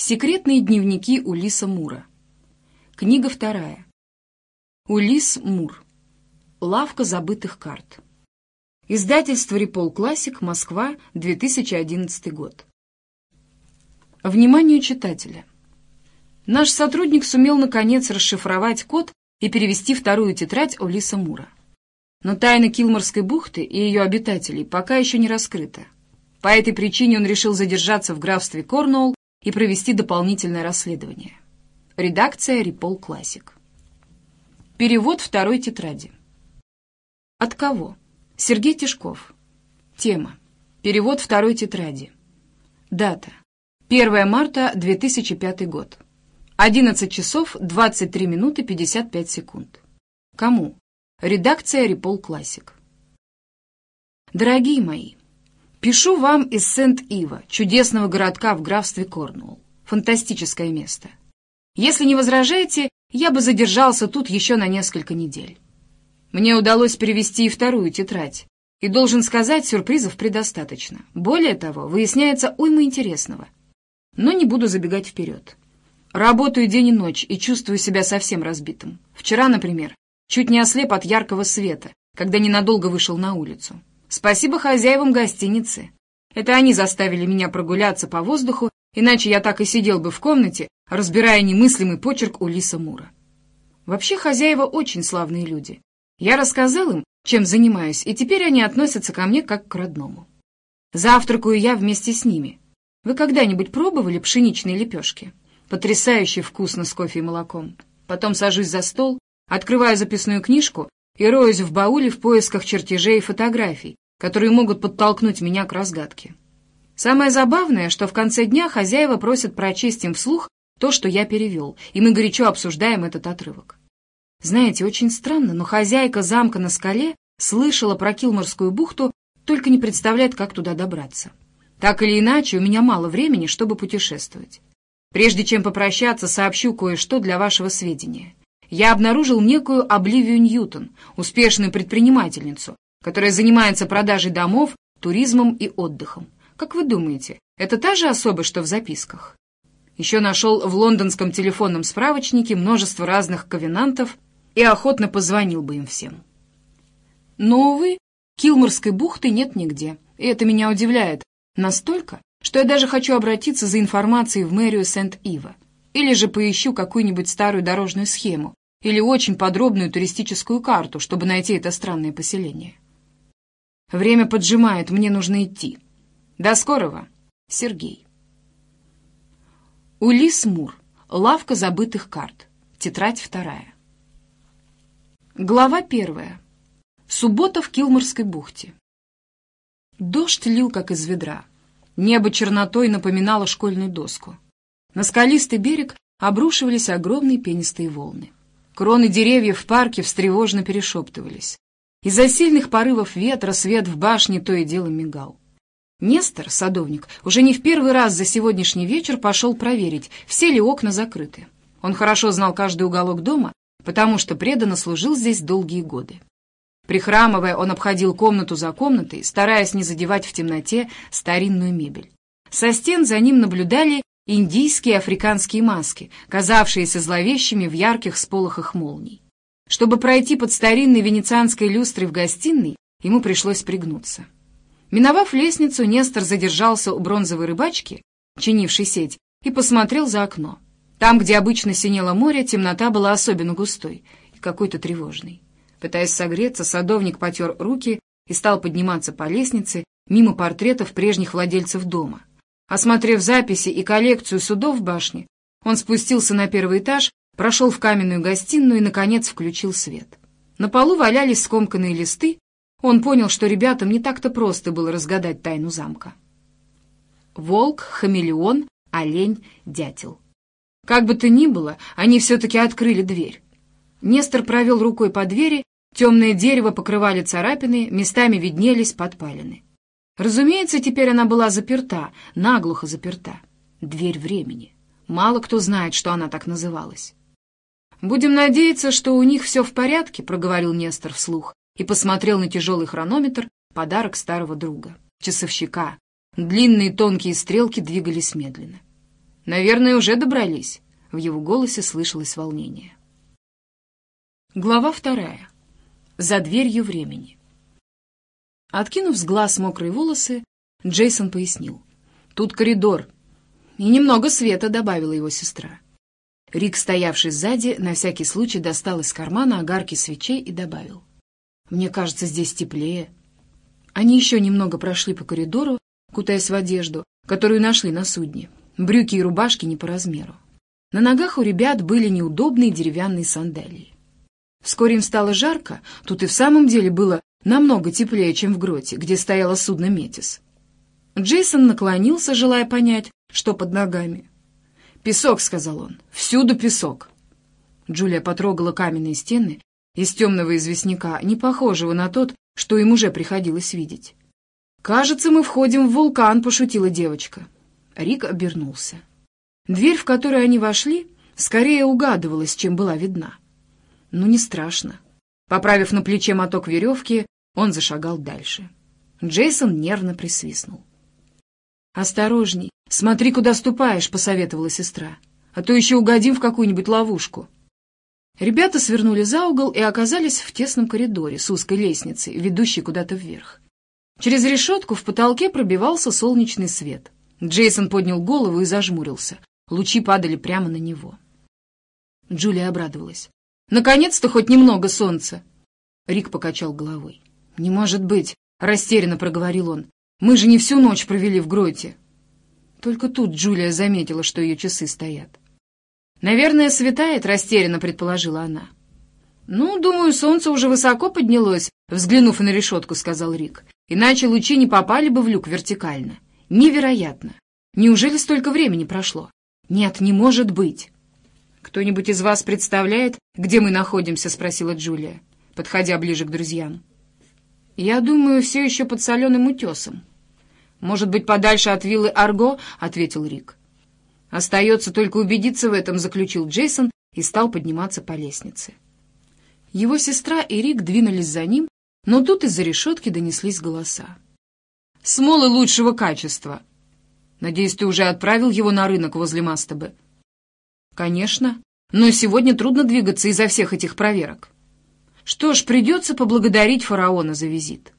Секретные дневники Улиса Мура. Книга вторая. Улис Мур. Лавка забытых карт. Издательство Репол Классик, Москва, 2011 год. Вниманию читателя. Наш сотрудник сумел, наконец, расшифровать код и перевести вторую тетрадь Улиса Мура. Но тайна Килморской бухты и ее обитателей пока еще не раскрыта. По этой причине он решил задержаться в графстве Корнуолл и провести дополнительное расследование. Редакция Репол Классик. Перевод второй тетради. От кого? Сергей Тишков. Тема. Перевод второй тетради. Дата. 1 марта 2005 год. 11 часов 23 минуты 55 секунд. Кому? Редакция Репол Классик. Дорогие мои, Пишу вам из Сент-Ива, чудесного городка в графстве Корнуолл. Фантастическое место. Если не возражаете, я бы задержался тут еще на несколько недель. Мне удалось перевести и вторую тетрадь. И, должен сказать, сюрпризов предостаточно. Более того, выясняется уйма интересного. Но не буду забегать вперед. Работаю день и ночь и чувствую себя совсем разбитым. Вчера, например, чуть не ослеп от яркого света, когда ненадолго вышел на улицу. Спасибо хозяевам гостиницы. Это они заставили меня прогуляться по воздуху, иначе я так и сидел бы в комнате, разбирая немыслимый почерк Улиса Мура. Вообще хозяева очень славные люди. Я рассказал им, чем занимаюсь, и теперь они относятся ко мне как к родному. Завтракаю я вместе с ними. Вы когда-нибудь пробовали пшеничные лепешки? Потрясающе вкусно с кофе и молоком. Потом сажусь за стол, открываю записную книжку и роюсь в бауле в поисках чертежей и фотографий, которые могут подтолкнуть меня к разгадке. Самое забавное, что в конце дня хозяева просят прочесть им вслух то, что я перевел, и мы горячо обсуждаем этот отрывок. Знаете, очень странно, но хозяйка замка на скале слышала про Килморскую бухту, только не представляет, как туда добраться. Так или иначе, у меня мало времени, чтобы путешествовать. Прежде чем попрощаться, сообщу кое-что для вашего сведения я обнаружил некую Обливию Ньютон, успешную предпринимательницу, которая занимается продажей домов, туризмом и отдыхом. Как вы думаете, это та же особа, что в записках? Еще нашел в лондонском телефонном справочнике множество разных ковенантов и охотно позвонил бы им всем. Но, увы, Килморской бухты нет нигде, и это меня удивляет настолько, что я даже хочу обратиться за информацией в мэрию Сент-Ива, или же поищу какую-нибудь старую дорожную схему, или очень подробную туристическую карту, чтобы найти это странное поселение. Время поджимает, мне нужно идти. До скорого, Сергей. Улис Мур. Лавка забытых карт. Тетрадь вторая. Глава первая. Суббота в Килморской бухте. Дождь лил, как из ведра. Небо чернотой напоминало школьную доску. На скалистый берег обрушивались огромные пенистые волны. Кроны деревьев в парке встревожно перешептывались. Из-за сильных порывов ветра свет в башне то и дело мигал. Нестор, садовник, уже не в первый раз за сегодняшний вечер пошел проверить, все ли окна закрыты. Он хорошо знал каждый уголок дома, потому что преданно служил здесь долгие годы. Прихрамывая, он обходил комнату за комнатой, стараясь не задевать в темноте старинную мебель. Со стен за ним наблюдали индийские и африканские маски, казавшиеся зловещими в ярких сполохах молний. Чтобы пройти под старинной венецианской люстрой в гостиной, ему пришлось пригнуться. Миновав лестницу, Нестор задержался у бронзовой рыбачки, чинившей сеть, и посмотрел за окно. Там, где обычно синело море, темнота была особенно густой и какой-то тревожной. Пытаясь согреться, садовник потер руки и стал подниматься по лестнице мимо портретов прежних владельцев дома, Осмотрев записи и коллекцию судов в башне, он спустился на первый этаж, прошел в каменную гостиную и, наконец, включил свет. На полу валялись скомканные листы. Он понял, что ребятам не так-то просто было разгадать тайну замка. Волк, хамелеон, олень, дятел. Как бы то ни было, они все-таки открыли дверь. Нестор провел рукой по двери, темное дерево покрывали царапины, местами виднелись подпалины. Разумеется, теперь она была заперта, наглухо заперта. Дверь времени. Мало кто знает, что она так называлась. «Будем надеяться, что у них все в порядке», — проговорил Нестор вслух и посмотрел на тяжелый хронометр, подарок старого друга, часовщика. Длинные тонкие стрелки двигались медленно. Наверное, уже добрались». В его голосе слышалось волнение. Глава вторая. За дверью времени. Откинув с глаз мокрые волосы, Джейсон пояснил. «Тут коридор». И немного света добавила его сестра. Рик, стоявший сзади, на всякий случай достал из кармана огарки свечей и добавил. «Мне кажется, здесь теплее». Они еще немного прошли по коридору, кутаясь в одежду, которую нашли на судне. Брюки и рубашки не по размеру. На ногах у ребят были неудобные деревянные сандалии. Вскоре им стало жарко, тут и в самом деле было намного теплее, чем в гроте, где стояло судно «Метис». Джейсон наклонился, желая понять, что под ногами. «Песок», — сказал он, — «всюду песок». Джулия потрогала каменные стены из темного известняка, не похожего на тот, что им уже приходилось видеть. «Кажется, мы входим в вулкан», — пошутила девочка. Рик обернулся. Дверь, в которую они вошли, скорее угадывалась, чем была видна. Ну, не страшно. Поправив на плече моток веревки, он зашагал дальше. Джейсон нервно присвистнул. «Осторожней, смотри, куда ступаешь», — посоветовала сестра. «А то еще угодим в какую-нибудь ловушку». Ребята свернули за угол и оказались в тесном коридоре с узкой лестницей, ведущей куда-то вверх. Через решетку в потолке пробивался солнечный свет. Джейсон поднял голову и зажмурился. Лучи падали прямо на него. Джулия обрадовалась. «Наконец-то хоть немного солнца!» Рик покачал головой. «Не может быть!» — растерянно проговорил он. Мы же не всю ночь провели в гроте. Только тут Джулия заметила, что ее часы стоят. «Наверное, светает», — растерянно предположила она. «Ну, думаю, солнце уже высоко поднялось», — взглянув на решетку, сказал Рик. «Иначе лучи не попали бы в люк вертикально. Невероятно! Неужели столько времени прошло? Нет, не может быть!» «Кто-нибудь из вас представляет, где мы находимся?» — спросила Джулия, подходя ближе к друзьям. «Я думаю, все еще под соленым утесом». «Может быть, подальше от виллы Арго?» — ответил Рик. «Остается только убедиться в этом», — заключил Джейсон и стал подниматься по лестнице. Его сестра и Рик двинулись за ним, но тут из-за решетки донеслись голоса. «Смолы лучшего качества!» «Надеюсь, ты уже отправил его на рынок возле Мастабы?» «Конечно, но сегодня трудно двигаться из-за всех этих проверок». Что ж, придется поблагодарить фараона за визит.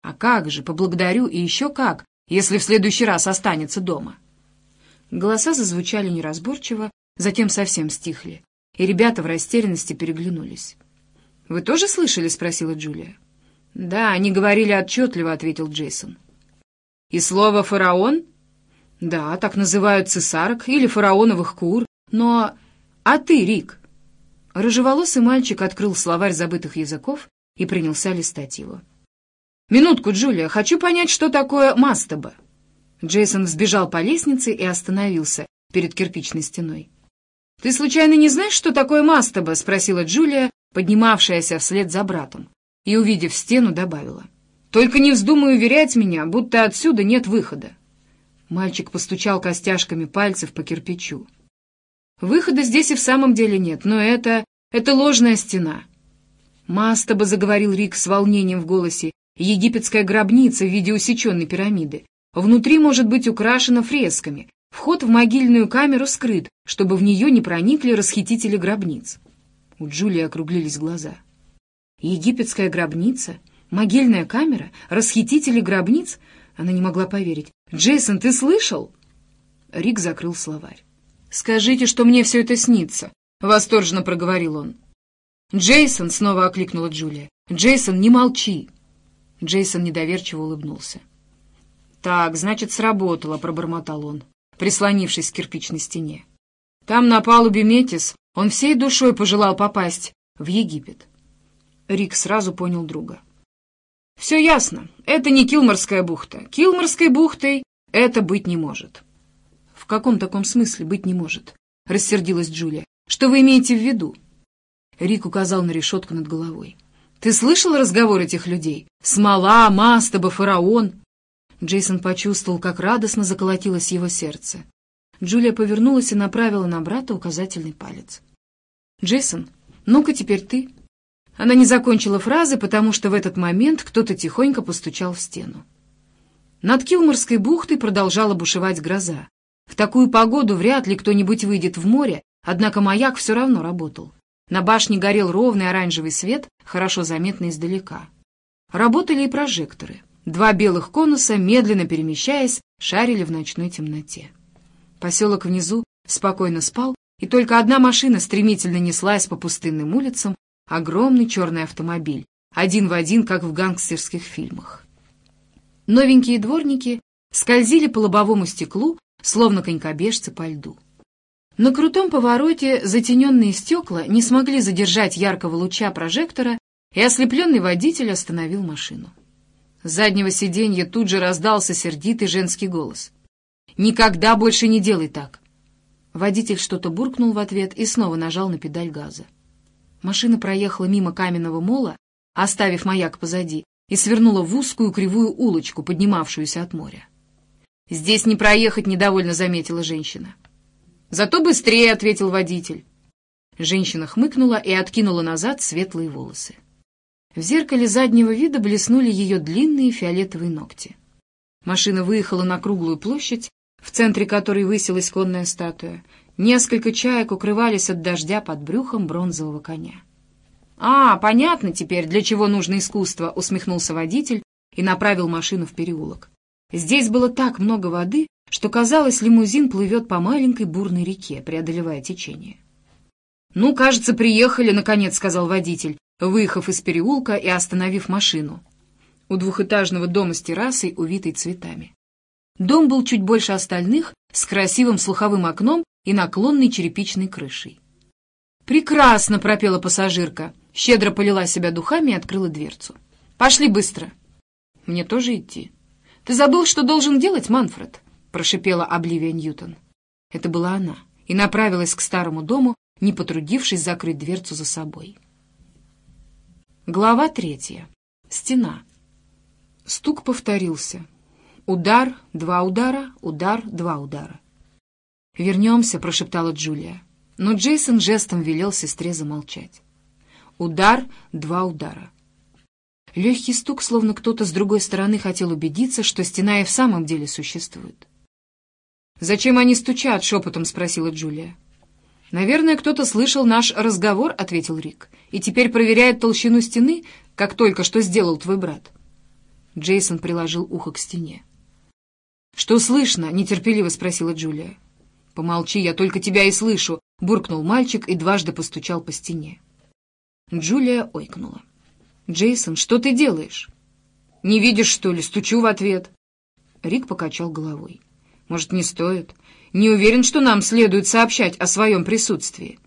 А как же, поблагодарю и еще как, если в следующий раз останется дома. Голоса зазвучали неразборчиво, затем совсем стихли, и ребята в растерянности переглянулись. «Вы тоже слышали?» — спросила Джулия. «Да, они говорили отчетливо», — ответил Джейсон. «И слово «фараон»?» «Да, так называют цесарок или фараоновых кур, но... А ты, Рик?» Рыжеволосый мальчик открыл словарь забытых языков и принялся листать его. «Минутку, Джулия, хочу понять, что такое мастаба». Джейсон взбежал по лестнице и остановился перед кирпичной стеной. «Ты случайно не знаешь, что такое мастаба?» — спросила Джулия, поднимавшаяся вслед за братом, и, увидев стену, добавила. «Только не вздумай уверять меня, будто отсюда нет выхода». Мальчик постучал костяшками пальцев по кирпичу. Выхода здесь и в самом деле нет, но это... это ложная стена. Мастаба, заговорил Рик с волнением в голосе, египетская гробница в виде усеченной пирамиды. Внутри может быть украшена фресками. Вход в могильную камеру скрыт, чтобы в нее не проникли расхитители гробниц. У Джулии округлились глаза. Египетская гробница? Могильная камера? Расхитители гробниц? Она не могла поверить. «Джейсон, ты слышал?» Рик закрыл словарь. «Скажите, что мне все это снится», — восторженно проговорил он. «Джейсон!» — снова окликнула Джулия. «Джейсон, не молчи!» Джейсон недоверчиво улыбнулся. «Так, значит, сработало», — пробормотал он, прислонившись к кирпичной стене. «Там, на палубе Метис, он всей душой пожелал попасть в Египет». Рик сразу понял друга. «Все ясно. Это не Килморская бухта. Килморской бухтой это быть не может» каком таком смысле быть не может?» — рассердилась Джулия. «Что вы имеете в виду?» Рик указал на решетку над головой. «Ты слышал разговор этих людей? Смола, Мастоба, фараон!» Джейсон почувствовал, как радостно заколотилось его сердце. Джулия повернулась и направила на брата указательный палец. «Джейсон, ну-ка теперь ты». Она не закончила фразы, потому что в этот момент кто-то тихонько постучал в стену. Над Килморской бухтой продолжала бушевать гроза, В такую погоду вряд ли кто-нибудь выйдет в море, однако маяк все равно работал. На башне горел ровный оранжевый свет, хорошо заметный издалека. Работали и прожекторы. Два белых конуса, медленно перемещаясь, шарили в ночной темноте. Поселок внизу спокойно спал, и только одна машина стремительно неслась по пустынным улицам, огромный черный автомобиль, один в один, как в гангстерских фильмах. Новенькие дворники скользили по лобовому стеклу, словно конькобежцы по льду. На крутом повороте затененные стекла не смогли задержать яркого луча прожектора, и ослепленный водитель остановил машину. С заднего сиденья тут же раздался сердитый женский голос. «Никогда больше не делай так!» Водитель что-то буркнул в ответ и снова нажал на педаль газа. Машина проехала мимо каменного мола, оставив маяк позади, и свернула в узкую кривую улочку, поднимавшуюся от моря. «Здесь не проехать», — недовольно заметила женщина. «Зато быстрее», — ответил водитель. Женщина хмыкнула и откинула назад светлые волосы. В зеркале заднего вида блеснули ее длинные фиолетовые ногти. Машина выехала на круглую площадь, в центре которой высилась конная статуя. Несколько чаек укрывались от дождя под брюхом бронзового коня. «А, понятно теперь, для чего нужно искусство», — усмехнулся водитель и направил машину в переулок. Здесь было так много воды, что, казалось, лимузин плывет по маленькой бурной реке, преодолевая течение. «Ну, кажется, приехали, — наконец сказал водитель, выехав из переулка и остановив машину. У двухэтажного дома с террасой, увитой цветами. Дом был чуть больше остальных, с красивым слуховым окном и наклонной черепичной крышей. «Прекрасно!» — пропела пассажирка щедро полила себя духами и открыла дверцу. «Пошли быстро!» «Мне тоже идти?» «Ты забыл, что должен делать, Манфред?» — прошипела Обливия Ньютон. Это была она, и направилась к старому дому, не потрудившись закрыть дверцу за собой. Глава третья. Стена. Стук повторился. Удар, два удара, удар, два удара. «Вернемся», — прошептала Джулия. Но Джейсон жестом велел сестре замолчать. Удар, два удара. Легкий стук, словно кто-то с другой стороны хотел убедиться, что стена и в самом деле существует. «Зачем они стучат?» — шепотом спросила Джулия. «Наверное, кто-то слышал наш разговор», — ответил Рик, «и теперь проверяет толщину стены, как только что сделал твой брат». Джейсон приложил ухо к стене. «Что слышно?» — нетерпеливо спросила Джулия. «Помолчи, я только тебя и слышу», — буркнул мальчик и дважды постучал по стене. Джулия ойкнула. «Джейсон, что ты делаешь?» «Не видишь, что ли?» — стучу в ответ. Рик покачал головой. «Может, не стоит? Не уверен, что нам следует сообщать о своем присутствии».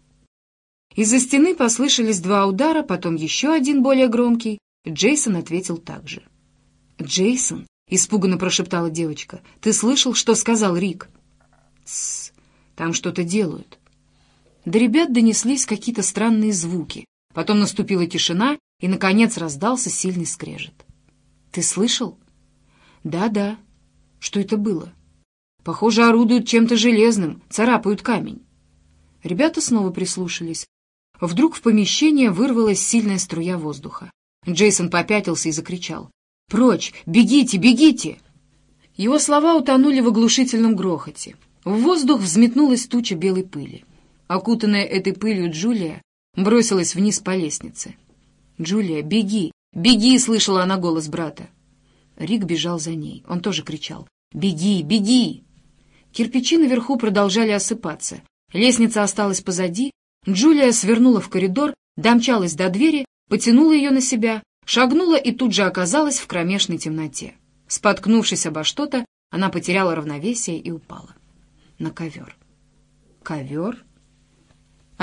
Из-за стены послышались два удара, потом еще один более громкий. Джейсон ответил так же. «Джейсон?» — испуганно прошептала девочка. «Ты слышал, что сказал Рик?» «Тссс, там что-то делают». До ребят донеслись какие-то странные звуки. Потом наступила тишина, и, наконец, раздался сильный скрежет. «Ты слышал?» «Да-да. Что это было?» «Похоже, орудуют чем-то железным, царапают камень». Ребята снова прислушались. Вдруг в помещение вырвалась сильная струя воздуха. Джейсон попятился и закричал. «Прочь! Бегите, бегите!» Его слова утонули в оглушительном грохоте. В воздух взметнулась туча белой пыли. Окутанная этой пылью Джулия бросилась вниз по лестнице. «Джулия, беги! Беги!» — слышала она голос брата. Рик бежал за ней. Он тоже кричал. «Беги! Беги!» Кирпичи наверху продолжали осыпаться. Лестница осталась позади. Джулия свернула в коридор, домчалась до двери, потянула ее на себя, шагнула и тут же оказалась в кромешной темноте. Споткнувшись обо что-то, она потеряла равновесие и упала. На ковер. Ковер?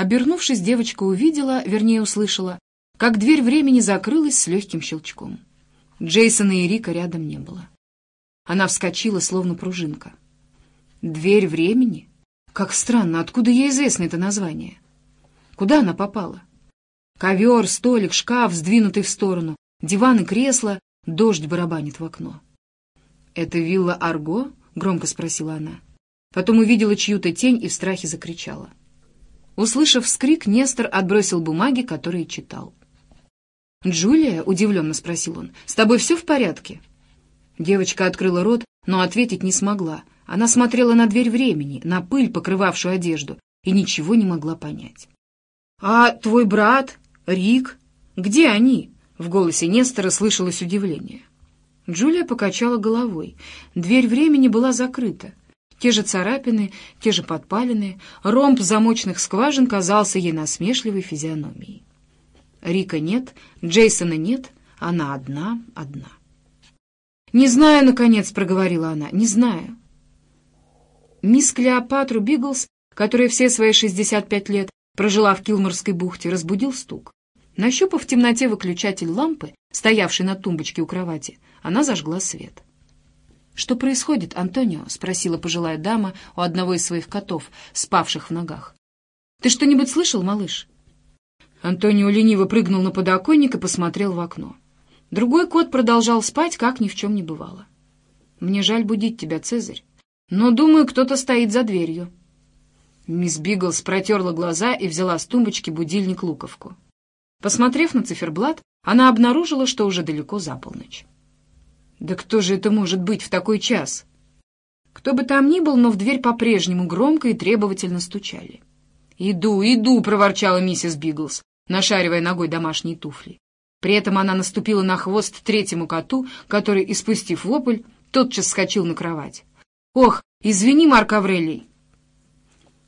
Обернувшись, девочка увидела, вернее услышала, как дверь времени закрылась с легким щелчком. Джейсона и Рика рядом не было. Она вскочила, словно пружинка. «Дверь времени? Как странно, откуда ей известно это название? Куда она попала? Ковер, столик, шкаф, сдвинутый в сторону, диван и кресло, дождь барабанит в окно. «Это вилла Арго?» — громко спросила она. Потом увидела чью-то тень и в страхе закричала. Услышав вскрик, Нестор отбросил бумаги, которые читал. «Джулия?» — удивленно спросил он. «С тобой все в порядке?» Девочка открыла рот, но ответить не смогла. Она смотрела на дверь времени, на пыль, покрывавшую одежду, и ничего не могла понять. «А твой брат, Рик, где они?» В голосе Нестора слышалось удивление. Джулия покачала головой. Дверь времени была закрыта. Те же царапины, те же подпалины, ромб замочных скважин казался ей насмешливой физиономией. Рика нет, Джейсона нет, она одна, одна. «Не знаю, — наконец проговорила она, — не знаю». Мисс Клеопатру Биглс, которая все свои 65 лет прожила в Килморской бухте, разбудил стук. Нащупав в темноте выключатель лампы, стоявший на тумбочке у кровати, она зажгла свет. «Что происходит, Антонио?» — спросила пожилая дама у одного из своих котов, спавших в ногах. «Ты что-нибудь слышал, малыш?» Антонио лениво прыгнул на подоконник и посмотрел в окно. Другой кот продолжал спать, как ни в чем не бывало. «Мне жаль будить тебя, Цезарь, но, думаю, кто-то стоит за дверью». Мисс Биглс протерла глаза и взяла с тумбочки будильник луковку. Посмотрев на циферблат, она обнаружила, что уже далеко за полночь. «Да кто же это может быть в такой час?» Кто бы там ни был, но в дверь по-прежнему громко и требовательно стучали. «Иду, иду!» — проворчала миссис Биглс, нашаривая ногой домашние туфли. При этом она наступила на хвост третьему коту, который, испустив вопль, тотчас вскочил на кровать. «Ох, извини, Марк Аврелий!»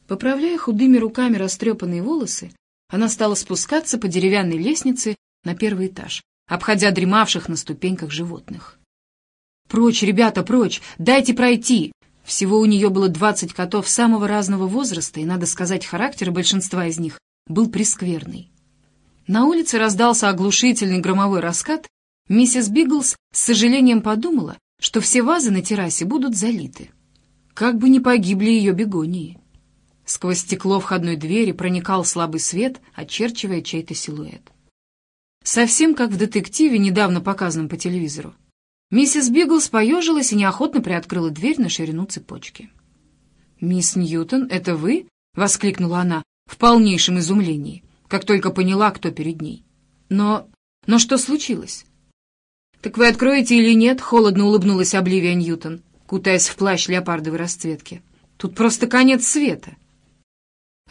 Поправляя худыми руками растрепанные волосы, она стала спускаться по деревянной лестнице на первый этаж, обходя дремавших на ступеньках животных. «Прочь, ребята, прочь! Дайте пройти!» Всего у нее было двадцать котов самого разного возраста, и, надо сказать, характер большинства из них был прескверный. На улице раздался оглушительный громовой раскат. Миссис Биглс с сожалением подумала, что все вазы на террасе будут залиты. Как бы не погибли ее бегонии. Сквозь стекло входной двери проникал слабый свет, очерчивая чей-то силуэт. Совсем как в детективе, недавно показанном по телевизору. Миссис Биглс поежилась и неохотно приоткрыла дверь на ширину цепочки. «Мисс Ньютон, это вы?» — воскликнула она в полнейшем изумлении, как только поняла, кто перед ней. «Но... но что случилось?» «Так вы откроете или нет?» — холодно улыбнулась Обливия Ньютон, кутаясь в плащ леопардовой расцветки. «Тут просто конец света».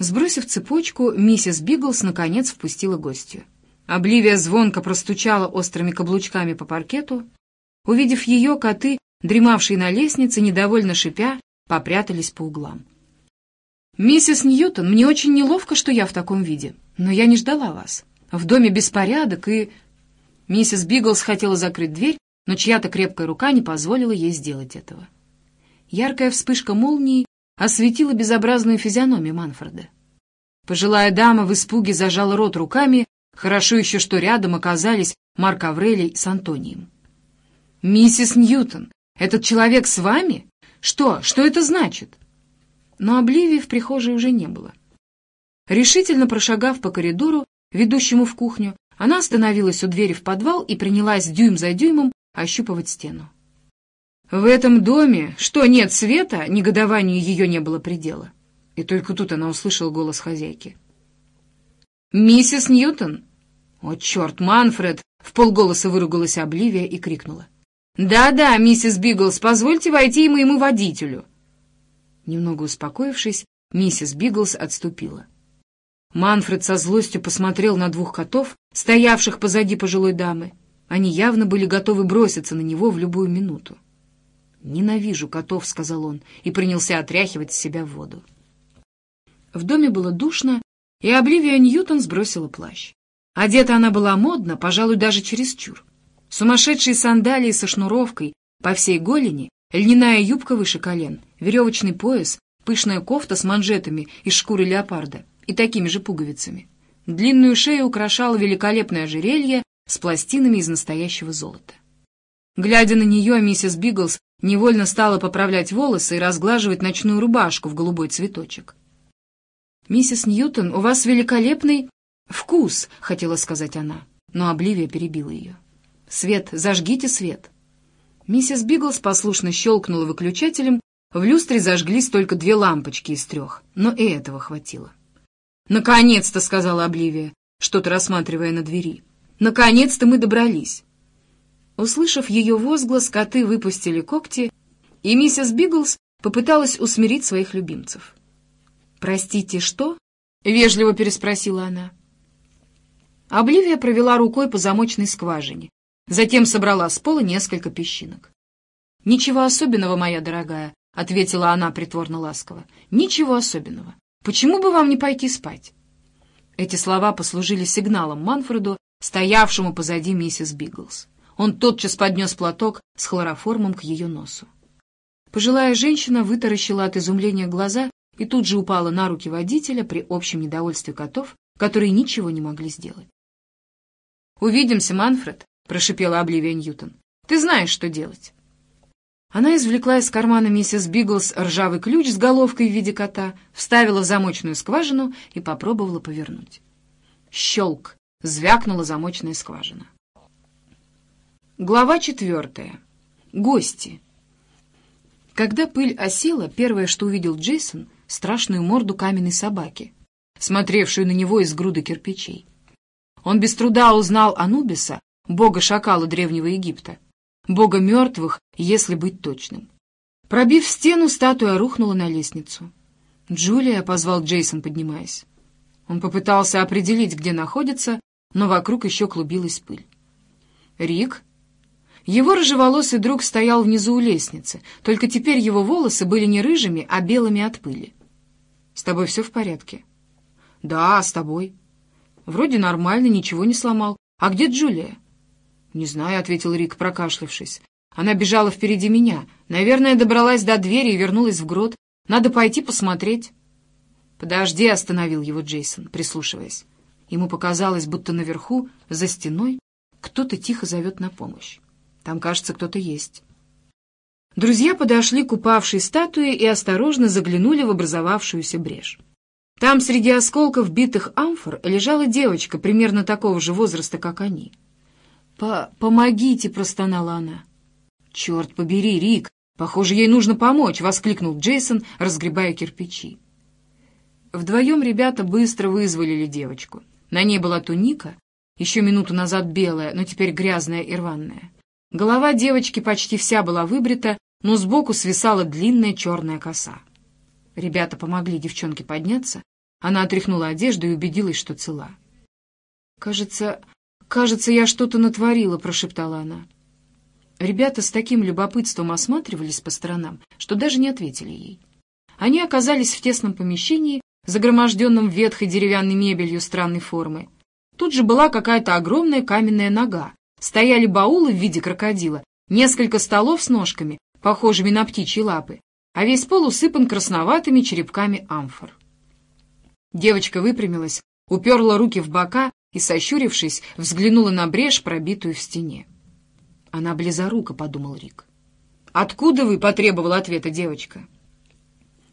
Сбросив цепочку, миссис Биглс наконец впустила гостью. Обливия звонко простучала острыми каблучками по паркету, Увидев ее, коты, дремавшие на лестнице, недовольно шипя, попрятались по углам. «Миссис Ньютон, мне очень неловко, что я в таком виде, но я не ждала вас. В доме беспорядок и...» Миссис Биглс хотела закрыть дверь, но чья-то крепкая рука не позволила ей сделать этого. Яркая вспышка молнии осветила безобразную физиономию Манфреда. Пожилая дама в испуге зажала рот руками, хорошо еще, что рядом оказались Марк Аврелий с Антонием. «Миссис Ньютон, этот человек с вами? Что? Что это значит?» Но Обливии в прихожей уже не было. Решительно прошагав по коридору, ведущему в кухню, она остановилась у двери в подвал и принялась дюйм за дюймом ощупывать стену. В этом доме, что нет света, негодованию ее не было предела. И только тут она услышала голос хозяйки. «Миссис Ньютон!» «О, черт, Манфред!» — вполголоса выругалась Обливия и крикнула. «Да-да, миссис Биглс, позвольте войти и моему водителю». Немного успокоившись, миссис Биглс отступила. Манфред со злостью посмотрел на двух котов, стоявших позади пожилой дамы. Они явно были готовы броситься на него в любую минуту. «Ненавижу котов», — сказал он, и принялся отряхивать с себя воду. В доме было душно, и Обливия Ньютон сбросила плащ. Одета она была модно, пожалуй, даже чересчур. Сумасшедшие сандалии со шнуровкой по всей голени, льняная юбка выше колен, веревочный пояс, пышная кофта с манжетами из шкуры леопарда и такими же пуговицами. Длинную шею украшало великолепное ожерелье с пластинами из настоящего золота. Глядя на нее, миссис Биглс невольно стала поправлять волосы и разглаживать ночную рубашку в голубой цветочек. «Миссис Ньютон, у вас великолепный вкус», — хотела сказать она, но Обливия перебила ее. «Свет, зажгите свет!» Миссис Биглс послушно щелкнула выключателем, в люстре зажглись только две лампочки из трех, но и этого хватило. «Наконец-то!» — сказала Обливия, что-то рассматривая на двери. «Наконец-то мы добрались!» Услышав ее возглас, коты выпустили когти, и миссис Биглс попыталась усмирить своих любимцев. «Простите, что?» — вежливо переспросила она. Обливия провела рукой по замочной скважине, затем собрала с пола несколько песчинок. «Ничего особенного, моя дорогая», — ответила она притворно ласково. «Ничего особенного. Почему бы вам не пойти спать?» Эти слова послужили сигналом Манфреду, стоявшему позади миссис Биглс. Он тотчас поднес платок с хлороформом к ее носу. Пожилая женщина вытаращила от изумления глаза и тут же упала на руки водителя при общем недовольстве котов, которые ничего не могли сделать. «Увидимся, Манфред», — прошипела Обливия Ньютон. «Ты знаешь, что делать». Она извлекла из кармана миссис Биглс ржавый ключ с головкой в виде кота, вставила в замочную скважину и попробовала повернуть. Щелк! Звякнула замочная скважина. Глава четвертая. Гости. Когда пыль осела, первое, что увидел Джейсон, страшную морду каменной собаки, смотревшую на него из груды кирпичей. Он без труда узнал Анубиса, бога-шакала Древнего Египта, бога мертвых, если быть точным. Пробив стену, статуя рухнула на лестницу. «Джулия», — позвал Джейсон, поднимаясь. Он попытался определить, где находится, но вокруг еще клубилась пыль. «Рик?» Его рыжеволосый друг стоял внизу у лестницы, только теперь его волосы были не рыжими, а белыми от пыли. «С тобой все в порядке?» «Да, с тобой?» «Вроде нормально, ничего не сломал. А где Джулия?» «Не знаю», — ответил Рик, прокашлявшись. «Она бежала впереди меня. Наверное, добралась до двери и вернулась в грот. Надо пойти посмотреть». «Подожди», — остановил его Джейсон, прислушиваясь. Ему показалось, будто наверху, за стеной, кто-то тихо зовет на помощь. Там, кажется, кто-то есть. Друзья подошли к упавшей статуе и осторожно заглянули в образовавшуюся брешь. Там среди осколков битых амфор лежала девочка примерно такого же возраста, как они. «Помогите!» — простонала она. «Черт побери, Рик! Похоже, ей нужно помочь!» — воскликнул Джейсон, разгребая кирпичи. Вдвоем ребята быстро вызволили девочку. На ней была туника, еще минуту назад белая, но теперь грязная и рваная. Голова девочки почти вся была выбрита, но сбоку свисала длинная черная коса. Ребята помогли девчонке подняться. Она отряхнула одежду и убедилась, что цела. «Кажется, «Кажется, я что-то натворила», — прошептала она. Ребята с таким любопытством осматривались по сторонам, что даже не ответили ей. Они оказались в тесном помещении, загроможденном ветхой деревянной мебелью странной формы. Тут же была какая-то огромная каменная нога, стояли баулы в виде крокодила, несколько столов с ножками, похожими на птичьи лапы, а весь пол усыпан красноватыми черепками амфор. Девочка выпрямилась, уперла руки в бока и, сощурившись, взглянула на брешь, пробитую в стене. «Она близорука», — подумал Рик. «Откуда вы?» — потребовала ответа девочка.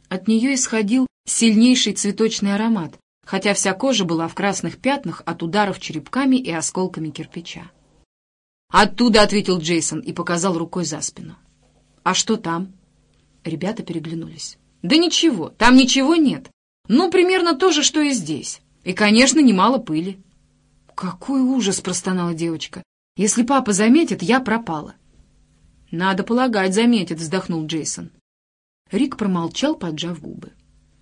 От нее исходил сильнейший цветочный аромат, хотя вся кожа была в красных пятнах от ударов черепками и осколками кирпича. «Оттуда», — ответил Джейсон и показал рукой за спину. «А что там?» Ребята переглянулись. «Да ничего, там ничего нет. Ну, примерно то же, что и здесь. И, конечно, немало пыли». «Какой ужас!» — простонала девочка. «Если папа заметит, я пропала». «Надо полагать, заметит», — вздохнул Джейсон. Рик промолчал, поджав губы.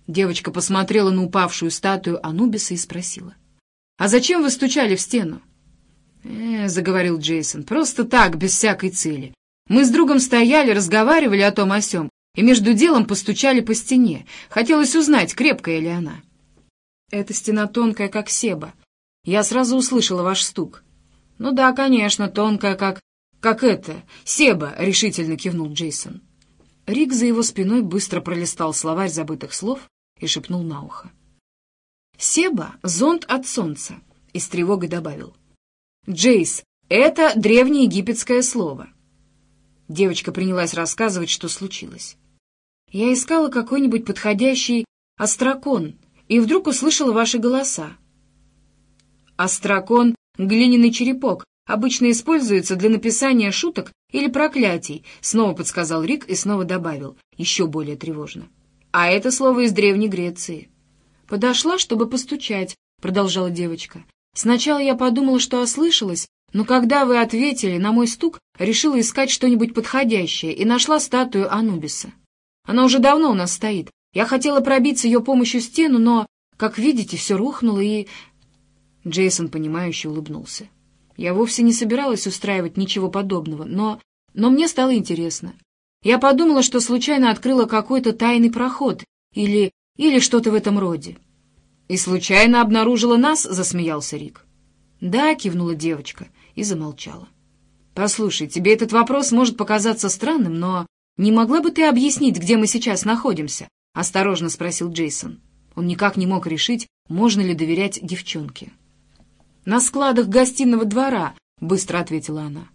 Девочка посмотрела на упавшую статую Анубиса и спросила. «А зачем вы стучали в стену?» «Э, — заговорил Джейсон, — просто так, без всякой цели. Мы с другом стояли, разговаривали о том о сём, и между делом постучали по стене. Хотелось узнать, крепкая ли она. Эта стена тонкая, как себа, я сразу услышала ваш стук. «Ну да, конечно, тонкая, как... как это... Себа!» — решительно кивнул Джейсон. Рик за его спиной быстро пролистал словарь забытых слов и шепнул на ухо. «Себа — зонт от солнца», — и с тревогой добавил. «Джейс, это древнеегипетское слово». Девочка принялась рассказывать, что случилось. «Я искала какой-нибудь подходящий острокон, и вдруг услышала ваши голоса. Острокон — глиняный черепок, обычно используется для написания шуток или проклятий, снова подсказал Рик и снова добавил, еще более тревожно. А это слово из Древней Греции. Подошла, чтобы постучать, продолжала девочка. Сначала я подумала, что ослышалась, но когда вы ответили на мой стук, решила искать что-нибудь подходящее и нашла статую Анубиса. Она уже давно у нас стоит. Я хотела пробить с ее помощью стену, но, как видите, все рухнуло и...» Джейсон, понимающе улыбнулся. «Я вовсе не собиралась устраивать ничего подобного, но... но мне стало интересно. Я подумала, что случайно открыла какой-то тайный проход или... или что-то в этом роде. И случайно обнаружила нас, засмеялся Рик. Да, кивнула девочка и замолчала. Послушай, тебе этот вопрос может показаться странным, но не могла бы ты объяснить, где мы сейчас находимся? Осторожно спросил Джейсон. Он никак не мог решить, можно ли доверять девчонке. «На складах гостиного двора», — быстро ответила она.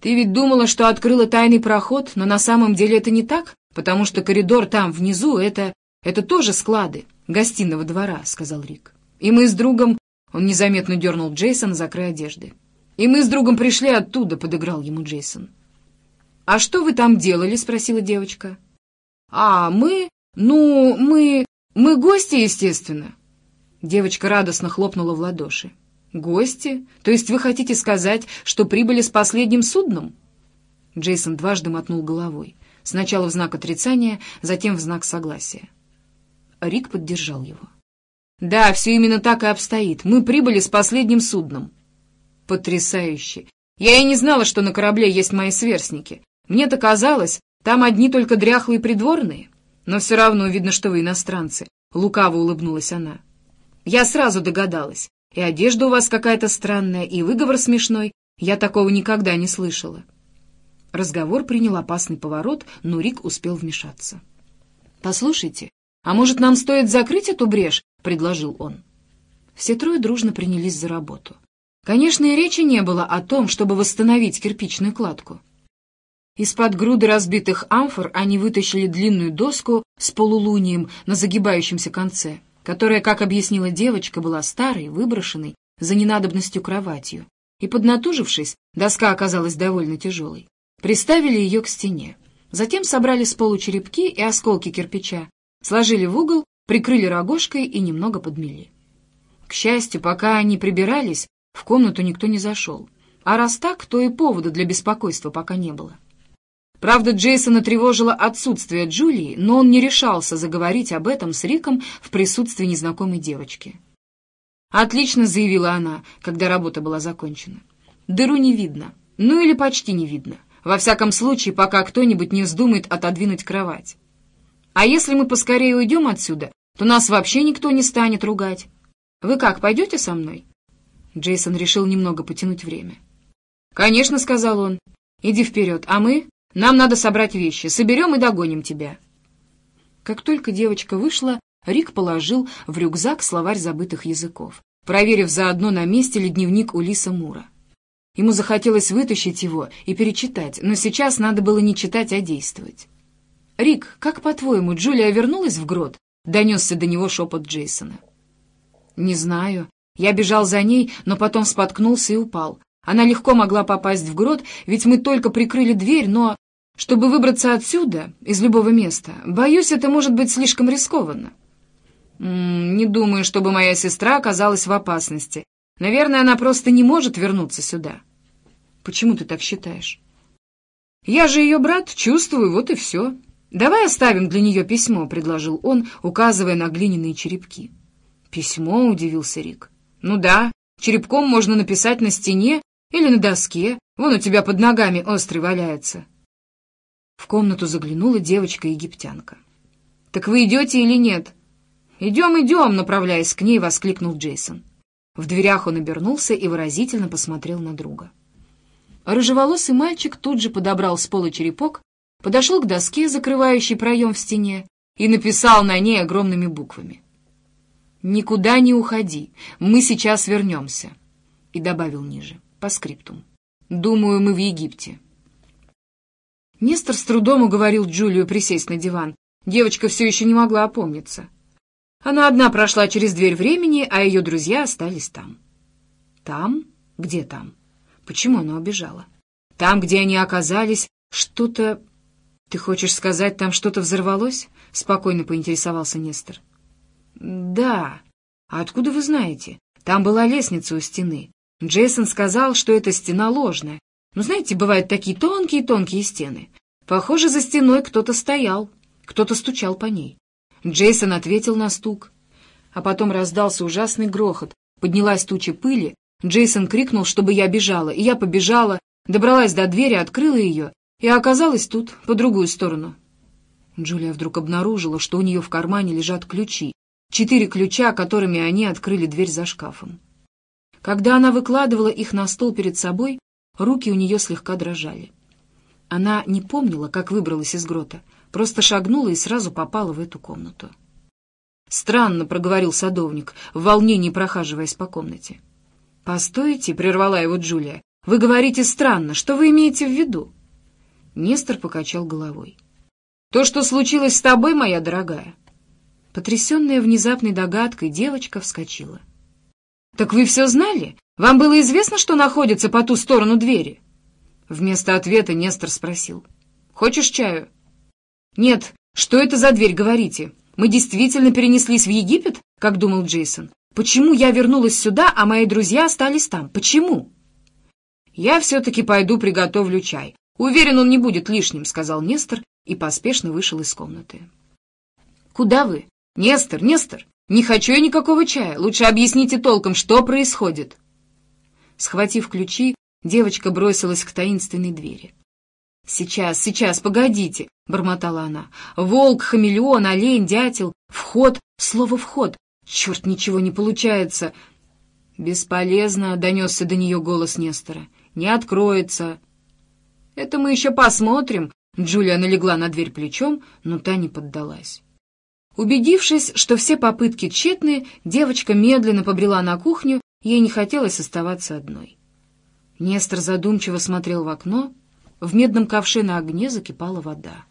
«Ты ведь думала, что открыла тайный проход, но на самом деле это не так, потому что коридор там, внизу, это... это тоже склады гостиного двора», — сказал Рик. «И мы с другом...» — он незаметно дернул Джейсона за край одежды. «И мы с другом пришли оттуда», — подыграл ему Джейсон. «А что вы там делали?» — спросила девочка. «А, мы... ну, мы... мы гости, естественно». Девочка радостно хлопнула в ладоши. «Гости? То есть вы хотите сказать, что прибыли с последним судном?» Джейсон дважды мотнул головой. Сначала в знак отрицания, затем в знак согласия. Рик поддержал его. «Да, все именно так и обстоит. Мы прибыли с последним судном». «Потрясающе! Я и не знала, что на корабле есть мои сверстники. Мне-то казалось, там одни только дряхлые придворные. Но все равно видно, что вы иностранцы». Лукаво улыбнулась она. «Я сразу догадалась. И одежда у вас какая-то странная, и выговор смешной. Я такого никогда не слышала». Разговор принял опасный поворот, но Рик успел вмешаться. «Послушайте, а может, нам стоит закрыть эту брешь?» — предложил он. Все трое дружно принялись за работу. Конечно, и речи не было о том, чтобы восстановить кирпичную кладку. Из-под груды разбитых амфор они вытащили длинную доску с полулунием на загибающемся конце — которая, как объяснила девочка, была старой, выброшенной за ненадобностью кроватью, и, поднатужившись, доска оказалась довольно тяжелой. Приставили ее к стене. Затем собрали с полу черепки и осколки кирпича, сложили в угол, прикрыли рогожкой и немного подмели. К счастью, пока они прибирались, в комнату никто не зашел. А раз так, то и повода для беспокойства пока не было. Правда, Джейсона тревожило отсутствие Джулии, но он не решался заговорить об этом с Риком в присутствии незнакомой девочки. «Отлично», — заявила она, когда работа была закончена. «Дыру не видно. Ну или почти не видно. Во всяком случае, пока кто-нибудь не вздумает отодвинуть кровать. А если мы поскорее уйдем отсюда, то нас вообще никто не станет ругать. Вы как, пойдете со мной?» Джейсон решил немного потянуть время. «Конечно», — сказал он. «Иди вперед, а мы нам надо собрать вещи. Соберем и догоним тебя». Как только девочка вышла, Рик положил в рюкзак словарь забытых языков, проверив заодно на месте ли дневник Улиса Мура. Ему захотелось вытащить его и перечитать, но сейчас надо было не читать, а действовать. «Рик, как по-твоему, Джулия вернулась в грот?» — донесся до него шепот Джейсона. «Не знаю. Я бежал за ней, но потом споткнулся и упал. Она легко могла попасть в грот, ведь мы только прикрыли дверь, но... Чтобы выбраться отсюда, из любого места, боюсь, это может быть слишком рискованно. М -м, не думаю, чтобы моя сестра оказалась в опасности. Наверное, она просто не может вернуться сюда. Почему ты так считаешь? Я же ее брат, чувствую, вот и все. Давай оставим для нее письмо, предложил он, указывая на глиняные черепки. Письмо, удивился Рик. Ну да, черепком можно написать на стене или на доске. Вон у тебя под ногами острый валяется. В комнату заглянула девочка-египтянка. «Так вы идете или нет?» «Идем, идем!» — направляясь к ней, воскликнул Джейсон. В дверях он обернулся и выразительно посмотрел на друга. Рыжеволосый мальчик тут же подобрал с пола черепок, подошел к доске, закрывающей проем в стене, и написал на ней огромными буквами. «Никуда не уходи, мы сейчас вернемся», и добавил ниже по скриптум. «Думаю, мы в Египте». Нестор с трудом уговорил Джулию присесть на диван. Девочка все еще не могла опомниться. Она одна прошла через дверь времени, а ее друзья остались там. Там? Где там? Почему она убежала? Там, где они оказались, что-то... Ты хочешь сказать, там что-то взорвалось? Спокойно поинтересовался Нестор. Да. А откуда вы знаете? Там была лестница у стены. Джейсон сказал, что эта стена ложная. Но знаете, бывают такие тонкие-тонкие стены. Похоже, за стеной кто-то стоял. Кто-то стучал по ней. Джейсон ответил на стук. А потом раздался ужасный грохот. Поднялась туча пыли. Джейсон крикнул, чтобы я бежала, и я побежала, добралась до двери, открыла ее и оказалась тут, по другую сторону. Джулия вдруг обнаружила, что у нее в кармане лежат ключи. Четыре ключа, которыми они открыли дверь за шкафом. Когда она выкладывала их на стол перед собой, руки у нее слегка дрожали. Она не помнила, как выбралась из грота, просто шагнула и сразу попала в эту комнату. «Странно», — проговорил садовник, в волнении прохаживаясь по комнате. «Постойте», — прервала его Джулия, — «вы говорите странно. Что вы имеете в виду?» Нестор покачал головой. «То, что случилось с тобой, моя дорогая». Потрясенная внезапной догадкой, девочка вскочила. «Так вы все знали? Вам было известно, что находится по ту сторону двери?» Вместо ответа Нестор спросил. «Хочешь чаю?» «Нет. Что это за дверь, говорите? Мы действительно перенеслись в Египет, как думал Джейсон? Почему я вернулась сюда, а мои друзья остались там? Почему?» «Я все-таки пойду приготовлю чай. Уверен, он не будет лишним», — сказал Нестор и поспешно вышел из комнаты. «Куда вы? Нестор, Нестор, не хочу я никакого чая. Лучше объясните толком, что происходит». Схватив ключи, девочка бросилась к таинственной двери. «Сейчас, сейчас, погодите!» — бормотала она. «Волк, хамелеон, олень, дятел, вход, слово «вход». Черт, ничего не получается!» «Бесполезно!» — донесся до нее голос Нестора. «Не откроется!» «Это мы еще посмотрим!» Джулия налегла на дверь плечом, но та не поддалась. Убедившись, что все попытки тщетны, девочка медленно побрела на кухню, ей не хотелось оставаться одной. Нестор задумчиво смотрел в окно, в медном ковше на огне закипала вода.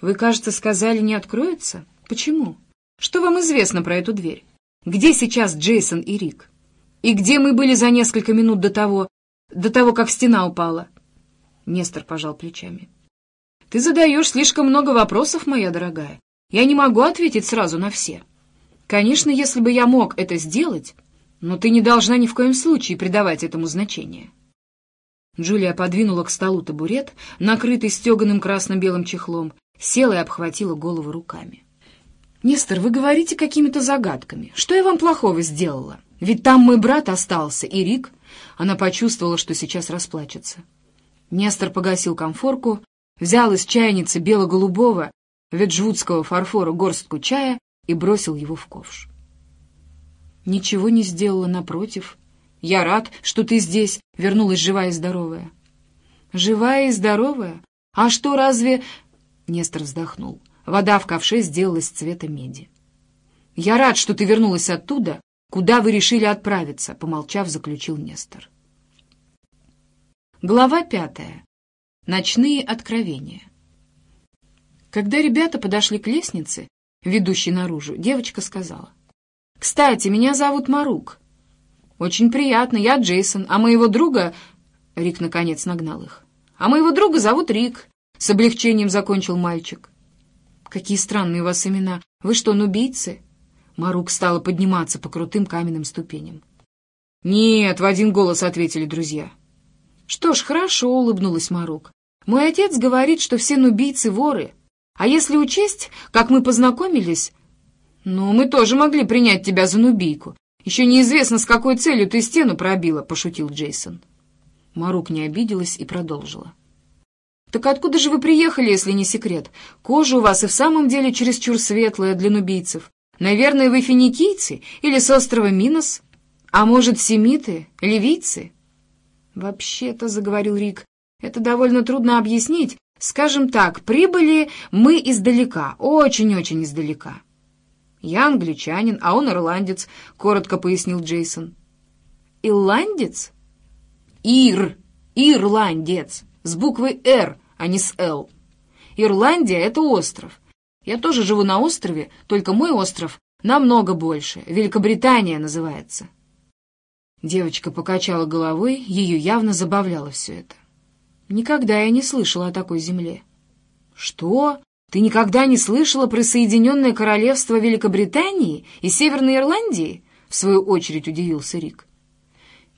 «Вы, кажется, сказали, не откроется? Почему? Что вам известно про эту дверь? Где сейчас Джейсон и Рик? И где мы были за несколько минут до того, до того, как стена упала?» Нестор пожал плечами. «Ты задаешь слишком много вопросов, моя дорогая. Я не могу ответить сразу на все. Конечно, если бы я мог это сделать, но ты не должна ни в коем случае придавать этому значение». Джулия подвинула к столу табурет, накрытый стеганым красно-белым чехлом, села и обхватила голову руками. «Нестор, вы говорите какими-то загадками. Что я вам плохого сделала? Ведь там мой брат остался, и Рик...» Она почувствовала, что сейчас расплачется. Нестор погасил комфорку, взял из чайницы бело-голубого веджвудского фарфора горстку чая и бросил его в ковш. Ничего не сделала напротив, я рад, что ты здесь, вернулась живая и здоровая. Живая и здоровая? А что, разве... Нестор вздохнул. Вода в ковше сделалась цвета меди. «Я рад, что ты вернулась оттуда, куда вы решили отправиться», — помолчав, заключил Нестор. Глава пятая. Ночные откровения. Когда ребята подошли к лестнице, ведущей наружу, девочка сказала. «Кстати, меня зовут Марук. «Очень приятно, я Джейсон, а моего друга...» Рик, наконец, нагнал их. «А моего друга зовут Рик», — с облегчением закончил мальчик. «Какие странные у вас имена. Вы что, нубийцы?» Марук стала подниматься по крутым каменным ступеням. «Нет», — в один голос ответили друзья. «Что ж, хорошо», — улыбнулась Марук. «Мой отец говорит, что все нубийцы — воры. А если учесть, как мы познакомились...» «Ну, мы тоже могли принять тебя за нубийку. «Еще неизвестно, с какой целью ты стену пробила», — пошутил Джейсон. Марук не обиделась и продолжила. «Так откуда же вы приехали, если не секрет? Кожа у вас и в самом деле чересчур светлая для нубийцев. Наверное, вы финикийцы или с острова Минос? А может, семиты, ливийцы?» «Вообще-то», — заговорил Рик, — «это довольно трудно объяснить. Скажем так, прибыли мы издалека, очень-очень издалека. «Я англичанин, а он ирландец», — коротко пояснил Джейсон. «Ирландец?» «Ир! Ирландец! С буквой «Р», а не с «Л». Ирландия — это остров. Я тоже живу на острове, только мой остров намного больше. Великобритания называется». Девочка покачала головой, ее явно забавляло все это. «Никогда я не слышала о такой земле». «Что?» Ты никогда не слышала про Соединенное Королевство Великобритании и Северной Ирландии? В свою очередь удивился Рик.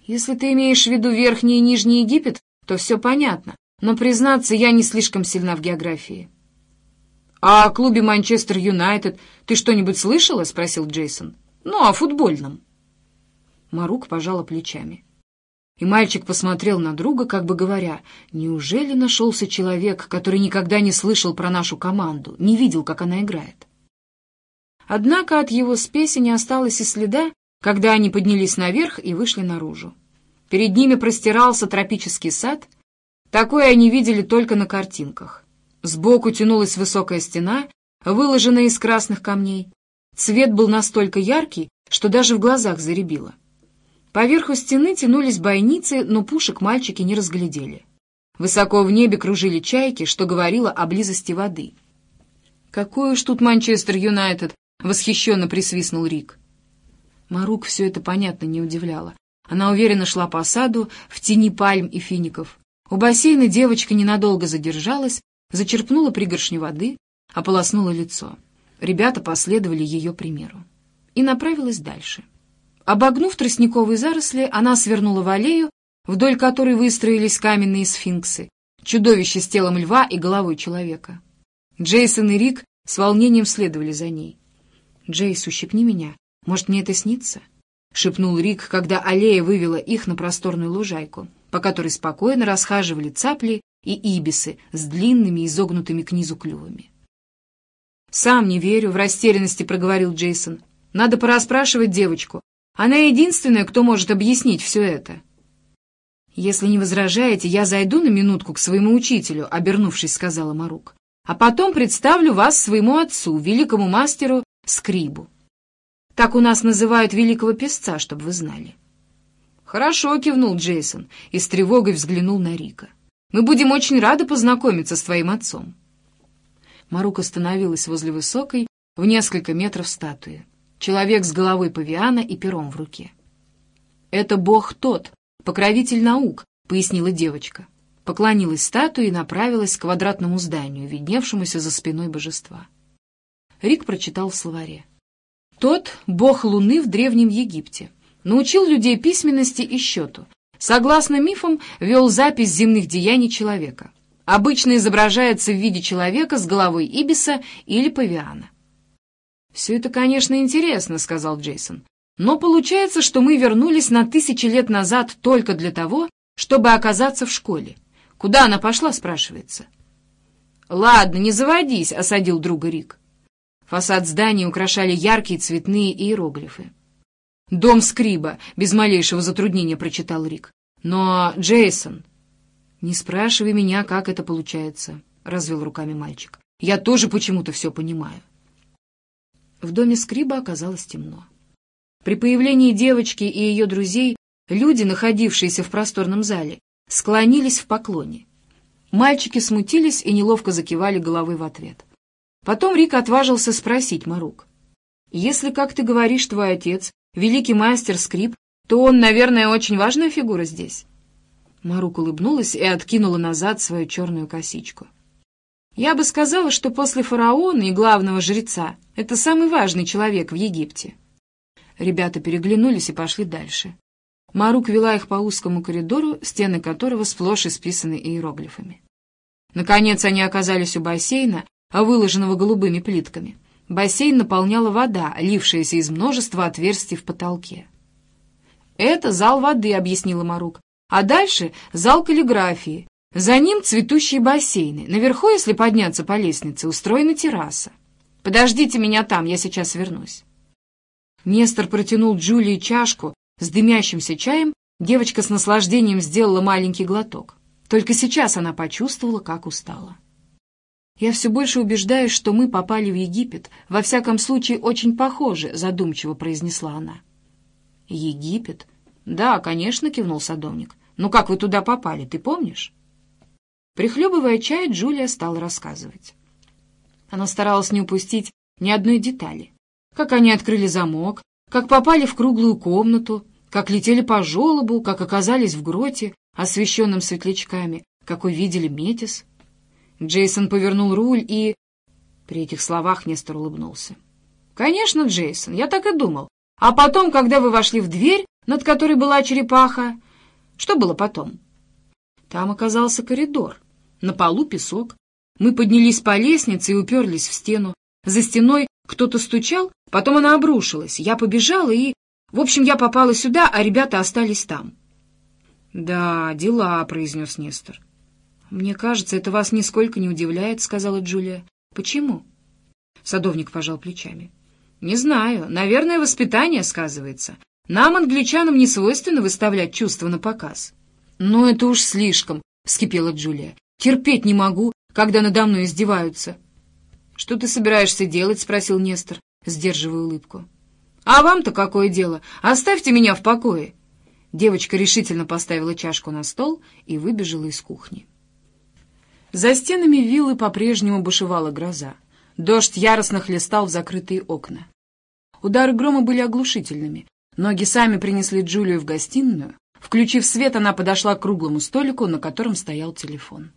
Если ты имеешь в виду Верхний и Нижний Египет, то все понятно. Но, признаться, я не слишком сильна в географии. «А о клубе Манчестер Юнайтед ты что-нибудь слышала?» — спросил Джейсон. «Ну, о футбольном». Марук пожала плечами. И мальчик посмотрел на друга, как бы говоря, «Неужели нашелся человек, который никогда не слышал про нашу команду, не видел, как она играет?» Однако от его спеси не осталось и следа, когда они поднялись наверх и вышли наружу. Перед ними простирался тропический сад. Такое они видели только на картинках. Сбоку тянулась высокая стена, выложенная из красных камней. Цвет был настолько яркий, что даже в глазах заребило. Поверху стены тянулись бойницы, но пушек мальчики не разглядели. Высоко в небе кружили чайки, что говорило о близости воды. «Какой уж тут Манчестер Юнайтед!» — восхищенно присвистнул Рик. Марук все это понятно не удивляло. Она уверенно шла по саду, в тени пальм и фиников. У бассейна девочка ненадолго задержалась, зачерпнула пригоршню воды, ополоснула лицо. Ребята последовали ее примеру. И направилась дальше. Обогнув тростниковые заросли, она свернула в аллею, вдоль которой выстроились каменные сфинксы, чудовище с телом льва и головой человека. Джейсон и Рик с волнением следовали за ней. «Джейс, ущипни меня. Может, мне это снится?» — шепнул Рик, когда аллея вывела их на просторную лужайку, по которой спокойно расхаживали цапли и ибисы с длинными изогнутыми к низу клювами. «Сам не верю», — в растерянности проговорил Джейсон. «Надо порасспрашивать девочку. Она единственная, кто может объяснить все это. «Если не возражаете, я зайду на минутку к своему учителю», — обернувшись, сказала Марук. «А потом представлю вас своему отцу, великому мастеру Скрибу. Так у нас называют великого песца, чтобы вы знали». «Хорошо», — кивнул Джейсон и с тревогой взглянул на Рика. «Мы будем очень рады познакомиться с твоим отцом». Марук остановилась возле высокой, в несколько метров статуи. Человек с головой павиана и пером в руке. «Это бог тот, покровитель наук», — пояснила девочка. Поклонилась статуе и направилась к квадратному зданию, видневшемуся за спиной божества. Рик прочитал в словаре. «Тот — бог Луны в Древнем Египте. Научил людей письменности и счету. Согласно мифам, вел запись земных деяний человека. Обычно изображается в виде человека с головой ибиса или павиана. «Все это, конечно, интересно», — сказал Джейсон. «Но получается, что мы вернулись на тысячи лет назад только для того, чтобы оказаться в школе. Куда она пошла, спрашивается?» «Ладно, не заводись», — осадил друга Рик. Фасад здания украшали яркие цветные иероглифы. «Дом Скриба», — без малейшего затруднения прочитал Рик. «Но, Джейсон...» «Не спрашивай меня, как это получается», — развел руками мальчик. «Я тоже почему-то все понимаю». В доме Скриба оказалось темно. При появлении девочки и ее друзей люди, находившиеся в просторном зале, склонились в поклоне. Мальчики смутились и неловко закивали головой в ответ. Потом Рик отважился спросить Марук. «Если, как ты говоришь, твой отец — великий мастер скрип, то он, наверное, очень важная фигура здесь». Марук улыбнулась и откинула назад свою черную косичку. Я бы сказала, что после фараона и главного жреца это самый важный человек в Египте. Ребята переглянулись и пошли дальше. Марук вела их по узкому коридору, стены которого сплошь исписаны иероглифами. Наконец они оказались у бассейна, выложенного голубыми плитками. Бассейн наполняла вода, лившаяся из множества отверстий в потолке. «Это зал воды», — объяснила Марук. «А дальше зал каллиграфии, за ним цветущие бассейны. Наверху, если подняться по лестнице, устроена терраса. Подождите меня там, я сейчас вернусь. Нестор протянул Джулии чашку с дымящимся чаем. Девочка с наслаждением сделала маленький глоток. Только сейчас она почувствовала, как устала. «Я все больше убеждаюсь, что мы попали в Египет. Во всяком случае, очень похоже», — задумчиво произнесла она. «Египет?» «Да, конечно», — кивнул садовник. «Ну как вы туда попали, ты помнишь?» Прихлебывая чай, Джулия стала рассказывать. Она старалась не упустить ни одной детали. Как они открыли замок, как попали в круглую комнату, как летели по желобу, как оказались в гроте, освещенном светлячками, как увидели Метис. Джейсон повернул руль и... При этих словах Нестор улыбнулся. «Конечно, Джейсон, я так и думал. А потом, когда вы вошли в дверь, над которой была черепаха, что было потом?» Там оказался коридор. На полу песок. Мы поднялись по лестнице и уперлись в стену. За стеной кто-то стучал, потом она обрушилась. Я побежала и... В общем, я попала сюда, а ребята остались там. «Да, дела», — произнес Нестор. «Мне кажется, это вас нисколько не удивляет», — сказала Джулия. «Почему?» Садовник пожал плечами. «Не знаю. Наверное, воспитание сказывается. Нам, англичанам, не свойственно выставлять чувства на показ». «Ну, это уж слишком», — вскипела Джулия. «Терпеть не могу, когда надо мной издеваются». «Что ты собираешься делать?» — спросил Нестор, сдерживая улыбку. «А вам-то какое дело? Оставьте меня в покое!» Девочка решительно поставила чашку на стол и выбежала из кухни. За стенами виллы по-прежнему бушевала гроза. Дождь яростно хлестал в закрытые окна. Удары грома были оглушительными. Ноги сами принесли Джулию в гостиную. Включив свет, она подошла к круглому столику, на котором стоял телефон.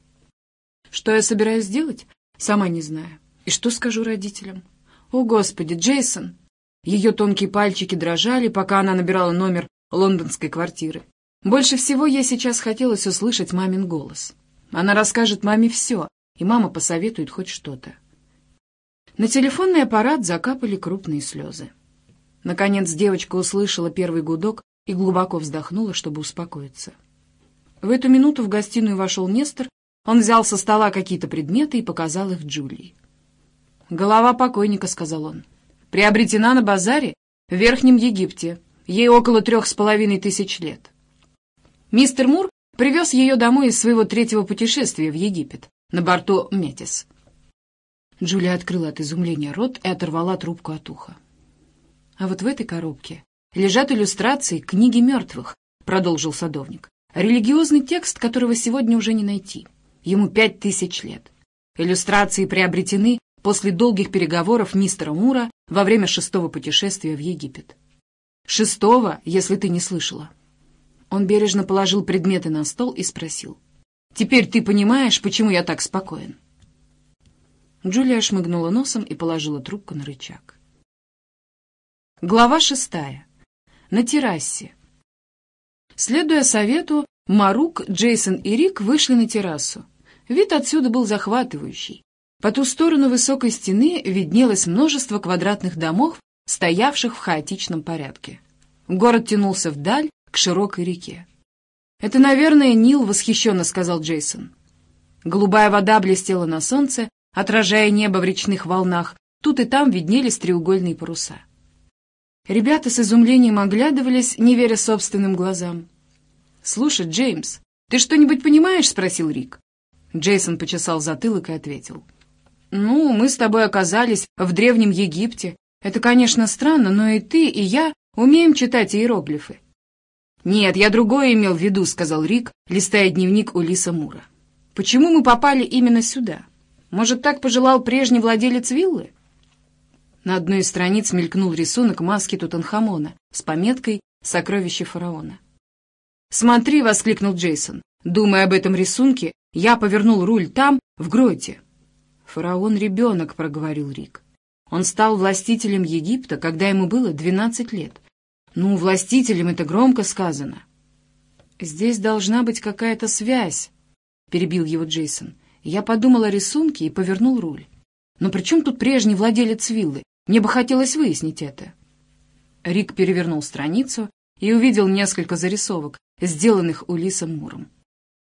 Что я собираюсь делать? Сама не знаю. И что скажу родителям? О, Господи, Джейсон! Ее тонкие пальчики дрожали, пока она набирала номер лондонской квартиры. Больше всего ей сейчас хотелось услышать мамин голос. Она расскажет маме все, и мама посоветует хоть что-то. На телефонный аппарат закапали крупные слезы. Наконец девочка услышала первый гудок и глубоко вздохнула, чтобы успокоиться. В эту минуту в гостиную вошел Нестор, он взял со стола какие-то предметы и показал их Джулии. «Голова покойника», — сказал он, — «приобретена на базаре в Верхнем Египте. Ей около трех с половиной тысяч лет. Мистер Мур привез ее домой из своего третьего путешествия в Египет на борту «Метис». Джулия открыла от изумления рот и оторвала трубку от уха. «А вот в этой коробке лежат иллюстрации книги мертвых», — продолжил садовник. «Религиозный текст, которого сегодня уже не найти. Ему пять тысяч лет. Иллюстрации приобретены после долгих переговоров мистера Мура во время шестого путешествия в Египет. Шестого, если ты не слышала». Он бережно положил предметы на стол и спросил. «Теперь ты понимаешь, почему я так спокоен?» Джулия шмыгнула носом и положила трубку на рычаг. Глава шестая. На террасе. Следуя совету, Марук, Джейсон и Рик вышли на террасу. Вид отсюда был захватывающий. По ту сторону высокой стены виднелось множество квадратных домов, стоявших в хаотичном порядке. Город тянулся вдаль, к широкой реке. «Это, наверное, Нил», — восхищенно сказал Джейсон. Голубая вода блестела на солнце, отражая небо в речных волнах, тут и там виднелись треугольные паруса. Ребята с изумлением оглядывались, не веря собственным глазам. «Слушай, Джеймс, ты что-нибудь понимаешь?» — спросил Рик. Джейсон почесал затылок и ответил. «Ну, мы с тобой оказались в Древнем Египте. Это, конечно, странно, но и ты, и я умеем читать иероглифы». «Нет, я другое имел в виду», — сказал Рик, листая дневник Улиса Мура. «Почему мы попали именно сюда?» Может, так пожелал прежний владелец виллы? На одной из страниц мелькнул рисунок маски Тутанхамона с пометкой «Сокровище фараона». «Смотри!» — воскликнул Джейсон. Думая об этом рисунке, я повернул руль там, в гроте. «Фараон — ребенок», — проговорил Рик. Он стал властителем Египта, когда ему было двенадцать лет. Ну, властителем это громко сказано. «Здесь должна быть какая-то связь», — перебил его Джейсон. Я подумал о рисунке и повернул руль. Но при чем тут прежний владелец виллы? Мне бы хотелось выяснить это. Рик перевернул страницу и увидел несколько зарисовок, сделанных Улисом Муром.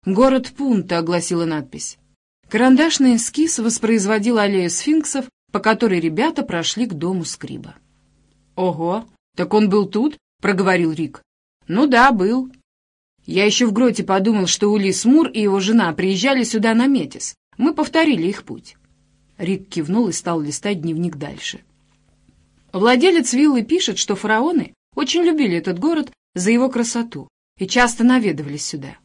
«Город Пунта», — огласила надпись. Карандашный эскиз воспроизводил аллею сфинксов, по которой ребята прошли к дому Скриба. «Ого, так он был тут?» — проговорил Рик. «Ну да, был. Я еще в гроте подумал, что Улис Мур и его жена приезжали сюда на Метис. Мы повторили их путь. Рик кивнул и стал листать дневник дальше. Владелец виллы пишет, что фараоны очень любили этот город за его красоту и часто наведывались сюда.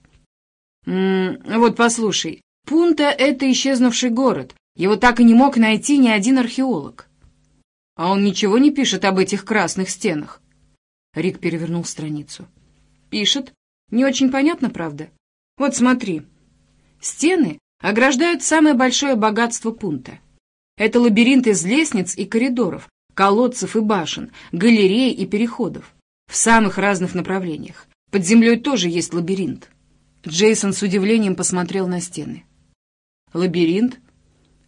М вот послушай, Пунта — это исчезнувший город. Его так и не мог найти ни один археолог. А он ничего не пишет об этих красных стенах. Рик перевернул страницу. Пишет, не очень понятно, правда? Вот смотри. Стены ограждают самое большое богатство пункта. Это лабиринт из лестниц и коридоров, колодцев и башен, галерей и переходов. В самых разных направлениях. Под землей тоже есть лабиринт. Джейсон с удивлением посмотрел на стены. Лабиринт?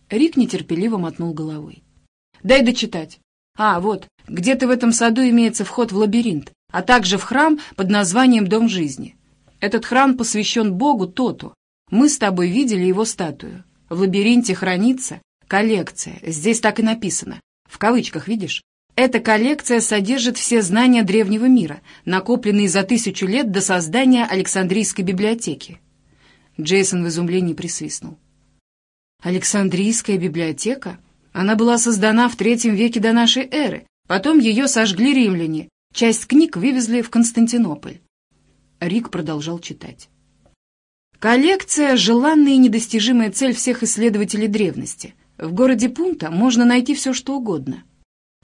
Рик нетерпеливо мотнул головой. «Дай дочитать. А, вот, где-то в этом саду имеется вход в лабиринт, а также в храм под названием Дом жизни. Этот храм посвящен Богу Тоту. Мы с тобой видели его статую. В лабиринте хранится коллекция. Здесь так и написано. В кавычках, видишь? Эта коллекция содержит все знания древнего мира, накопленные за тысячу лет до создания Александрийской библиотеки. Джейсон в изумлении присвистнул. Александрийская библиотека? Она была создана в третьем веке до нашей эры. Потом ее сожгли римляне. Часть книг вывезли в Константинополь. Рик продолжал читать. Коллекция — желанная и недостижимая цель всех исследователей древности. В городе Пунта можно найти все, что угодно.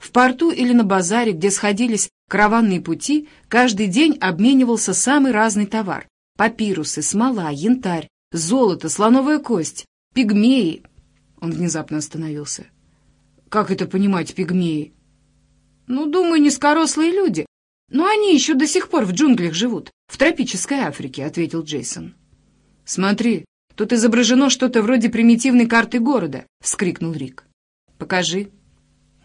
В порту или на базаре, где сходились караванные пути, каждый день обменивался самый разный товар. Папирусы, смола, янтарь, золото, слоновая кость, пигмеи. Он внезапно остановился. Как это понимать, пигмеи? Ну, думаю, низкорослые люди. Но они еще до сих пор в джунглях живут, в тропической Африке, — ответил Джейсон. Смотри, «Тут изображено что-то вроде примитивной карты города», — вскрикнул Рик. «Покажи».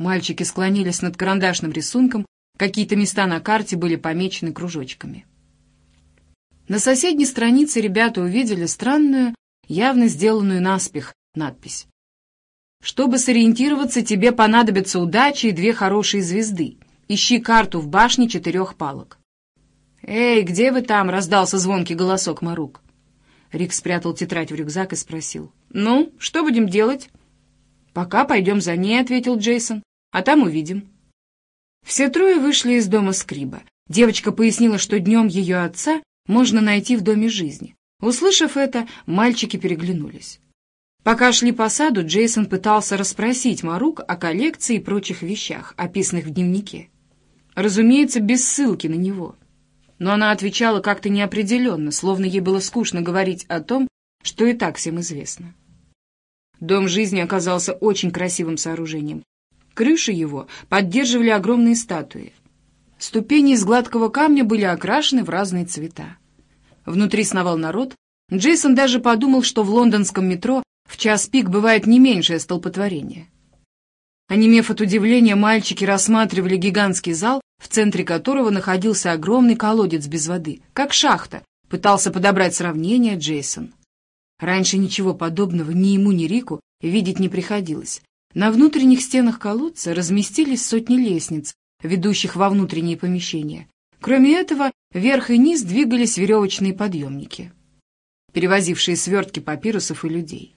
Мальчики склонились над карандашным рисунком, какие-то места на карте были помечены кружочками. На соседней странице ребята увидели странную, явно сделанную наспех, надпись. «Чтобы сориентироваться, тебе понадобится удача и две хорошие звезды. Ищи карту в башне четырех палок». «Эй, где вы там?» — раздался звонкий голосок Марук. Рик спрятал тетрадь в рюкзак и спросил. «Ну, что будем делать?» «Пока пойдем за ней», — ответил Джейсон. «А там увидим». Все трое вышли из дома Скриба. Девочка пояснила, что днем ее отца можно найти в доме жизни. Услышав это, мальчики переглянулись. Пока шли по саду, Джейсон пытался расспросить Марук о коллекции и прочих вещах, описанных в дневнике. Разумеется, без ссылки на него но она отвечала как-то неопределенно, словно ей было скучно говорить о том, что и так всем известно. Дом жизни оказался очень красивым сооружением. Крыши его поддерживали огромные статуи. Ступени из гладкого камня были окрашены в разные цвета. Внутри сновал народ. Джейсон даже подумал, что в лондонском метро в час пик бывает не меньшее столпотворение. Онемев от удивления, мальчики рассматривали гигантский зал, в центре которого находился огромный колодец без воды, как шахта, пытался подобрать сравнение Джейсон. Раньше ничего подобного ни ему, ни Рику видеть не приходилось. На внутренних стенах колодца разместились сотни лестниц, ведущих во внутренние помещения. Кроме этого, вверх и низ двигались веревочные подъемники, перевозившие свертки папирусов и людей.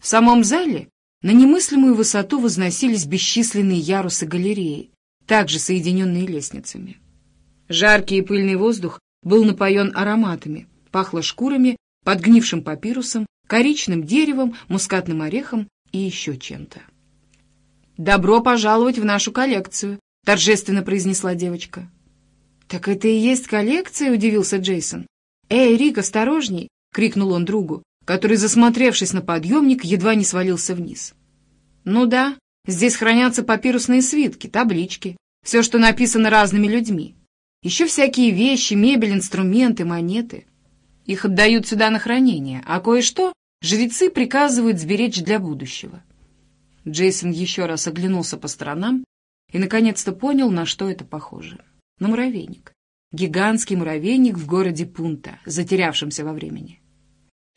В самом зале на немыслимую высоту возносились бесчисленные ярусы галереи, также соединенные лестницами. Жаркий и пыльный воздух был напоен ароматами, пахло шкурами, подгнившим папирусом, коричным деревом, мускатным орехом и еще чем-то. «Добро пожаловать в нашу коллекцию», — торжественно произнесла девочка. «Так это и есть коллекция?» — удивился Джейсон. «Эй, Рик, осторожней!» — крикнул он другу который, засмотревшись на подъемник, едва не свалился вниз. «Ну да, здесь хранятся папирусные свитки, таблички, все, что написано разными людьми. Еще всякие вещи, мебель, инструменты, монеты. Их отдают сюда на хранение, а кое-что жрецы приказывают сберечь для будущего». Джейсон еще раз оглянулся по сторонам и наконец-то понял, на что это похоже. На муравейник. Гигантский муравейник в городе Пунта, затерявшемся во времени.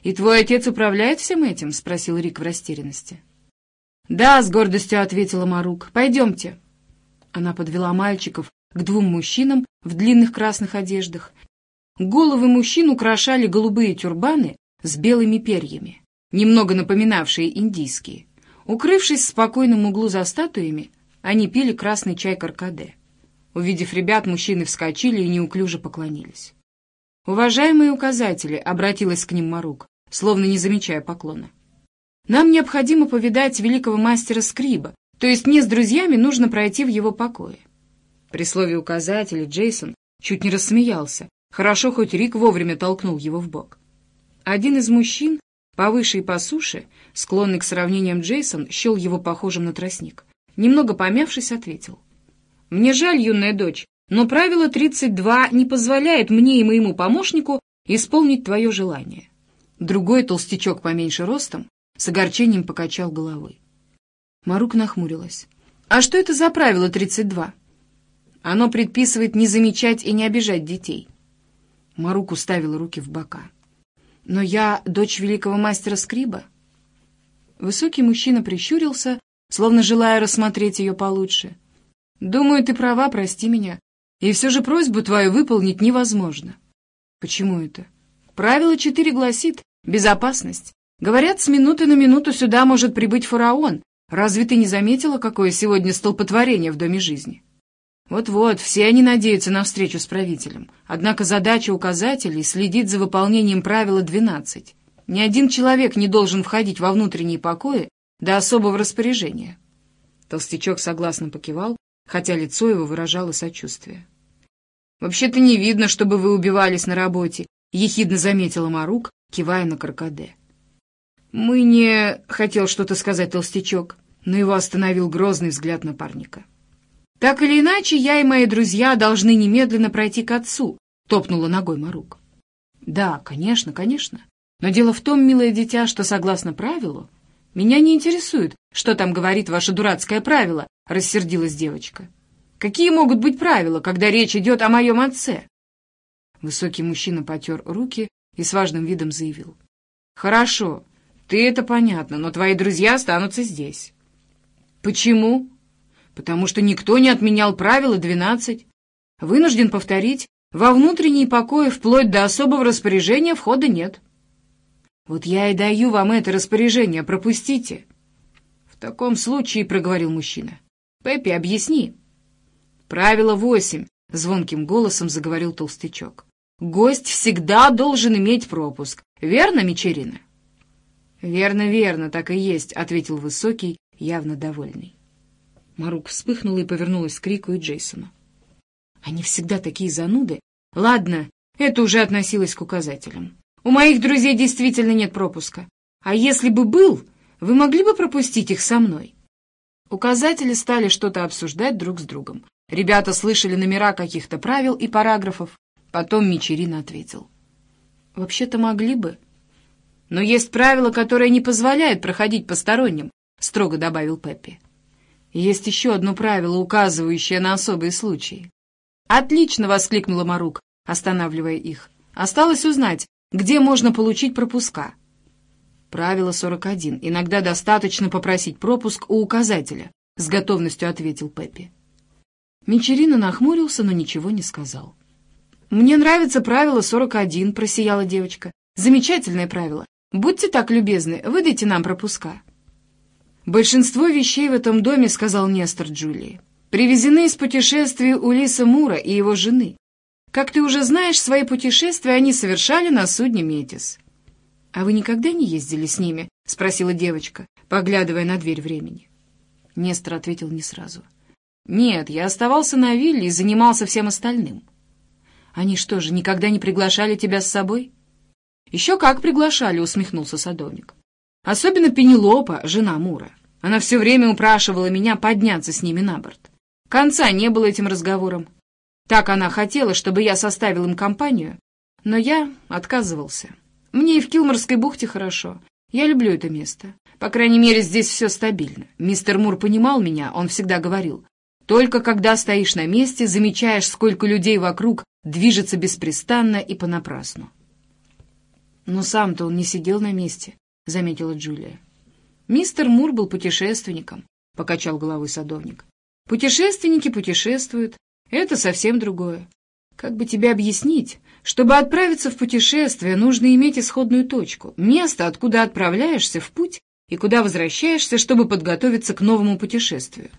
«И твой отец управляет всем этим?» — спросил Рик в растерянности. «Да», — с гордостью ответила Марук. «Пойдемте». Она подвела мальчиков к двум мужчинам в длинных красных одеждах. Головы мужчин украшали голубые тюрбаны с белыми перьями, немного напоминавшие индийские. Укрывшись в спокойном углу за статуями, они пили красный чай каркаде. Увидев ребят, мужчины вскочили и неуклюже поклонились. «Уважаемые указатели», — обратилась к ним Марук, словно не замечая поклона. «Нам необходимо повидать великого мастера Скриба, то есть мне с друзьями нужно пройти в его покое». При слове указателя Джейсон чуть не рассмеялся. Хорошо, хоть Рик вовремя толкнул его в бок. Один из мужчин, повыше и по суше, склонный к сравнениям Джейсон, счел его похожим на тростник. Немного помявшись, ответил. «Мне жаль, юная дочь, но правило 32 не позволяет мне и моему помощнику исполнить твое желание. Другой толстячок поменьше ростом с огорчением покачал головой. Марук нахмурилась. «А что это за правило 32?» «Оно предписывает не замечать и не обижать детей». Марук уставила руки в бока. «Но я дочь великого мастера Скриба». Высокий мужчина прищурился, словно желая рассмотреть ее получше. «Думаю, ты права, прости меня. И все же просьбу твою выполнить невозможно». «Почему это?» «Правило четыре гласит «безопасность». Говорят, с минуты на минуту сюда может прибыть фараон. Разве ты не заметила, какое сегодня столпотворение в Доме жизни?» Вот-вот, все они надеются на встречу с правителем. Однако задача указателей — следить за выполнением правила 12. Ни один человек не должен входить во внутренние покои до особого распоряжения. Толстячок согласно покивал, хотя лицо его выражало сочувствие. «Вообще-то не видно, чтобы вы убивались на работе», — ехидно заметила Марук, кивая на Каркаде. «Мы не...» — хотел что-то сказать толстячок, но его остановил грозный взгляд напарника. «Так или иначе, я и мои друзья должны немедленно пройти к отцу», — топнула ногой Марук. «Да, конечно, конечно. Но дело в том, милое дитя, что, согласно правилу, меня не интересует, что там говорит ваше дурацкое правило», — рассердилась девочка. «Какие могут быть правила, когда речь идет о моем отце?» Высокий мужчина потер руки и с важным видом заявил. «Хорошо, ты это понятно, но твои друзья останутся здесь». «Почему?» Потому что никто не отменял правило 12. Вынужден повторить, во внутренние покои вплоть до особого распоряжения входа нет. Вот я и даю вам это распоряжение, пропустите. В таком случае, — проговорил мужчина. Пеппи, объясни. Правило восемь, — звонким голосом заговорил толстячок. Гость всегда должен иметь пропуск. Верно, Мичерина? Верно, верно, так и есть, — ответил высокий, явно довольный. Марук вспыхнула и повернулась к Крику и Джейсону. «Они всегда такие зануды. Ладно, это уже относилось к указателям. У моих друзей действительно нет пропуска. А если бы был, вы могли бы пропустить их со мной?» Указатели стали что-то обсуждать друг с другом. Ребята слышали номера каких-то правил и параграфов. Потом Мичерина ответил. «Вообще-то могли бы. Но есть правила, которые не позволяют проходить посторонним», — строго добавил Пеппи. Есть еще одно правило, указывающее на особые случаи. «Отлично!» — воскликнула Марук, останавливая их. «Осталось узнать, где можно получить пропуска». Правило 41. Иногда достаточно попросить пропуск у указателя, — с готовностью ответил Пеппи. Мичерина нахмурился, но ничего не сказал. «Мне нравится правило 41», — просияла девочка. «Замечательное правило. Будьте так любезны, выдайте нам пропуска». «Большинство вещей в этом доме, — сказал Нестор Джулии, — привезены из путешествий Улиса Мура и его жены. Как ты уже знаешь, свои путешествия они совершали на судне Метис». «А вы никогда не ездили с ними?» — спросила девочка, поглядывая на дверь времени. Нестор ответил не сразу. «Нет, я оставался на вилле и занимался всем остальным». «Они что же, никогда не приглашали тебя с собой?» «Еще как приглашали», — усмехнулся садовник. Особенно Пенелопа, жена Мура. Она все время упрашивала меня подняться с ними на борт. Конца не было этим разговорам. Так она хотела, чтобы я составил им компанию, но я отказывался. Мне и в Килморской бухте хорошо. Я люблю это место. По крайней мере, здесь все стабильно. Мистер Мур понимал меня, он всегда говорил. Только когда стоишь на месте, замечаешь, сколько людей вокруг движется беспрестанно и понапрасну. Но сам-то он не сидел на месте. — заметила Джулия. «Мистер Мур был путешественником», — покачал головой садовник. «Путешественники путешествуют. Это совсем другое. Как бы тебе объяснить? Чтобы отправиться в путешествие, нужно иметь исходную точку, место, откуда отправляешься в путь и куда возвращаешься, чтобы подготовиться к новому путешествию.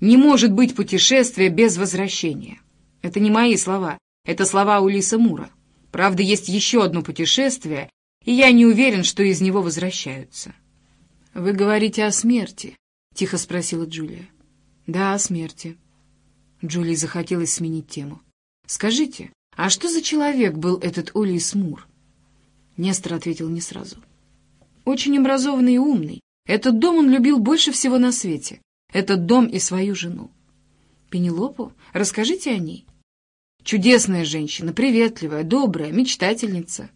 Не может быть путешествия без возвращения. Это не мои слова, это слова Улиса Мура. Правда, есть еще одно путешествие, и я не уверен, что из него возвращаются. — Вы говорите о смерти? — тихо спросила Джулия. — Да, о смерти. Джулии захотелось сменить тему. — Скажите, а что за человек был этот Улис Мур? Нестор ответил не сразу. — Очень образованный и умный. Этот дом он любил больше всего на свете. Этот дом и свою жену. Пенелопу? Расскажите о ней. Чудесная женщина, приветливая, добрая, мечтательница.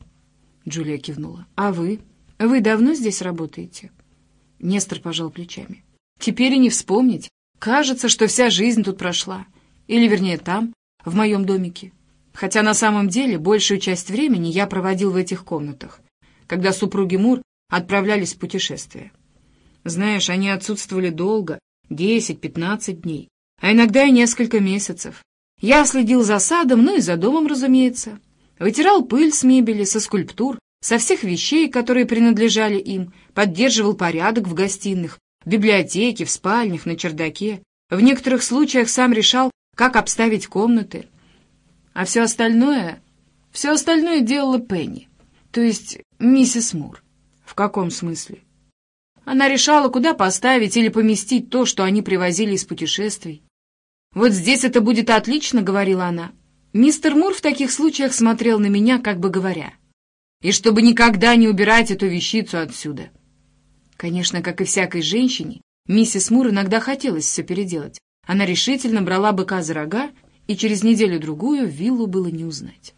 Джулия кивнула. «А вы? Вы давно здесь работаете?» Нестор пожал плечами. «Теперь и не вспомнить. Кажется, что вся жизнь тут прошла. Или, вернее, там, в моем домике. Хотя на самом деле большую часть времени я проводил в этих комнатах, когда супруги Мур отправлялись в путешествие. Знаешь, они отсутствовали долго, 10-15 дней, а иногда и несколько месяцев. Я следил за садом, ну и за домом, разумеется. Вытирал пыль с мебели, со скульптур, со всех вещей, которые принадлежали им, поддерживал порядок в гостиных, в библиотеке, в спальнях, на чердаке. В некоторых случаях сам решал, как обставить комнаты. А все остальное... Все остальное делала Пенни, то есть миссис Мур. В каком смысле? Она решала, куда поставить или поместить то, что они привозили из путешествий. «Вот здесь это будет отлично», — говорила она. Мистер Мур в таких случаях смотрел на меня, как бы говоря. «И чтобы никогда не убирать эту вещицу отсюда». Конечно, как и всякой женщине, миссис Мур иногда хотелось все переделать. Она решительно брала быка за рога, и через неделю-другую виллу было не узнать.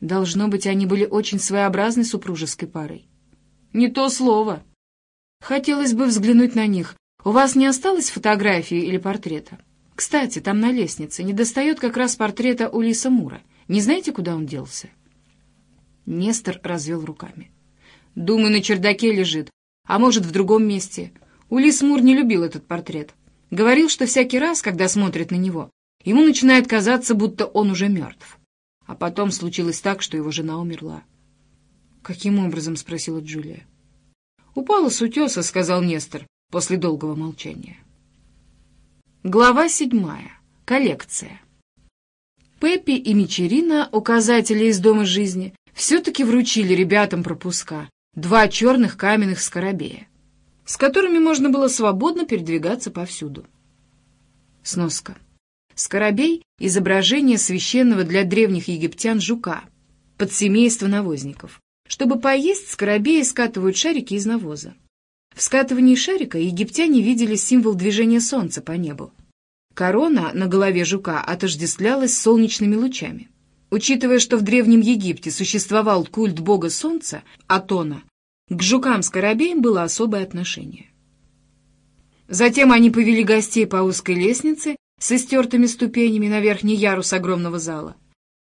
Должно быть, они были очень своеобразной супружеской парой. Не то слово. Хотелось бы взглянуть на них. У вас не осталось фотографии или портрета? Кстати, там на лестнице недостает как раз портрета Улиса Мура. Не знаете, куда он делся? Нестор развел руками. Думаю, на чердаке лежит, а может, в другом месте. Улис Мур не любил этот портрет. Говорил, что всякий раз, когда смотрит на него, ему начинает казаться, будто он уже мертв. А потом случилось так, что его жена умерла. «Каким образом?» — спросила Джулия. «Упала с утеса», — сказал Нестор после долгого молчания. Глава седьмая. Коллекция. Пеппи и Мичерина, указатели из Дома жизни, все-таки вручили ребятам пропуска, два черных каменных скоробея, с которыми можно было свободно передвигаться повсюду. Сноска. Скоробей — изображение священного для древних египтян жука, подсемейства навозников. Чтобы поесть, скоробеи скатывают шарики из навоза. В скатывании шарика египтяне видели символ движения солнца по небу. Корона на голове жука отождествлялась с солнечными лучами. Учитывая, что в Древнем Египте существовал культ бога солнца, Атона, к жукам-скоробеям было особое отношение. Затем они повели гостей по узкой лестнице с истертыми ступенями на верхний ярус огромного зала.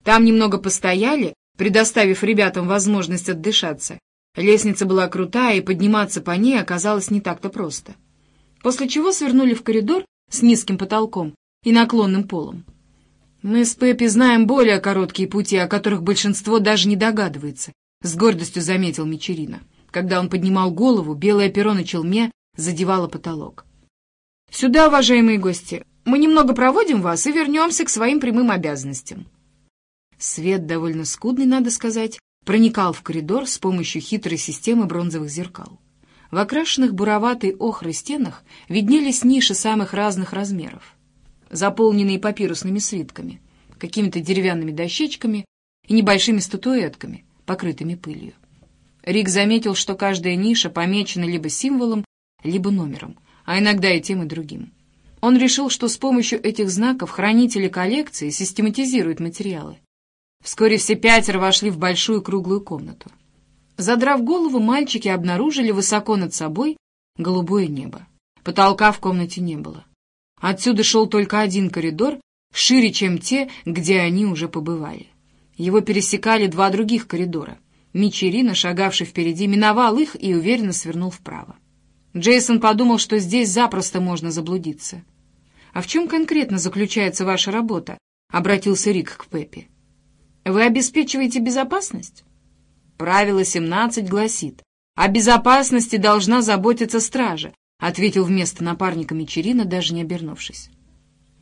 Там немного постояли, предоставив ребятам возможность отдышаться. Лестница была крутая, и подниматься по ней оказалось не так-то просто. После чего свернули в коридор с низким потолком и наклонным полом. «Мы с Пеппи знаем более короткие пути, о которых большинство даже не догадывается», — с гордостью заметил Мичерина. Когда он поднимал голову, белое перо на челме задевало потолок. «Сюда, уважаемые гости, мы немного проводим вас и вернемся к своим прямым обязанностям». Свет, довольно скудный, надо сказать, проникал в коридор с помощью хитрой системы бронзовых зеркал. В окрашенных буроватой охрой стенах виднелись ниши самых разных размеров, заполненные папирусными свитками, какими-то деревянными дощечками и небольшими статуэтками, покрытыми пылью. Рик заметил, что каждая ниша помечена либо символом, либо номером, а иногда и тем и другим. Он решил, что с помощью этих знаков хранители коллекции систематизируют материалы, Вскоре все пятеро вошли в большую круглую комнату. Задрав голову, мальчики обнаружили высоко над собой голубое небо. Потолка в комнате не было. Отсюда шел только один коридор, шире, чем те, где они уже побывали. Его пересекали два других коридора. Мичерина, шагавший впереди, миновал их и уверенно свернул вправо. Джейсон подумал, что здесь запросто можно заблудиться. «А в чем конкретно заключается ваша работа?» — обратился Рик к Пеппи. Вы обеспечиваете безопасность? Правило 17 гласит, о безопасности должна заботиться стража, ответил вместо напарника Мичерина, даже не обернувшись.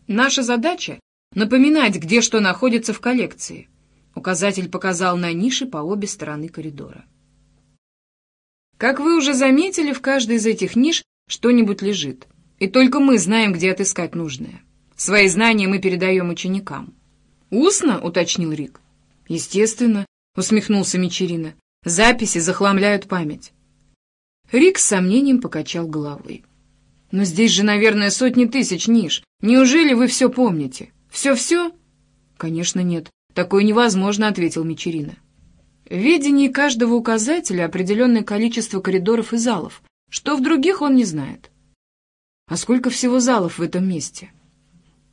Наша задача — напоминать, где что находится в коллекции. Указатель показал на ниши по обе стороны коридора. Как вы уже заметили, в каждой из этих ниш что-нибудь лежит, и только мы знаем, где отыскать нужное. Свои знания мы передаем ученикам. «Устно?» — уточнил Рик. «Естественно», — усмехнулся Мичерина. «Записи захламляют память». Рик с сомнением покачал головой. «Но здесь же, наверное, сотни тысяч ниш. Неужели вы все помните? Все-все?» «Конечно нет. Такое невозможно», — ответил Мичерина. В ведении каждого указателя определенное количество коридоров и залов, Что в других, он не знает. А сколько всего залов в этом месте?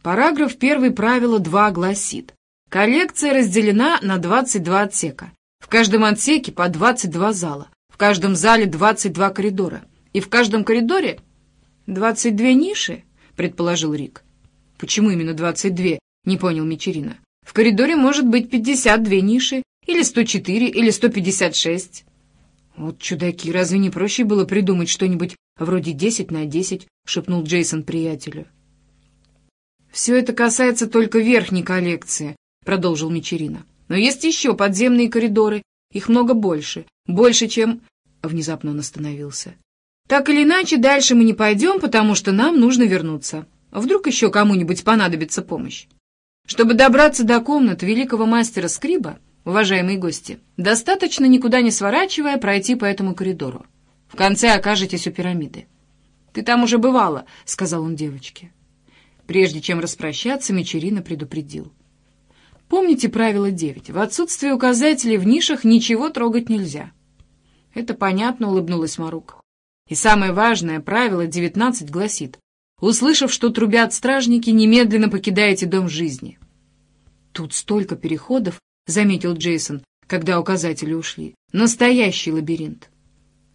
Параграф первый правила 2 гласит. Коллекция разделена на 22 отсека. В каждом отсеке по 22 зала. В каждом зале 22 коридора. И в каждом коридоре 22 ниши, предположил Рик. Почему именно 22? Не понял Мичерина. В коридоре может быть 52 ниши, или 104, или 156. Вот чудаки, разве не проще было придумать что-нибудь вроде 10 на 10, шепнул Джейсон приятелю. Все это касается только верхней коллекции, продолжил Мичерина. Но есть еще подземные коридоры, их много больше, больше, чем... Внезапно он остановился. Так или иначе, дальше мы не пойдем, потому что нам нужно вернуться. Вдруг еще кому-нибудь понадобится помощь. Чтобы добраться до комнат великого мастера Скриба, уважаемые гости, достаточно, никуда не сворачивая, пройти по этому коридору. В конце окажетесь у пирамиды. «Ты там уже бывала», — сказал он девочке. Прежде чем распрощаться, Мичерина предупредил. Помните правило 9. В отсутствие указателей в нишах ничего трогать нельзя. Это понятно, улыбнулась Марук. И самое важное, правило 19 гласит. Услышав, что трубят стражники, немедленно покидаете дом жизни. Тут столько переходов, заметил Джейсон, когда указатели ушли. Настоящий лабиринт.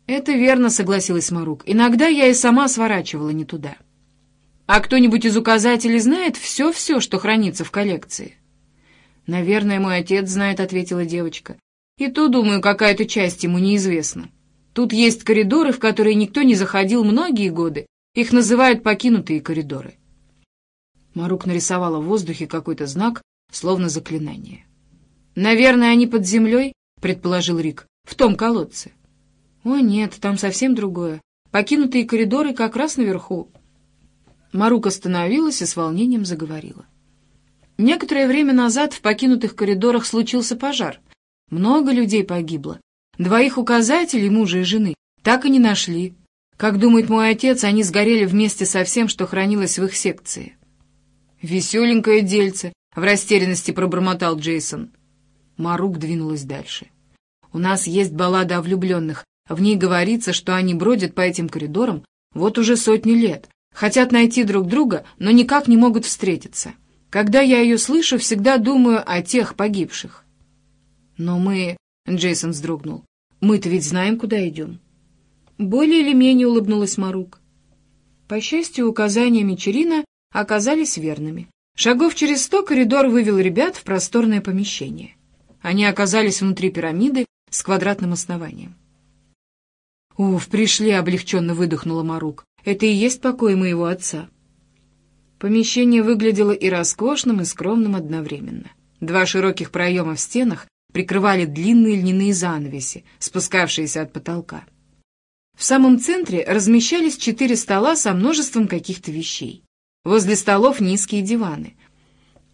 Это верно, согласилась Марук. Иногда я и сама сворачивала не туда. А кто-нибудь из указателей знает все-все, что хранится в коллекции? Наверное, мой отец знает, ответила девочка. И то, думаю, какая-то часть ему неизвестна. Тут есть коридоры, в которые никто не заходил многие годы, их называют покинутые коридоры. Марук нарисовала в воздухе какой-то знак, словно заклинание. «Наверное, они под землей?» — предположил Рик. «В том колодце». «О, нет, там совсем другое. Покинутые коридоры как раз наверху». Марук остановилась и с волнением заговорила. Некоторое время назад в покинутых коридорах случился пожар. Много людей погибло. Двоих указателей, мужа и жены, так и не нашли. Как думает мой отец, они сгорели вместе со всем, что хранилось в их секции. «Веселенькое дельце», — в растерянности пробормотал Джейсон. Марук двинулась дальше. «У нас есть баллада о влюбленных. В ней говорится, что они бродят по этим коридорам вот уже сотни лет, хотят найти друг друга, но никак не могут встретиться. Когда я ее слышу, всегда думаю о тех погибших». «Но мы...» — Джейсон вздрогнул. «Мы-то ведь знаем, куда идем». Более или менее улыбнулась Марук. По счастью, указания Мичерина оказались верными. Шагов через сто коридор вывел ребят в просторное помещение. Они оказались внутри пирамиды с квадратным основанием. «Уф, пришли!» — облегченно выдохнула Марук. «Это и есть покой моего отца». Помещение выглядело и роскошным, и скромным одновременно. Два широких проема в стенах прикрывали длинные льняные занавеси, спускавшиеся от потолка. В самом центре размещались четыре стола со множеством каких-то вещей. Возле столов низкие диваны.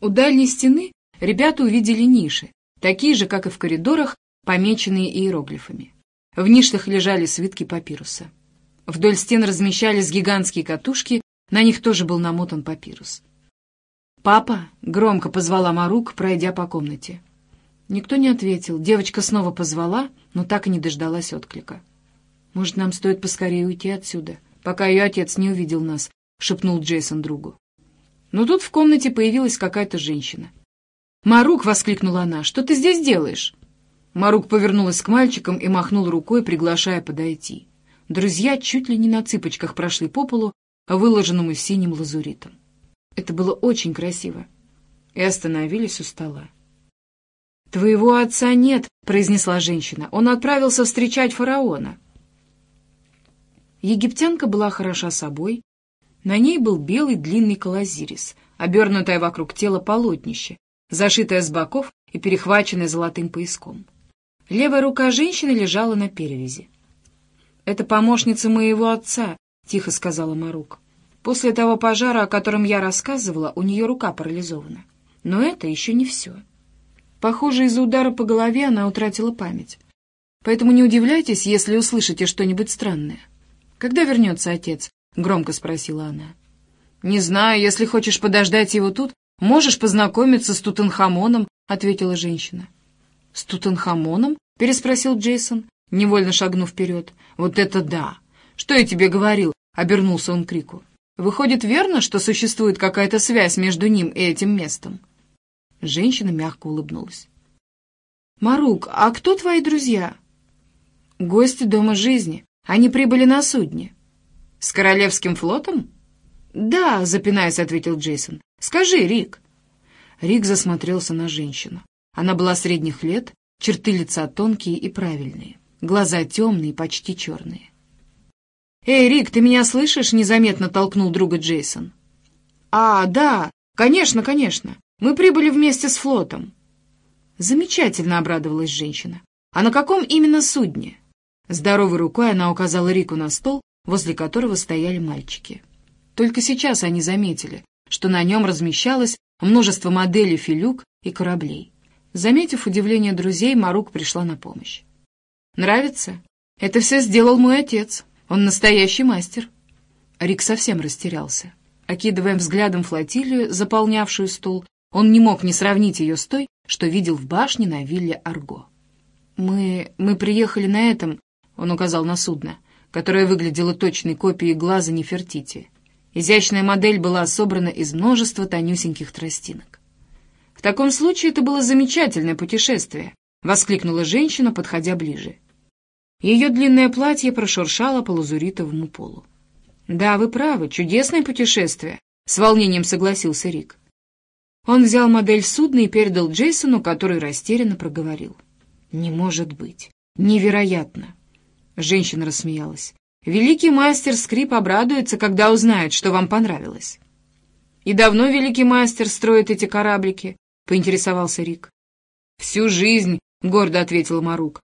У дальней стены ребята увидели ниши, такие же, как и в коридорах, помеченные иероглифами. В нишах лежали свитки папируса. Вдоль стен размещались гигантские катушки, на них тоже был намотан папирус. «Папа!» — громко позвала Марук, пройдя по комнате. Никто не ответил. Девочка снова позвала, но так и не дождалась отклика. «Может, нам стоит поскорее уйти отсюда, пока ее отец не увидел нас», — шепнул Джейсон другу. Но тут в комнате появилась какая-то женщина. «Марук!» — воскликнула она. «Что ты здесь делаешь?» Марук повернулась к мальчикам и махнул рукой, приглашая подойти. Друзья чуть ли не на цыпочках прошли по полу, выложенному синим лазуритом. Это было очень красиво. И остановились у стола. «Твоего отца нет», — произнесла женщина. «Он отправился встречать фараона». Египтянка была хороша собой. На ней был белый длинный колозирис, обернутое вокруг тела полотнище, зашитое с боков и перехваченное золотым пояском. Левая рука женщины лежала на перевязи. «Это помощница моего отца», — тихо сказала Марук. «После того пожара, о котором я рассказывала, у нее рука парализована. Но это еще не все». Похоже, из-за удара по голове она утратила память. Поэтому не удивляйтесь, если услышите что-нибудь странное. «Когда вернется отец?» — громко спросила она. «Не знаю, если хочешь подождать его тут, можешь познакомиться с Тутанхамоном», — ответила женщина. «С Тутанхамоном?» — переспросил Джейсон, невольно шагнув вперед. «Вот это да! «Что я тебе говорил?» — обернулся он к Рику. «Выходит, верно, что существует какая-то связь между ним и этим местом?» Женщина мягко улыбнулась. «Марук, а кто твои друзья?» «Гости Дома жизни. Они прибыли на судне». «С Королевским флотом?» «Да», — запинаясь, ответил Джейсон. «Скажи, Рик». Рик засмотрелся на женщину. Она была средних лет, черты лица тонкие и правильные, глаза темные, почти черные. «Эй, Рик, ты меня слышишь?» — незаметно толкнул друга Джейсон. «А, да, конечно, конечно. Мы прибыли вместе с флотом». «Замечательно», — обрадовалась женщина. «А на каком именно судне?» Здоровой рукой она указала Рику на стол, возле которого стояли мальчики. Только сейчас они заметили, что на нем размещалось множество моделей филюк и кораблей. Заметив удивление друзей, Марук пришла на помощь. «Нравится? Это все сделал мой отец. Он настоящий мастер». Рик совсем растерялся. Окидывая взглядом флотилию, заполнявшую стол, он не мог не сравнить ее с той, что видел в башне на вилле Арго. «Мы... мы приехали на этом», — он указал на судно, которое выглядело точной копией глаза Нефертити. Изящная модель была собрана из множества тонюсеньких тростинок. «В таком случае это было замечательное путешествие», — воскликнула женщина, подходя ближе. Ее длинное платье прошуршало по лазуритовому полу. «Да, вы правы, чудесное путешествие», — с волнением согласился Рик. Он взял модель судна и передал Джейсону, который растерянно проговорил. «Не может быть! Невероятно!» Женщина рассмеялась. «Великий мастер Скрип обрадуется, когда узнает, что вам понравилось». «И давно великий мастер строит эти кораблики?» — поинтересовался Рик. «Всю жизнь», — гордо ответил Марук.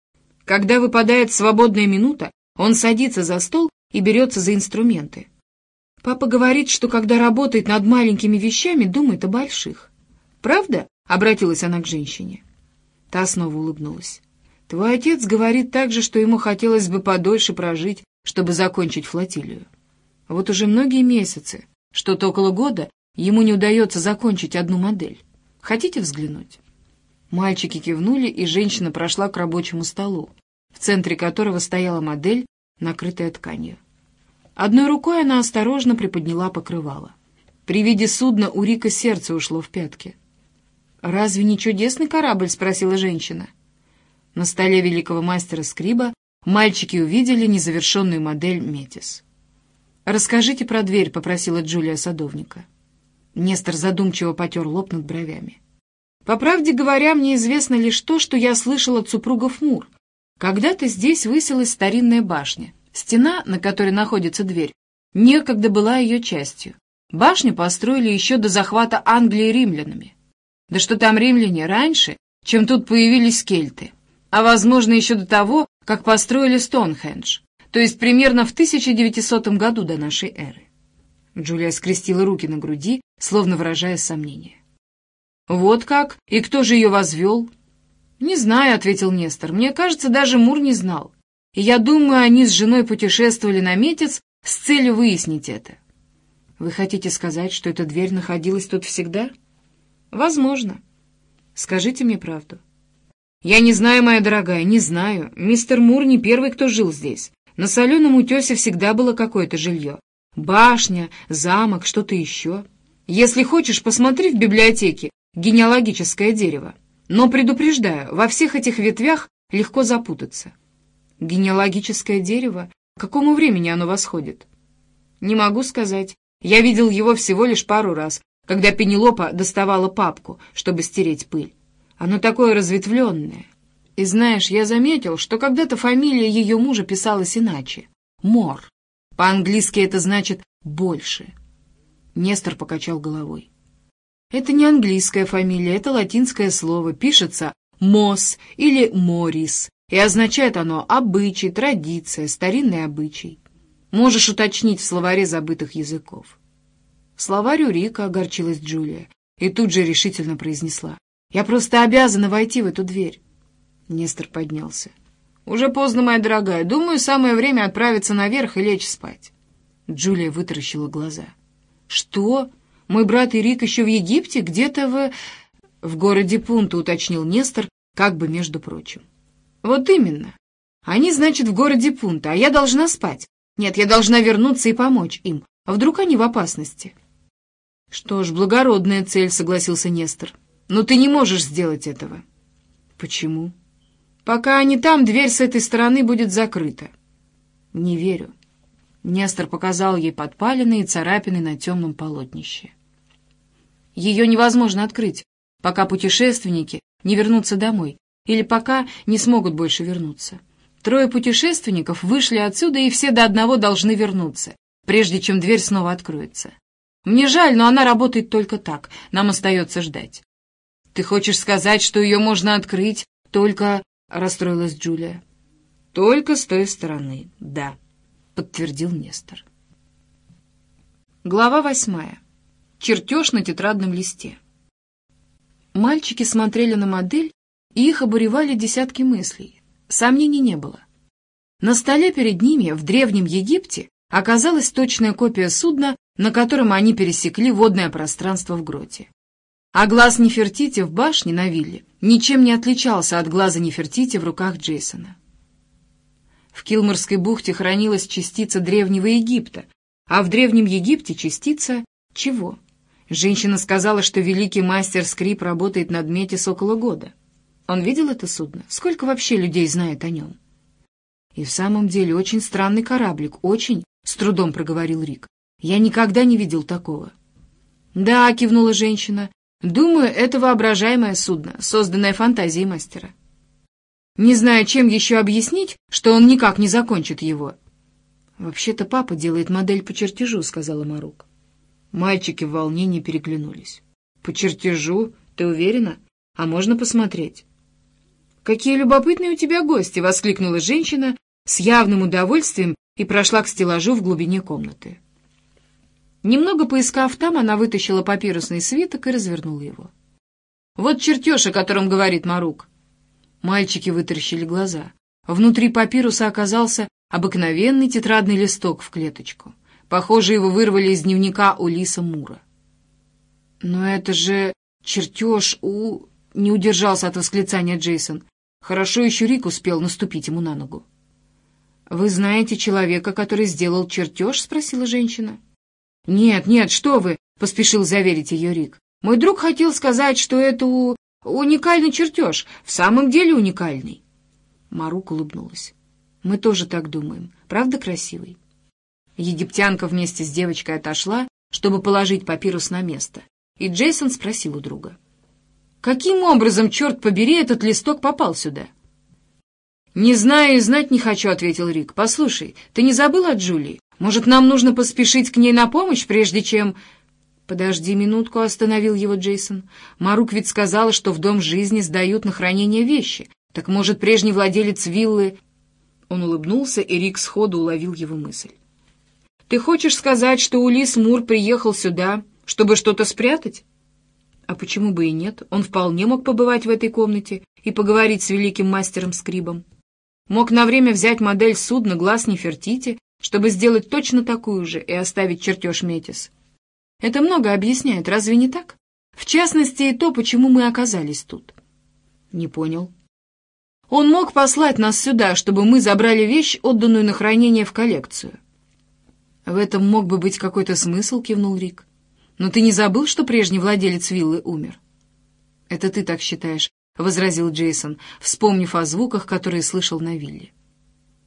«Когда выпадает свободная минута, он садится за стол и берется за инструменты. Папа говорит, что когда работает над маленькими вещами, думает о больших. Правда? — обратилась она к женщине. Та снова улыбнулась. Твой отец говорит также, что ему хотелось бы подольше прожить, чтобы закончить флотилию. Вот уже многие месяцы, что-то около года, ему не удается закончить одну модель. Хотите взглянуть? Мальчики кивнули, и женщина прошла к рабочему столу, в центре которого стояла модель, накрытая тканью. Одной рукой она осторожно приподняла покрывало. При виде судна у Рика сердце ушло в пятки. «Разве не чудесный корабль?» — спросила женщина. На столе великого мастера Скриба мальчики увидели незавершенную модель «Метис». «Расскажите про дверь», — попросила Джулия садовника. Нестор задумчиво потер лоб над бровями. «По правде говоря, мне известно лишь то, что я слышал от супругов Мур. Когда-то здесь высилась старинная башня. Стена, на которой находится дверь, некогда была ее частью. Башню построили еще до захвата Англии римлянами. Да что там римляне раньше, чем тут появились кельты. А возможно еще до того, как построили Стоунхендж, то есть примерно в 1900 году до нашей эры. Джулия скрестила руки на груди, словно выражая сомнение. «Вот как? И кто же ее возвел?» «Не знаю», — ответил Нестор. «Мне кажется, даже Мур не знал и я думаю, они с женой путешествовали на Метец с целью выяснить это. Вы хотите сказать, что эта дверь находилась тут всегда? Возможно. Скажите мне правду. Я не знаю, моя дорогая, не знаю. Мистер Мур не первый, кто жил здесь. На соленом утесе всегда было какое-то жилье. Башня, замок, что-то еще. Если хочешь, посмотри в библиотеке генеалогическое дерево. Но предупреждаю, во всех этих ветвях легко запутаться. Генеалогическое дерево? К какому времени оно восходит? Не могу сказать. Я видел его всего лишь пару раз, когда Пенелопа доставала папку, чтобы стереть пыль. Оно такое разветвленное. И знаешь, я заметил, что когда-то фамилия ее мужа писалась иначе. Мор. По-английски это значит «больше». Нестор покачал головой. Это не английская фамилия, это латинское слово. Пишется «мос» или «морис», и означает оно обычай, традиция, старинный обычай. Можешь уточнить в словаре забытых языков. Словарь у Рика огорчилась Джулия и тут же решительно произнесла. «Я просто обязана войти в эту дверь». Нестор поднялся. «Уже поздно, моя дорогая. Думаю, самое время отправиться наверх и лечь спать». Джулия вытаращила глаза. «Что? Мой брат и Рик еще в Египте? Где-то в...» «В городе Пунта», — уточнил Нестор, как бы между прочим. «Вот именно. Они, значит, в городе Пунта, а я должна спать. Нет, я должна вернуться и помочь им. А вдруг они в опасности? Что ж, благородная цель, согласился Нестор. Но ты не можешь сделать этого. Почему? Пока они там, дверь с этой стороны будет закрыта. Не верю. Нестор показал ей подпаленные царапины на темном полотнище. Ее невозможно открыть, пока путешественники не вернутся домой, или пока не смогут больше вернуться. Трое путешественников вышли отсюда, и все до одного должны вернуться, прежде чем дверь снова откроется. Мне жаль, но она работает только так. Нам остается ждать. Ты хочешь сказать, что ее можно открыть только... — расстроилась Джулия. «Только с той стороны, да», — подтвердил Нестор. Глава восьмая. Чертеж на тетрадном листе. Мальчики смотрели на модель, и их обуревали десятки мыслей. Сомнений не было. На столе перед ними в Древнем Египте оказалась точная копия судна, на котором они пересекли водное пространство в гроте. А глаз Нефертити в башне на вилле ничем не отличался от глаза Нефертити в руках Джейсона. В Килморской бухте хранилась частица Древнего Египта, а в Древнем Египте частица чего? Женщина сказала, что великий мастер Скрип работает над Метис около года. Он видел это судно? Сколько вообще людей знает о нем? И в самом деле очень странный кораблик, очень, с трудом проговорил Рик. Я никогда не видел такого. Да, кивнула женщина, Думаю, это воображаемое судно, созданное фантазией мастера. Не знаю, чем еще объяснить, что он никак не закончит его. «Вообще-то папа делает модель по чертежу», — сказала Марук. Мальчики в волнении переглянулись. «По чертежу? Ты уверена? А можно посмотреть?» «Какие любопытные у тебя гости!» — воскликнула женщина с явным удовольствием и прошла к стеллажу в глубине комнаты. Немного поискав там, она вытащила папирусный свиток и развернула его. «Вот чертеж, о котором говорит Марук». Мальчики вытаращили глаза. Внутри папируса оказался обыкновенный тетрадный листок в клеточку. Похоже, его вырвали из дневника Улиса Мура. «Но это же чертеж у...» — не удержался от восклицания Джейсон. Хорошо еще Рик успел наступить ему на ногу. «Вы знаете человека, который сделал чертеж?» — спросила женщина. «Нет, нет, что вы!» — поспешил заверить ее Рик. «Мой друг хотел сказать, что это у... уникальный чертеж, в самом деле уникальный». Марук улыбнулась. «Мы тоже так думаем. Правда красивый?» Египтянка вместе с девочкой отошла, чтобы положить папирус на место, и Джейсон спросил у друга. «Каким образом, черт побери, этот листок попал сюда?» «Не знаю и знать не хочу», — ответил Рик. «Послушай, ты не забыл о Джулии? Может, нам нужно поспешить к ней на помощь, прежде чем...» «Подожди минутку», — остановил его Джейсон. «Марук ведь сказала, что в дом жизни сдают на хранение вещи. Так, может, прежний владелец виллы...» Он улыбнулся, и Рик сходу уловил его мысль. «Ты хочешь сказать, что Улис Мур приехал сюда, чтобы что-то спрятать?» «А почему бы и нет? Он вполне мог побывать в этой комнате и поговорить с великим мастером Скрибом. Мог на время взять модель судна «Глаз Нефертити» чтобы сделать точно такую же и оставить чертеж Метис. Это много объясняет, разве не так? В частности, и то, почему мы оказались тут. Не понял. Он мог послать нас сюда, чтобы мы забрали вещь, отданную на хранение в коллекцию. В этом мог бы быть какой-то смысл, кивнул Рик. Но ты не забыл, что прежний владелец виллы умер? Это ты так считаешь, — возразил Джейсон, вспомнив о звуках, которые слышал на вилле.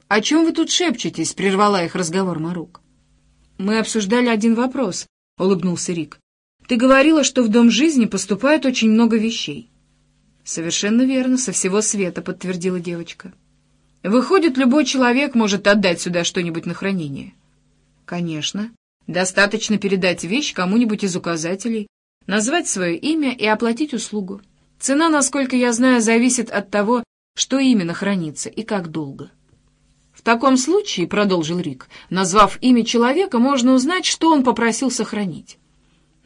«О чем вы тут шепчетесь?» — прервала их разговор Марук. «Мы обсуждали один вопрос», — улыбнулся Рик. «Ты говорила, что в Дом жизни поступает очень много вещей». «Совершенно верно, со всего света», — подтвердила девочка. «Выходит, любой человек может отдать сюда что-нибудь на хранение?» «Конечно. Достаточно передать вещь кому-нибудь из указателей, назвать свое имя и оплатить услугу. Цена, насколько я знаю, зависит от того, что именно хранится и как долго». «В таком случае, — продолжил Рик, — назвав имя человека, можно узнать, что он попросил сохранить».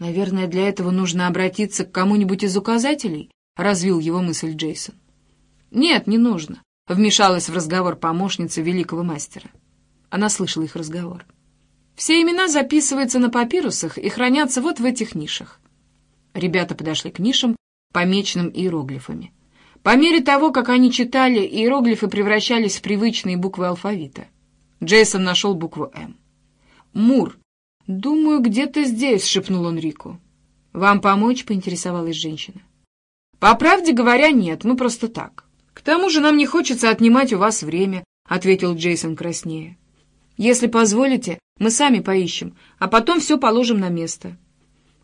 «Наверное, для этого нужно обратиться к кому-нибудь из указателей?» — развил его мысль Джейсон. «Нет, не нужно», — вмешалась в разговор помощница великого мастера. Она слышала их разговор. «Все имена записываются на папирусах и хранятся вот в этих нишах». Ребята подошли к нишам, помеченным иероглифами. По мере того, как они читали, иероглифы превращались в привычные буквы алфавита. Джейсон нашел букву «М». «Мур. Думаю, где-то здесь», — шепнул он Рику. «Вам помочь?» — поинтересовалась женщина. «По правде говоря, нет, мы просто так. К тому же нам не хочется отнимать у вас время», — ответил Джейсон краснее. «Если позволите, мы сами поищем, а потом все положим на место».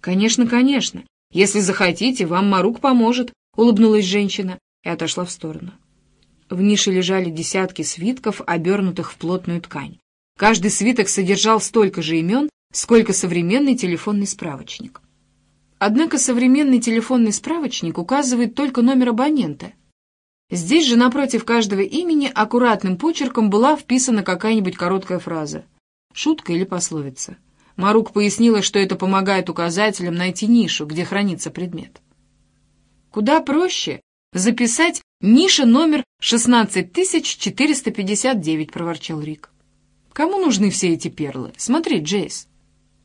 «Конечно, конечно. Если захотите, вам Марук поможет», — улыбнулась женщина и отошла в сторону. В нише лежали десятки свитков, обернутых в плотную ткань. Каждый свиток содержал столько же имен, сколько современный телефонный справочник. Однако современный телефонный справочник указывает только номер абонента. Здесь же напротив каждого имени аккуратным почерком была вписана какая-нибудь короткая фраза. Шутка или пословица. Марук пояснила, что это помогает указателям найти нишу, где хранится предмет. Куда проще записать «Ниша номер 16459», — проворчал Рик. «Кому нужны все эти перлы? Смотри, Джейс».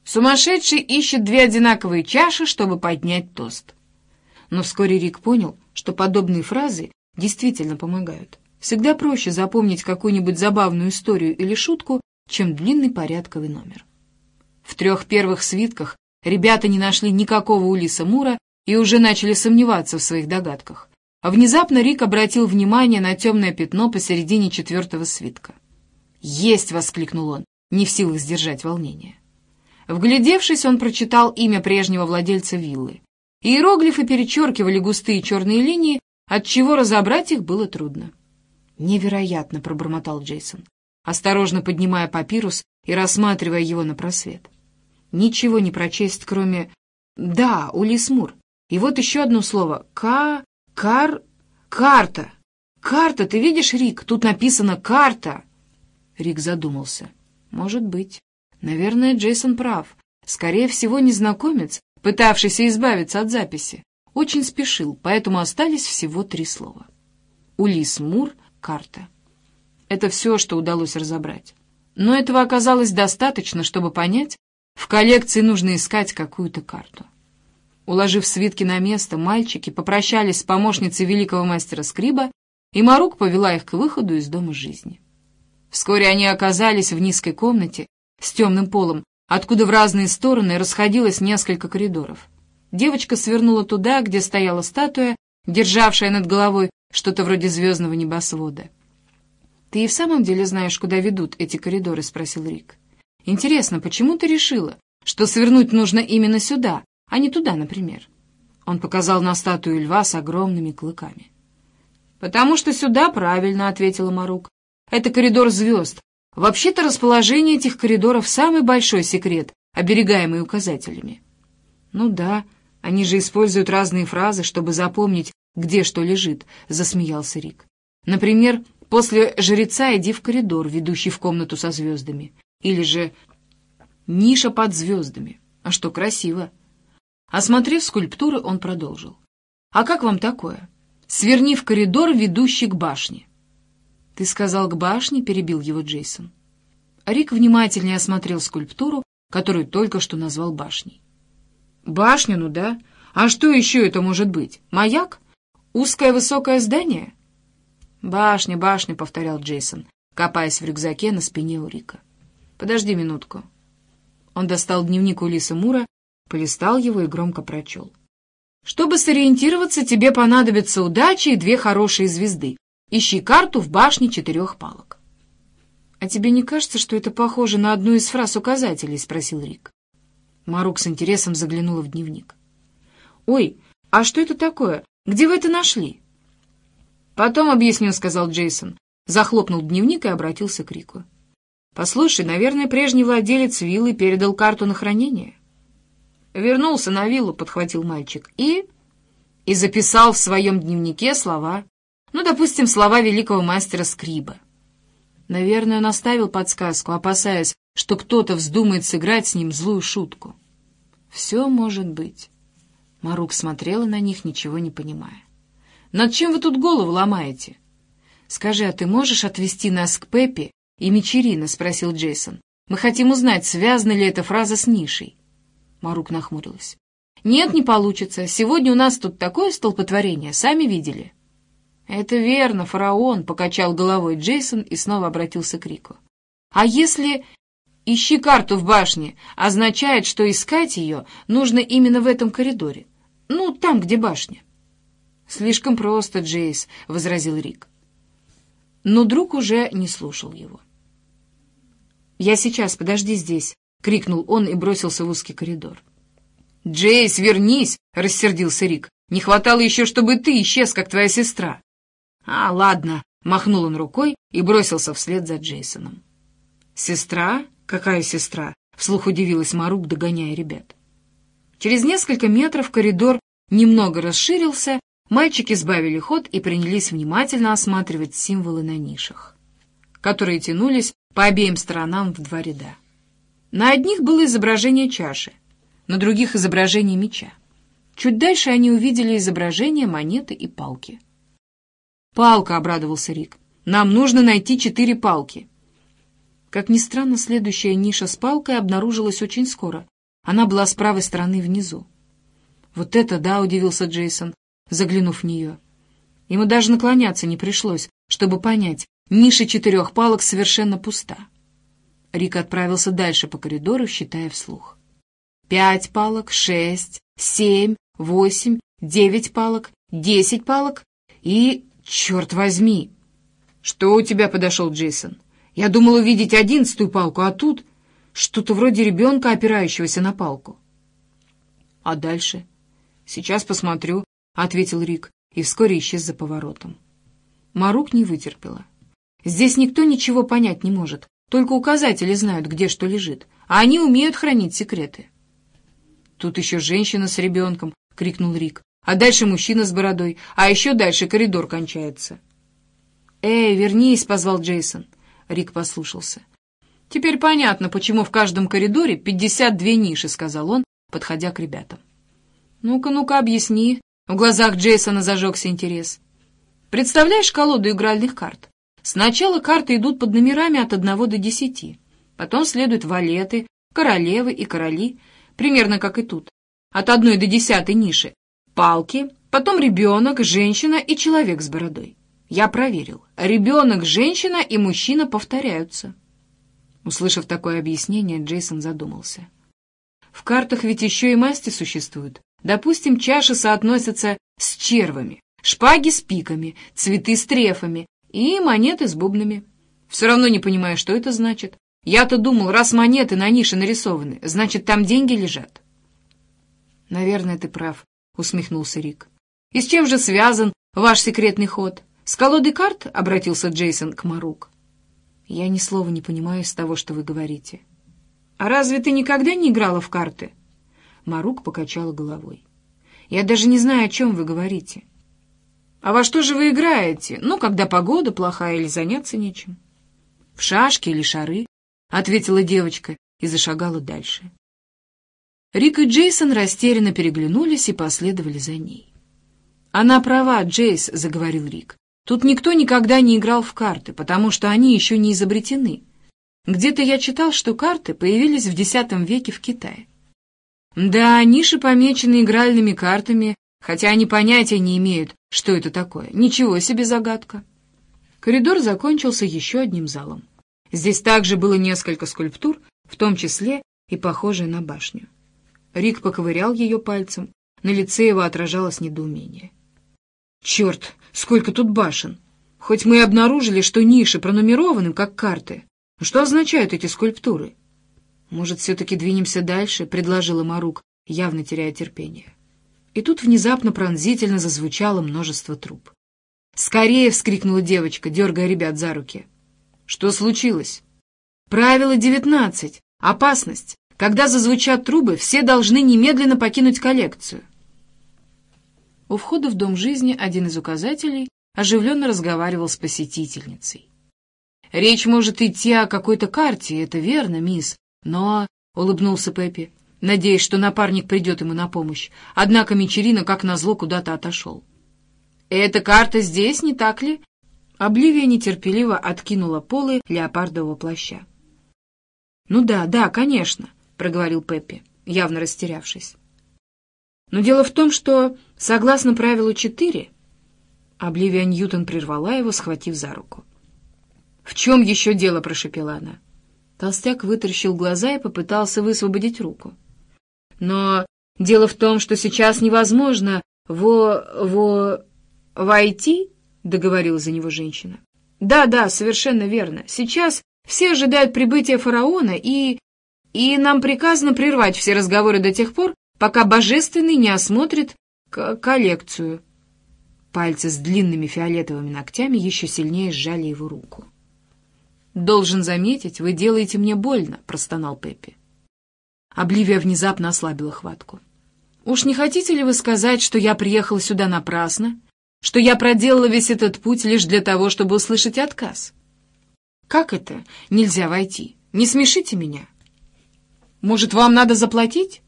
Сумасшедший ищет две одинаковые чаши, чтобы поднять тост. Но вскоре Рик понял, что подобные фразы действительно помогают. Всегда проще запомнить какую-нибудь забавную историю или шутку, чем длинный порядковый номер. В трех первых свитках ребята не нашли никакого Улиса Мура и уже начали сомневаться в своих догадках. А внезапно Рик обратил внимание на темное пятно посередине четвертого свитка. «Есть!» — воскликнул он, не в силах сдержать волнение. Вглядевшись, он прочитал имя прежнего владельца виллы. Иероглифы перечеркивали густые черные линии, отчего разобрать их было трудно. «Невероятно!» — пробормотал Джейсон, осторожно поднимая папирус и рассматривая его на просвет. «Ничего не прочесть, кроме... Да, Улис Мур. И вот еще одно слово. К... Кар... Карта. Карта, ты видишь, Рик? Тут написано «карта». Рик задумался. Может быть. Наверное, Джейсон прав. Скорее всего, незнакомец, пытавшийся избавиться от записи, очень спешил, поэтому остались всего три слова. Улис Мур, карта. Это все, что удалось разобрать. Но этого оказалось достаточно, чтобы понять, в коллекции нужно искать какую-то карту. Уложив свитки на место, мальчики попрощались с помощницей великого мастера Скриба, и Марук повела их к выходу из дома жизни. Вскоре они оказались в низкой комнате с темным полом, откуда в разные стороны расходилось несколько коридоров. Девочка свернула туда, где стояла статуя, державшая над головой что-то вроде звездного небосвода. «Ты и в самом деле знаешь, куда ведут эти коридоры?» — спросил Рик. «Интересно, почему ты решила, что свернуть нужно именно сюда, а не туда, например. Он показал на статую льва с огромными клыками. «Потому что сюда правильно», — ответила Марук. «Это коридор звезд. Вообще-то расположение этих коридоров — самый большой секрет, оберегаемый указателями». «Ну да, они же используют разные фразы, чтобы запомнить, где что лежит», — засмеялся Рик. «Например, после жреца иди в коридор, ведущий в комнату со звездами. Или же ниша под звездами. А что, красиво!» Осмотрев скульптуры, он продолжил. «А как вам такое? Сверни в коридор, ведущий к башне». «Ты сказал к башне?» — перебил его Джейсон. Рик внимательнее осмотрел скульптуру, которую только что назвал башней. «Башня, ну да. А что еще это может быть? Маяк? Узкое высокое здание?» «Башня, башня», — повторял Джейсон, копаясь в рюкзаке на спине у Рика. «Подожди минутку». Он достал дневник Улиса Мура полистал его и громко прочел. «Чтобы сориентироваться, тебе понадобится удача и две хорошие звезды. Ищи карту в башне четырех палок». «А тебе не кажется, что это похоже на одну из фраз указателей?» — спросил Рик. Марук с интересом заглянула в дневник. «Ой, а что это такое? Где вы это нашли?» «Потом объясню», — сказал Джейсон. Захлопнул дневник и обратился к Рику. «Послушай, наверное, прежний владелец виллы передал карту на хранение?» Вернулся на виллу, подхватил мальчик, и... И записал в своем дневнике слова, ну, допустим, слова великого мастера Скриба. Наверное, он оставил подсказку, опасаясь, что кто-то вздумает сыграть с ним злую шутку. Все может быть. Марук смотрела на них, ничего не понимая. «Над чем вы тут голову ломаете?» «Скажи, а ты можешь отвезти нас к Пеппи и Мичерина?» — спросил Джейсон. «Мы хотим узнать, связана ли эта фраза с нишей». Марук нахмурилась. «Нет, не получится. Сегодня у нас тут такое столпотворение, сами видели». «Это верно, фараон», — покачал головой Джейсон и снова обратился к Рику. А если «ищи карту в башне» означает, что искать ее нужно именно в этом коридоре? Ну, там, где башня. «Слишком просто, Джейс», — возразил Рик. Но друг уже не слушал его. «Я сейчас, подожди здесь», — крикнул он и бросился в узкий коридор. «Джейс, вернись!» — рассердился Рик. «Не хватало еще, чтобы ты исчез, как твоя сестра». «А, ладно», — махнул он рукой и бросился вслед за Джейсоном. «Сестра? Какая сестра?» — вслух удивилась Марук, догоняя ребят. Через несколько метров коридор немного расширился, мальчики сбавили ход и принялись внимательно осматривать символы на нишах, которые тянулись по обеим сторонам в два ряда. На одних было изображение чаши, на других — изображение меча. Чуть дальше они увидели изображение монеты и палки. «Палка!» — обрадовался Рик. «Нам нужно найти четыре палки». Как ни странно, следующая ниша с палкой обнаружилась очень скоро. Она была с правой стороны внизу. «Вот это да!» — удивился Джейсон, заглянув в нее. Ему даже наклоняться не пришлось, чтобы понять, ниша четырех палок совершенно пуста. Рик отправился дальше по коридору, считая вслух пять палок, шесть, семь, восемь, девять палок, десять палок и... Черт возьми! Что у тебя подошел Джейсон? Я думал увидеть одиннадцатую палку, а тут что-то вроде ребенка, опирающегося на палку. А дальше? Сейчас посмотрю, — ответил Рик, и вскоре исчез за поворотом. Марук не вытерпела. Здесь никто ничего понять не может, только указатели знают, где что лежит, а они умеют хранить секреты. «Тут еще женщина с ребенком!» — крикнул Рик. «А дальше мужчина с бородой, а еще дальше коридор кончается». «Эй, вернись!» — позвал Джейсон. Рик послушался. «Теперь понятно, почему в каждом коридоре пятьдесят две ниши», — сказал он, подходя к ребятам. «Ну-ка, ну-ка, объясни». В глазах Джейсона зажегся интерес. «Представляешь колоду игральных карт? Сначала карты идут под номерами от одного до десяти. Потом следуют валеты, королевы и короли — примерно как и тут, от одной до десятой ниши, палки, потом ребенок, женщина и человек с бородой. Я проверил. Ребенок, женщина и мужчина повторяются. Услышав такое объяснение, Джейсон задумался. В картах ведь еще и масти существуют. Допустим, чаши соотносятся с червами, шпаги с пиками, цветы с трефами и монеты с бубнами. Все равно не понимаю, что это значит. Я-то думал, раз монеты на нише нарисованы, значит, там деньги лежат. Наверное, ты прав, усмехнулся Рик. И с чем же связан ваш секретный ход? С колодой карт? Обратился Джейсон к Марук. Я ни слова не понимаю из того, что вы говорите. А разве ты никогда не играла в карты? Марук покачала головой. Я даже не знаю, о чем вы говорите. А во что же вы играете? Ну, когда погода плохая или заняться нечем. В шашки или шары? ответила девочка и зашагала дальше. Рик и Джейсон растерянно переглянулись и последовали за ней. «Она права, Джейс», — заговорил Рик. «Тут никто никогда не играл в карты, потому что они еще не изобретены. Где-то я читал, что карты появились в X веке в Китае. Да, ниши помечены игральными картами, хотя они понятия не имеют, что это такое. Ничего себе загадка». Коридор закончился еще одним залом. Здесь также было несколько скульптур, в том числе и похожая на башню. Рик поковырял ее пальцем, на лице его отражалось недоумение. «Черт, сколько тут башен! Хоть мы и обнаружили, что ниши пронумерованы, как карты, что означают эти скульптуры?» «Может, все-таки двинемся дальше?» — предложила Марук, явно теряя терпение. И тут внезапно пронзительно зазвучало множество труб. «Скорее!» — вскрикнула девочка, дергая ребят за руки. Что случилось? Правило 19. Опасность. Когда зазвучат трубы, все должны немедленно покинуть коллекцию. У входа в Дом жизни один из указателей оживленно разговаривал с посетительницей. «Речь может идти о какой-то карте, это верно, мисс, но...» — улыбнулся Пеппи, надеясь, что напарник придет ему на помощь. Однако Мичерина, как назло, куда-то отошел. «Эта карта здесь, не так ли?» Обливия нетерпеливо откинула полы леопардового плаща. «Ну да, да, конечно», — проговорил Пеппи, явно растерявшись. «Но дело в том, что, согласно правилу четыре...» Обливия Ньютон прервала его, схватив за руку. «В чем еще дело?» — прошепела она. Толстяк вытаращил глаза и попытался высвободить руку. «Но дело в том, что сейчас невозможно во... во... войти», — договорила за него женщина. «Да, да, совершенно верно. Сейчас все ожидают прибытия фараона, и... и нам приказано прервать все разговоры до тех пор, пока Божественный не осмотрит коллекцию». Пальцы с длинными фиолетовыми ногтями еще сильнее сжали его руку. «Должен заметить, вы делаете мне больно», — простонал Пеппи. Обливия внезапно ослабила хватку. «Уж не хотите ли вы сказать, что я приехала сюда напрасно, что я проделала весь этот путь лишь для того, чтобы услышать отказ?» «Как это? Нельзя войти. Не смешите меня». «Может, вам надо заплатить?»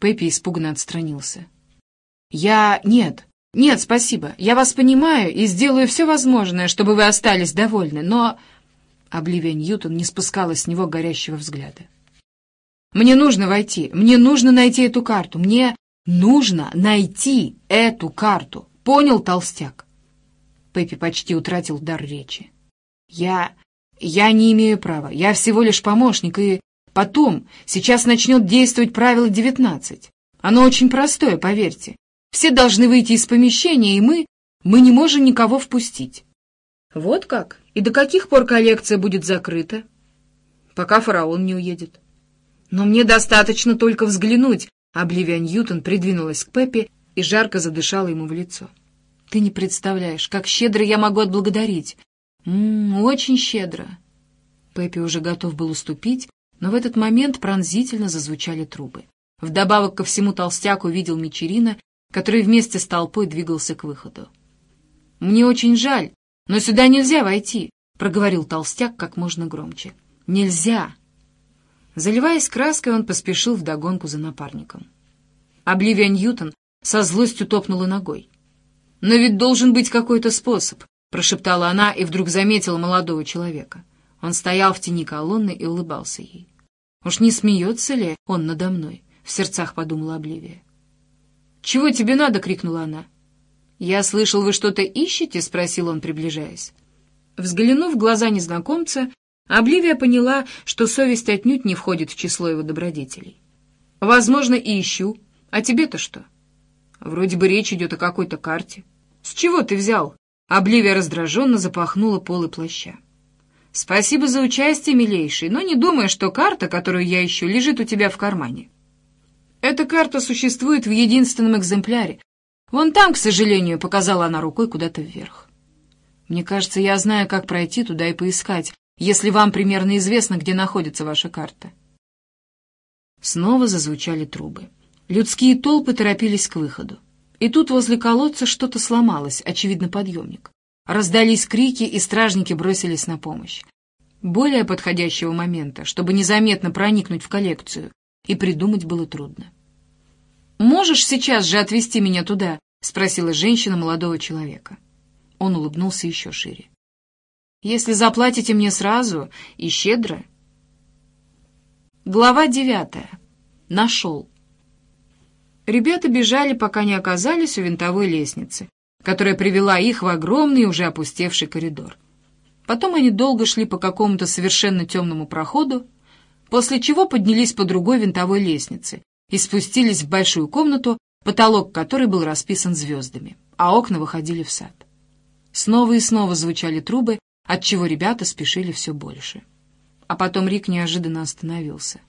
Пеппи испуганно отстранился. «Я... Нет. Нет, спасибо. Я вас понимаю и сделаю все возможное, чтобы вы остались довольны, но...» Обливия Ньютон не спускала с него горящего взгляда. «Мне нужно войти, мне нужно найти эту карту, мне нужно найти эту карту. Понял, толстяк?» Пеппи почти утратил дар речи. «Я... я не имею права, я всего лишь помощник, и потом, сейчас начнет действовать правило девятнадцать. Оно очень простое, поверьте. Все должны выйти из помещения, и мы... мы не можем никого впустить». «Вот как?» И до каких пор коллекция будет закрыта? Пока фараон не уедет. Но мне достаточно только взглянуть. Обливия Ньютон придвинулась к Пеппи и жарко задышала ему в лицо. Ты не представляешь, как щедро я могу отблагодарить. М очень щедро. Пеппи уже готов был уступить, но в этот момент пронзительно зазвучали трубы. Вдобавок ко всему толстяк увидел Мичерина, который вместе с толпой двигался к выходу. «Мне очень жаль», «Но сюда нельзя войти», — проговорил толстяк как можно громче. «Нельзя!» Заливаясь краской, он поспешил вдогонку за напарником. Обливия Ньютон со злостью топнула ногой. «Но ведь должен быть какой-то способ», — прошептала она и вдруг заметила молодого человека. Он стоял в тени колонны и улыбался ей. «Уж не смеется ли он надо мной?» — в сердцах подумала Обливия. «Чего тебе надо?» — крикнула она. «Я слышал, вы что-то ищете?» — спросил он, приближаясь. Взглянув в глаза незнакомца, Обливия поняла, что совесть отнюдь не входит в число его добродетелей. «Возможно, и ищу. А тебе-то что?» «Вроде бы речь идет о какой-то карте». «С чего ты взял?» Обливия раздраженно запахнула полы плаща. «Спасибо за участие, милейший, но не думай, что карта, которую я ищу, лежит у тебя в кармане. Эта карта существует в единственном экземпляре, «Вон там, к сожалению», — показала она рукой куда-то вверх. «Мне кажется, я знаю, как пройти туда и поискать, если вам примерно известно, где находится ваша карта». Снова зазвучали трубы. Людские толпы торопились к выходу. И тут возле колодца что-то сломалось, очевидно, подъемник. Раздались крики, и стражники бросились на помощь. Более подходящего момента, чтобы незаметно проникнуть в коллекцию, и придумать было трудно. «Можешь сейчас же отвезти меня туда?» — спросила женщина молодого человека. Он улыбнулся еще шире. «Если заплатите мне сразу и щедро...» Глава девятая. Нашел. Ребята бежали, пока не оказались у винтовой лестницы, которая привела их в огромный, уже опустевший коридор. Потом они долго шли по какому-то совершенно темному проходу, после чего поднялись по другой винтовой лестнице, и спустились в большую комнату, потолок которой был расписан звездами, а окна выходили в сад. Снова и снова звучали трубы, отчего ребята спешили все больше. А потом Рик неожиданно остановился.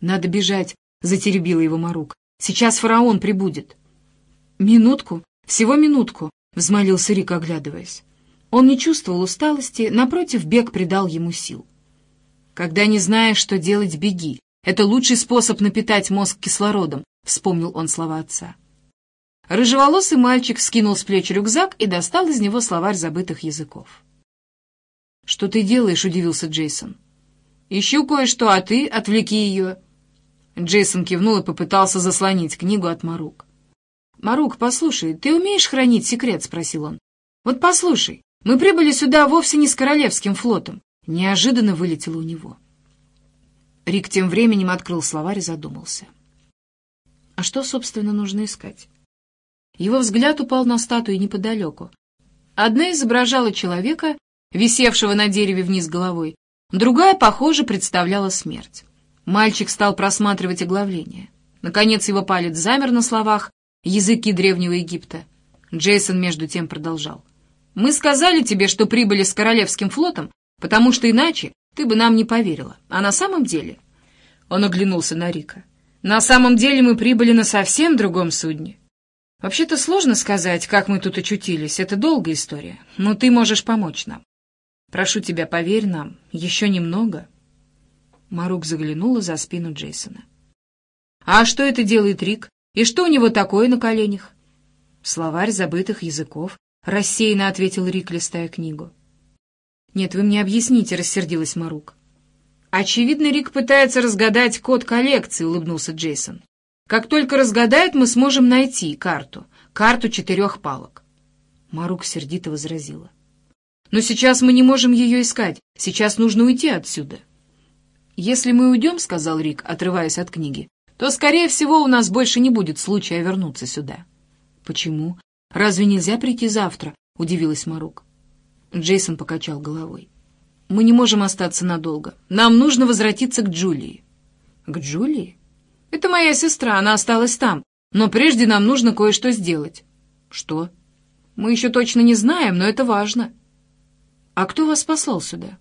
«Надо бежать», — затеребила его Марук. «Сейчас фараон прибудет». «Минутку, всего минутку», — взмолился Рик, оглядываясь. Он не чувствовал усталости, напротив, бег придал ему сил. «Когда не знаешь, что делать, беги», это лучший способ напитать мозг кислородом, вспомнил он слова отца. Рыжеволосый мальчик скинул с плеч рюкзак и достал из него словарь забытых языков. «Что ты делаешь?» — удивился Джейсон. «Ищу кое-что, а ты отвлеки ее». Джейсон кивнул и попытался заслонить книгу от Марук. «Марук, послушай, ты умеешь хранить секрет?» — спросил он. «Вот послушай, мы прибыли сюда вовсе не с Королевским флотом». Неожиданно вылетело у него. Рик тем временем открыл словарь и задумался. А что, собственно, нужно искать? Его взгляд упал на статуи неподалеку. Одна изображала человека, висевшего на дереве вниз головой. Другая, похоже, представляла смерть. Мальчик стал просматривать оглавление. Наконец его палец замер на словах «Языки Древнего Египта». Джейсон между тем продолжал. «Мы сказали тебе, что прибыли с Королевским флотом, потому что иначе ты бы нам не поверила. А на самом деле...» Он оглянулся на Рика. «На самом деле мы прибыли на совсем другом судне. Вообще-то сложно сказать, как мы тут очутились. Это долгая история. Но ты можешь помочь нам. Прошу тебя, поверь нам. Еще немного». Марук заглянула за спину Джейсона. «А что это делает Рик? И что у него такое на коленях?» «Словарь забытых языков», — рассеянно ответил Рик, листая книгу. «Нет, вы мне объясните», — рассердилась Марук. «Очевидно, Рик пытается разгадать код коллекции», — улыбнулся Джейсон. «Как только разгадает, мы сможем найти карту, карту четырех палок». Марук сердито возразила. «Но сейчас мы не можем ее искать, сейчас нужно уйти отсюда». «Если мы уйдем», — сказал Рик, отрываясь от книги, то, скорее всего, у нас больше не будет случая вернуться сюда. «Почему? Разве нельзя прийти завтра?» — удивилась Марук. Джейсон покачал головой. «Мы не можем остаться надолго. Нам нужно возвратиться к Джулии». «К Джулии? Это моя сестра, она осталась там. Но прежде нам нужно кое-что сделать». «Что?» «Мы еще точно не знаем, но это важно». «А кто вас послал сюда?»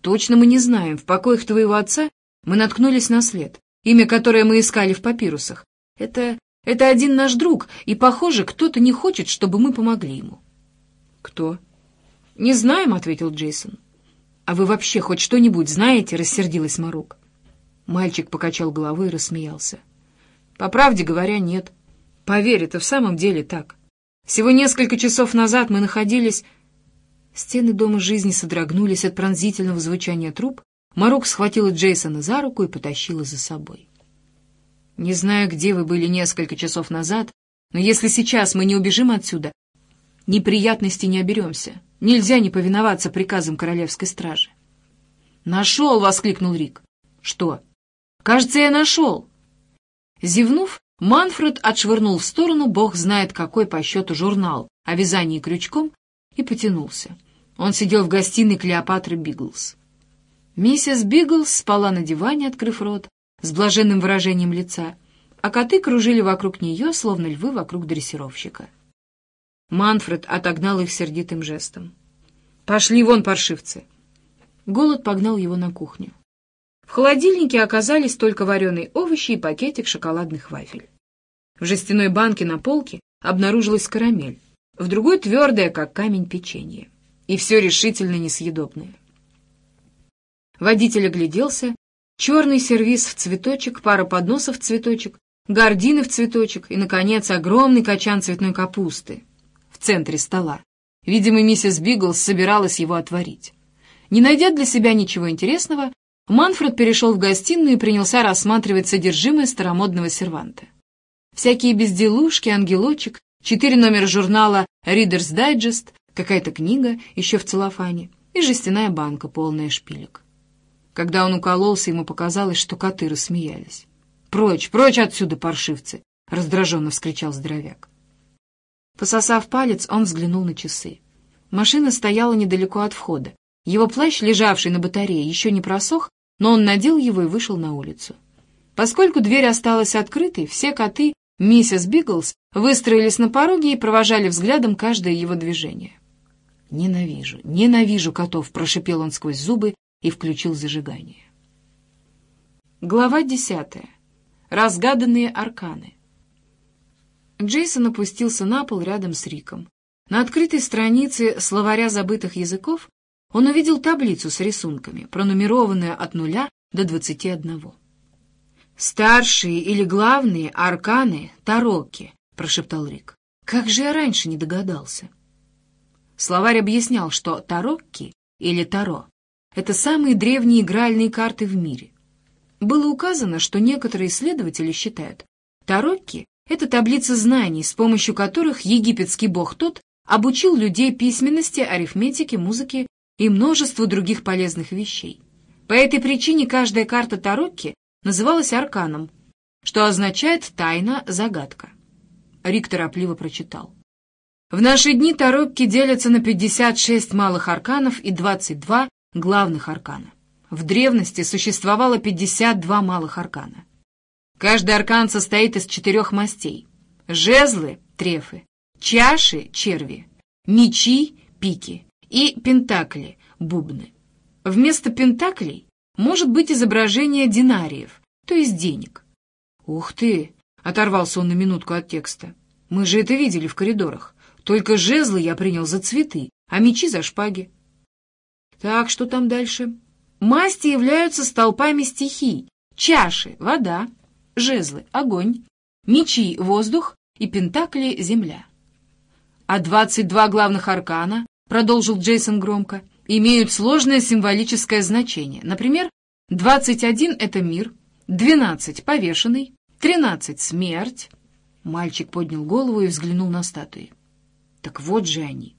«Точно мы не знаем. В покоях твоего отца мы наткнулись на след, имя которое мы искали в папирусах. Это... это один наш друг, и, похоже, кто-то не хочет, чтобы мы помогли ему». «Кто?» «Не знаем», — ответил Джейсон. «А вы вообще хоть что-нибудь знаете?» — рассердилась Марук. Мальчик покачал головой и рассмеялся. «По правде говоря, нет. Поверь, это в самом деле так. Всего несколько часов назад мы находились Стены дома жизни содрогнулись от пронзительного звучания труб. Марук схватила Джейсона за руку и потащила за собой. «Не знаю, где вы были несколько часов назад, но если сейчас мы не убежим отсюда, неприятностей не оберемся. Нельзя не повиноваться приказам королевской стражи». «Нашел!» — воскликнул Рик. «Что?» «Кажется, я нашел!» Зевнув, Манфред отшвырнул в сторону бог знает какой по счету журнал о вязании крючком и потянулся. Он сидел в гостиной Клеопатры Биглс. Миссис Биглс спала на диване, открыв рот, с блаженным выражением лица, а коты кружили вокруг нее, словно львы вокруг дрессировщика. Манфред отогнал их сердитым жестом. «Пошли вон, паршивцы!» Голод погнал его на кухню. В холодильнике оказались только вареные овощи и пакетик шоколадных вафель. В жестяной банке на полке обнаружилась карамель, в другой — твердое, как камень, печенье и все решительно несъедобное. Водитель огляделся. Черный сервиз в цветочек, пара подносов в цветочек, гардины в цветочек и, наконец, огромный качан цветной капусты в центре стола. Видимо, миссис Биглс собиралась его отварить. Не найдя для себя ничего интересного, Манфред перешел в гостиную и принялся рассматривать содержимое старомодного серванта. Всякие безделушки, ангелочек, четыре номера журнала «Reader's Digest», какая-то книга, еще в целлофане, и жестяная банка, полная шпилек. Когда он укололся, ему показалось, что коты рассмеялись. «Прочь, прочь отсюда, паршивцы!» — раздраженно вскричал здоровяк. Пососав палец, он взглянул на часы. Машина стояла недалеко от входа. Его плащ, лежавший на батарее, еще не просох, но он надел его и вышел на улицу. Поскольку дверь осталась открытой, все коты, миссис Биглс, выстроились на пороге и провожали взглядом каждое его движение. «Ненавижу, ненавижу котов!» — прошипел он сквозь зубы и включил зажигание. Глава десятая. Разгаданные арканы. Джейсон опустился на пол рядом с Риком. На открытой странице словаря забытых языков он увидел таблицу с рисунками, пронумерованную от нуля до двадцати одного. «Старшие или главные арканы — тарокки», — прошептал Рик. «Как же я раньше не догадался?» Словарь объяснял, что тарокки или таро — это самые древние игральные карты в мире. Было указано, что некоторые исследователи считают, тарокки — это таблица знаний, с помощью которых египетский бог тот обучил людей письменности, арифметике, музыке и множеству других полезных вещей. По этой причине каждая карта тарокки называлась арканом, что означает «тайна, загадка». Рик торопливо прочитал. В наши дни тарокки делятся на 56 малых арканов и 22 главных аркана. В древности существовало 52 малых аркана. Каждый аркан состоит из четырех мастей. Жезлы — трефы, чаши — черви, мечи — пики и пентакли — бубны. Вместо пентаклей может быть изображение динариев, то есть денег. «Ух ты!» — оторвался он на минутку от текста. «Мы же это видели в коридорах. Только жезлы я принял за цветы, а мечи за шпаги». «Так, что там дальше?» «Масти являются столпами стихий. Чаши — вода, жезлы — огонь, мечи — воздух и пентакли — земля». «А двадцать два главных аркана», — продолжил Джейсон громко, — «имеют сложное символическое значение. Например, двадцать один — это мир, двенадцать — повешенный, тринадцать — смерть». Мальчик поднял голову и взглянул на статуи. «Так вот же они».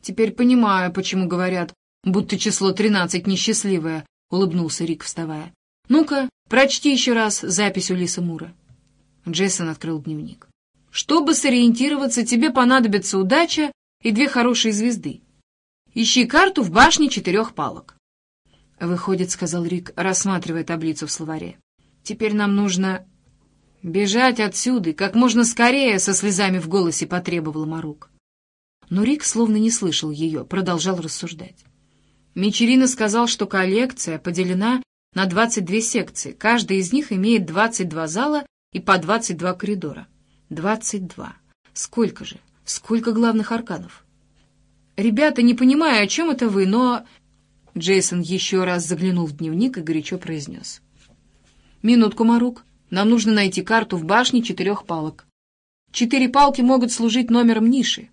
«Теперь понимаю, почему говорят, будто число тринадцать несчастливое», — улыбнулся Рик, вставая. «Ну-ка, прочти еще раз запись у Лиса Мура». Джейсон открыл дневник. «Чтобы сориентироваться, тебе понадобится удача и две хорошие звезды. Ищи карту в башне четырех палок». «Выходит», — сказал Рик, рассматривая таблицу в словаре. «Теперь нам нужно...» «Бежать отсюда как можно скорее!» — со слезами в голосе потребовал Марук. Но Рик словно не слышал ее, продолжал рассуждать. Мичерина сказал, что коллекция поделена на 22 секции, каждая из них имеет 22 зала и по 22 коридора. 22. Сколько же? Сколько главных арканов? Ребята, не понимаю, о чем это вы, но... Джейсон еще раз заглянул в дневник и горячо произнес. «Минутку, Марук. Нам нужно найти карту в башне четырех палок. Четыре палки могут служить номером ниши.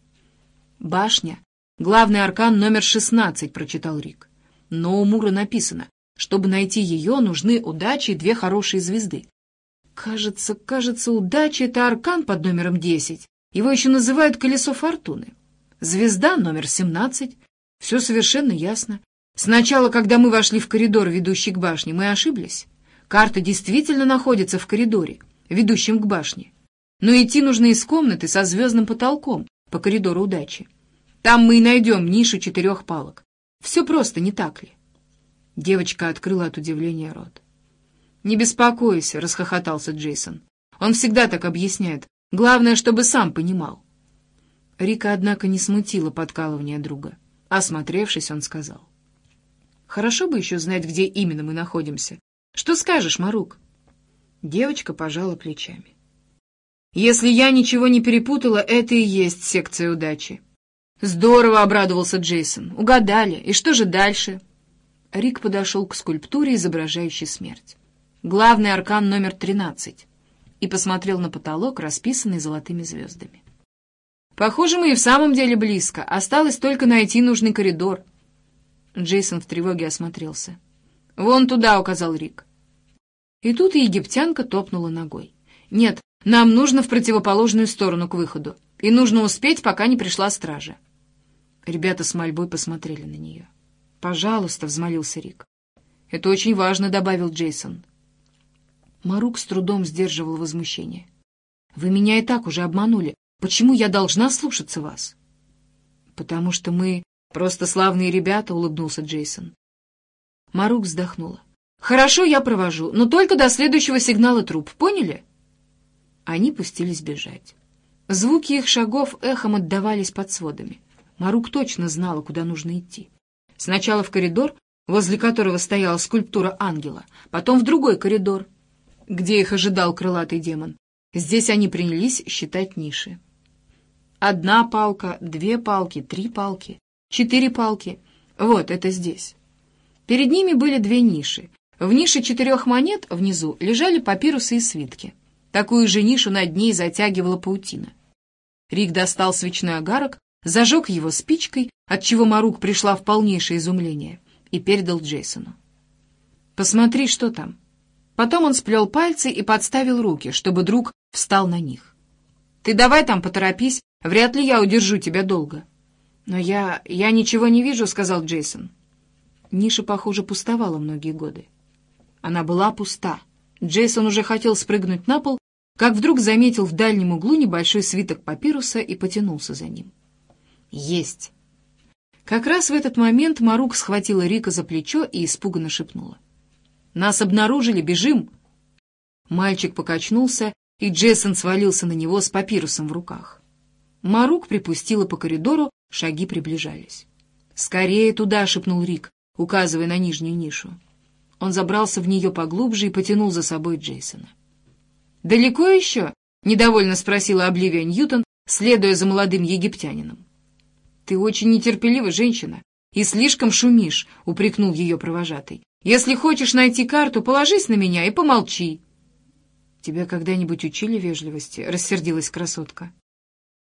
Башня Главный аркан номер 16, прочитал Рик. Но у Мура написано, чтобы найти ее, нужны удачи и две хорошие звезды. Кажется, кажется, удача — это аркан под номером 10. Его еще называют колесо фортуны. Звезда номер 17. Все совершенно ясно. Сначала, когда мы вошли в коридор, ведущий к башне, мы ошиблись. Карта действительно находится в коридоре, ведущем к башне. Но идти нужно из комнаты со звездным потолком по коридору удачи. Там мы и найдем нишу четырех палок. Все просто, не так ли?» Девочка открыла от удивления рот. «Не беспокойся», — расхохотался Джейсон. «Он всегда так объясняет. Главное, чтобы сам понимал». Рика, однако, не смутила подкалывание друга. Осмотревшись, он сказал. «Хорошо бы еще знать, где именно мы находимся. Что скажешь, Марук?» Девочка пожала плечами. «Если я ничего не перепутала, это и есть секция удачи. «Здорово!» — обрадовался Джейсон. «Угадали. И что же дальше?» Рик подошел к скульптуре, изображающей смерть. Главный аркан номер тринадцать. И посмотрел на потолок, расписанный золотыми звездами. «Похоже, мы и в самом деле близко. Осталось только найти нужный коридор». Джейсон в тревоге осмотрелся. «Вон туда», — указал Рик. И тут египтянка топнула ногой. «Нет, нам нужно в противоположную сторону к выходу. И нужно успеть, пока не пришла стража». Ребята с мольбой посмотрели на нее. «Пожалуйста», — взмолился Рик. «Это очень важно», — добавил Джейсон. Марук с трудом сдерживал возмущение. «Вы меня и так уже обманули. Почему я должна слушаться вас?» «Потому что мы просто славные ребята», — улыбнулся Джейсон. Марук вздохнула. «Хорошо, я провожу, но только до следующего сигнала труп, поняли?» Они пустились бежать. Звуки их шагов эхом отдавались под сводами. Марук точно знала, куда нужно идти. Сначала в коридор, возле которого стояла скульптура ангела, потом в другой коридор, где их ожидал крылатый демон. Здесь они принялись считать ниши. Одна палка, две палки, три палки, четыре палки. Вот, это здесь. Перед ними были две ниши. В нише четырех монет внизу лежали папирусы и свитки. Такую же нишу над ней затягивала паутина. Рик достал свечной огарок, зажег его спичкой, отчего Марук пришла в полнейшее изумление, и передал Джейсону. «Посмотри, что там». Потом он сплел пальцы и подставил руки, чтобы друг встал на них. «Ты давай там поторопись, вряд ли я удержу тебя долго». «Но я... я ничего не вижу», — сказал Джейсон. Ниша, похоже, пустовала многие годы. Она была пуста. Джейсон уже хотел спрыгнуть на пол, как вдруг заметил в дальнем углу небольшой свиток папируса и потянулся за ним. Есть. Как раз в этот момент Марук схватила Рика за плечо и испуганно шепнула. «Нас обнаружили, бежим!» Мальчик покачнулся, и Джейсон свалился на него с папирусом в руках. Марук припустила по коридору, шаги приближались. «Скорее туда!» — шепнул Рик, указывая на нижнюю нишу. Он забрался в нее поглубже и потянул за собой Джейсона. «Далеко еще?» — недовольно спросила Обливия Ньютон, следуя за молодым египтянином. «Ты очень нетерпелива, женщина, и слишком шумишь», — упрекнул ее провожатый. «Если хочешь найти карту, положись на меня и помолчи». «Тебя когда-нибудь учили вежливости?» — рассердилась красотка.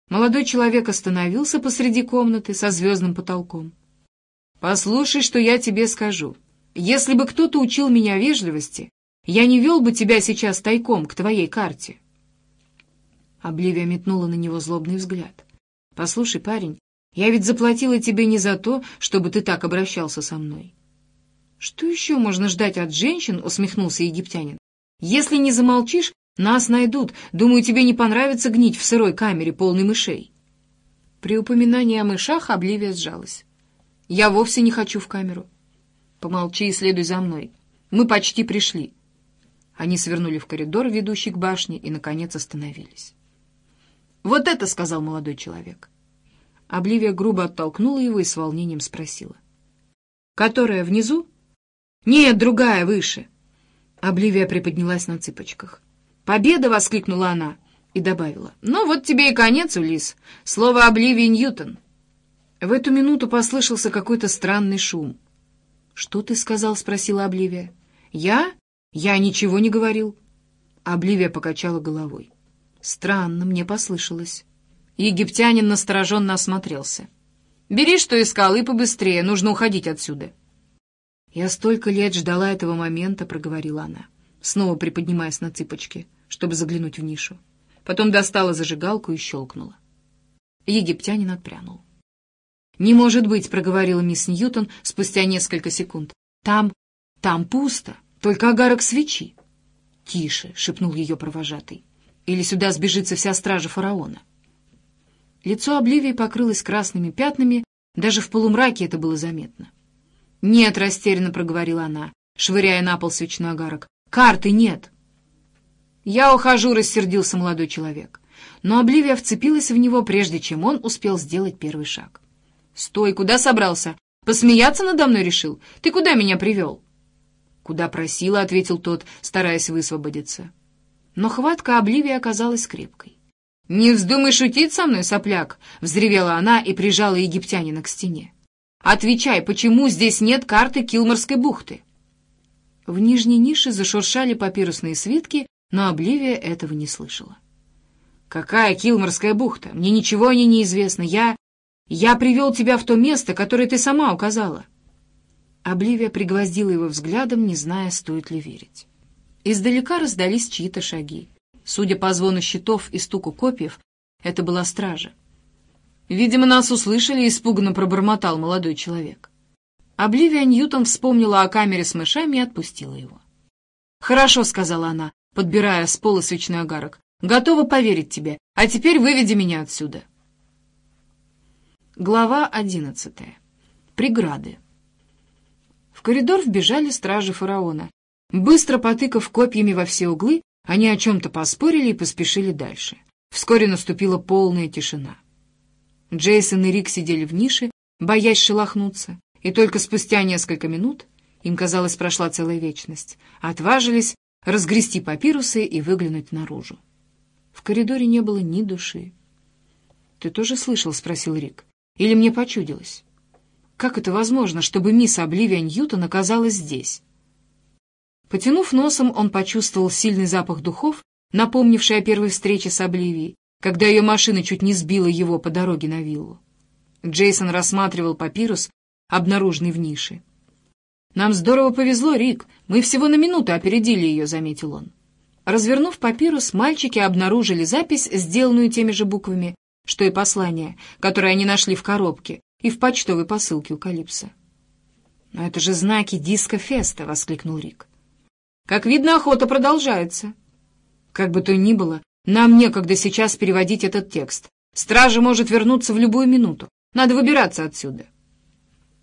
Молодой человек остановился посреди комнаты со звездным потолком. «Послушай, что я тебе скажу. Если бы кто-то учил меня вежливости, я не вел бы тебя сейчас тайком к твоей карте». Обливия метнула на него злобный взгляд. «Послушай, парень, я ведь заплатила тебе не за то, чтобы ты так обращался со мной». «Что еще можно ждать от женщин?» — усмехнулся египтянин. «Если не замолчишь, нас найдут. Думаю, тебе не понравится гнить в сырой камере, полной мышей». При упоминании о мышах Обливия сжалась. «Я вовсе не хочу в камеру». «Помолчи и следуй за мной. Мы почти пришли». Они свернули в коридор, ведущий к башне, и, наконец, остановились. «Вот это!» — сказал молодой человек. Обливия грубо оттолкнула его и с волнением спросила. «Которая внизу?» «Нет, другая, выше». Обливия приподнялась на цыпочках. «Победа!» — воскликнула она и добавила. «Ну вот тебе и конец, Улис. Слово Обливии Ньютон». В эту минуту послышался какой-то странный шум. «Что ты сказал?» — спросила Обливия. «Я? Я ничего не говорил». Обливия покачала головой. «Странно, мне послышалось». Египтянин настороженно осмотрелся. «Бери, что искал, и побыстрее, нужно уходить отсюда». «Я столько лет ждала этого момента», — проговорила она, снова приподнимаясь на цыпочки, чтобы заглянуть в нишу. Потом достала зажигалку и щелкнула. Египтянин отпрянул. «Не может быть», — проговорила мисс Ньютон спустя несколько секунд. «Там, там пусто, только огарок свечи». «Тише», — шепнул ее провожатый. «Или сюда сбежится вся стража фараона». Лицо Обливии покрылось красными пятнами, даже в полумраке это было заметно. «Нет», — растерянно проговорила она, швыряя на пол свечной огарок. «Карты нет». «Я ухожу», — рассердился молодой человек. Но Обливия вцепилась в него, прежде чем он успел сделать первый шаг. «Стой, куда собрался? Посмеяться надо мной решил? Ты куда меня привел?» «Куда просила», — ответил тот, стараясь высвободиться. Но хватка Обливии оказалась крепкой. «Не вздумай шутить со мной, сопляк!» — взревела она и прижала египтянина к стене. «Отвечай, почему здесь нет карты Килморской бухты?» В нижней нише зашуршали папирусные свитки, но Обливия этого не слышала. «Какая Килморская бухта? Мне ничего о ней не известно. Я... я привел тебя в то место, которое ты сама указала». Обливия пригвоздила его взглядом, не зная, стоит ли верить. Издалека раздались чьи-то шаги. Судя по звону щитов и стуку копьев, это была стража. «Видимо, нас услышали», — испуганно пробормотал молодой человек. Обливия Ньютон вспомнила о камере с мышами и отпустила его. «Хорошо», — сказала она, подбирая с пола свечной огарок. «Готова поверить тебе, а теперь выведи меня отсюда». Глава одиннадцатая. Преграды. В коридор вбежали стражи фараона. Быстро потыкав копьями во все углы, они о чем-то поспорили и поспешили дальше. Вскоре наступила полная тишина. Джейсон и Рик сидели в нише, боясь шелохнуться, и только спустя несколько минут, им казалось, прошла целая вечность, отважились разгрести папирусы и выглянуть наружу. В коридоре не было ни души. «Ты тоже слышал?» — спросил Рик. «Или мне почудилось?» «Как это возможно, чтобы мисс Обливия Ньютон оказалась здесь?» Потянув носом, он почувствовал сильный запах духов, напомнивший о первой встрече с Обливией, когда ее машина чуть не сбила его по дороге на виллу. Джейсон рассматривал папирус, обнаруженный в нише. «Нам здорово повезло, Рик. Мы всего на минуту опередили ее», — заметил он. Развернув папирус, мальчики обнаружили запись, сделанную теми же буквами, что и послание, которое они нашли в коробке и в почтовой посылке у Калипса. «Но это же знаки диско-феста!» — воскликнул Рик. Как видно, охота продолжается. Как бы то ни было, нам некогда сейчас переводить этот текст. Стража может вернуться в любую минуту. Надо выбираться отсюда.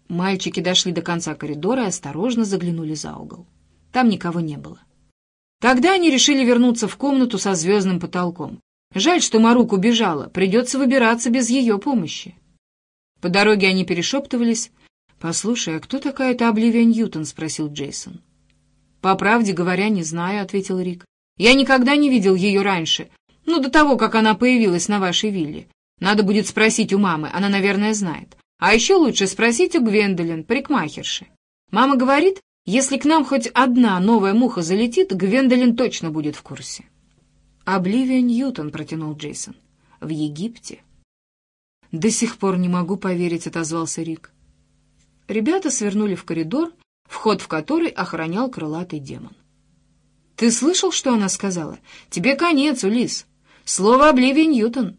Мальчики дошли до конца коридора и осторожно заглянули за угол. Там никого не было. Тогда они решили вернуться в комнату со звездным потолком. Жаль, что Марук убежала, придется выбираться без ее помощи. По дороге они перешептывались. «Послушай, а кто такая эта Обливия Ньютон?» — спросил Джейсон. «По правде говоря, не знаю», — ответил Рик. «Я никогда не видел ее раньше, ну, до того, как она появилась на вашей вилле. Надо будет спросить у мамы, она, наверное, знает. А еще лучше спросить у Гвендолин, парикмахерши. Мама говорит, если к нам хоть одна новая муха залетит, Гвендолин точно будет в курсе». «Обливия Ньютон», — протянул Джейсон. «В Египте». «До сих пор не могу поверить», — отозвался Рик. Ребята свернули в коридор, вход в который охранял крылатый демон. «Ты слышал, что она сказала? Тебе конец, Улис. Слово Обливия Ньютон».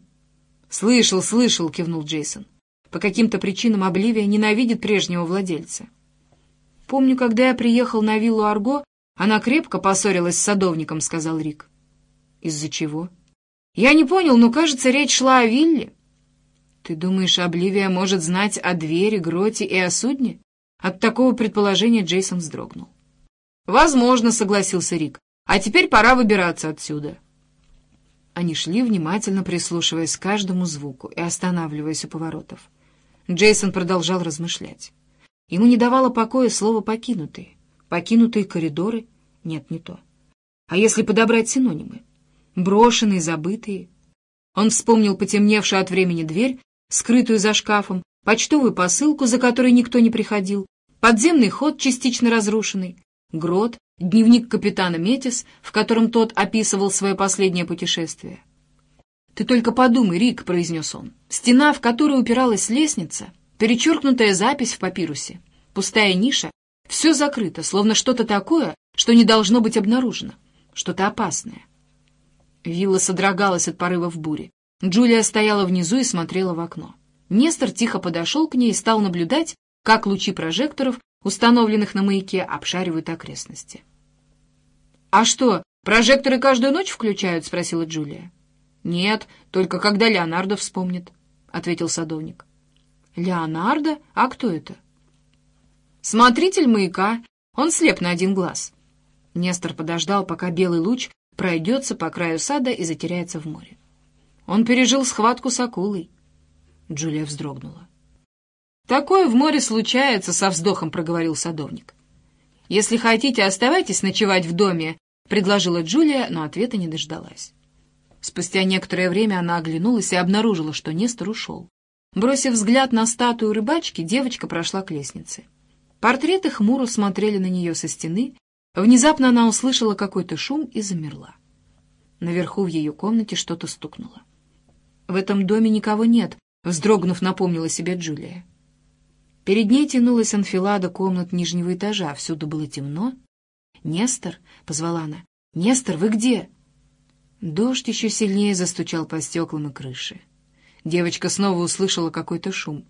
«Слышал, слышал», — кивнул Джейсон. «По каким-то причинам Обливия ненавидит прежнего владельца. Помню, когда я приехал на виллу Арго, она крепко поссорилась с садовником», — сказал Рик. «Из-за чего?» «Я не понял, но, кажется, речь шла о вилле». «Ты думаешь, Обливия может знать о двери, гроте и о судне?» От такого предположения Джейсон вздрогнул. «Возможно», — согласился Рик. «А теперь пора выбираться отсюда». Они шли, внимательно прислушиваясь к каждому звуку и останавливаясь у поворотов. Джейсон продолжал размышлять. Ему не давало покоя слово «покинутые». Покинутые коридоры? Нет, не то. А если подобрать синонимы? Брошенные, забытые. Он вспомнил потемневшую от времени дверь, скрытую за шкафом, почтовую посылку, за которой никто не приходил, подземный ход, частично разрушенный, грот, дневник капитана Метис, в котором тот описывал свое последнее путешествие. «Ты только подумай, Рик», — произнес он. «Стена, в которую упиралась лестница, перечеркнутая запись в папирусе, пустая ниша, все закрыто, словно что-то такое, что не должно быть обнаружено, что-то опасное». Вилла содрогалась от порывов бури. Джулия стояла внизу и смотрела в окно. Нестор тихо подошел к ней и стал наблюдать, как лучи прожекторов, установленных на маяке, обшаривают окрестности. «А что, прожекторы каждую ночь включают?» — спросила Джулия. «Нет, только когда Леонардо вспомнит», — ответил садовник. «Леонардо? А кто это?» «Смотритель маяка. Он слеп на один глаз». Нестор подождал, пока белый луч пройдется по краю сада и затеряется в море. Он пережил схватку с акулой. Джулия вздрогнула. «Такое в море случается», — со вздохом проговорил садовник. «Если хотите, оставайтесь ночевать в доме», — предложила Джулия, но ответа не дождалась. Спустя некоторое время она оглянулась и обнаружила, что Нестор ушел. Бросив взгляд на статую рыбачки, девочка прошла к лестнице. Портреты хмуро смотрели на нее со стены. Внезапно она услышала какой-то шум и замерла. Наверху в ее комнате что-то стукнуло. «В этом доме никого нет», Вздрогнув, напомнила себе Джулия. Перед ней тянулась анфилада комнат нижнего этажа, всюду было темно. «Нестор!» — позвала она. «Нестор, вы где?» Дождь еще сильнее застучал по стеклам и крыше. Девочка снова услышала какой-то шум.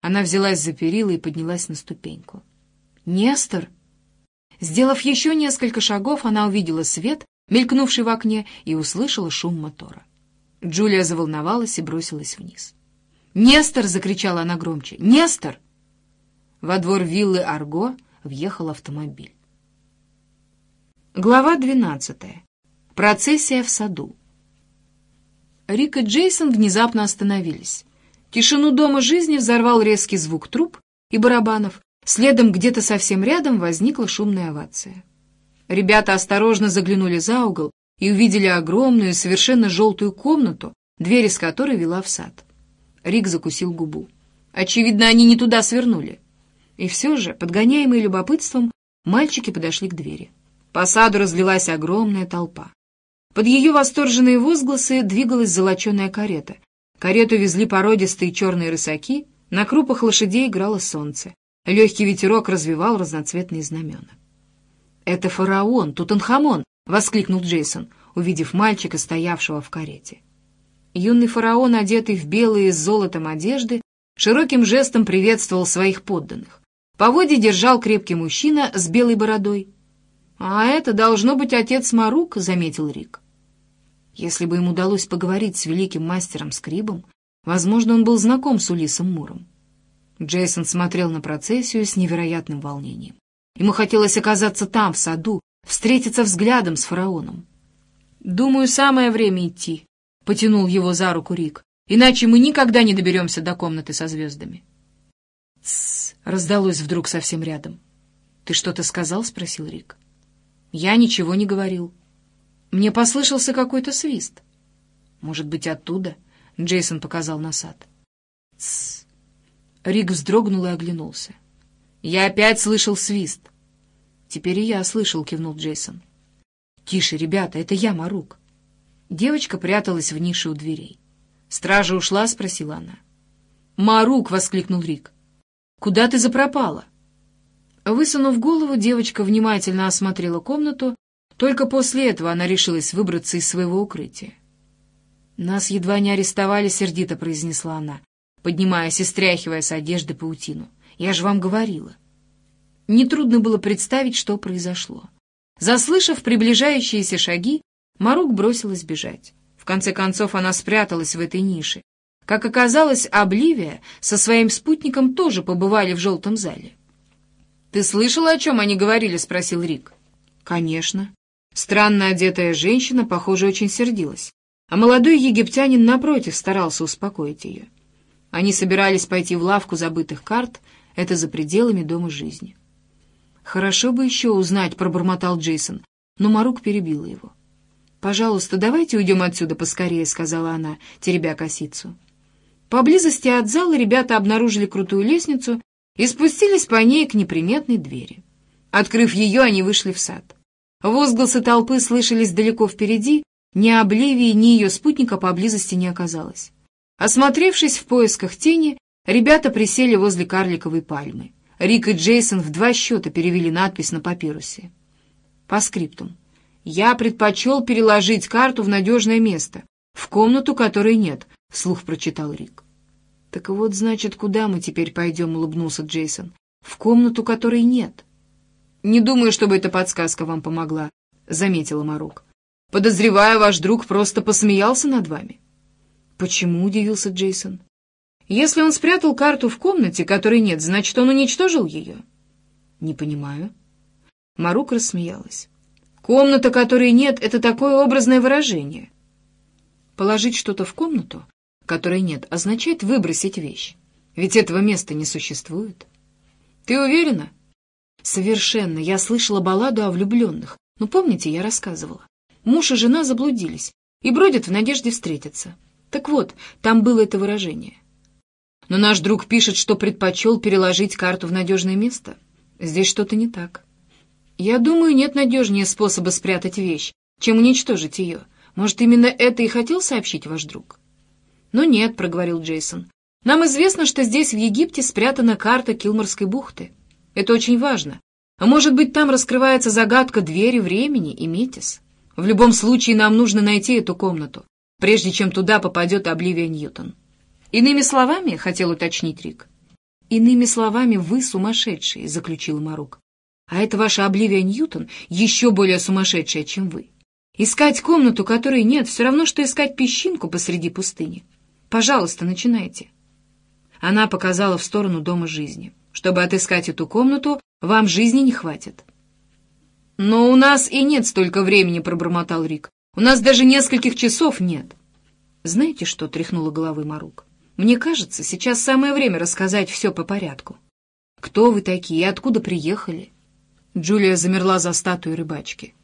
Она взялась за перила и поднялась на ступеньку. «Нестор!» Сделав еще несколько шагов, она увидела свет, мелькнувший в окне, и услышала шум мотора. Джулия заволновалась и бросилась вниз. «Нестор!» — закричала она громче. «Нестор!» Во двор виллы Арго въехал автомобиль. Глава двенадцатая. Процессия в саду. Рик и Джейсон внезапно остановились. Тишину дома жизни взорвал резкий звук труб и барабанов. Следом где-то совсем рядом возникла шумная овация. Ребята осторожно заглянули за угол и увидели огромную, совершенно желтую комнату, дверь из которой вела в сад. Рик закусил губу. Очевидно, они не туда свернули. И все же, подгоняемые любопытством, мальчики подошли к двери. По саду разлилась огромная толпа. Под ее восторженные возгласы двигалась золоченая карета. Карету везли породистые черные рысаки, на крупах лошадей играло солнце. Легкий ветерок развивал разноцветные знамена. «Это фараон, Тутанхамон!» — воскликнул Джейсон, увидев мальчика, стоявшего в карете. Юный фараон, одетый в белые с золотом одежды, широким жестом приветствовал своих подданных. Поводья держал крепкий мужчина с белой бородой. «А это должно быть отец Марук», — заметил Рик. Если бы им удалось поговорить с великим мастером Скрибом, возможно, он был знаком с Улисом Муром. Джейсон смотрел на процессию с невероятным волнением. Ему хотелось оказаться там, в саду, встретиться взглядом с фараоном. «Думаю, самое время идти», — потянул его за руку Рик. «Иначе мы никогда не доберемся до комнаты со звездами». «Тссс», — раздалось вдруг совсем рядом. «Ты что-то сказал?» — спросил Рик. «Я ничего не говорил. Мне послышался какой-то свист». «Может быть, оттуда?» — Джейсон показал на сад. «Тссс». Рик вздрогнул и оглянулся. «Я опять слышал свист». «Теперь и я слышал», — кивнул Джейсон. «Тише, ребята, это я, Марук». Девочка пряталась в нише у дверей. «Стража ушла?» — спросила она. «Марук!» — воскликнул Рик. «Куда ты запропала?» Высунув голову, девочка внимательно осмотрела комнату. Только после этого она решилась выбраться из своего укрытия. «Нас едва не арестовали», — сердито произнесла она, поднимаясь и стряхивая с одежды паутину. «Я же вам говорила». Нетрудно было представить, что произошло. Заслышав приближающиеся шаги, Марук бросилась бежать. В конце концов она спряталась в этой нише. Как оказалось, Обливия со своим спутником тоже побывали в желтом зале. «Ты слышала, о чем они говорили?» — спросил Рик. «Конечно». Странно одетая женщина, похоже, очень сердилась, а молодой египтянин, напротив, старался успокоить ее. Они собирались пойти в лавку забытых карт, это за пределами дома жизни. «Хорошо бы еще узнать», — пробормотал Джейсон, но Марук перебила его. «Пожалуйста, давайте уйдем отсюда поскорее», — сказала она, теребя косицу. Поблизости от зала ребята обнаружили крутую лестницу и спустились по ней к неприметной двери. Открыв ее, они вышли в сад. Возгласы толпы слышались далеко впереди, ни Обливии, ни ее спутника поблизости не оказалось. Осмотревшись в поисках тени, ребята присели возле карликовой пальмы. Рик и Джейсон в два счета перевели надпись на папирусе. По скриптум. «Я предпочел переложить карту в надежное место, в комнату, которой нет», — вслух прочитал Рик. «Так вот, значит, куда мы теперь пойдем?» — улыбнулся Джейсон. «В комнату, которой нет». «Не думаю, чтобы эта подсказка вам помогла», — заметила Марук. «Подозреваю, ваш друг просто посмеялся над вами». «Почему?» — удивился Джейсон. «Если он спрятал карту в комнате, которой нет, значит, он уничтожил ее». «Не понимаю». Марук рассмеялась. «Комната, которой нет, — это такое образное выражение». Положить что-то в комнату которой нет, означает выбросить вещь. Ведь этого места не существует. Ты уверена? Совершенно. Я слышала балладу о влюбленных. Ну, помните, я рассказывала. Муж и жена заблудились и бродят в надежде встретиться. Так вот, там было это выражение. Но наш друг пишет, что предпочел переложить карту в надежное место. Здесь что-то не так. Я думаю, нет надежнее способа спрятать вещь, чем уничтожить ее. Может, именно это и хотел сообщить ваш друг? «Ну нет», — проговорил Джейсон. «Нам известно, что здесь, в Египте, спрятана карта Килморской бухты. Это очень важно. А может быть, там раскрывается загадка двери времени и Метис. В любом случае, нам нужно найти эту комнату, прежде чем туда попадет Обливия Ньютон». «Иными словами», — хотел уточнить Рик. «Иными словами, вы сумасшедшие», — заключил Марук. «А это ваша Обливия Ньютон еще более сумасшедшая, чем вы. Искать комнату, которой нет, все равно, что искать песчинку посреди пустыни». Пожалуйста, начинайте». Она показала в сторону дома жизни. «Чтобы отыскать эту комнату, вам жизни не хватит». «Но у нас и нет столько времени», — пробормотал Рик. «У нас даже нескольких часов нет». «Знаете что?» — тряхнула головой Марук. «Мне кажется, сейчас самое время рассказать все по порядку. Кто вы такие и откуда приехали?» Джулия замерла за статуей рыбачки.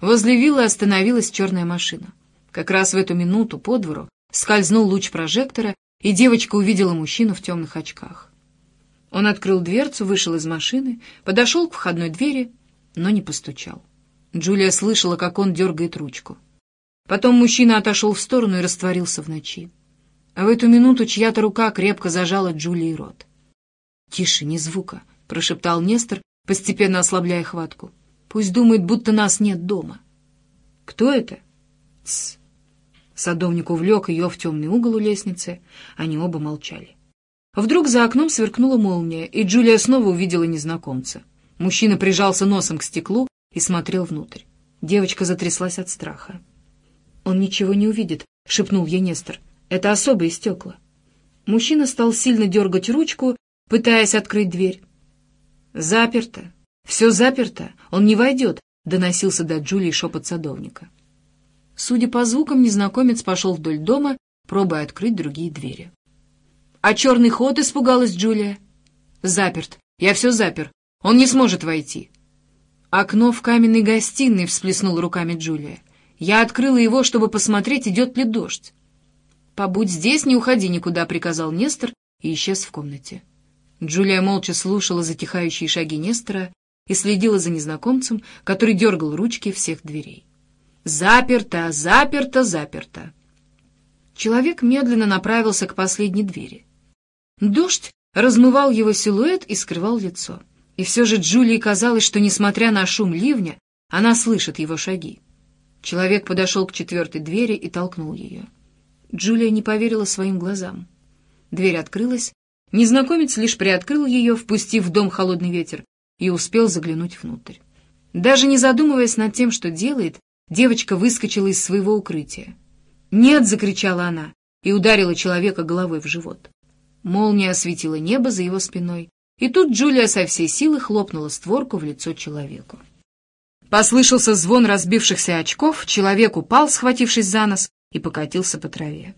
Возле виллы остановилась черная машина. Как раз в эту минуту по двору Скользнул луч прожектора, и девочка увидела мужчину в темных очках. Он открыл дверцу, вышел из машины, подошел к входной двери, но не постучал. Джулия слышала, как он дергает ручку. Потом мужчина отошел в сторону и растворился в ночи. А в эту минуту чья-то рука крепко зажала Джулии рот. «Тише, ни звука», — прошептал Нестор, постепенно ослабляя хватку. «Пусть думает, будто нас нет дома». «Кто это?» «Тсс, Садовник увлек ее в темный угол у лестницы. Они оба молчали. Вдруг за окном сверкнула молния, и Джулия снова увидела незнакомца. Мужчина прижался носом к стеклу и смотрел внутрь. Девочка затряслась от страха. «Он ничего не увидит», — шепнул ей Нестор. «Это особые стекла». Мужчина стал сильно дергать ручку, пытаясь открыть дверь. «Заперто! Все заперто! Он не войдет!» — доносился до Джулии шепот садовника. Судя по звукам, незнакомец пошел вдоль дома, пробуя открыть другие двери. «А черный ход?» — испугалась Джулия. «Заперт. Я все запер. Он не сможет войти». «Окно в каменной гостиной», — всплеснула руками Джулия. «Я открыла его, чтобы посмотреть, идет ли дождь». «Побудь здесь, не уходи никуда», — приказал Нестор и исчез в комнате. Джулия молча слушала затихающие шаги Нестора и следила за незнакомцем, который дергал ручки всех дверей. «Заперто! Заперто! Заперто!» Человек медленно направился к последней двери. Дождь размывал его силуэт и скрывал лицо. И все же Джулии казалось, что, несмотря на шум ливня, она слышит его шаги. Человек подошел к четвертой двери и толкнул ее. Джулия не поверила своим глазам. Дверь открылась, незнакомец лишь приоткрыл ее, впустив в дом холодный ветер, и успел заглянуть внутрь. Даже не задумываясь над тем, что делает, девочка выскочила из своего укрытия. «Нет!» — закричала она и ударила человека головой в живот. Молния осветила небо за его спиной, и тут Джулия со всей силы хлопнула створку в лицо человеку. Послышался звон разбившихся очков, человек упал, схватившись за нос, и покатился по траве.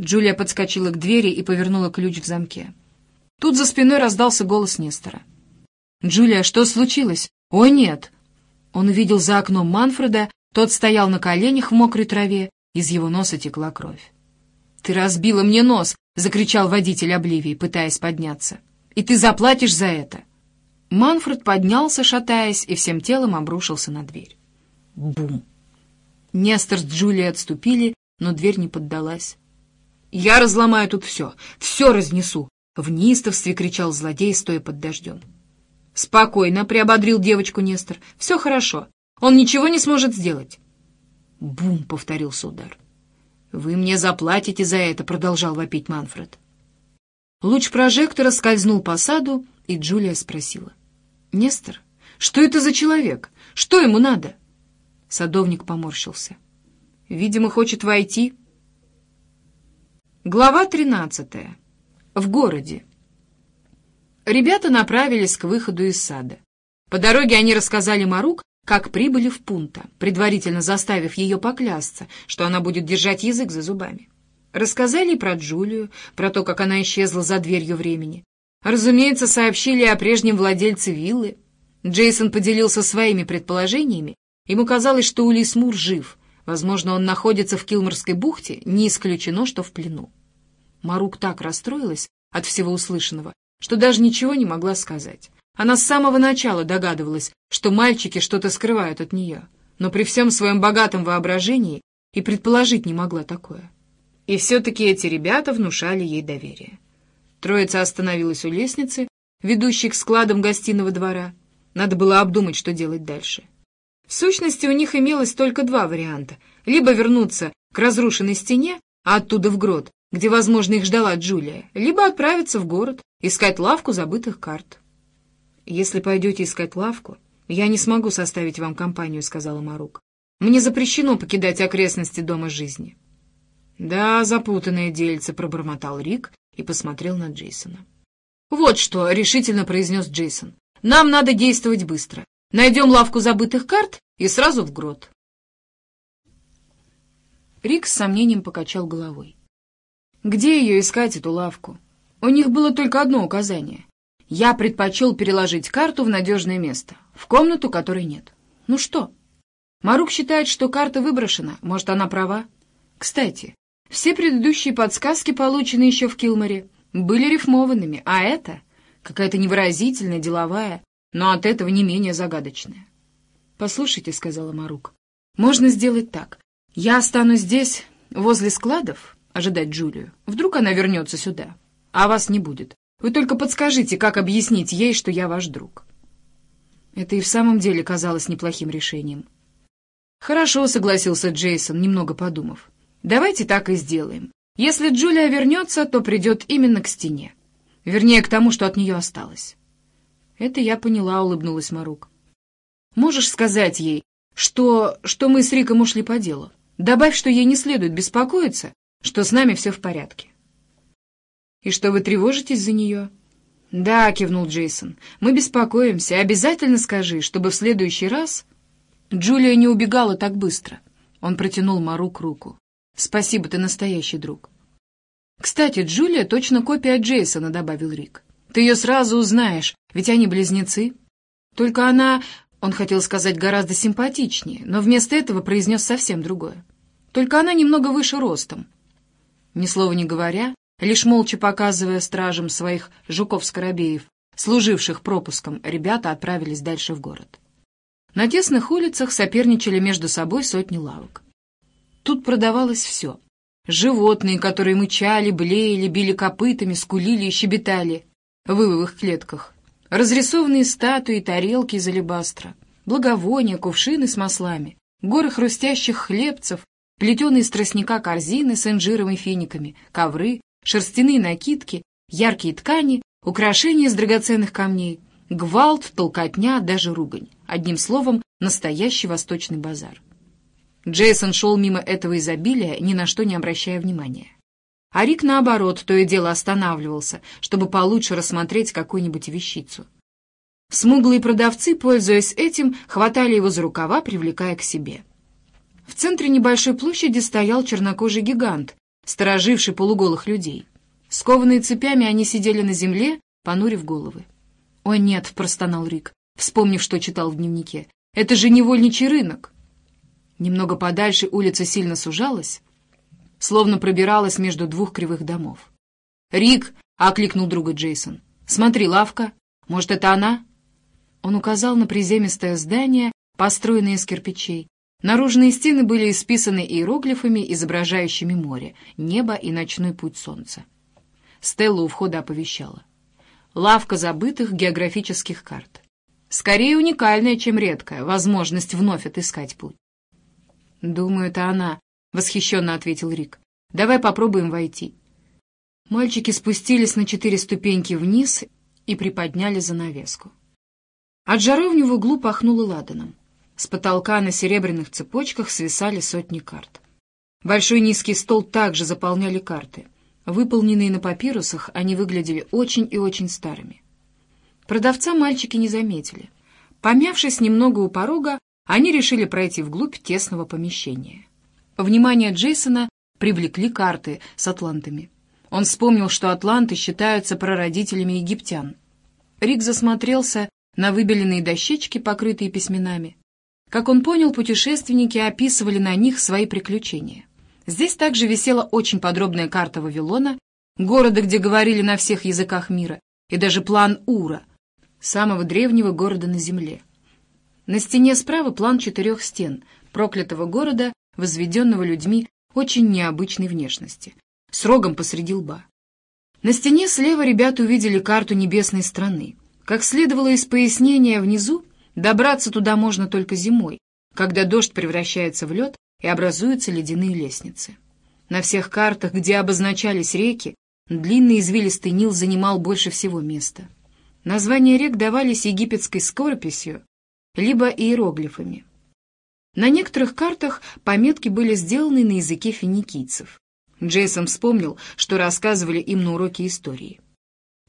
Джулия подскочила к двери и повернула ключ в замке. Тут за спиной раздался голос Нестора. «Джулия, что случилось?» «О, нет!» Он увидел за окном Манфреда, тот стоял на коленях в мокрой траве, из его носа текла кровь. «Ты разбила мне нос!» — закричал водитель Обливии, пытаясь подняться и ты заплатишь за это!» Манфред поднялся, шатаясь, и всем телом обрушился на дверь. Бум! Нестор с Джулией отступили, но дверь не поддалась. «Я разломаю тут все, все разнесу!» — в неистовстве кричал злодей, стоя под дождем. «Спокойно!» — приободрил девочку Нестор. «Все хорошо. Он ничего не сможет сделать». «Бум!» — повторился удар. «Вы мне заплатите за это!» — продолжал вопить Манфред. Луч прожектора скользнул по саду, и Джулия спросила. «Нестор, что это за человек? Что ему надо?» Садовник поморщился. «Видимо, хочет войти». Глава тринадцатая. В городе. Ребята направились к выходу из сада. По дороге они рассказали Марук, как прибыли в Пунта, предварительно заставив ее поклясться, что она будет держать язык за зубами. Рассказали про Джулию, про то, как она исчезла за дверью времени. Разумеется, сообщили о прежнем владельце виллы. Джейсон поделился своими предположениями. Ему казалось, что Улис Мур жив. Возможно, он находится в Килморской бухте, не исключено, что в плену. Марук так расстроилась от всего услышанного, что даже ничего не могла сказать. Она с самого начала догадывалась, что мальчики что-то скрывают от нее, но при всем своем богатом воображении и предположить не могла такое. И все-таки эти ребята внушали ей доверие. Троица остановилась у лестницы, ведущей к складам гостиного двора. Надо было обдумать, что делать дальше. В сущности, у них имелось только два варианта. Либо вернуться к разрушенной стене, а оттуда в грот, где, возможно, их ждала Джулия, либо отправиться в город, искать лавку забытых карт. «Если пойдете искать лавку, я не смогу составить вам компанию», — сказала Марук. «Мне запрещено покидать окрестности дома жизни». «Да, запутанное дельце», — пробормотал Рик и посмотрел на Джейсона. «Вот что», — решительно произнес Джейсон. «Нам надо действовать быстро. Найдем лавку забытых карт и сразу в грот». Рик с сомнением покачал головой. «Где ее искать, эту лавку? У них было только одно указание. Я предпочел переложить карту в надежное место, в комнату, которой нет. Ну что?» Марук считает, что карта выброшена. Может, она права? Кстати, все предыдущие подсказки, полученные еще в Килморе, были рифмованными, а это какая-то невыразительная, деловая, но от этого не менее загадочная. «Послушайте», — сказала Марук, — «можно сделать так. Я останусь здесь, возле складов, ожидать Джулию. Вдруг она вернется сюда, а вас не будет. Вы только подскажите, как объяснить ей, что я ваш друг». Это и в самом деле казалось неплохим решением. «Хорошо», — согласился Джейсон, немного подумав. Давайте так и сделаем. Если Джулия вернется, то придет именно к стене. Вернее, к тому, что от нее осталось. Это я поняла, улыбнулась Марук. Можешь сказать ей, что, что мы с Риком ушли по делу? Добавь, что ей не следует беспокоиться, что с нами все в порядке. И что вы тревожитесь за нее? «Да», — кивнул Джейсон, — «мы беспокоимся. Обязательно скажи, чтобы в следующий раз...» Джулия не убегала так быстро. Он протянул Марук руку. «Спасибо, ты настоящий друг». «Кстати, Джулия точно копия Джейсона», — добавил Рик. «Ты ее сразу узнаешь, ведь они близнецы. Только она, он хотел сказать, гораздо симпатичнее, но вместо этого произнес совсем другое. Только она немного выше ростом». Ни слова не говоря, лишь молча показывая стражам своих жуков-скоробеев, служивших пропуском, ребята отправились дальше в город. На тесных улицах соперничали между собой сотни лавок. Тут продавалось все. Животные, которые мычали, блеяли, били копытами, скулили и щебетали в вывовых клетках. Разрисованные статуи, тарелки из алебастра, благовония, кувшины с маслами, горы хрустящих хлебцев, плетеные из тростника корзины с инжиром и финиками, ковры, шерстяные накидки, яркие ткани, украшения из драгоценных камней, гвалт, толкотня, даже ругань. Одним словом, настоящий восточный базар. Джейсон шел мимо этого изобилия, ни на что не обращая внимания. А Рик, наоборот, то и дело останавливался, чтобы получше рассмотреть какую-нибудь вещицу. Смуглые продавцы, пользуясь этим, хватали его за рукава, привлекая к себе. В центре небольшой площади стоял чернокожий гигант, стороживший полуголых людей. Скованные цепями, они сидели на земле, понурив головы. «Ой, нет», — простонал Рик, вспомнив, что читал в дневнике, — «это же невольничий рынок». Немного подальше улица сильно сужалась, словно пробиралась между двух кривых домов. «Рик!» — окликнул друга Джейсон. «Смотри, лавка. Может, это она?» Он указал на приземистое здание, построенное из кирпичей. Наружные стены были исписаны иероглифами, изображающими море, небо и ночной путь солнца. Стелла у входа оповещала. Лавка забытых географических карт. Скорее уникальная, чем редкая, возможность вновь отыскать путь. «Думаю, это она», — восхищенно ответил Рик. «Давай попробуем войти». Мальчики спустились на четыре ступеньки вниз и приподняли занавеску. От жаровни в углу пахнуло ладаном. С потолка на серебряных цепочках свисали сотни карт. Большой низкий стол также заполняли карты. Выполненные на папирусах, они выглядели очень и очень старыми. Продавца мальчики не заметили. Помявшись немного у порога, они решили пройти вглубь тесного помещения. Внимание Джейсона привлекли карты с атлантами. Он вспомнил, что атланты считаются прародителями египтян. Рик засмотрелся на выбеленные дощечки, покрытые письменами. Как он понял, путешественники описывали на них свои приключения. Здесь также висела очень подробная карта Вавилона, города, где говорили на всех языках мира, и даже план Ура, самого древнего города на Земле. На стене справа план четырех стен, проклятого города, возведенного людьми очень необычной внешности, с рогом посреди лба. На стене слева ребята увидели карту небесной страны. Как следовало из пояснения внизу, добраться туда можно только зимой, когда дождь превращается в лед и образуются ледяные лестницы. На всех картах, где обозначались реки, длинный извилистый Нил занимал больше всего места. Названия рек давались египетской скорописью, либо иероглифами. На некоторых картах пометки были сделаны на языке финикийцев. Джейсон вспомнил, что рассказывали им на уроке истории.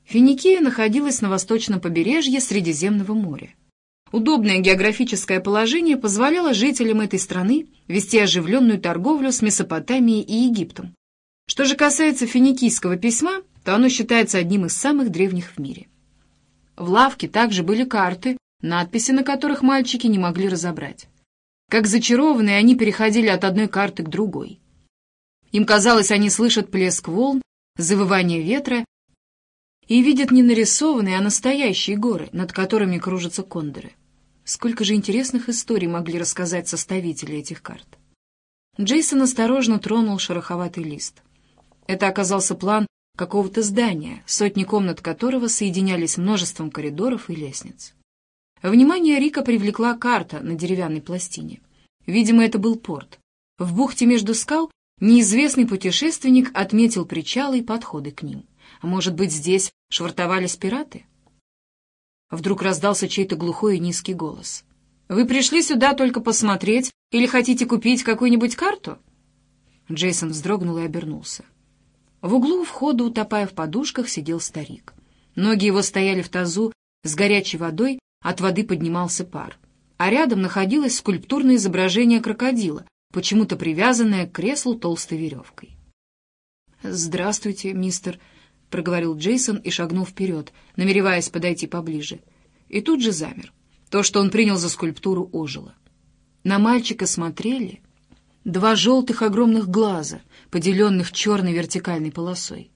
Финикия находилась на восточном побережье Средиземного моря. Удобное географическое положение позволяло жителям этой страны вести оживленную торговлю с Месопотамией и Египтом. Что же касается финикийского письма, то оно считается одним из самых древних в мире. В лавке также были карты, надписи на которых мальчики не могли разобрать. Как зачарованные, они переходили от одной карты к другой. Им казалось, они слышат плеск волн, завывание ветра и видят не нарисованные, а настоящие горы, над которыми кружатся кондоры. Сколько же интересных историй могли рассказать составители этих карт. Джейсон осторожно тронул шероховатый лист. Это оказался план какого-то здания, сотни комнат которого соединялись множеством коридоров и лестниц. Внимание Рика привлекла карта на деревянной пластине. Видимо, это был порт. В бухте между скал неизвестный путешественник отметил причалы и подходы к ним. А может быть, здесь швартовались пираты? Вдруг раздался чей-то глухой и низкий голос. «Вы пришли сюда только посмотреть или хотите купить какую-нибудь карту?» Джейсон вздрогнул и обернулся. В углу входа, утопая в подушках, сидел старик. Ноги его стояли в тазу с горячей водой, от воды поднимался пар. А рядом находилось скульптурное изображение крокодила, почему-то привязанное к креслу толстой веревкой. «Здравствуйте, мистер», — проговорил Джейсон и шагнул вперед, намереваясь подойти поближе. И тут же замер. То, что он принял за скульптуру, ожило. На мальчика смотрели два желтых огромных глаза, поделенных черной вертикальной полосой.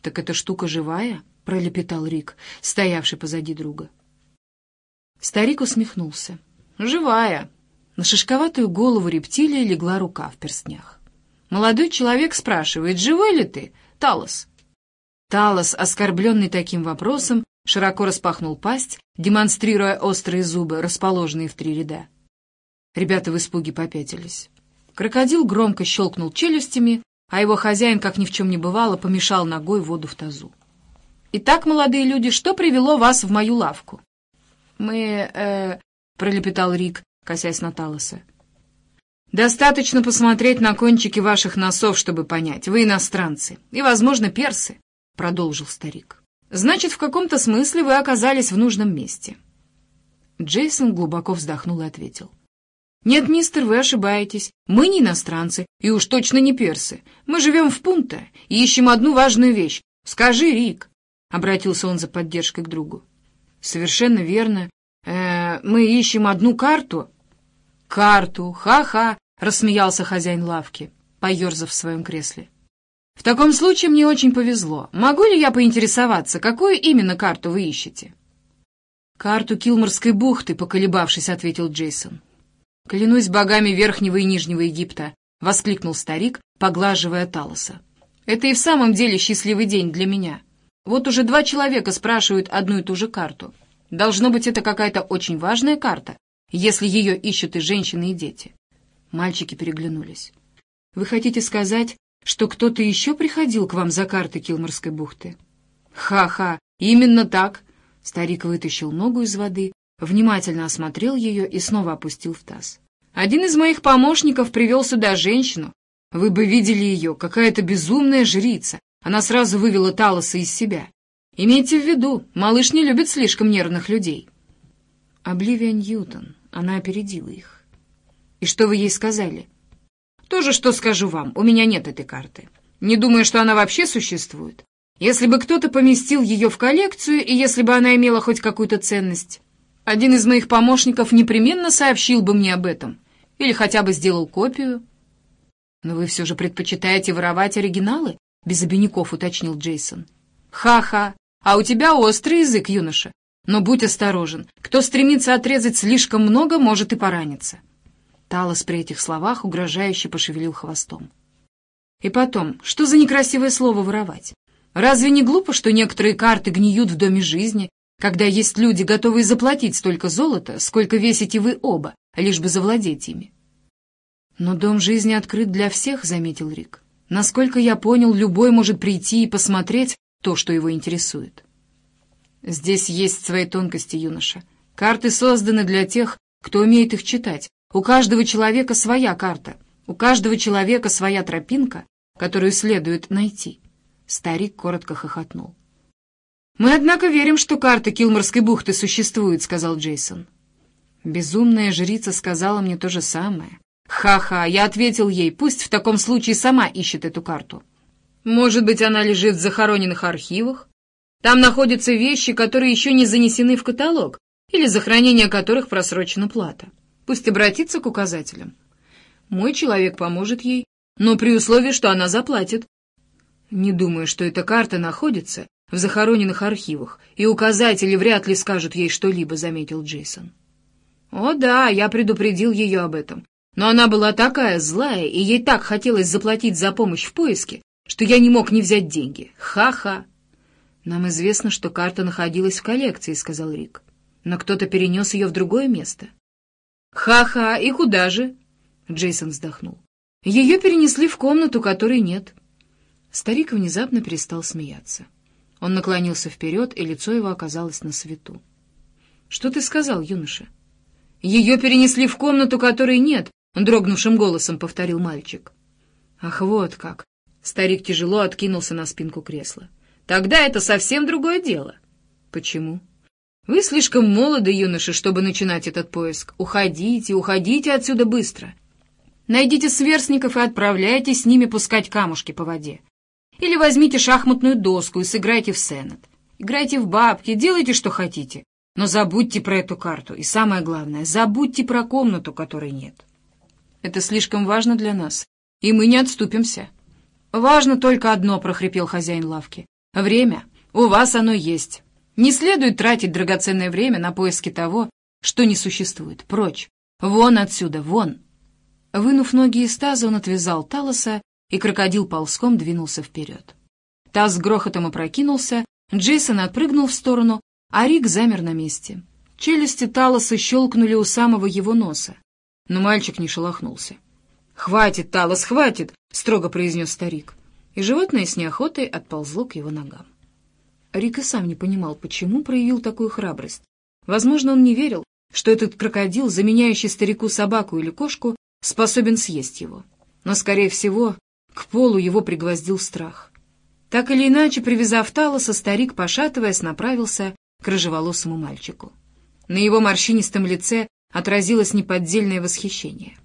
«Так эта штука живая?» — пролепетал Рик, стоявший позади друга. Старик усмехнулся. «Живая!» На шишковатую голову рептилии легла рука в перстнях. Молодой человек спрашивает, «Живой ли ты, Талос?» Талос, оскорбленный таким вопросом, широко распахнул пасть, демонстрируя острые зубы, расположенные в три ряда. Ребята в испуге попятились. Крокодил громко щелкнул челюстями, а его хозяин, как ни в чем не бывало, помешал ногой воду в тазу. «Итак, молодые люди, что привело вас в мою лавку?» «Мы, э...» — пролепетал Рик, косясь на Талоса. «Достаточно посмотреть на кончики ваших носов, чтобы понять. Вы иностранцы и, возможно, персы», — продолжил старик. «Значит, в каком-то смысле вы оказались в нужном месте». Джейсон глубоко вздохнул и ответил. «Нет, мистер, вы ошибаетесь. Мы не иностранцы, и уж точно не персы. Мы живем в Пунта и ищем одну важную вещь. Скажи, Рик!» — обратился он за поддержкой к другу. «Совершенно верно. Э, мы ищем одну карту». «Карту! Ха-ха!» — рассмеялся хозяин лавки, поерзав в своем кресле. «В таком случае мне очень повезло. Могу ли я поинтересоваться, какую именно карту вы ищете?» «Карту Килморской бухты», — поколебавшись, ответил Джейсон. «Клянусь богами Верхнего и Нижнего Египта!» — воскликнул старик, поглаживая Талоса. «Это и в самом деле счастливый день для меня. Вот уже два человека спрашивают одну и ту же карту. Должно быть, это какая-то очень важная карта, если ее ищут и женщины, и дети». Мальчики переглянулись. «Вы хотите сказать, что кто-то еще приходил к вам за карты Килморской бухты?» «Ха-ха, именно так!» Старик вытащил ногу из воды, внимательно осмотрел ее и снова опустил в таз. «Один из моих помощников привел сюда женщину. Вы бы видели ее, какая-то безумная жрица. Она сразу вывела Талоса из себя. Имейте в виду, малыш не любит слишком нервных людей». Обливия Ньютон. Она опередила их. «И что вы ей сказали?» «То же, что скажу вам. У меня нет этой карты. Не думаю, что она вообще существует. Если бы кто-то поместил ее в коллекцию, и если бы она имела хоть какую-то ценность, один из моих помощников непременно сообщил бы мне об этом. Или хотя бы сделал копию. Но вы все же предпочитаете воровать оригиналы? Без обиняков уточнил Джейсон. Ха-ха. А у тебя острый язык, юноша. Но будь осторожен. Кто стремится отрезать слишком много, может и пораниться. Талос при этих словах угрожающе пошевелил хвостом. И потом, что за некрасивое слово воровать? Разве не глупо, что некоторые карты гниют в доме жизни, когда есть люди, готовые заплатить столько золота, сколько весите вы оба, лишь бы завладеть ими. «Но дом жизни открыт для всех», — заметил Рик. «Насколько я понял, любой может прийти и посмотреть то, что его интересует». «Здесь есть свои тонкости, юноша. Карты созданы для тех, кто умеет их читать. У каждого человека своя карта, у каждого человека своя тропинка, которую следует найти». Старик коротко хохотнул. «Мы, однако, верим, что карта Килморской бухты существует», — сказал Джейсон. Безумная жрица сказала мне то же самое. «Ха-ха!» — я ответил ей, пусть в таком случае сама ищет эту карту. «Может быть, она лежит в захороненных архивах? Там находятся вещи, которые еще не занесены в каталог, или за хранение которых просрочена плата. Пусть обратится к указателям. Мой человек поможет ей, но при условии, что она заплатит. Не думаю, что эта карта находится в захороненных архивах, и указатели вряд ли скажут ей что-либо», — заметил Джейсон. «О да, я предупредил ее об этом. Но она была такая злая, и ей так хотелось заплатить за помощь в поиске, что я не мог не взять деньги. Ха-ха!» «Нам известно, что карта находилась в коллекции», — сказал Рик. «Но кто-то перенес ее в другое место». «Ха-ха! И куда же?» Джейсон вздохнул. «Ее перенесли в комнату, которой нет». Старик внезапно перестал смеяться. Он наклонился вперед, и лицо его оказалось на свету. «Что ты сказал, юноша?» «Ее перенесли в комнату, которой нет», — дрогнувшим голосом повторил мальчик. «Ах, вот как!» Старик тяжело откинулся на спинку кресла. Тогда это совсем другое дело. Почему? Вы слишком молоды, юноши, чтобы начинать этот поиск. Уходите, уходите отсюда быстро. Найдите сверстников и отправляйтесь с ними пускать камушки по воде. Или возьмите шахматную доску и сыграйте в сенат. Играйте в бабки, делайте, что хотите. Но забудьте про эту карту. И самое главное, забудьте про комнату, которой нет. Это слишком важно для нас, и мы не отступимся. Важно только одно, — прохрипел хозяин лавки. Время. У вас оно есть. Не следует тратить драгоценное время на поиски того, что не существует. Прочь. Вон отсюда, вон. Вынув ноги из таза, он отвязал Талоса, и крокодил ползком двинулся вперед. Таз с грохотом опрокинулся, Джейсон отпрыгнул в сторону, а Рик замер на месте. Челюсти Талоса щелкнули у самого его носа но мальчик не шелохнулся. «Хватит, Талос, хватит!» — строго произнес старик. И животное с неохотой отползло к его ногам. Рик и сам не понимал, почему проявил такую храбрость. Возможно, он не верил, что этот крокодил, заменяющий старику собаку или кошку, способен съесть его. Но, скорее всего, к полу его пригвоздил страх. Так или иначе, привязав Талоса, старик, пошатываясь, направился к рыжеволосому мальчику. На его морщинистом лице отразилось неподдельное восхищение.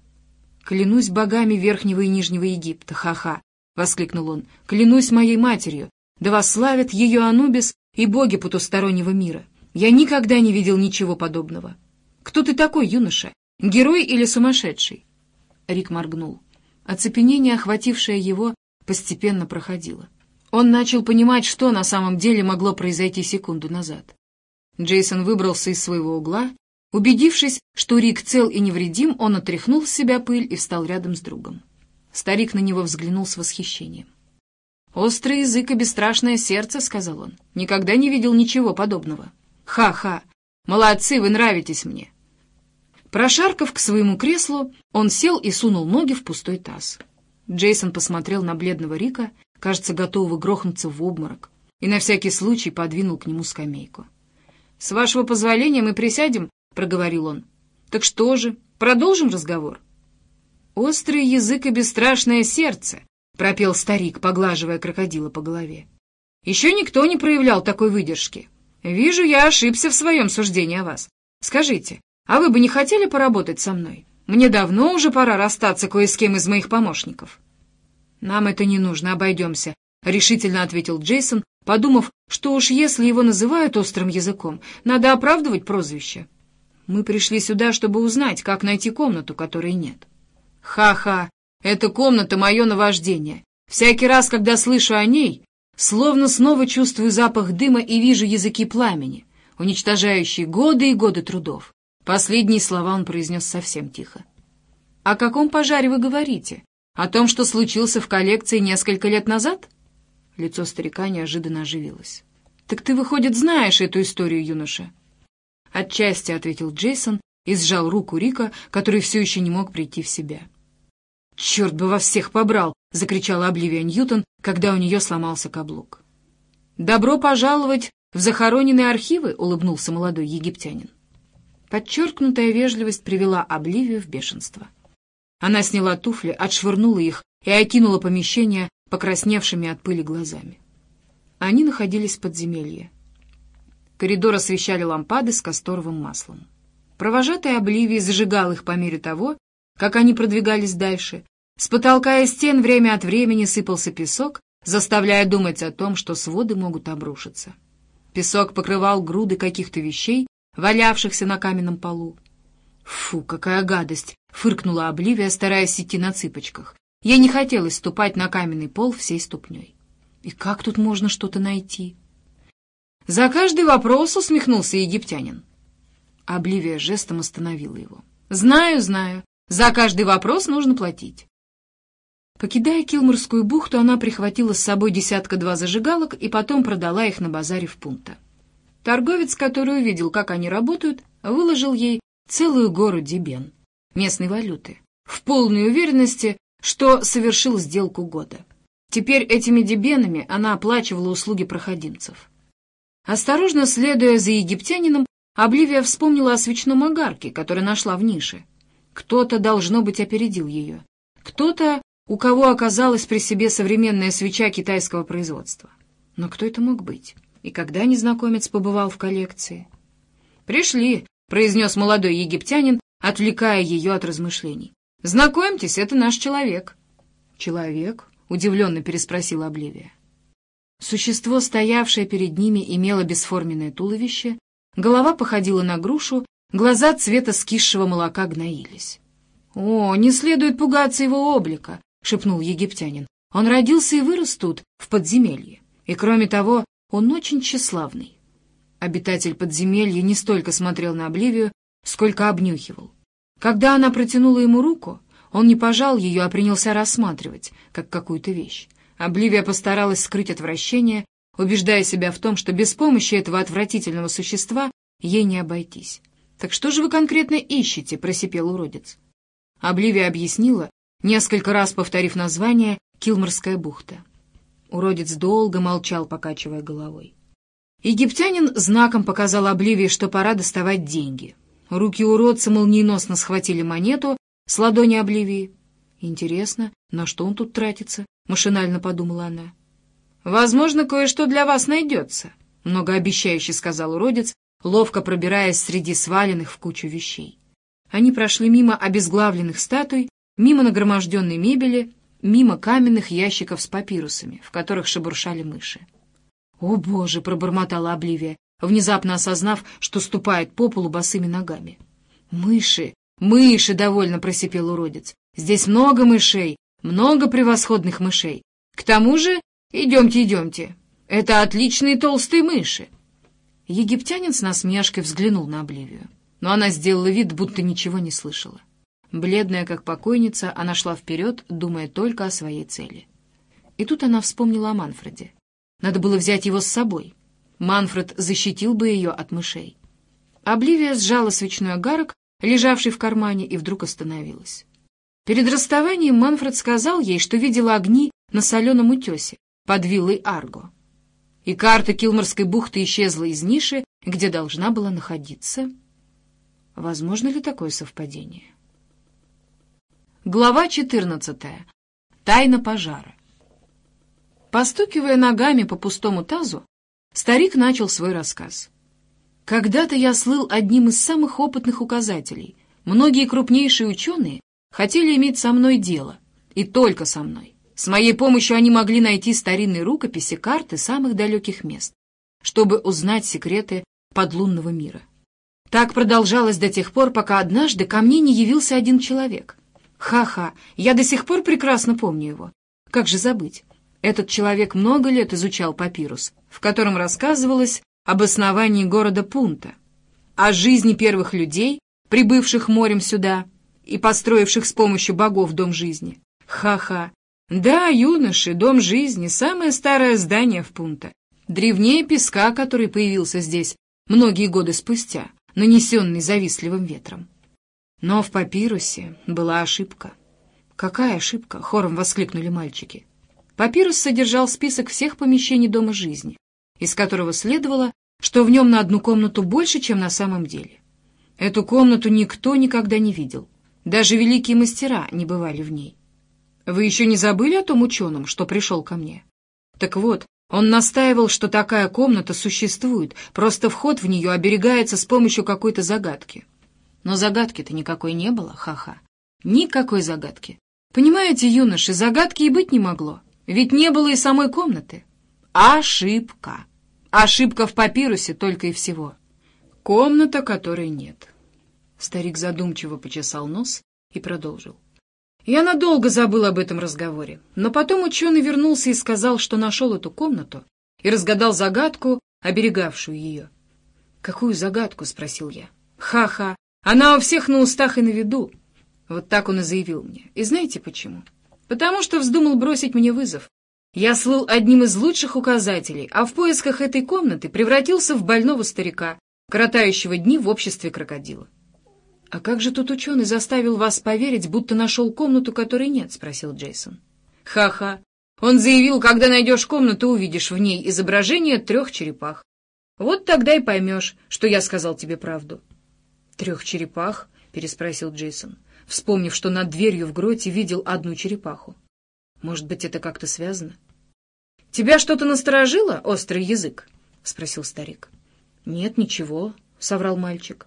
«Клянусь богами Верхнего и Нижнего Египта, ха-ха!» — воскликнул он. «Клянусь моей матерью! Да восславят ее Анубис и боги потустороннего мира! Я никогда не видел ничего подобного! Кто ты такой, юноша? Герой или сумасшедший?» Рик моргнул. Оцепенение, охватившее его, постепенно проходило. Он начал понимать, что на самом деле могло произойти секунду назад. Джейсон выбрался из своего угла Убедившись, что Рик цел и невредим, он отряхнул с себя пыль и встал рядом с другом. Старик на него взглянул с восхищением. «Острый язык и бесстрашное сердце», — сказал он. «Никогда не видел ничего подобного». «Ха-ха! Молодцы, вы нравитесь мне!» Прошаркав к своему креслу, он сел и сунул ноги в пустой таз. Джейсон посмотрел на бледного Рика, кажется, готового грохнуться в обморок, и на всякий случай подвинул к нему скамейку. «С вашего позволения мы присядем проговорил он. «Так что же, продолжим разговор?» «Острый язык и бесстрашное сердце», — пропел старик, поглаживая крокодила по голове. «Еще никто не проявлял такой выдержки. Вижу, я ошибся в своем суждении о вас. Скажите, а вы бы не хотели поработать со мной? Мне давно уже пора расстаться кое с кем из моих помощников». «Нам это не нужно, обойдемся», — решительно ответил Джейсон, подумав, что уж если его называют острым языком, надо оправдывать прозвище. Мы пришли сюда, чтобы узнать, как найти комнату, которой нет. Ха-ха, эта комната — мое наваждение. Всякий раз, когда слышу о ней, словно снова чувствую запах дыма и вижу языки пламени, уничтожающие годы и годы трудов. Последние слова он произнес совсем тихо. «О каком пожаре вы говорите? О том, что случился в коллекции несколько лет назад?» Лицо старика неожиданно оживилось. «Так ты, выходит, знаешь эту историю, юноша?» «Отчасти», — ответил Джейсон и сжал руку Рика, который все еще не мог прийти в себя. «Черт бы во всех побрал!» — закричала Обливия Ньютон, когда у нее сломался каблук. «Добро пожаловать в захороненные архивы!» — улыбнулся молодой египтянин. Подчеркнутая вежливость привела Обливию в бешенство. Она сняла туфли, отшвырнула их и окинула помещение покрасневшими от пыли глазами. Они находились в подземелье. Коридор освещали лампады с касторовым маслом. Провожатый Обливий зажигал их по мере того, как они продвигались дальше. С потолка и стен время от времени сыпался песок, заставляя думать о том, что своды могут обрушиться. Песок покрывал груды каких-то вещей, валявшихся на каменном полу. «Фу, какая гадость!» — фыркнула Обливия, стараясь идти на цыпочках. Ей не хотелось ступать на каменный пол всей ступней. «И как тут можно что-то найти?» «За каждый вопрос усмехнулся египтянин». Обливия жестом остановила его. «Знаю, знаю. За каждый вопрос нужно платить». Покидая Килморскую бухту, она прихватила с собой десятка-два зажигалок и потом продала их на базаре в пункта. Торговец, который увидел, как они работают, выложил ей целую гору дебен, местной валюты, в полной уверенности, что совершил сделку года. Теперь этими дебенами она оплачивала услуги проходимцев. Осторожно следуя за египтянином, Обливия вспомнила о свечном огарке, который нашла в нише. Кто-то, должно быть, опередил ее. Кто-то, у кого оказалась при себе современная свеча китайского производства. Но кто это мог быть? И когда незнакомец побывал в коллекции? «Пришли», — произнес молодой египтянин, отвлекая ее от размышлений. «Знакомьтесь, это наш человек». «Человек?» — удивленно переспросила Обливия. Существо, стоявшее перед ними, имело бесформенное туловище, голова походила на грушу, глаза цвета скисшего молока гноились. «О, не следует пугаться его облика», — шепнул египтянин. «Он родился и вырос тут, в подземелье. И, кроме того, он очень тщеславный». Обитатель подземелья не столько смотрел на Обливию, сколько обнюхивал. Когда она протянула ему руку, он не пожал ее, а принялся рассматривать, как какую-то вещь. Обливия постаралась скрыть отвращение, убеждая себя в том, что без помощи этого отвратительного существа ей не обойтись. «Так что же вы конкретно ищете?» — просипел уродец. Обливия объяснила, несколько раз повторив название «Килморская бухта». Уродец долго молчал, покачивая головой. Египтянин знаком показал Обливии, что пора доставать деньги. Руки уродца молниеносно схватили монету с ладони Обливии. «Интересно, на что он тут тратится?» — машинально подумала она. «Возможно, кое-что для вас найдется», — многообещающе сказал уродец, ловко пробираясь среди сваленных в кучу вещей. Они прошли мимо обезглавленных статуй, мимо нагроможденной мебели, мимо каменных ящиков с папирусами, в которых шебуршали мыши. «О, Боже!» — пробормотала Обливия, внезапно осознав, что ступает по полу босыми ногами. «Мыши! Мыши!» — довольно просипел уродец. «Здесь много мышей, много превосходных мышей. К тому же, идемте, идемте, это отличные толстые мыши!» Египтянин с насмешкой взглянул на Обливию, но она сделала вид, будто ничего не слышала. Бледная, как покойница, она шла вперед, думая только о своей цели. И тут она вспомнила о Манфреде. Надо было взять его с собой. Манфред защитил бы ее от мышей. Обливия сжала свечной огарок, лежавший в кармане, и вдруг остановилась. Перед расставанием Манфред сказал ей, что видела огни на соленом утесе под виллой Арго. И карта Килморской бухты исчезла из ниши, где должна была находиться. Возможно ли такое совпадение? Глава 14. Тайна пожара. Постукивая ногами по пустому тазу, старик начал свой рассказ. «Когда-то я слыл одним из самых опытных указателей. Многие крупнейшие ученые хотели иметь со мной дело, и только со мной. С моей помощью они могли найти старинные рукописи, карты самых далеких мест, чтобы узнать секреты подлунного мира. Так продолжалось до тех пор, пока однажды ко мне не явился один человек. Ха-ха, я до сих пор прекрасно помню его. Как же забыть? Этот человек много лет изучал папирус, в котором рассказывалось об основании города Пунта, о жизни первых людей, прибывших морем сюда и построивших с помощью богов дом жизни. Ха-ха! Да, юноши, дом жизни — самое старое здание в Пунта. Древнее песка, который появился здесь многие годы спустя, нанесенный завистливым ветром. Но в папирусе была ошибка. «Какая ошибка?» — хором воскликнули мальчики. Папирус содержал список всех помещений Дома жизни, из которого следовало, что в нем на одну комнату больше, чем на самом деле. Эту комнату никто никогда не видел. Даже великие мастера не бывали в ней. Вы еще не забыли о том ученом, что пришел ко мне? Так вот, он настаивал, что такая комната существует, просто вход в нее оберегается с помощью какой-то загадки. Но загадки-то никакой не было, ха-ха. Никакой загадки. Понимаете, юноши, загадки и быть не могло. Ведь не было и самой комнаты. Ошибка. Ошибка в папирусе только и всего. Комната, которой нет. Старик задумчиво почесал нос и продолжил. Я надолго забыл об этом разговоре, но потом ученый вернулся и сказал, что нашел эту комнату и разгадал загадку, оберегавшую ее. «Какую загадку?» — спросил я. «Ха-ха! Она у всех на устах и на виду!» Вот так он и заявил мне. И знаете почему? потому что вздумал бросить мне вызов. Я слыл одним из лучших указателей, а в поисках этой комнаты превратился в больного старика, коротающего дни в обществе крокодила. — А как же тут ученый заставил вас поверить, будто нашел комнату, которой нет? — спросил Джейсон. Ха — Ха-ха. Он заявил, когда найдешь комнату, увидишь в ней изображение трех черепах. Вот тогда и поймешь, что я сказал тебе правду. — Трех черепах? — переспросил Джейсон вспомнив, что над дверью в гроте видел одну черепаху. Может быть, это как-то связано? «Тебя что-то насторожило, острый язык?» — спросил старик. «Нет, ничего», — соврал мальчик.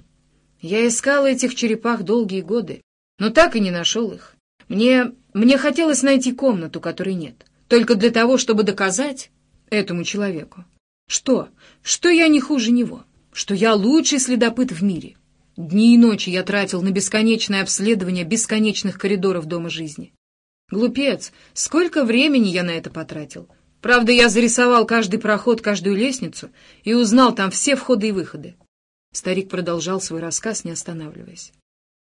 «Я искал этих черепах долгие годы, но так и не нашел их. Мне... мне хотелось найти комнату, которой нет, только для того, чтобы доказать этому человеку, что, что я не хуже него, что я лучший следопыт в мире. Дни и ночи я тратил на бесконечное обследование бесконечных коридоров Дома жизни. Глупец, сколько времени я на это потратил!» Правда, я зарисовал каждый проход, каждую лестницу и узнал там все входы и выходы. Старик продолжал свой рассказ, не останавливаясь.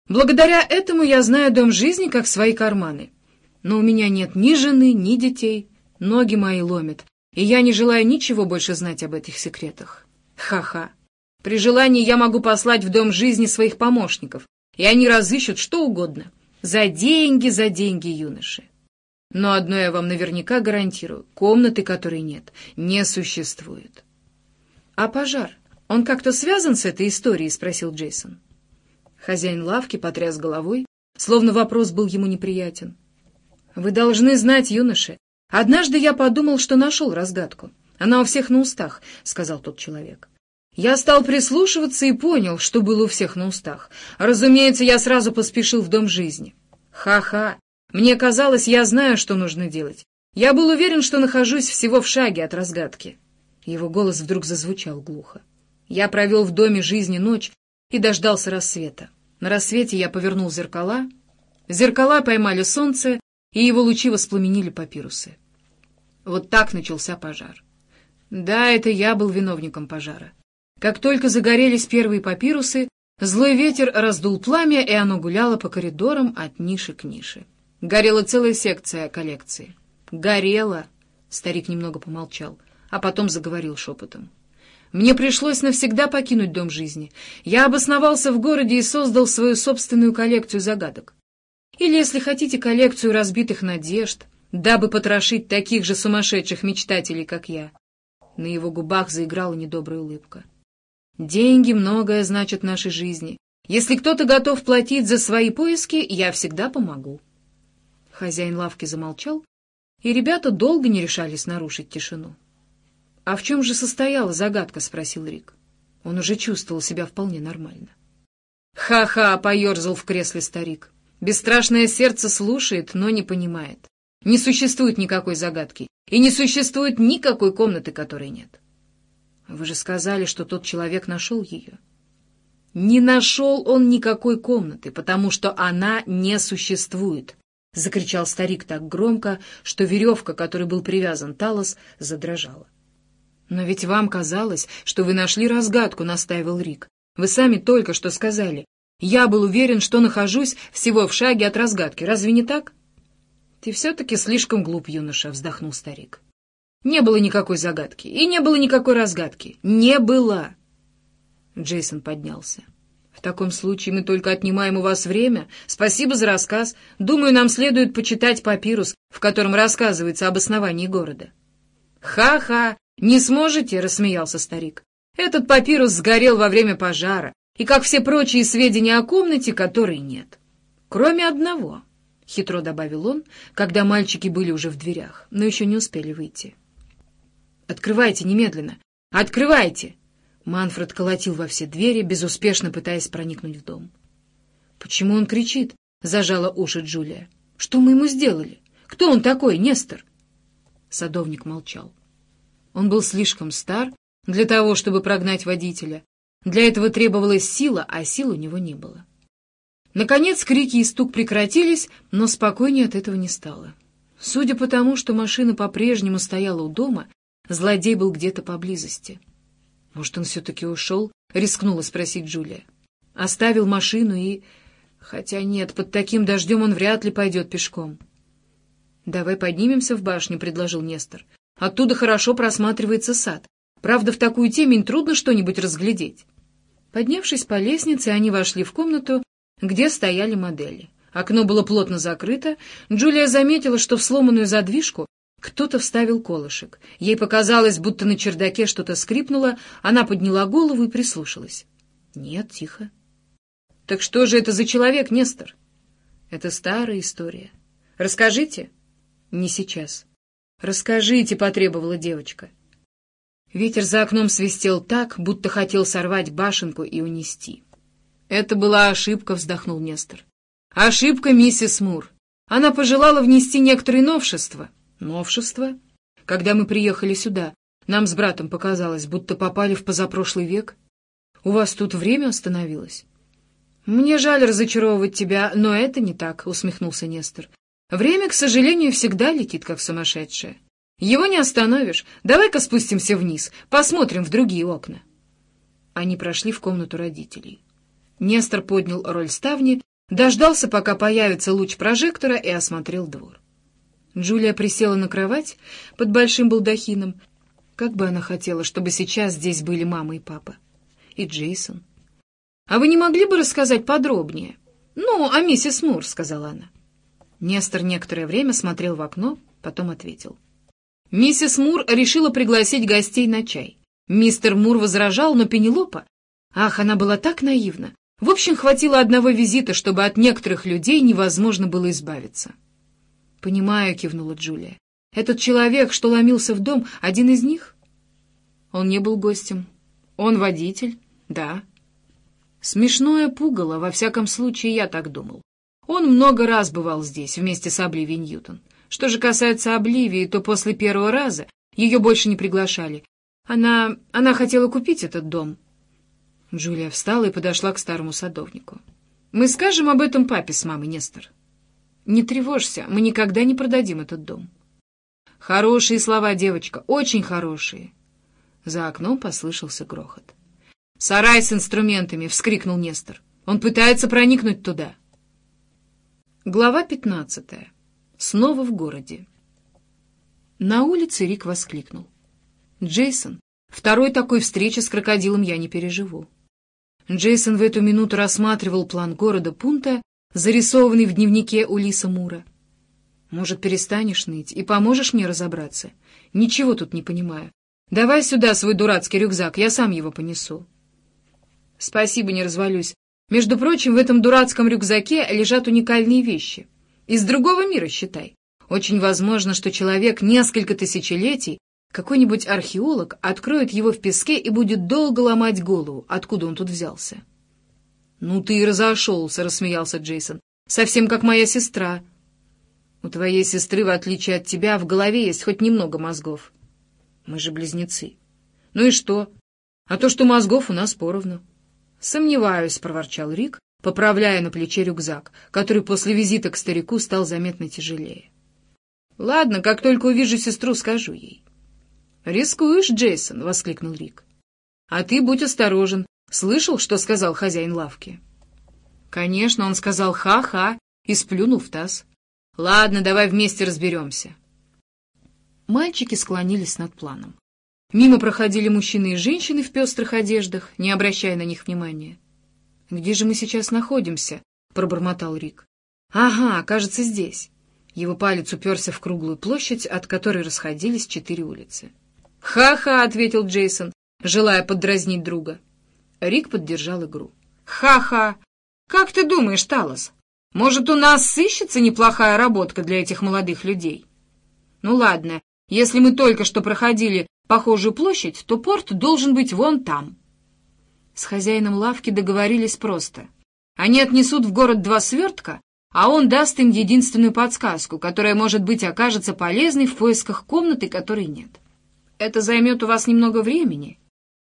Благодаря этому я знаю дом жизни, как свои карманы. Но у меня нет ни жены, ни детей. Ноги мои ломят, и я не желаю ничего больше знать об этих секретах. Ха-ха. При желании я могу послать в дом жизни своих помощников, и они разыщут что угодно. За деньги, за деньги, юноши. Но одно я вам наверняка гарантирую. Комнаты, которой нет, не существует. — А пожар? Он как-то связан с этой историей? — спросил Джейсон. Хозяин лавки потряс головой, словно вопрос был ему неприятен. — Вы должны знать, юноши. Однажды я подумал, что нашел разгадку. Она у всех на устах, — сказал тот человек. Я стал прислушиваться и понял, что было у всех на устах. Разумеется, я сразу поспешил в дом жизни. Ха-ха! Мне казалось, я знаю, что нужно делать. Я был уверен, что нахожусь всего в шаге от разгадки. Его голос вдруг зазвучал глухо. Я провел в доме жизни ночь и дождался рассвета. На рассвете я повернул зеркала. Зеркала поймали солнце, и его лучи воспламенили папирусы. Вот так начался пожар. Да, это я был виновником пожара. Как только загорелись первые папирусы, злой ветер раздул пламя, и оно гуляло по коридорам от ниши к нише. Горела целая секция коллекции. Горела. Старик немного помолчал, а потом заговорил шепотом. Мне пришлось навсегда покинуть дом жизни. Я обосновался в городе и создал свою собственную коллекцию загадок. Или, если хотите, коллекцию разбитых надежд, дабы потрошить таких же сумасшедших мечтателей, как я. На его губах заиграла недобрая улыбка. Деньги многое значат в нашей жизни. Если кто-то готов платить за свои поиски, я всегда помогу. Хозяин лавки замолчал, и ребята долго не решались нарушить тишину. «А в чем же состояла загадка?» — спросил Рик. Он уже чувствовал себя вполне нормально. «Ха-ха!» — поерзал в кресле старик. «Бесстрашное сердце слушает, но не понимает. Не существует никакой загадки, и не существует никакой комнаты, которой нет. Вы же сказали, что тот человек нашел ее». Не нашел он никакой комнаты, потому что она не существует. — закричал старик так громко, что веревка, которой был привязан Талос, задрожала. «Но ведь вам казалось, что вы нашли разгадку», — настаивал Рик. «Вы сами только что сказали. Я был уверен, что нахожусь всего в шаге от разгадки. Разве не так?» «Ты все-таки слишком глуп, юноша», — вздохнул старик. «Не было никакой загадки, и не было никакой разгадки. Не было!» Джейсон поднялся. В таком случае мы только отнимаем у вас время. Спасибо за рассказ. Думаю, нам следует почитать папирус, в котором рассказывается об основании города. Ха-ха! Не сможете? — рассмеялся старик. Этот папирус сгорел во время пожара, и как все прочие сведения о комнате, которой нет. Кроме одного, — хитро добавил он, когда мальчики были уже в дверях, но еще не успели выйти. «Открывайте немедленно! Открывайте!» Манфред колотил во все двери, безуспешно пытаясь проникнуть в дом. «Почему он кричит?» — зажала уши Джулия. «Что мы ему сделали? Кто он такой, Нестор?» Садовник молчал. Он был слишком стар для того, чтобы прогнать водителя. Для этого требовалась сила, а сил у него не было. Наконец крики и стук прекратились, но спокойнее от этого не стало. Судя по тому, что машина по-прежнему стояла у дома, злодей был где-то поблизости. «Может, он все-таки ушел?» — рискнула спросить Джулия. «Оставил машину и...» «Хотя нет, под таким дождем он вряд ли пойдет пешком». «Давай поднимемся в башню», — предложил Нестор. «Оттуда хорошо просматривается сад. Правда, в такую темень трудно что-нибудь разглядеть». Поднявшись по лестнице, они вошли в комнату, где стояли модели. Окно было плотно закрыто. Джулия заметила, что в сломанную задвижку кто-то вставил колышек. Ей показалось, будто на чердаке что-то скрипнуло. Она подняла голову и прислушалась. Нет, тихо. Так что же это за человек, Нестор? Это старая история. Расскажите. Не сейчас. «Расскажите», — потребовала девочка. Ветер за окном свистел так, будто хотел сорвать башенку и унести. «Это была ошибка», — вздохнул Нестор. «Ошибка миссис Мур. Она пожелала внести некоторые новшества». «Новшества?» Когда мы приехали сюда, нам с братом показалось, будто попали в позапрошлый век. У вас тут время остановилось?» «Мне жаль разочаровывать тебя, но это не так», — усмехнулся Нестор. «Время, к сожалению, всегда летит, как сумасшедшее. Его не остановишь. Давай-ка спустимся вниз, посмотрим в другие окна». Они прошли в комнату родителей. Нестор поднял роль ставни, дождался, пока появится луч прожектора, и осмотрел двор. Джулия присела на кровать под большим балдахином. Как бы она хотела, чтобы сейчас здесь были мама и папа. И Джейсон. «А вы не могли бы рассказать подробнее?» «Ну, о миссис Мур», — сказала она. Нестор некоторое время смотрел в окно, потом ответил. Миссис Мур решила пригласить гостей на чай. Мистер Мур возражал, но Пенелопа... Ах, она была так наивна. В общем, хватило одного визита, чтобы от некоторых людей невозможно было избавиться. «Понимаю», — кивнула Джулия. «Этот человек, что ломился в дом, один из них?» «Он не был гостем. Он водитель, да». Смешное пугало, во всяком случае, я так думал. Он много раз бывал здесь, вместе с Обливией Ньютон. Что же касается Обливии, то после первого раза ее больше не приглашали. Она... она хотела купить этот дом. Джулия встала и подошла к старому садовнику. «Мы скажем об этом папе с мамой, Нестор». «Не тревожься, мы никогда не продадим этот дом». «Хорошие слова, девочка, очень хорошие». За окном послышался грохот. «Сарай с инструментами!» — вскрикнул Нестор. «Он пытается проникнуть туда!» Глава пятнадцатая. Снова в городе. На улице Рик воскликнул. «Джейсон, второй такой встречи с крокодилом я не переживу». Джейсон в эту минуту рассматривал план города Пунта, зарисованный в дневнике Улиса Мура. «Может, перестанешь ныть и поможешь мне разобраться? Ничего тут не понимаю. Давай сюда свой дурацкий рюкзак, я сам его понесу». Спасибо, не развалюсь. Между прочим, в этом дурацком рюкзаке лежат уникальные вещи. Из другого мира, считай. Очень возможно, что человек несколько тысячелетий, какой-нибудь археолог, откроет его в песке и будет долго ломать голову, откуда он тут взялся. «Ну ты и разошелся», — рассмеялся Джейсон. «Совсем как моя сестра». «У твоей сестры, в отличие от тебя, в голове есть хоть немного мозгов. Мы же близнецы». «Ну и что? А то, что мозгов у нас поровну». «Сомневаюсь», — проворчал Рик, поправляя на плече рюкзак, который после визита к старику стал заметно тяжелее. «Ладно, как только увижу сестру, скажу ей». «Рискуешь, Джейсон?» — воскликнул Рик. «А ты будь осторожен. Слышал, что сказал хозяин лавки?» «Конечно, он сказал «ха-ха» и сплюнул в таз. Ладно, давай вместе разберемся». Мальчики склонились над планом. Мимо проходили мужчины и женщины в пестрых одеждах, не обращая на них внимания. «Где же мы сейчас находимся?» — пробормотал Рик. «Ага, кажется, здесь». Его палец уперся в круглую площадь, от которой расходились четыре улицы. «Ха-ха!» — ответил Джейсон, желая поддразнить друга. Рик поддержал игру. «Ха-ха! Как ты думаешь, Талос, может, у нас сыщется неплохая работка для этих молодых людей? Ну ладно, если мы только что проходили похожую площадь, то порт должен быть вон там. С хозяином лавки договорились просто. Они отнесут в город два свертка, а он даст им единственную подсказку, которая, может быть, окажется полезной в поисках комнаты, которой нет. Это займет у вас немного времени,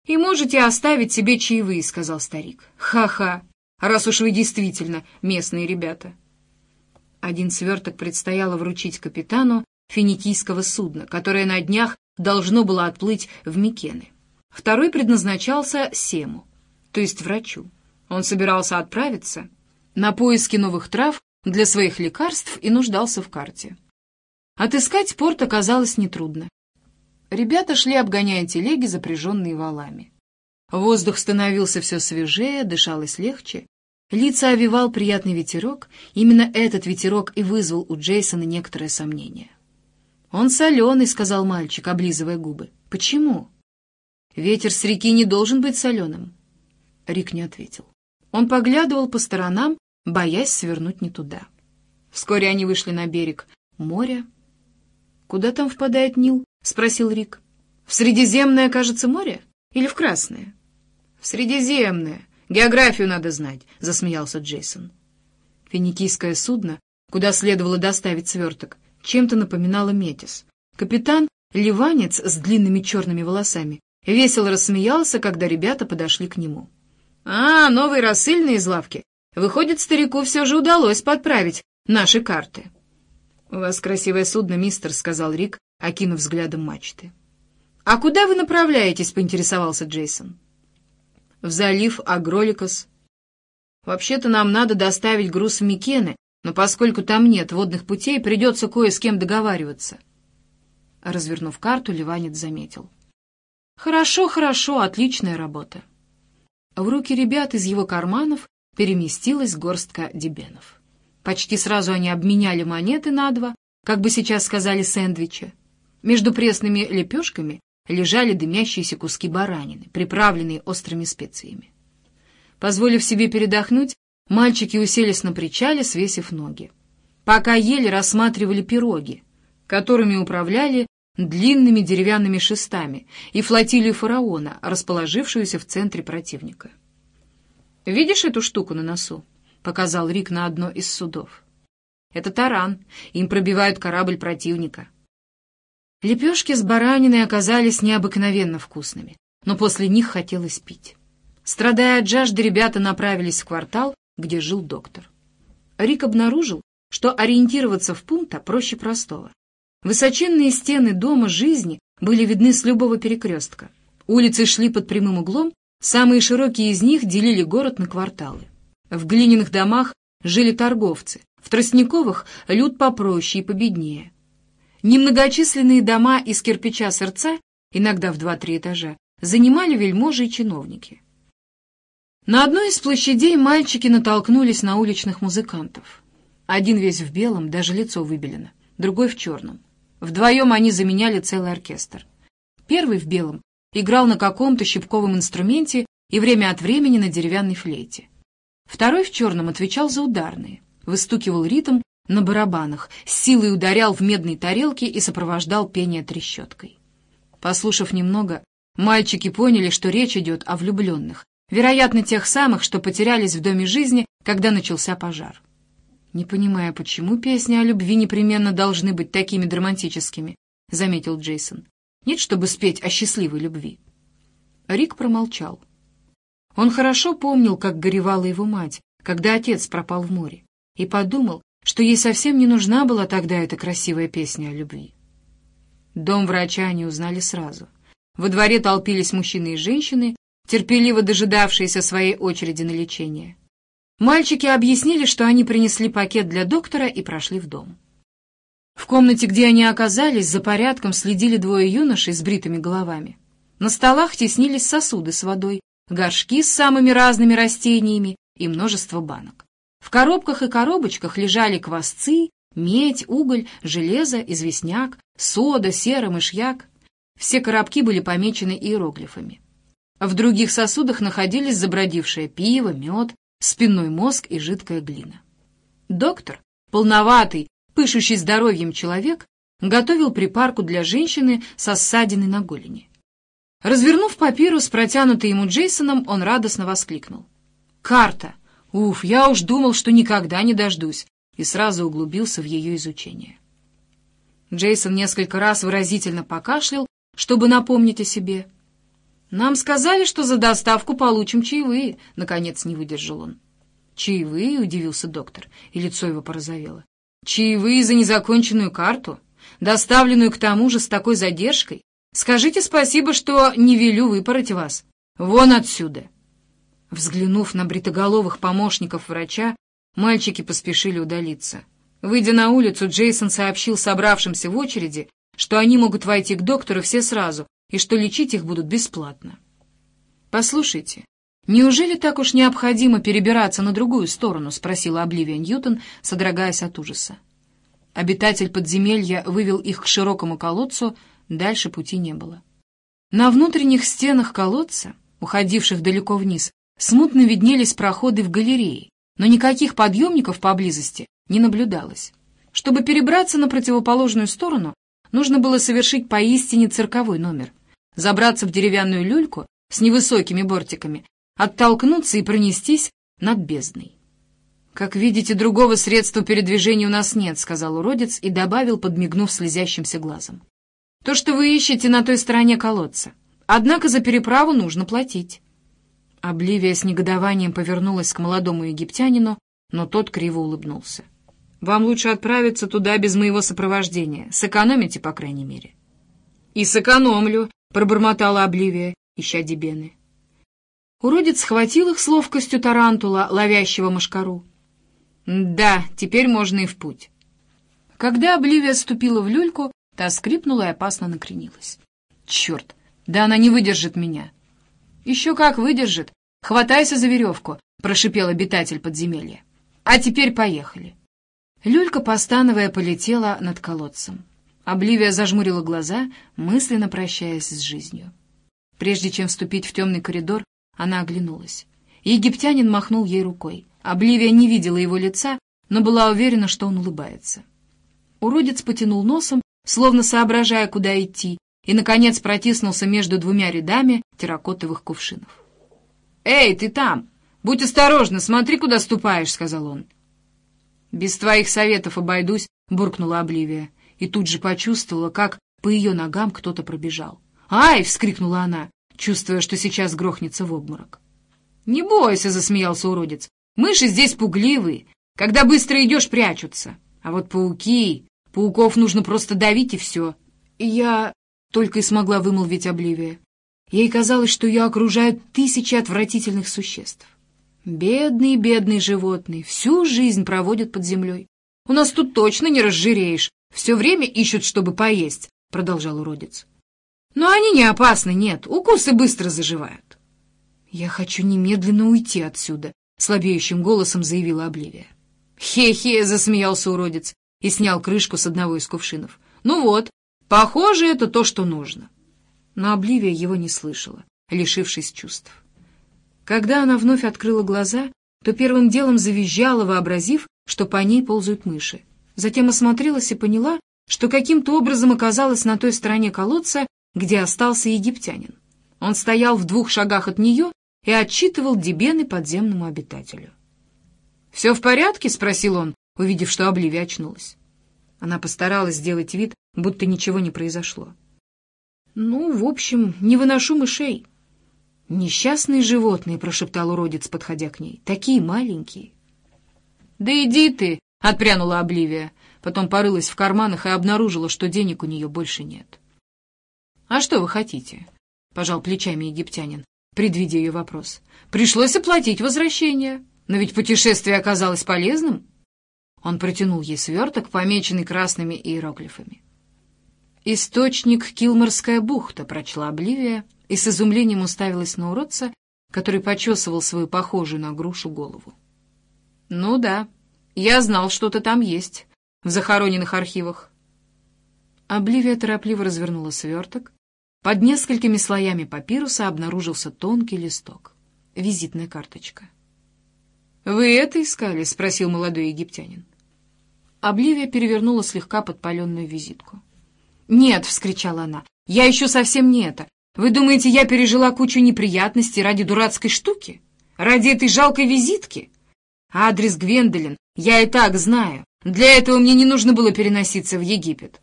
и можете оставить себе чаевые, — сказал старик. Ха-ха, раз уж вы действительно местные ребята. Один сверток предстояло вручить капитану финикийского судна, которое на днях должно было отплыть в Микены. Второй предназначался Сему, то есть врачу. Он собирался отправиться на поиски новых трав для своих лекарств и нуждался в карте. Отыскать порт оказалось нетрудно. Ребята шли, обгоняя телеги, запряженные валами. Воздух становился все свежее, дышалось легче. Лица овивал приятный ветерок. Именно этот ветерок и вызвал у Джейсона некоторое сомнение. «Он соленый», — сказал мальчик, облизывая губы. «Почему?» «Ветер с реки не должен быть соленым». Рик не ответил. Он поглядывал по сторонам, боясь свернуть не туда. Вскоре они вышли на берег моря. «Куда там впадает Нил?» — спросил Рик. «В Средиземное, кажется, море? Или в Красное?» «В Средиземное. Географию надо знать», — засмеялся Джейсон. Финикийское судно, куда следовало доставить сверток, чем-то напоминало Метис. Капитан, ливанец с длинными черными волосами, весело рассмеялся, когда ребята подошли к нему. «А, новые рассыльные из лавки. Выходит, старику все же удалось подправить наши карты». «У вас красивое судно, мистер», — сказал Рик, окинув взглядом мачты. «А куда вы направляетесь?» — поинтересовался Джейсон. «В залив Агроликос». «Вообще-то нам надо доставить груз в Микены, но поскольку там нет водных путей, придется кое с кем договариваться». Развернув карту, Ливанец заметил. «Хорошо, хорошо, отличная работа». В руки ребят из его карманов переместилась горстка дебенов. Почти сразу они обменяли монеты на два, как бы сейчас сказали сэндвича. Между пресными лепешками лежали дымящиеся куски баранины, приправленные острыми специями. Позволив себе передохнуть, мальчики уселись на причале, свесив ноги. Пока ели, рассматривали пироги, которыми управляли длинными деревянными шестами и флотилию фараона, расположившуюся в центре противника. «Видишь эту штуку на носу?» показал Рик на одно из судов. «Это таран. Им пробивают корабль противника». Лепешки с бараниной оказались необыкновенно вкусными, но после них хотелось пить. Страдая от жажды, ребята направились в квартал, где жил доктор. Рик обнаружил, что ориентироваться в пункта проще простого. Высоченные стены дома жизни были видны с любого перекрестка. Улицы шли под прямым углом, самые широкие из них делили город на кварталы. В глиняных домах жили торговцы, в тростниковых — люд попроще и победнее. Немногочисленные дома из кирпича сердца, иногда в два-три этажа, занимали вельможи и чиновники. На одной из площадей мальчики натолкнулись на уличных музыкантов. Один весь в белом, даже лицо выбелено, другой в черном. Вдвоем они заменяли целый оркестр. Первый в белом играл на каком-то щипковом инструменте и время от времени на деревянной флейте. Второй в черном отвечал за ударные, выстукивал ритм на барабанах, с силой ударял в медные тарелки и сопровождал пение трещоткой. Послушав немного, мальчики поняли, что речь идет о влюбленных, вероятно, тех самых, что потерялись в доме жизни, когда начался пожар. «Не понимая, почему песни о любви непременно должны быть такими драматическими», — заметил Джейсон. «Нет, чтобы спеть о счастливой любви». Рик промолчал. Он хорошо помнил, как горевала его мать, когда отец пропал в море, и подумал, что ей совсем не нужна была тогда эта красивая песня о любви. Дом врача они узнали сразу. Во дворе толпились мужчины и женщины, терпеливо дожидавшиеся своей очереди на лечение. Мальчики объяснили, что они принесли пакет для доктора и прошли в дом. В комнате, где они оказались, за порядком следили двое юношей с бритыми головами. На столах теснились сосуды с водой, горшки с самыми разными растениями и множество банок. В коробках и коробочках лежали квасцы, медь, уголь, железо, известняк, сода, сера, мышьяк. Все коробки были помечены иероглифами. В других сосудах находились забродившее пиво, мед, спинной мозг и жидкая глина. Доктор, полноватый, пышущий здоровьем человек, готовил припарку для женщины со ссадиной на голени. Развернув папирус, протянутый ему Джейсоном, он радостно воскликнул. «Карта! Уф, я уж думал, что никогда не дождусь!» и сразу углубился в ее изучение. Джейсон несколько раз выразительно покашлял, чтобы напомнить о себе. «Нам сказали, что за доставку получим чаевые», — наконец не выдержал он. «Чаевые?» — удивился доктор, и лицо его порозовело. «Чаевые за незаконченную карту, доставленную к тому же с такой задержкой? Скажите спасибо, что не велю выпороть вас. Вон отсюда!» Взглянув на бритоголовых помощников врача, мальчики поспешили удалиться. Выйдя на улицу, Джейсон сообщил собравшимся в очереди, что они могут войти к доктору все сразу и что лечить их будут бесплатно. «Послушайте, неужели так уж необходимо перебираться на другую сторону?» — спросила Обливия Ньютон, содрогаясь от ужаса. Обитатель подземелья вывел их к широкому колодцу, Дальше пути не было. На внутренних стенах колодца, уходивших далеко вниз, смутно виднелись проходы в галереи, но никаких подъемников поблизости не наблюдалось. Чтобы перебраться на противоположную сторону, нужно было совершить поистине цирковой номер. Забраться в деревянную люльку с невысокими бортиками, оттолкнуться и пронестись над бездной. «Как видите, другого средства передвижения у нас нет», — сказал уродец и добавил, подмигнув слезящимся глазом. «То, что вы ищете на той стороне колодца. Однако за переправу нужно платить». Обливия с негодованием повернулась к молодому египтянину, но тот криво улыбнулся. «Вам лучше отправиться туда без моего сопровождения. Сэкономите, по крайней мере». «И сэкономлю», — пробормотала Обливия, ища дебены. Уродец схватил их с ловкостью тарантула, ловящего мошкару. Да, теперь можно и в путь. Когда Обливия ступила в люльку, та скрипнула и опасно накренилась. Черт, да она не выдержит меня. Еще как выдержит. Хватайся за веревку, прошипел обитатель подземелья. А теперь поехали. Люлька, постановая, полетела над колодцем. Обливия зажмурила глаза, мысленно прощаясь с жизнью. Прежде чем вступить в темный коридор, она оглянулась. Египтянин махнул ей рукой. Обливия не видела его лица, но была уверена, что он улыбается. Уродец потянул носом, словно соображая, куда идти, и, наконец, протиснулся между двумя рядами терракотовых кувшинов. «Эй, ты там! Будь осторожна, смотри, куда ступаешь!» — сказал он. «Без твоих советов обойдусь», — буркнула Обливия, и тут же почувствовала, как по ее ногам кто-то пробежал. «Ай!» — вскрикнула она, чувствуя, что сейчас грохнется в обморок. «Не бойся!» — засмеялся уродец. Мыши здесь пугливые. Когда быстро идешь, прячутся. А вот пауки... Пауков нужно просто давить, и все. Я только и смогла вымолвить Обливия. Ей казалось, что ее окружают тысячи отвратительных существ. Бедные, бедные животные всю жизнь проводят под землей. У нас тут точно не разжиреешь. Все время ищут, чтобы поесть, — продолжал уродец. Но они не опасны, нет, укусы быстро заживают. Я хочу немедленно уйти отсюда, — слабеющим голосом заявила Обливия. «Хе-хе!» — засмеялся уродец и снял крышку с одного из кувшинов. «Ну вот, похоже, это то, что нужно». Но Обливия его не слышала, лишившись чувств. Когда она вновь открыла глаза, то первым делом завизжала, вообразив, что по ней ползают мыши. Затем осмотрелась и поняла, что каким-то образом оказалась на той стороне колодца, где остался египтянин. Он стоял в двух шагах от нее и отчитывал дебены подземному обитателю. «Все в порядке?» — спросил он, увидев, что Обливия очнулась. Она постаралась сделать вид, будто ничего не произошло. «Ну, в общем, не выношу мышей». «Несчастные животные», — прошептал уродец, подходя к ней, — «такие маленькие». «Да иди ты!» — отпрянула Обливия, потом порылась в карманах и обнаружила, что денег у нее больше нет. «А что вы хотите?» — пожал плечами египтянин предвидя ее вопрос. «Пришлось оплатить возвращение, но ведь путешествие оказалось полезным». Он протянул ей сверток, помеченный красными иероглифами. «Источник Килморская бухта», — прочла Обливия и с изумлением уставилась на уродца, который почесывал свою похожую на грушу голову. «Ну да, я знал, что-то там есть, в захороненных архивах». Обливия торопливо развернула сверток, под несколькими слоями папируса обнаружился тонкий листок. Визитная карточка. «Вы это искали?» — спросил молодой египтянин. Обливия перевернула слегка подпаленную визитку. «Нет!» — вскричала она. «Я еще совсем не это. Вы думаете, я пережила кучу неприятностей ради дурацкой штуки? Ради этой жалкой визитки? Адрес Гвендолин я и так знаю. Для этого мне не нужно было переноситься в Египет».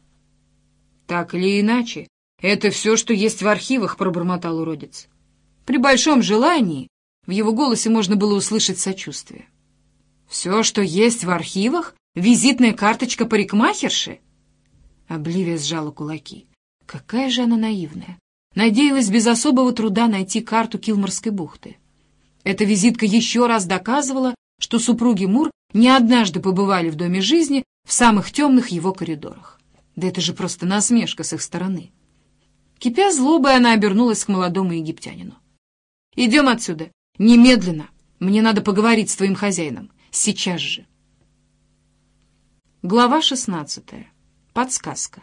Так или иначе, «Это все, что есть в архивах», — пробормотал уродец. При большом желании в его голосе можно было услышать сочувствие. «Все, что есть в архивах? Визитная карточка парикмахерши?» Обливия сжала кулаки. Какая же она наивная. Надеялась без особого труда найти карту Килморской бухты. Эта визитка еще раз доказывала, что супруги Мур не однажды побывали в Доме жизни в самых темных его коридорах. Да это же просто насмешка с их стороны. Кипя злобой, она обернулась к молодому египтянину. «Идем отсюда! Немедленно! Мне надо поговорить с твоим хозяином. Сейчас же!» Глава шестнадцатая. Подсказка.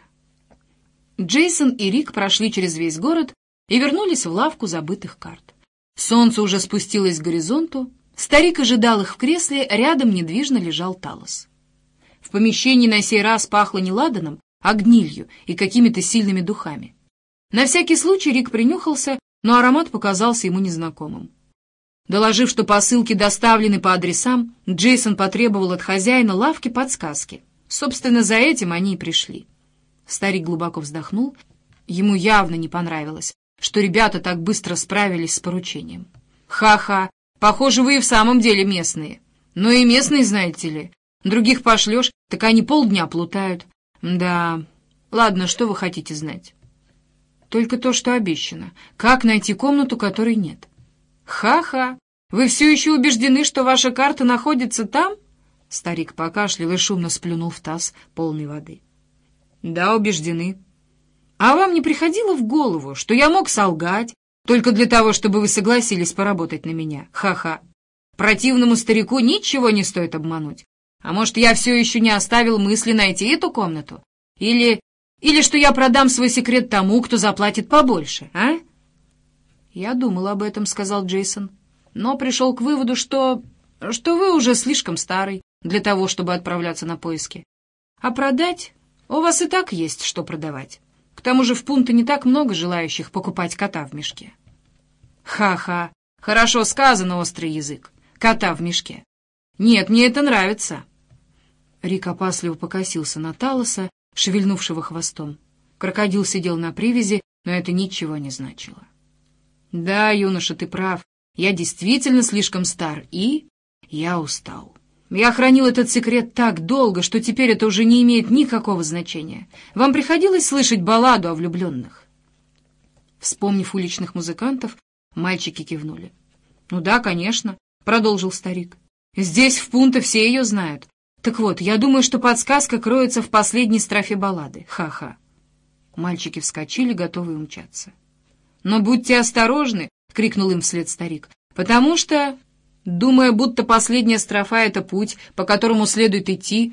Джейсон и Рик прошли через весь город и вернулись в лавку забытых карт. Солнце уже спустилось к горизонту, старик ожидал их в кресле, рядом недвижно лежал Талос. В помещении на сей раз пахло не ладаном, а гнилью и какими-то сильными духами. На всякий случай Рик принюхался, но аромат показался ему незнакомым. Доложив, что посылки доставлены по адресам, Джейсон потребовал от хозяина лавки подсказки. Собственно, за этим они и пришли. Старик глубоко вздохнул. Ему явно не понравилось, что ребята так быстро справились с поручением. «Ха-ха! Похоже, вы и в самом деле местные. Но и местные, знаете ли. Других пошлешь, так они полдня плутают. Да, ладно, что вы хотите знать?» «Только то, что обещано. Как найти комнату, которой нет?» «Ха-ха! Вы все еще убеждены, что ваша карта находится там?» Старик покашлял и шумно сплюнул в таз полной воды. «Да, убеждены. А вам не приходило в голову, что я мог солгать только для того, чтобы вы согласились поработать на меня? Ха-ха! Противному старику ничего не стоит обмануть. А может, я все еще не оставил мысли найти эту комнату? Или... или что я продам свой секрет тому, кто заплатит побольше, а?» «Я думал об этом», — сказал Джейсон, «но пришел к выводу, что... что вы уже слишком старый для того, чтобы отправляться на поиски. А продать у вас и так есть что продавать. К тому же в пункте не так много желающих покупать кота в мешке. Ха-ха, хорошо сказано, острый язык. Кота в мешке. Нет, мне это нравится. Рик опасливо покосился на Талоса, шевельнувшего хвостом. Крокодил сидел на привязи, но это ничего не значило. Да, юноша, ты прав. Я действительно слишком стар, и я устал. Я хранил этот секрет так долго, что теперь это уже не имеет никакого значения. Вам приходилось слышать балладу о влюбленных?» Вспомнив уличных музыкантов, мальчики кивнули. «Ну да, конечно», — продолжил старик. «Здесь, в Пунто, все ее знают. Так вот, я думаю, что подсказка кроется в последней строфе баллады. Ха-ха». Мальчики вскочили, готовые умчаться. «Но будьте осторожны!» — крикнул им вслед старик. «Потому что Думая, будто последняя строфа — это путь, по которому следует идти,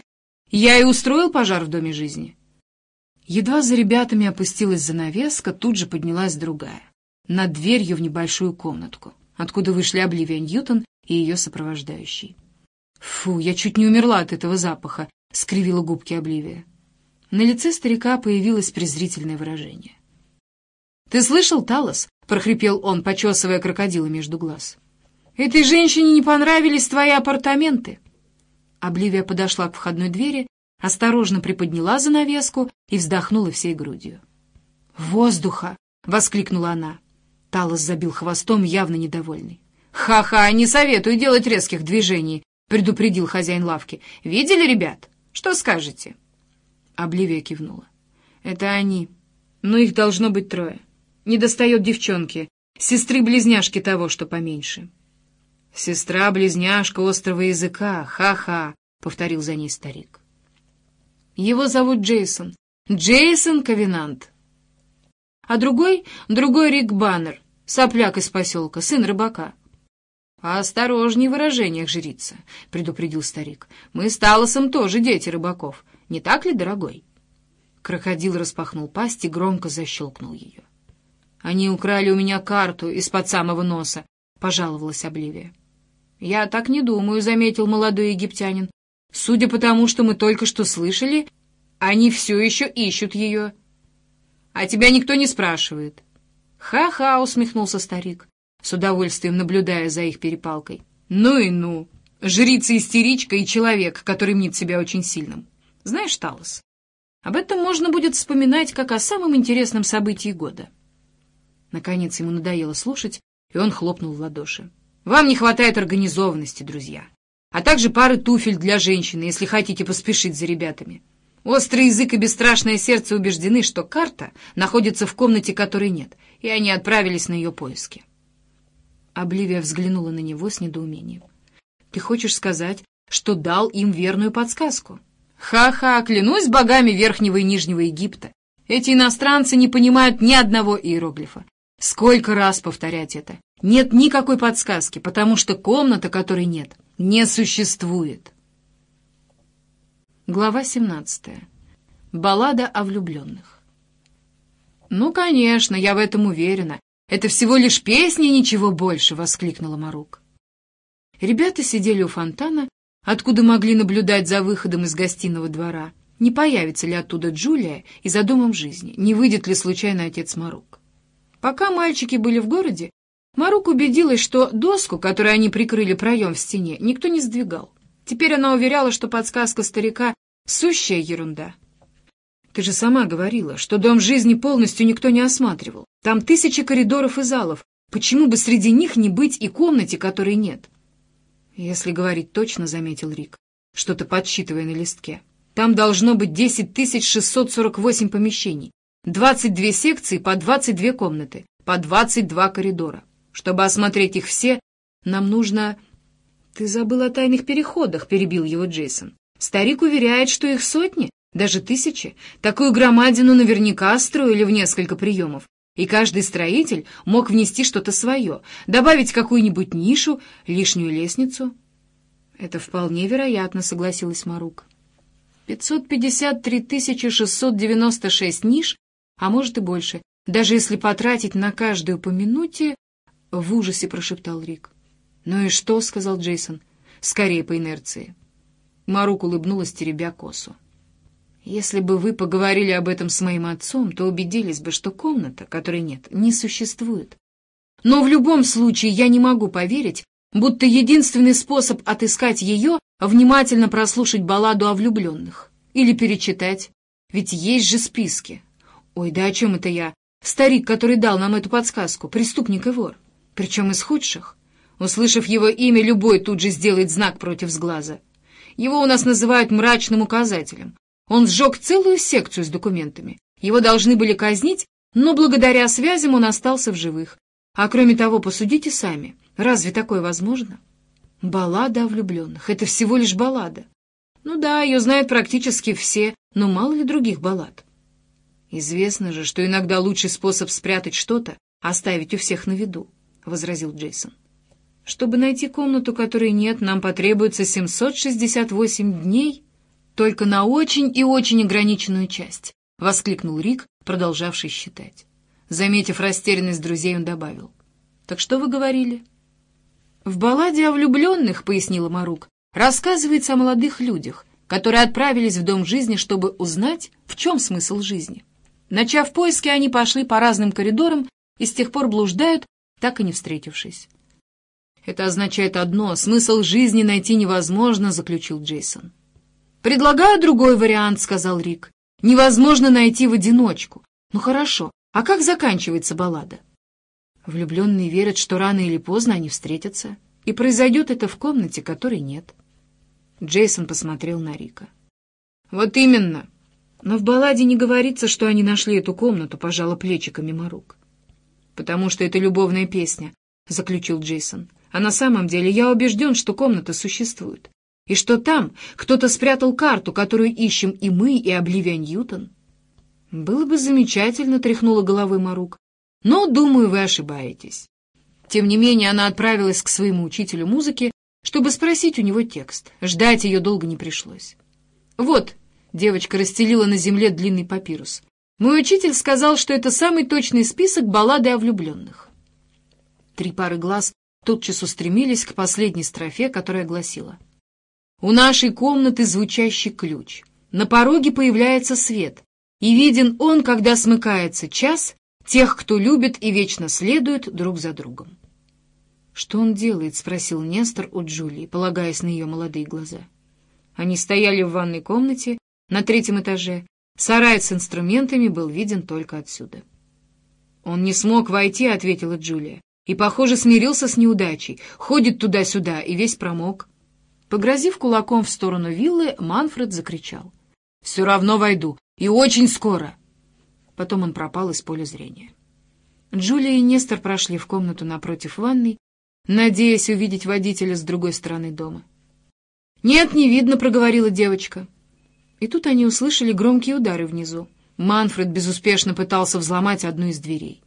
я и устроил пожар в Доме жизни. Едва за ребятами опустилась занавеска, тут же поднялась другая, над дверью в небольшую комнатку, откуда вышли Обливия Ньютон и ее сопровождающий. «Фу, я чуть не умерла от этого запаха», — скривила губки Обливия. На лице старика появилось презрительное выражение. «Ты слышал, Талос?» — прохрипел он, почесывая крокодила между глаз. «Этой женщине не понравились твои апартаменты». Обливия подошла к входной двери, осторожно приподняла занавеску и вздохнула всей грудью. «Воздуха!» — воскликнула она. Талос забил хвостом, явно недовольный. «Ха-ха, не советую делать резких движений», — предупредил хозяин лавки. «Видели, ребят? Что скажете?» Обливия кивнула. «Это они. Но их должно быть трое. Не достает девчонки, сестры-близняшки того, что поменьше». «Сестра-близняшка острого языка, ха-ха», — повторил за ней старик. «Его зовут Джейсон. Джейсон Ковенант. А другой, другой Рик Баннер, сопляк из поселка, сын рыбака». «Осторожней в выражениях, жрица», — предупредил старик. «Мы с Талосом тоже дети рыбаков. Не так ли, дорогой?» Крокодил распахнул пасть и громко защелкнул ее. «Они украли у меня карту из-под самого носа», — пожаловалась Обливия. «Я так не думаю», — заметил молодой египтянин. «Судя по тому, что мы только что слышали, они все еще ищут ее». «А тебя никто не спрашивает». «Ха-ха», — усмехнулся старик, с удовольствием наблюдая за их перепалкой. «Ну и ну! Жрица-истеричка и человек, который мнит себя очень сильным. Знаешь, Талос, об этом можно будет вспоминать как о самом интересном событии года». Наконец ему надоело слушать, и он хлопнул в ладоши. Вам не хватает организованности, друзья. А также пары туфель для женщины, если хотите поспешить за ребятами. Острый язык и бесстрашное сердце убеждены, что карта находится в комнате, которой нет, и они отправились на ее поиски. Обливия взглянула на него с недоумением. «Ты хочешь сказать, что дал им верную подсказку?» «Ха-ха, клянусь богами Верхнего и Нижнего Египта. Эти иностранцы не понимают ни одного иероглифа. Сколько раз повторять это? Нет никакой подсказки, потому что комната, которой нет, не существует. Глава 17. Баллада о влюбленных. «Ну, конечно, я в этом уверена. Это всего лишь песня, ничего больше!» — воскликнула Марук. Ребята сидели у фонтана, откуда могли наблюдать за выходом из гостиного двора, не появится ли оттуда Джулия и за домом жизни, не выйдет ли случайно отец Марук. Пока мальчики были в городе, Марук убедилась, что доску, которой они прикрыли проем в стене, никто не сдвигал. Теперь она уверяла, что подсказка старика — сущая ерунда. «Ты же сама говорила, что дом жизни полностью никто не осматривал. Там тысячи коридоров и залов. Почему бы среди них не быть и комнате, которой нет?» «Если говорить точно», — заметил Рик, что-то подсчитывая на листке. «Там должно быть 10 648 помещений, 22 секции по 22 комнаты, по 22 коридора. Чтобы осмотреть их все, нам нужно...» «Ты забыл о тайных переходах», — перебил его Джейсон. «Старик уверяет, что их сотни, даже тысячи. Такую громадину наверняка строили в несколько приемов. И каждый строитель мог внести что-то свое, добавить какую-нибудь нишу, лишнюю лестницу». «Это вполне вероятно», — согласилась Марук. «553 696 ниш, а может и больше, даже если потратить на каждую по минуте...» — в ужасе прошептал Рик. «Ну и что?» — сказал Джейсон. «Скорее по инерции». Марук улыбнулась, теребя косу. «Если бы вы поговорили об этом с моим отцом, то убедились бы, что комната, которой нет, не существует. Но в любом случае я не могу поверить, будто единственный способ отыскать ее — внимательно прослушать балладу о влюбленных. Или перечитать. Ведь есть же списки. Ой, да о чем это я? Старик, который дал нам эту подсказку, преступник и вор. Причем из худших. Услышав его имя, любой тут же сделает знак против сглаза. Его у нас называют мрачным указателем. Он сжег целую секцию с документами. Его должны были казнить, но благодаря связям он остался в живых. А кроме того, посудите сами, разве такое возможно? Баллада о влюбленных — это всего лишь баллада. Ну да, ее знают практически все, но мало ли других баллад. Известно же, что иногда лучший способ спрятать что-то — оставить у всех на виду, — возразил Джейсон. Чтобы найти комнату, которой нет, нам потребуется 768 дней только на очень и очень ограниченную часть, — воскликнул Рик, продолжавший считать. Заметив растерянность друзей, он добавил. «Так что вы говорили?» «В балладе о влюбленных, — пояснила Марук, — рассказывается о молодых людях, которые отправились в Дом жизни, чтобы узнать, в чем смысл жизни. Начав поиски, они пошли по разным коридорам и с тех пор блуждают, так и не встретившись. «Это означает одно — смысл жизни найти невозможно», — заключил Джейсон. «Предлагаю другой вариант», — сказал Рик. «Невозможно найти в одиночку. Ну хорошо, а как заканчивается баллада?» Влюбленные верят, что рано или поздно они встретятся, и произойдет это в комнате, которой нет. Джейсон посмотрел на Рика. «Вот именно. Но в балладе не говорится, что они нашли эту комнату, пожала плечиками Марук. «Потому что это любовная песня», — заключил Джейсон. А на самом деле я убежден, что комната существует. И что там кто-то спрятал карту, которую ищем и мы, и Обливия Ньютон. Было бы замечательно, тряхнула головой Марук. Но, думаю, вы ошибаетесь. Тем не менее, она отправилась к своему учителю музыки, чтобы спросить у него текст. Ждать ее долго не пришлось. Вот, девочка расстелила на земле длинный папирус. Мой учитель сказал, что это самый точный список баллады о влюбленных. Три пары глаз тотчас устремились к последней строфе, которая гласила «У нашей комнаты звучащий ключ. На пороге появляется свет, и виден он, когда смыкается час тех, кто любит и вечно следует друг за другом». «Что он делает?» — спросил Нестор у Джулии, полагаясь на ее молодые глаза. Они стояли в ванной комнате на третьем этаже. Сарай с инструментами был виден только отсюда. «Он не смог войти», — ответила Джулия и, похоже, смирился с неудачей, ходит туда-сюда и весь промок. Погрозив кулаком в сторону виллы, Манфред закричал. «Все равно войду, и очень скоро!» Потом он пропал из поля зрения. Джулия и Нестор прошли в комнату напротив ванной, надеясь увидеть водителя с другой стороны дома. «Нет, не видно», — проговорила девочка. И тут они услышали громкие удары внизу. Манфред безуспешно пытался взломать одну из дверей.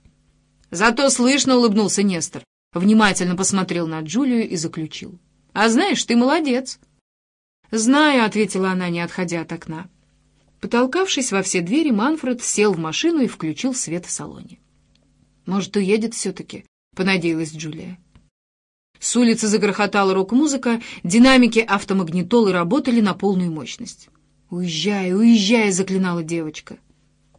Зато слышно, — улыбнулся Нестор. Внимательно посмотрел на Джулию и заключил. — А знаешь, ты молодец. — Знаю, — ответила она, не отходя от окна. Потолкавшись во все двери, Манфред сел в машину и включил свет в салоне. «Может, уедет все-таки?» — понадеялась Джулия. С улицы загрохотала рок-музыка, динамики автомагнитолы работали на полную мощность. «Уезжай, уезжай!» — заклинала девочка.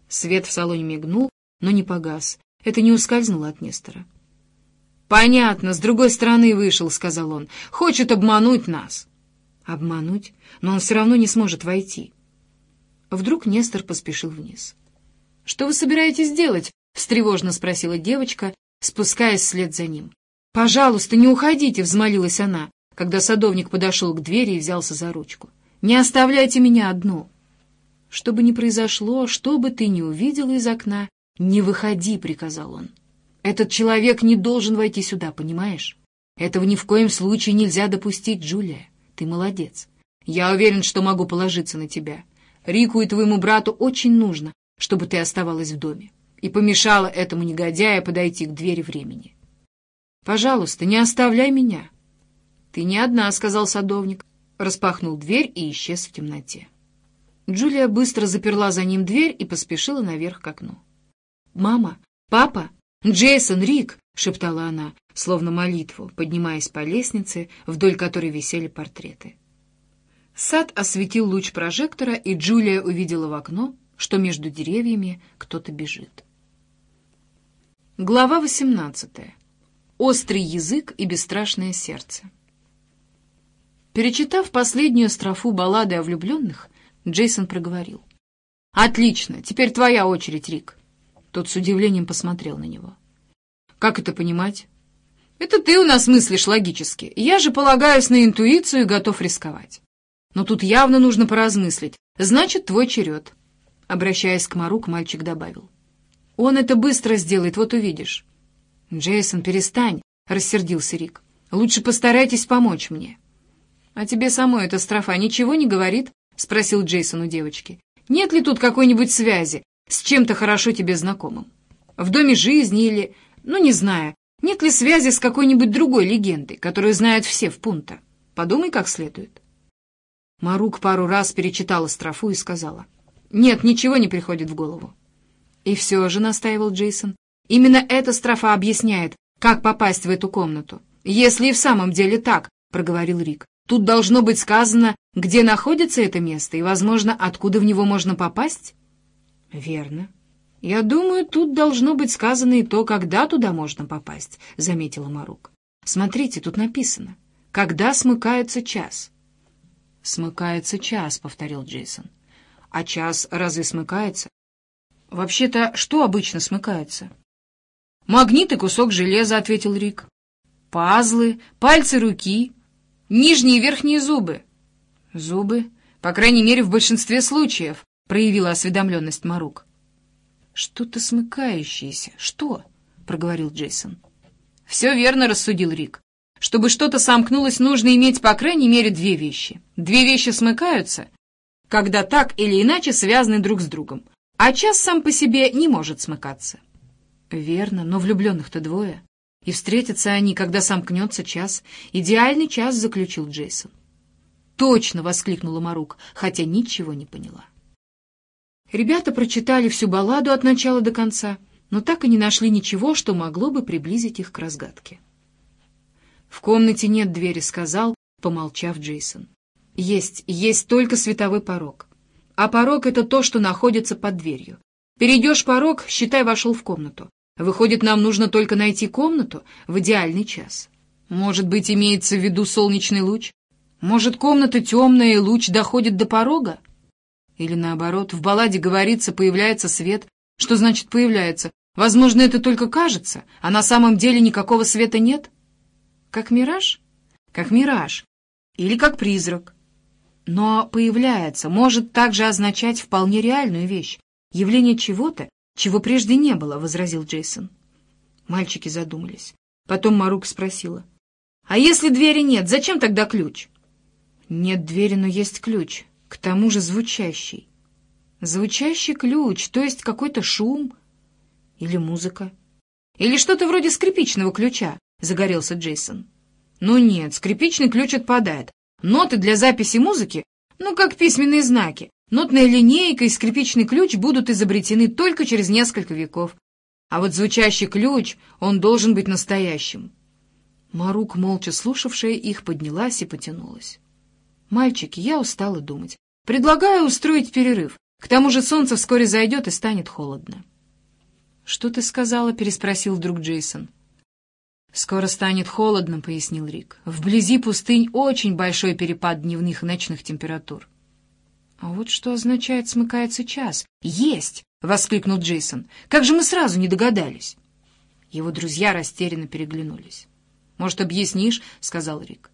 Свет в салоне мигнул, но не погас. Это не ускользнуло от Нестора. «Понятно, с другой стороны вышел», — сказал он. «Хочет обмануть нас». «Обмануть? Но он все равно не сможет войти». Вдруг Нестор поспешил вниз. «Что вы собираетесь делать?» — встревожно спросила девочка, спускаясь вслед за ним. «Пожалуйста, не уходите!» — взмолилась она, когда садовник подошел к двери и взялся за ручку. «Не оставляйте меня одну!» «Что бы ни произошло, что бы ты ни увидела из окна, не выходи!» — приказал он. «Этот человек не должен войти сюда, понимаешь? Этого ни в коем случае нельзя допустить, Джулия. Ты молодец. Я уверен, что могу положиться на тебя. Рику и твоему брату очень нужно, чтобы ты оставалась в доме и помешала этому негодяю подойти к двери времени. Пожалуйста, не оставляй меня. Ты не одна, — сказал садовник, распахнул дверь и исчез в темноте. Джулия быстро заперла за ним дверь и поспешила наверх к окну. «Мама! Папа! Джейсон! Рик!» — шептала она, словно молитву, поднимаясь по лестнице, вдоль которой висели портреты. Сад осветил луч прожектора, и Джулия увидела в окно, что между деревьями кто-то бежит. Глава 18. Острый язык и бесстрашное сердце. Перечитав последнюю строфу баллады о влюбленных, Джейсон проговорил. «Отлично, теперь твоя очередь, Рик». Тот с удивлением посмотрел на него. «Как это понимать?» «Это ты у нас мыслишь логически. Я же полагаюсь на интуицию и готов рисковать. Но тут явно нужно поразмыслить. Значит, твой черед». Обращаясь к Марук, мальчик добавил. Он это быстро сделает, вот увидишь. Джейсон, перестань, рассердился Рик. Лучше постарайтесь помочь мне. А тебе самой эта строфа ничего не говорит? Спросил Джейсон у девочки. Нет ли тут какой-нибудь связи с чем-то хорошо тебе знакомым? В доме жизни или, ну не знаю, нет ли связи с какой-нибудь другой легендой, которую знают все в пункта? Подумай как следует. Марук пару раз перечитала строфу и сказала. Нет, ничего не приходит в голову. И все же, — настаивал Джейсон, — именно эта строфа объясняет, как попасть в эту комнату. Если и в самом деле так, — проговорил Рик, — тут должно быть сказано, где находится это место и, возможно, откуда в него можно попасть? Верно. Я думаю, тут должно быть сказано и то, когда туда можно попасть, — заметила Марук. Смотрите, тут написано. Когда смыкается час? Смыкается час, — повторил Джейсон. А час разве смыкается? «Вообще-то, что обычно смыкается?» «Магнит и кусок железа», — ответил Рик. «Пазлы, пальцы руки, нижние и верхние зубы». «Зубы? По крайней мере, в большинстве случаев», — проявила осведомленность Марук. «Что-то смыкающееся. Что?» — проговорил Джейсон. «Все верно», — рассудил Рик. «Чтобы что-то сомкнулось, нужно иметь по крайней мере две вещи. Две вещи смыкаются, когда так или иначе связаны друг с другом а час сам по себе не может смыкаться. Верно, но влюбленных-то двое. И встретятся они, когда сомкнется час. Идеальный час заключил Джейсон. «Точно!» — воскликнула Марук, хотя ничего не поняла. Ребята прочитали всю балладу от начала до конца, но так и не нашли ничего, что могло бы приблизить их к разгадке. «В комнате нет двери», — сказал, помолчав Джейсон. «Есть, есть только световой порог. А порог — это то, что находится под дверью. Перейдешь порог, считай, вошел в комнату. Выходит, нам нужно только найти комнату в идеальный час. Может быть, имеется в виду солнечный луч? Может, комната темная, и луч доходит до порога? Или наоборот, в балладе говорится, появляется свет. Что значит появляется? Возможно, это только кажется, а на самом деле никакого света нет? Как мираж? Как мираж. Или как призрак. Но «появляется» может также означать вполне реальную вещь, явление чего-то, чего прежде не было, — возразил Джейсон. Мальчики задумались. Потом Марук спросила. «А если двери нет, зачем тогда ключ?» «Нет двери, но есть ключ, к тому же звучащий». «Звучащий ключ, то есть какой-то шум или музыка?» «Или что-то вроде скрипичного ключа», — загорелся Джейсон. «Ну нет, скрипичный ключ отпадает. Ноты для записи музыки, ну как письменные знаки, нотная линейка и скрипичный ключ будут изобретены только через несколько веков. А вот звучащий ключ, он должен быть настоящим. Марук, молча слушавшая их, поднялась и потянулась. «Мальчики, я устала думать. Предлагаю устроить перерыв. К тому же солнце вскоре зайдет и станет холодно. «Что ты сказала?» — переспросил вдруг Джейсон. «Скоро станет холодно», — пояснил Рик. «Вблизи пустынь очень большой перепад дневных и ночных температур». «А вот что означает «смыкается час»?» «Есть!» — воскликнул Джейсон. «Как же мы сразу не догадались?» Его друзья растерянно переглянулись. «Может, объяснишь?» — сказал Рик.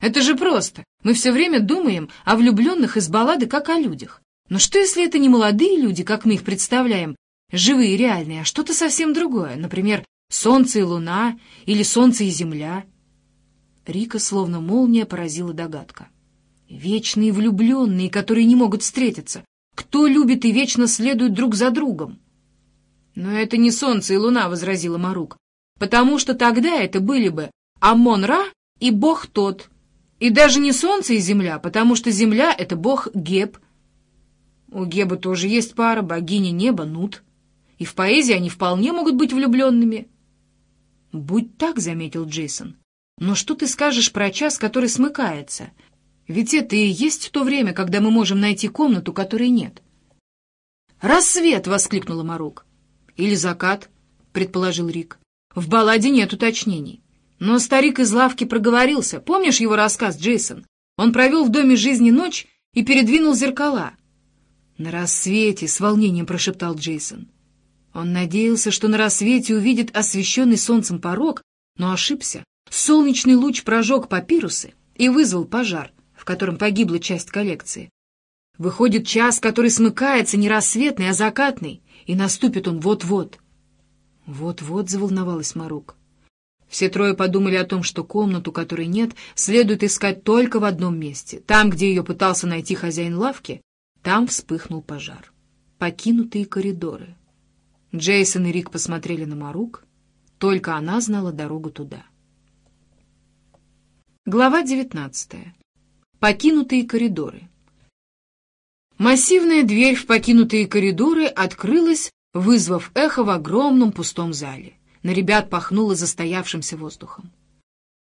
«Это же просто. Мы все время думаем о влюбленных из баллады как о людях. Но что, если это не молодые люди, как мы их представляем, живые и реальные, а что-то совсем другое, например, солнце и луна или солнце и земля?» Рика словно молния поразила догадка. «Вечные влюбленные, которые не могут встретиться. Кто любит и вечно следует друг за другом?» «Но это не солнце и луна», — возразила Марук, «потому что тогда это были бы Амон-Ра и бог тот, и даже не солнце и земля, потому что земля — это бог Геб. У Геба тоже есть пара, богиня неба Нут, и в поэзии они вполне могут быть влюбленными». «Будь так», — заметил Джейсон. «Но что ты скажешь про час, который смыкается? Ведь это и есть то время, когда мы можем найти комнату, которой нет». «Рассвет!» — воскликнула Марук. «Или закат», — предположил Рик. «В балладе нет уточнений. Но старик из лавки проговорился. Помнишь его рассказ, Джейсон? Он провел в доме жизни ночь и передвинул зеркала». «На рассвете», — с волнением прошептал Джейсон. Он надеялся, что на рассвете увидит освещенный солнцем порог, но ошибся. Солнечный луч прожег папирусы и вызвал пожар, в котором погибла часть коллекции. Выходит час, который смыкается не рассветный, а закатный, и наступит он вот-вот. Вот-вот заволновалась Марук. Все трое подумали о том, что комнату, которой нет, следует искать только в одном месте. Там, где ее пытался найти хозяин лавки, там вспыхнул пожар. Покинутые коридоры. Джейсон и Рик посмотрели на Марук. Только она знала дорогу туда. Глава девятнадцатая. Покинутые коридоры. Массивная дверь в покинутые коридоры открылась, вызвав эхо в огромном пустом зале. На ребят пахнуло застоявшимся воздухом.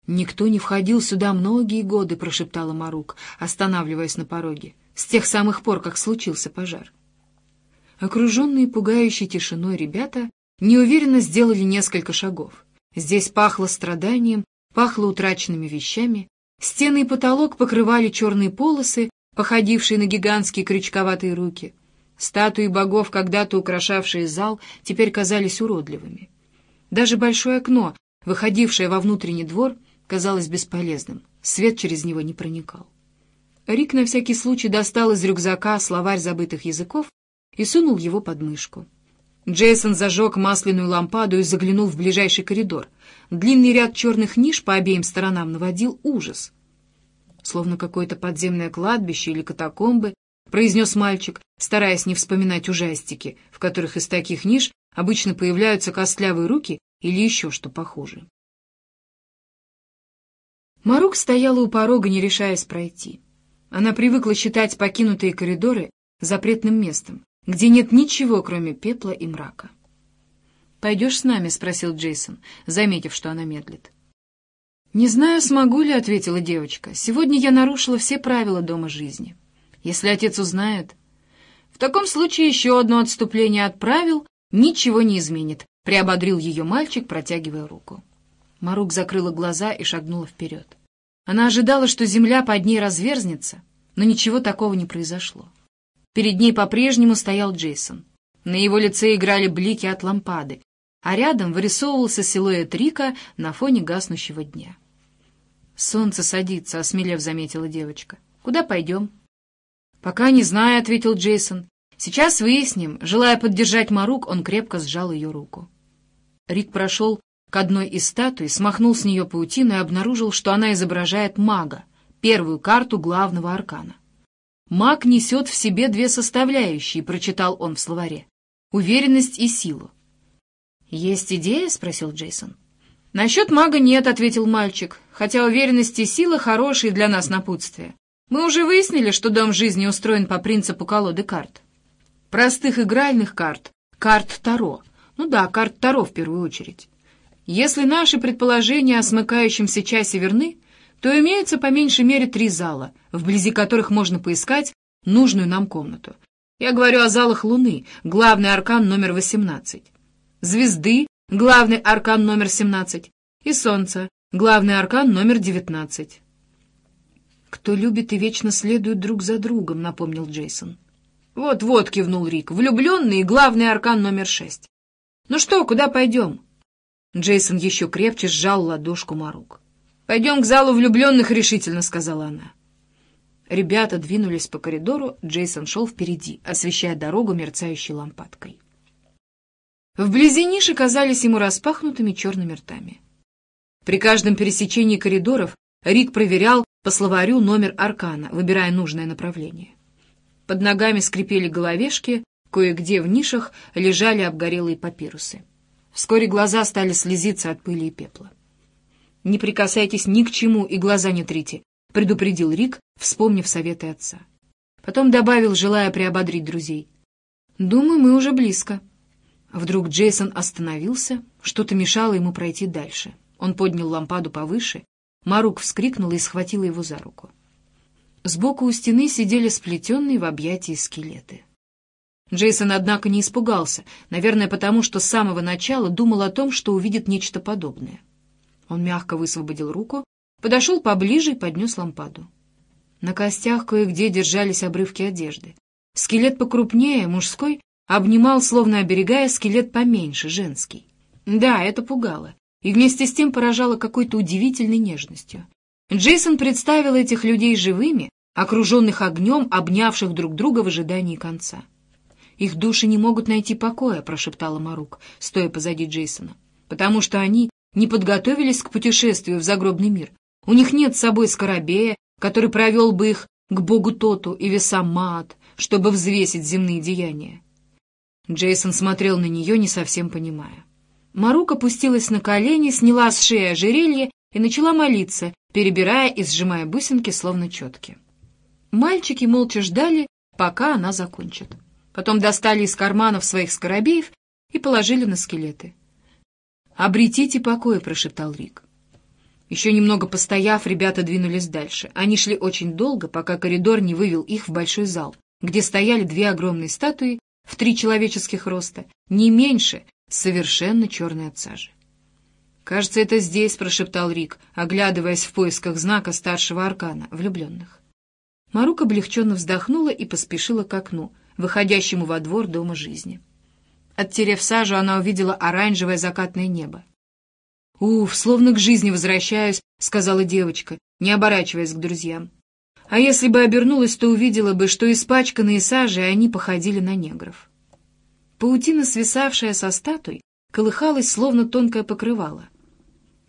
«Никто не входил сюда многие годы», — прошептала Марук, останавливаясь на пороге, с тех самых пор, как случился пожар. Окруженные пугающей тишиной ребята неуверенно сделали несколько шагов. Здесь пахло страданием, пахло утраченными вещами, стены и потолок покрывали черные полосы, походившие на гигантские крючковатые руки. Статуи богов, когда-то украшавшие зал, теперь казались уродливыми. Даже большое окно, выходившее во внутренний двор, казалось бесполезным, свет через него не проникал. Рик на всякий случай достал из рюкзака словарь забытых языков и сунул его под мышку. Джейсон зажег масляную лампаду и заглянул в ближайший коридор. Длинный ряд черных ниш по обеим сторонам наводил ужас словно какое-то подземное кладбище или катакомбы, произнес мальчик, стараясь не вспоминать ужастики, в которых из таких ниш обычно появляются костлявые руки или еще что похуже. Марук стояла у порога, не решаясь пройти. Она привыкла считать покинутые коридоры запретным местом, где нет ничего, кроме пепла и мрака. «Пойдешь с нами?» — спросил Джейсон, заметив, что она медлит. «Не знаю, смогу ли», — ответила девочка. «Сегодня я нарушила все правила дома жизни. Если отец узнает...» «В таком случае еще одно отступление от правил ничего не изменит», — приободрил ее мальчик, протягивая руку. Марук закрыла глаза и шагнула вперед. Она ожидала, что земля под ней разверзнется, но ничего такого не произошло. Перед ней по-прежнему стоял Джейсон. На его лице играли блики от лампады, а рядом вырисовывался силуэт Рика на фоне гаснущего дня. «Солнце садится», — осмелев заметила девочка. «Куда пойдем?» «Пока не знаю», — ответил Джейсон. «Сейчас выясним». Желая поддержать Марук, он крепко сжал ее руку. Рик прошел к одной из статуй, смахнул с нее паутину и обнаружил, что она изображает мага, первую карту главного аркана. «Маг несет в себе две составляющие», — прочитал он в словаре. «Уверенность и силу». «Есть идея?» — спросил Джейсон. «Насчет мага нет», — ответил мальчик, «хотя уверенность и сила хорошие для нас напутствия. Мы уже выяснили, что дом жизни устроен по принципу колоды карт. Простых игральных карт, карт Таро. Ну да, карт Таро в первую очередь. Если наши предположения о смыкающемся часе верны, то имеется по меньшей мере три зала, вблизи которых можно поискать нужную нам комнату. Я говорю о залах Луны, главный аркан номер 18. Звезды, главный аркан номер 17. И Солнца, главный аркан номер 19. «Кто любит и вечно следует друг за другом», — напомнил Джейсон. «Вот-вот», — кивнул Рик, — «влюбленный главный аркан номер шесть». «Ну что, куда пойдем?» Джейсон еще крепче сжал ладошку Марук. «Пойдем к залу влюбленных», — решительно сказала она. Ребята двинулись по коридору, Джейсон шел впереди, освещая дорогу мерцающей лампадкой. Вблизи ниши казались ему распахнутыми черными ртами. При каждом пересечении коридоров Рик проверял по словарю номер аркана, выбирая нужное направление. Под ногами скрипели головешки, кое-где в нишах лежали обгорелые папирусы. Вскоре глаза стали слезиться от пыли и пепла. «Не прикасайтесь ни к чему и глаза не трите», — предупредил Рик, вспомнив советы отца. Потом добавил, желая приободрить друзей. «Думаю, мы уже близко». Вдруг Джейсон остановился, что-то мешало ему пройти дальше. Он поднял лампаду повыше, Марук вскрикнула и схватила его за руку. Сбоку у стены сидели сплетенные в объятии скелеты. Джейсон, однако, не испугался, наверное, потому что с самого начала думал о том, что увидит нечто подобное. Он мягко высвободил руку, подошел поближе и поднес лампаду. На костях кое-где держались обрывки одежды. Скелет покрупнее, мужской, обнимал, словно оберегая скелет поменьше, женский. Да, это пугало, и вместе с тем поражало какой-то удивительной нежностью. Джейсон представил этих людей живыми, окруженных огнем, обнявших друг друга в ожидании конца. «Их души не могут найти покоя», — прошептала Марук, стоя позади Джейсона, «потому что они не подготовились к путешествию в загробный мир. У них нет с собой скоробея, который провел бы их к богу Тоту и весам Маат, чтобы взвесить земные деяния». Джейсон смотрел на нее, не совсем понимая. Марук опустилась на колени, сняла с шеи ожерелье и начала молиться, перебирая и сжимая бусинки, словно четки. Мальчики молча ждали, пока она закончит. Потом достали из карманов своих скоробеев и положили на скелеты. «Обретите покой», — прошептал Рик. Еще немного постояв, ребята двинулись дальше. Они шли очень долго, пока коридор не вывел их в большой зал, где стояли две огромные статуи в три человеческих роста, не меньше, совершенно черные от сажи. «Кажется, это здесь», — прошептал Рик, оглядываясь в поисках знака старшего аркана, влюбленных. Марук облегченно вздохнула и поспешила к окну, выходящему во двор дома жизни. Оттерев сажу, она увидела оранжевое закатное небо. «Уф, словно к жизни возвращаюсь», — сказала девочка, не оборачиваясь к друзьям. А если бы обернулась, то увидела бы, что испачканные сажей они походили на негров. Паутина, свисавшая со статуй, колыхалась, словно тонкое покрывало.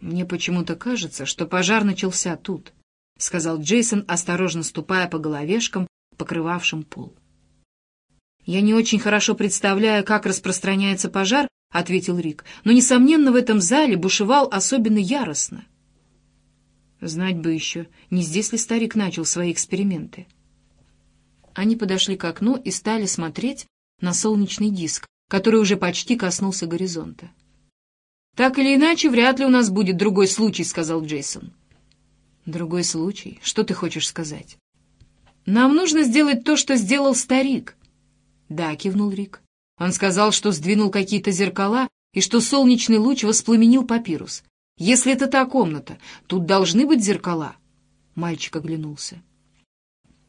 Мне почему-то кажется, что пожар начался тут. — сказал Джейсон, осторожно ступая по головешкам, покрывавшим пол. «Я не очень хорошо представляю, как распространяется пожар», — ответил Рик, «но, несомненно, в этом зале бушевал особенно яростно». Знать бы еще, не здесь ли старик начал свои эксперименты. Они подошли к окну и стали смотреть на солнечный диск, который уже почти коснулся горизонта. «Так или иначе, вряд ли у нас будет другой случай», — сказал Джейсон. Другой случай. Что ты хочешь сказать? Нам нужно сделать то, что сделал старик. Да, кивнул Рик. Он сказал, что сдвинул какие-то зеркала и что солнечный луч воспламенил папирус. Если это та комната, тут должны быть зеркала. Мальчик оглянулся.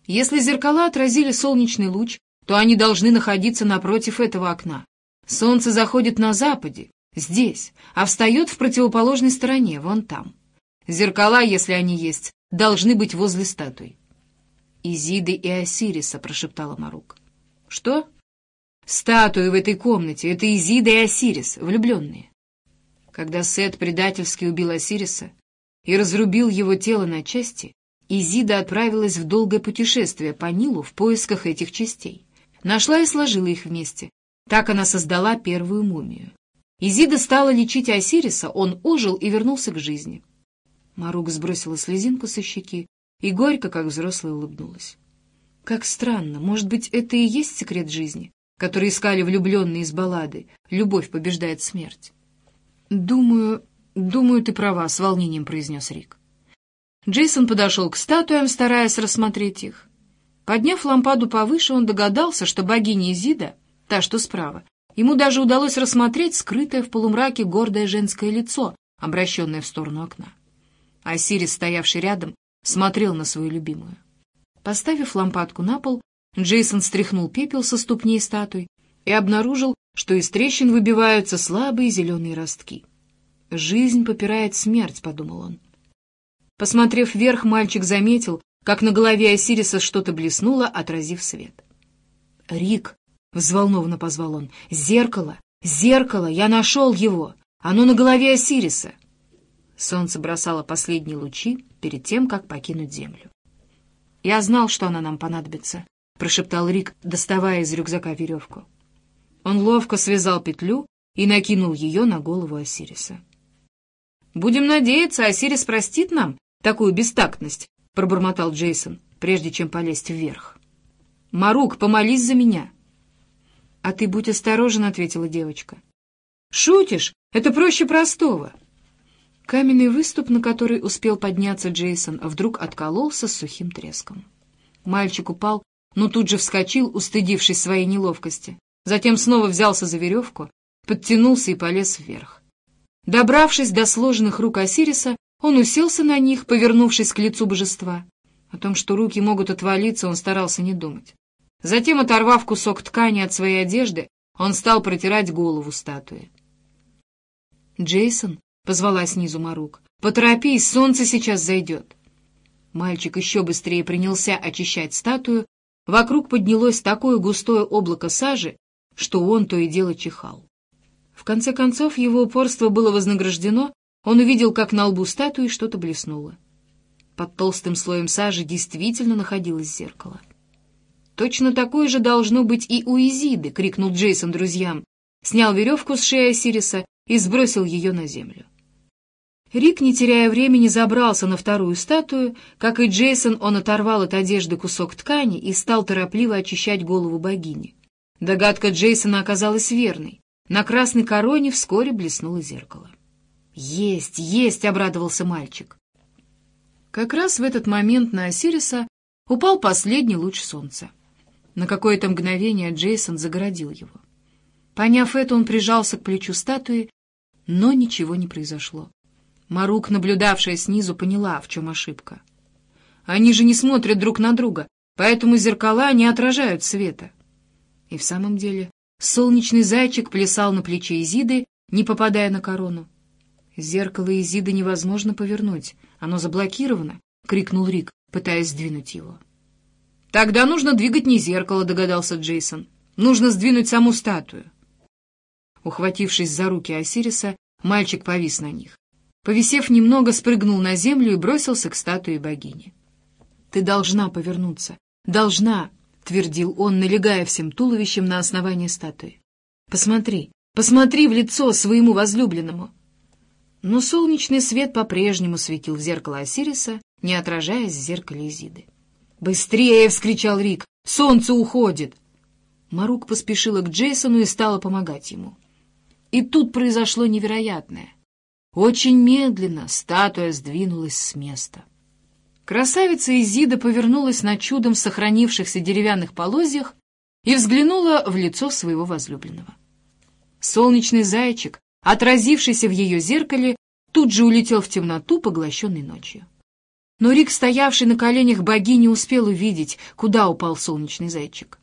Если зеркала отразили солнечный луч, то они должны находиться напротив этого окна. Солнце заходит на западе, здесь, а встает в противоположной стороне, вон там. Зеркала, если они есть, должны быть возле статуй. «Изиды и Осириса», — прошептала Марук. «Что?» «Статуи в этой комнате — это Изида и Осирис, влюбленные». Когда Сет предательски убил Осириса и разрубил его тело на части, Изида отправилась в долгое путешествие по Нилу в поисках этих частей. Нашла и сложила их вместе. Так она создала первую мумию. Изида стала лечить Осириса, он ожил и вернулся к жизни. Марук сбросила слезинку со щеки и горько, как взрослая, улыбнулась. Как странно, может быть, это и есть секрет жизни, который искали влюбленные из баллады «Любовь побеждает смерть». «Думаю, думаю, ты права», — с волнением произнес Рик. Джейсон подошел к статуям, стараясь рассмотреть их. Подняв лампаду повыше, он догадался, что богиня Изида, та, что справа, ему даже удалось рассмотреть скрытое в полумраке гордое женское лицо, обращенное в сторону окна. Осирис, стоявший рядом, смотрел на свою любимую. Поставив лампадку на пол, Джейсон стряхнул пепел со ступней статуи и обнаружил, что из трещин выбиваются слабые зеленые ростки. «Жизнь попирает смерть», — подумал он. Посмотрев вверх, мальчик заметил, как на голове Осириса что-то блеснуло, отразив свет. «Рик!» — взволнованно позвал он. «Зеркало! Зеркало! Я нашел его! Оно на голове Осириса!» Солнце бросало последние лучи перед тем, как покинуть землю. «Я знал, что она нам понадобится», — прошептал Рик, доставая из рюкзака веревку. Он ловко связал петлю и накинул ее на голову Осириса. «Будем надеяться, Осирис простит нам такую бестактность», — пробормотал Джейсон, прежде чем полезть вверх. «Марук, помолись за меня». «А ты будь осторожен», — ответила девочка. «Шутишь? Это проще простого». Каменный выступ, на который успел подняться Джейсон, вдруг откололся с сухим треском. Мальчик упал, но тут же вскочил, устыдившись своей неловкости. Затем снова взялся за веревку, подтянулся и полез вверх. Добравшись до сложенных рук Осириса, он уселся на них, повернувшись к лицу божества. О том, что руки могут отвалиться, он старался не думать. Затем, оторвав кусок ткани от своей одежды, он стал протирать голову статуи. «Джейсон», — позвала снизу Марук, — «поторопись, солнце сейчас зайдет». Мальчик еще быстрее принялся очищать статую. Вокруг поднялось такое густое облако сажи, что он то и дело чихал. В конце концов, его упорство было вознаграждено, он увидел, как на лбу статуи что-то блеснуло. Под толстым слоем сажи действительно находилось зеркало. «Точно такое же должно быть и у Изиды!» — крикнул Джейсон друзьям. Снял веревку с шеи Сириса и сбросил ее на землю. Рик, не теряя времени, забрался на вторую статую. Как и Джейсон, он оторвал от одежды кусок ткани и стал торопливо очищать голову богини. Догадка Джейсона оказалась верной. На красной короне вскоре блеснуло зеркало. «Есть, есть!» — обрадовался мальчик. Как раз в этот момент на Осириса упал последний луч солнца. На какое-то мгновение Джейсон загородил его. Поняв это, он прижался к плечу статуи, но ничего не произошло. Марук, наблюдавшая снизу, поняла, в чем ошибка. Они же не смотрят друг на друга, поэтому зеркала не отражают света. И в самом деле Солнечный зайчик плясал на плече Изиды, не попадая на корону. «Зеркало Изиды невозможно повернуть, оно заблокировано», — крикнул Рик, пытаясь сдвинуть его. «Тогда нужно двигать не зеркало», — догадался Джейсон. «Нужно сдвинуть саму статую». Ухватившись за руки Осириса, мальчик повис на них. Повисев немного, спрыгнул на землю и бросился к статуе богини. «Ты должна повернуться, должна!» твердил он, налегая всем туловищем на основание статуи. «Посмотри, посмотри в лицо своему возлюбленному!» Но солнечный свет по-прежнему светил в зеркало Осириса, не отражаясь в зеркале Изиды. «Быстрее!» — вскричал Рик. «Солнце уходит!» Марук поспешила к Джейсону и стала помогать ему. И тут произошло невероятное. Очень медленно статуя сдвинулась с места. Красавица Изида повернулась на чудом сохранившихся деревянных полозьях и взглянула в лицо своего возлюбленного. Солнечный зайчик, отразившийся в ее зеркале, тут же улетел в темноту, поглощенный ночью. Но Рик, стоявший на коленях богини, успел увидеть, куда упал солнечный зайчик.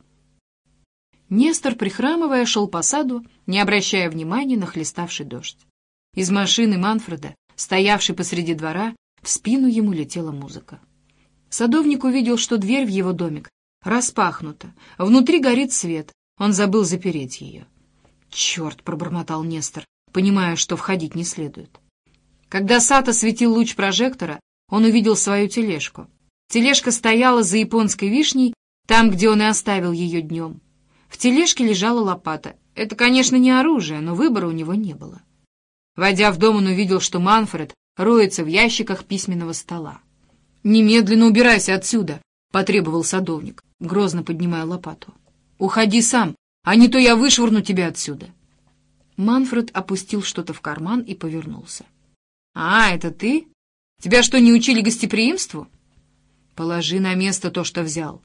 Нестор, прихрамывая, шел по саду, не обращая внимания на хлеставший дождь. Из машины Манфреда, стоявшей посреди двора, в спину ему летела музыка. Садовник увидел, что дверь в его домик распахнута, внутри горит свет, он забыл запереть ее. «Черт!» — пробормотал Нестор, понимая, что входить не следует. Когда сад осветил луч прожектора, он увидел свою тележку. Тележка стояла за японской вишней, там, где он и оставил ее днем. В тележке лежала лопата. Это, конечно, не оружие, но выбора у него не было. Войдя в дом, он увидел, что Манфред роется в ящиках письменного стола. «Немедленно убирайся отсюда!» — потребовал садовник, грозно поднимая лопату. «Уходи сам, а не то я вышвырну тебя отсюда!» Манфред опустил что-то в карман и повернулся. «А, это ты? Тебя что, не учили гостеприимству?» «Положи на место то, что взял».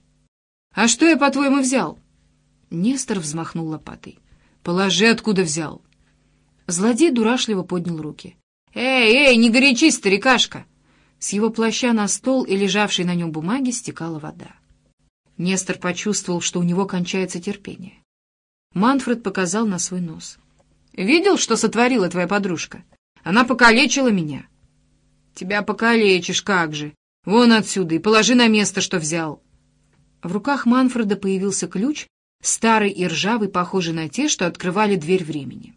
«А что я, по-твоему, взял?» Нестор взмахнул лопатой. «Положи, откуда взял». Злодей дурашливо поднял руки. «Эй, эй, не горячись, старикашка!» С его плаща на стол и лежавшей на нем бумаги стекала вода. Нестор почувствовал, что у него кончается терпение. Манфред показал на свой нос. «Видел, что сотворила твоя подружка? Она покалечила меня». «Тебя покалечишь, как же! Вон отсюда и положи на место, что взял». В руках Манфреда появился ключ, старый и ржавый, похожий на те, что открывали дверь времени.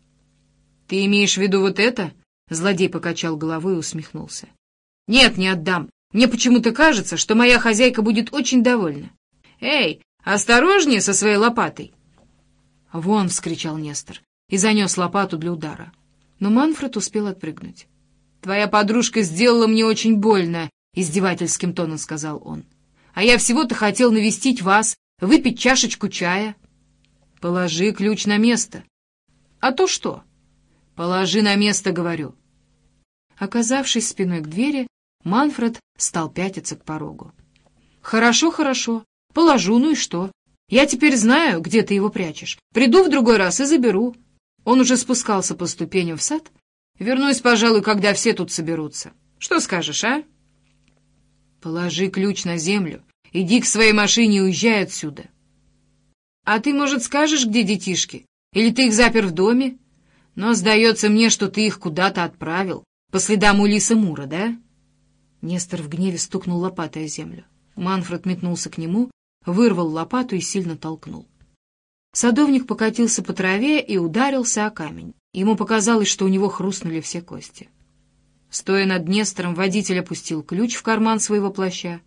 «Ты имеешь в виду вот это?» Злодей покачал головой и усмехнулся. «Нет, не отдам. Мне почему-то кажется, что моя хозяйка будет очень довольна. Эй, осторожнее со своей лопатой!» «Вон!» — вскричал Нестор и занес лопату для удара. Но Манфред успел отпрыгнуть. «Твоя подружка сделала мне очень больно», — издевательским тоном сказал он. «А я всего-то хотел навестить вас, выпить чашечку чая». «Положи ключ на место». «А то что?» «Положи на место, говорю». Оказавшись спиной к двери, Манфред стал пятиться к порогу. «Хорошо, хорошо. Положу, ну и что? Я теперь знаю, где ты его прячешь. Приду в другой раз и заберу». Он уже спускался по ступеням в сад. «Вернусь, пожалуй, когда все тут соберутся. Что скажешь, а?» «Положи ключ на землю, иди к своей машине и уезжай отсюда». «А ты, может, скажешь, где детишки? Или ты их запер в доме?» Но сдается мне, что ты их куда-то отправил, по следам Улиса Мура, да?» Нестор в гневе стукнул лопатой о землю. Манфред метнулся к нему, вырвал лопату и сильно толкнул. Садовник покатился по траве и ударился о камень. Ему показалось, что у него хрустнули все кости. Стоя над Нестором, водитель опустил ключ в карман своего плаща.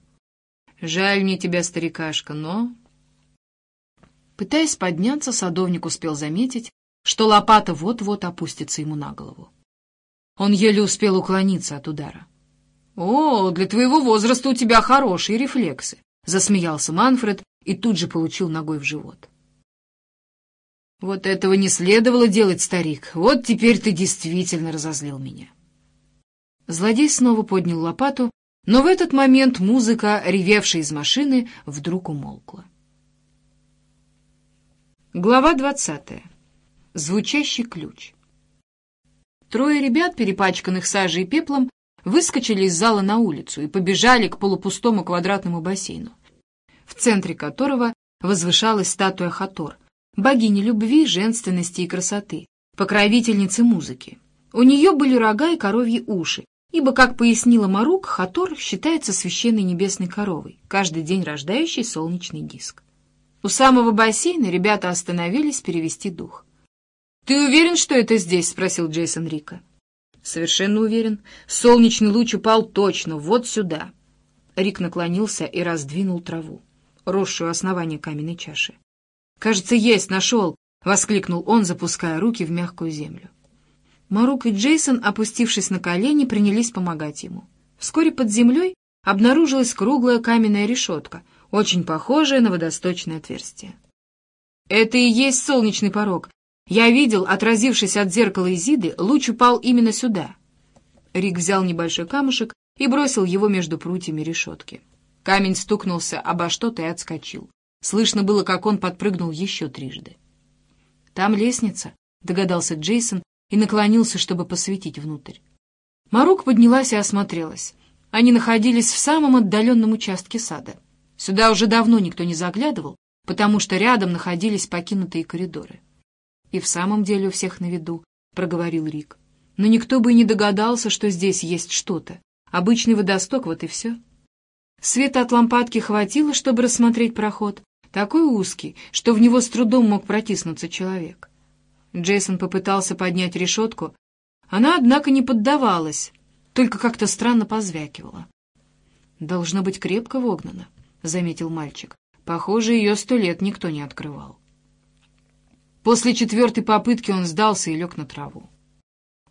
«Жаль мне тебя, старикашка, но...» Пытаясь подняться, садовник успел заметить, что лопата вот-вот опустится ему на голову. Он еле успел уклониться от удара. «О, для твоего возраста у тебя хорошие рефлексы», — засмеялся Манфред и тут же получил ногой в живот. «Вот этого не следовало делать, старик. Вот теперь ты действительно разозлил меня». Злодей снова поднял лопату, но в этот момент музыка, ревевшая из машины, вдруг умолкла. Глава двадцатая. Звучащий ключ. Трое ребят, перепачканных сажей и пеплом, выскочили из зала на улицу и побежали к полупустому квадратному бассейну, в центре которого возвышалась статуя Хатор, богини любви, женственности и красоты, покровительницы музыки. У нее были рога и коровьи уши, ибо, как пояснила Марук, Хатор считается священной небесной коровой, каждый день рождающей солнечный диск. У самого бассейна ребята остановились перевести дух. «Ты уверен, что это здесь?» — спросил Джейсон Рика. «Совершенно уверен. Солнечный луч упал точно, вот сюда». Рик наклонился и раздвинул траву, росшую основание каменной чаши. «Кажется, есть, нашел!» — воскликнул он, запуская руки в мягкую землю. Марук и Джейсон, опустившись на колени, принялись помогать ему. Вскоре под землей обнаружилась круглая каменная решетка, очень похожая на водосточное отверстие. «Это и есть солнечный порог», я видел, отразившись от зеркала Изиды, луч упал именно сюда. Рик взял небольшой камушек и бросил его между прутьями решетки. Камень стукнулся обо что-то и отскочил. Слышно было, как он подпрыгнул еще трижды. «Там лестница», — догадался Джейсон и наклонился, чтобы посветить внутрь. Марук поднялась и осмотрелась. Они находились в самом отдаленном участке сада. Сюда уже давно никто не заглядывал, потому что рядом находились покинутые коридоры. «И в самом деле у всех на виду», — проговорил Рик. «Но никто бы и не догадался, что здесь есть что-то. Обычный водосток, вот и все». Света от лампадки хватило, чтобы рассмотреть проход, такой узкий, что в него с трудом мог протиснуться человек. Джейсон попытался поднять решетку. Она, однако, не поддавалась, только как-то странно позвякивала. «Должно быть крепко вогнано», — заметил мальчик. «Похоже, ее сто лет никто не открывал». После четвертой попытки он сдался и лег на траву.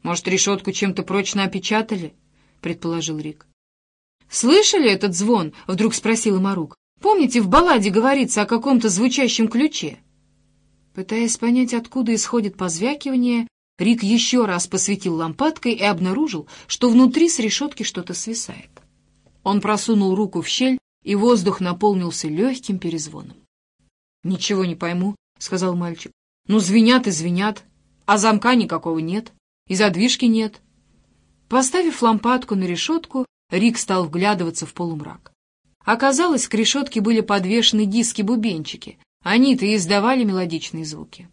«Может, решетку чем-то прочно опечатали?» — предположил Рик. «Слышали этот звон?» — вдруг спросила Марук. «Помните, в балладе говорится о каком-то звучащем ключе?» Пытаясь понять, откуда исходит позвякивание, Рик еще раз посветил лампадкой и обнаружил, что внутри с решетки что-то свисает. Он просунул руку в щель, и воздух наполнился легким перезвоном. «Ничего не пойму», — сказал мальчик. «Ну, звенят и звенят, а замка никакого нет, и задвижки нет». Поставив лампадку на решетку, Рик стал вглядываться в полумрак. Оказалось, к решетке были подвешены диски-бубенчики. Они-то и издавали мелодичные звуки.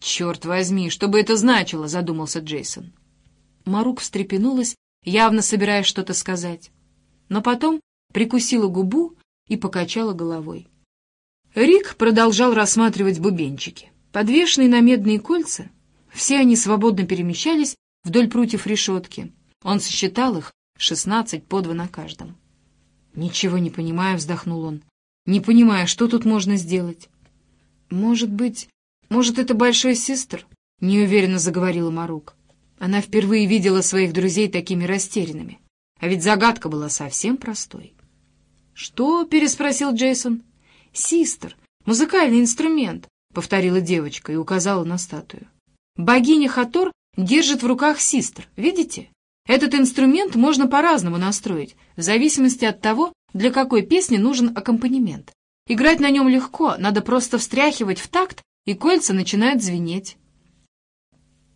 «Черт возьми, что бы это значило?» — задумался Джейсон. Марук встрепенулась, явно собираясь что-то сказать. Но потом прикусила губу и покачала головой. Рик продолжал рассматривать бубенчики. Подвешенные на медные кольца, все они свободно перемещались вдоль прутьев решетки. Он сосчитал их, шестнадцать по два на каждом. «Ничего не понимаю», — вздохнул он. «Не понимаю, что тут можно сделать?» «Может быть, может, это большой сестр?» — неуверенно заговорила Марук. Она впервые видела своих друзей такими растерянными. А ведь загадка была совсем простой. «Что?» — переспросил Джейсон. «Систер, музыкальный инструмент», — повторила девочка и указала на статую. «Богиня Хатор держит в руках систер, видите? Этот инструмент можно по-разному настроить, в зависимости от того, для какой песни нужен аккомпанемент. Играть на нем легко, надо просто встряхивать в такт, и кольца начинают звенеть.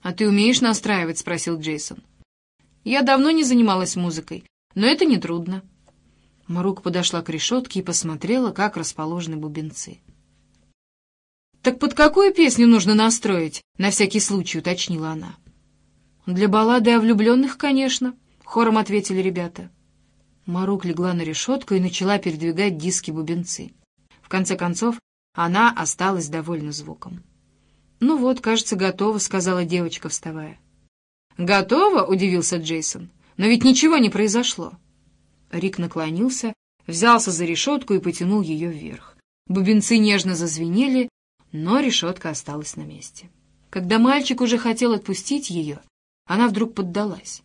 «А ты умеешь настраивать?» — спросил Джейсон. «Я давно не занималась музыкой, но это нетрудно». Марук подошла к решетке и посмотрела, как расположены бубенцы. «Так под какую песню нужно настроить?» — на всякий случай уточнила она. «Для баллады о влюбленных, конечно», — хором ответили ребята. Марук легла на решетку и начала передвигать диски-бубенцы. В конце концов, она осталась довольна звуком. «Ну вот, кажется, готово», — сказала девочка, вставая. «Готово?» — удивился Джейсон. «Но ведь ничего не произошло». Рик наклонился, взялся за решетку и потянул ее вверх. Бубенцы нежно зазвенели, но решетка осталась на месте. Когда мальчик уже хотел отпустить ее, она вдруг поддалась.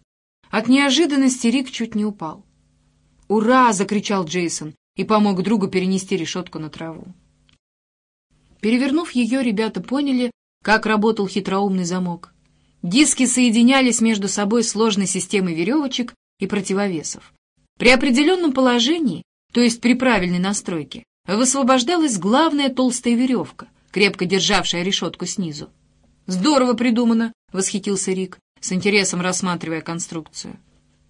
От неожиданности Рик чуть не упал. «Ура!» — закричал Джейсон и помог другу перенести решетку на траву. Перевернув ее, ребята поняли, как работал хитроумный замок. Диски соединялись между собой сложной системой веревочек и противовесов. При определенном положении, то есть при правильной настройке, высвобождалась главная толстая веревка, крепко державшая решетку снизу. «Здорово придумано!» — восхитился Рик с интересом рассматривая конструкцию.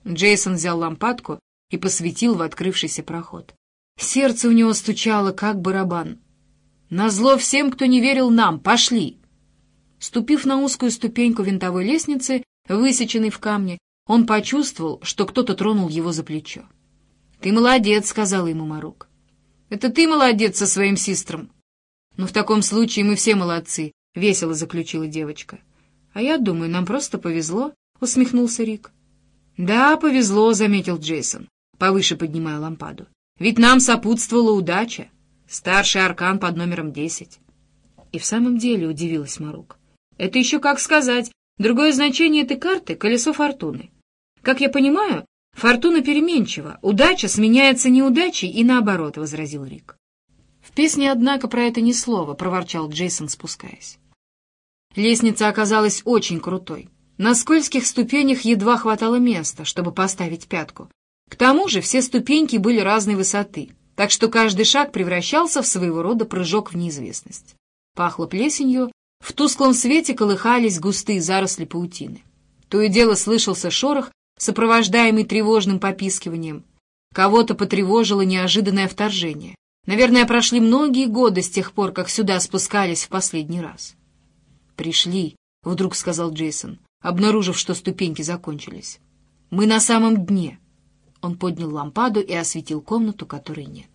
Джейсон взял лампадку и посветил в открывшийся проход. Сердце у него стучало, как барабан. «Назло всем, кто не верил нам! Пошли!» Ступив на узкую ступеньку винтовой лестницы, высеченной в камне, он почувствовал, что кто-то тронул его за плечо. «Ты молодец», — сказала ему Марук. «Это ты молодец со своим сестром». «Ну, в таком случае мы все молодцы», — весело заключила девочка. «А я думаю, нам просто повезло», — усмехнулся Рик. «Да, повезло», — заметил Джейсон, повыше поднимая лампаду. «Ведь нам сопутствовала удача. Старший аркан под номером десять». И в самом деле удивилась Марук. «Это еще как сказать. Другое значение этой карты — колесо фортуны. Как я понимаю, фортуна переменчива, удача сменяется неудачей и наоборот», — возразил Рик. «В песне, однако, про это ни слова», — проворчал Джейсон, спускаясь. Лестница оказалась очень крутой. На скользких ступенях едва хватало места, чтобы поставить пятку. К тому же все ступеньки были разной высоты, так что каждый шаг превращался в своего рода прыжок в неизвестность. Пахло плесенью, в тусклом свете колыхались густые заросли паутины. То и дело слышался шорох, сопровождаемый тревожным попискиванием. Кого-то потревожило неожиданное вторжение. Наверное, прошли многие годы с тех пор, как сюда спускались в последний раз. «Пришли», — вдруг сказал Джейсон, обнаружив, что ступеньки закончились. «Мы на самом дне». Он поднял лампаду и осветил комнату, которой нет.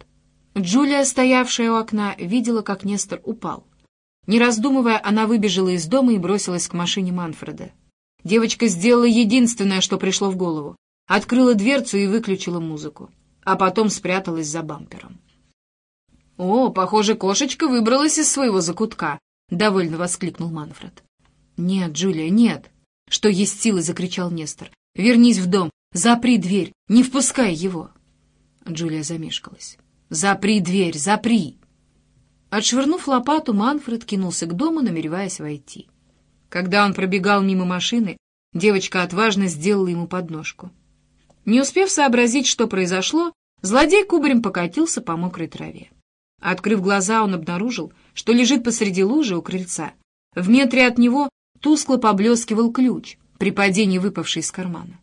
Джулия, стоявшая у окна, видела, как Нестор упал. Не раздумывая, она выбежала из дома и бросилась к машине Манфреда. Девочка сделала единственное, что пришло в голову. Открыла дверцу и выключила музыку, а потом спряталась за бампером. «О, похоже, кошечка выбралась из своего закутка», — довольно воскликнул Манфред. «Нет, Джулия, нет!» — что есть силы, закричал Нестор. «Вернись в дом, запри дверь, не впускай его!» Джулия замешкалась. «Запри дверь, запри!» Отшвырнув лопату, Манфред кинулся к дому, намереваясь войти. Когда он пробегал мимо машины, девочка отважно сделала ему подножку. Не успев сообразить, что произошло, злодей кубарем покатился по мокрой траве. Открыв глаза, он обнаружил, что лежит посреди лужи у крыльца. В метре от него тускло поблескивал ключ, при падении выпавший из кармана.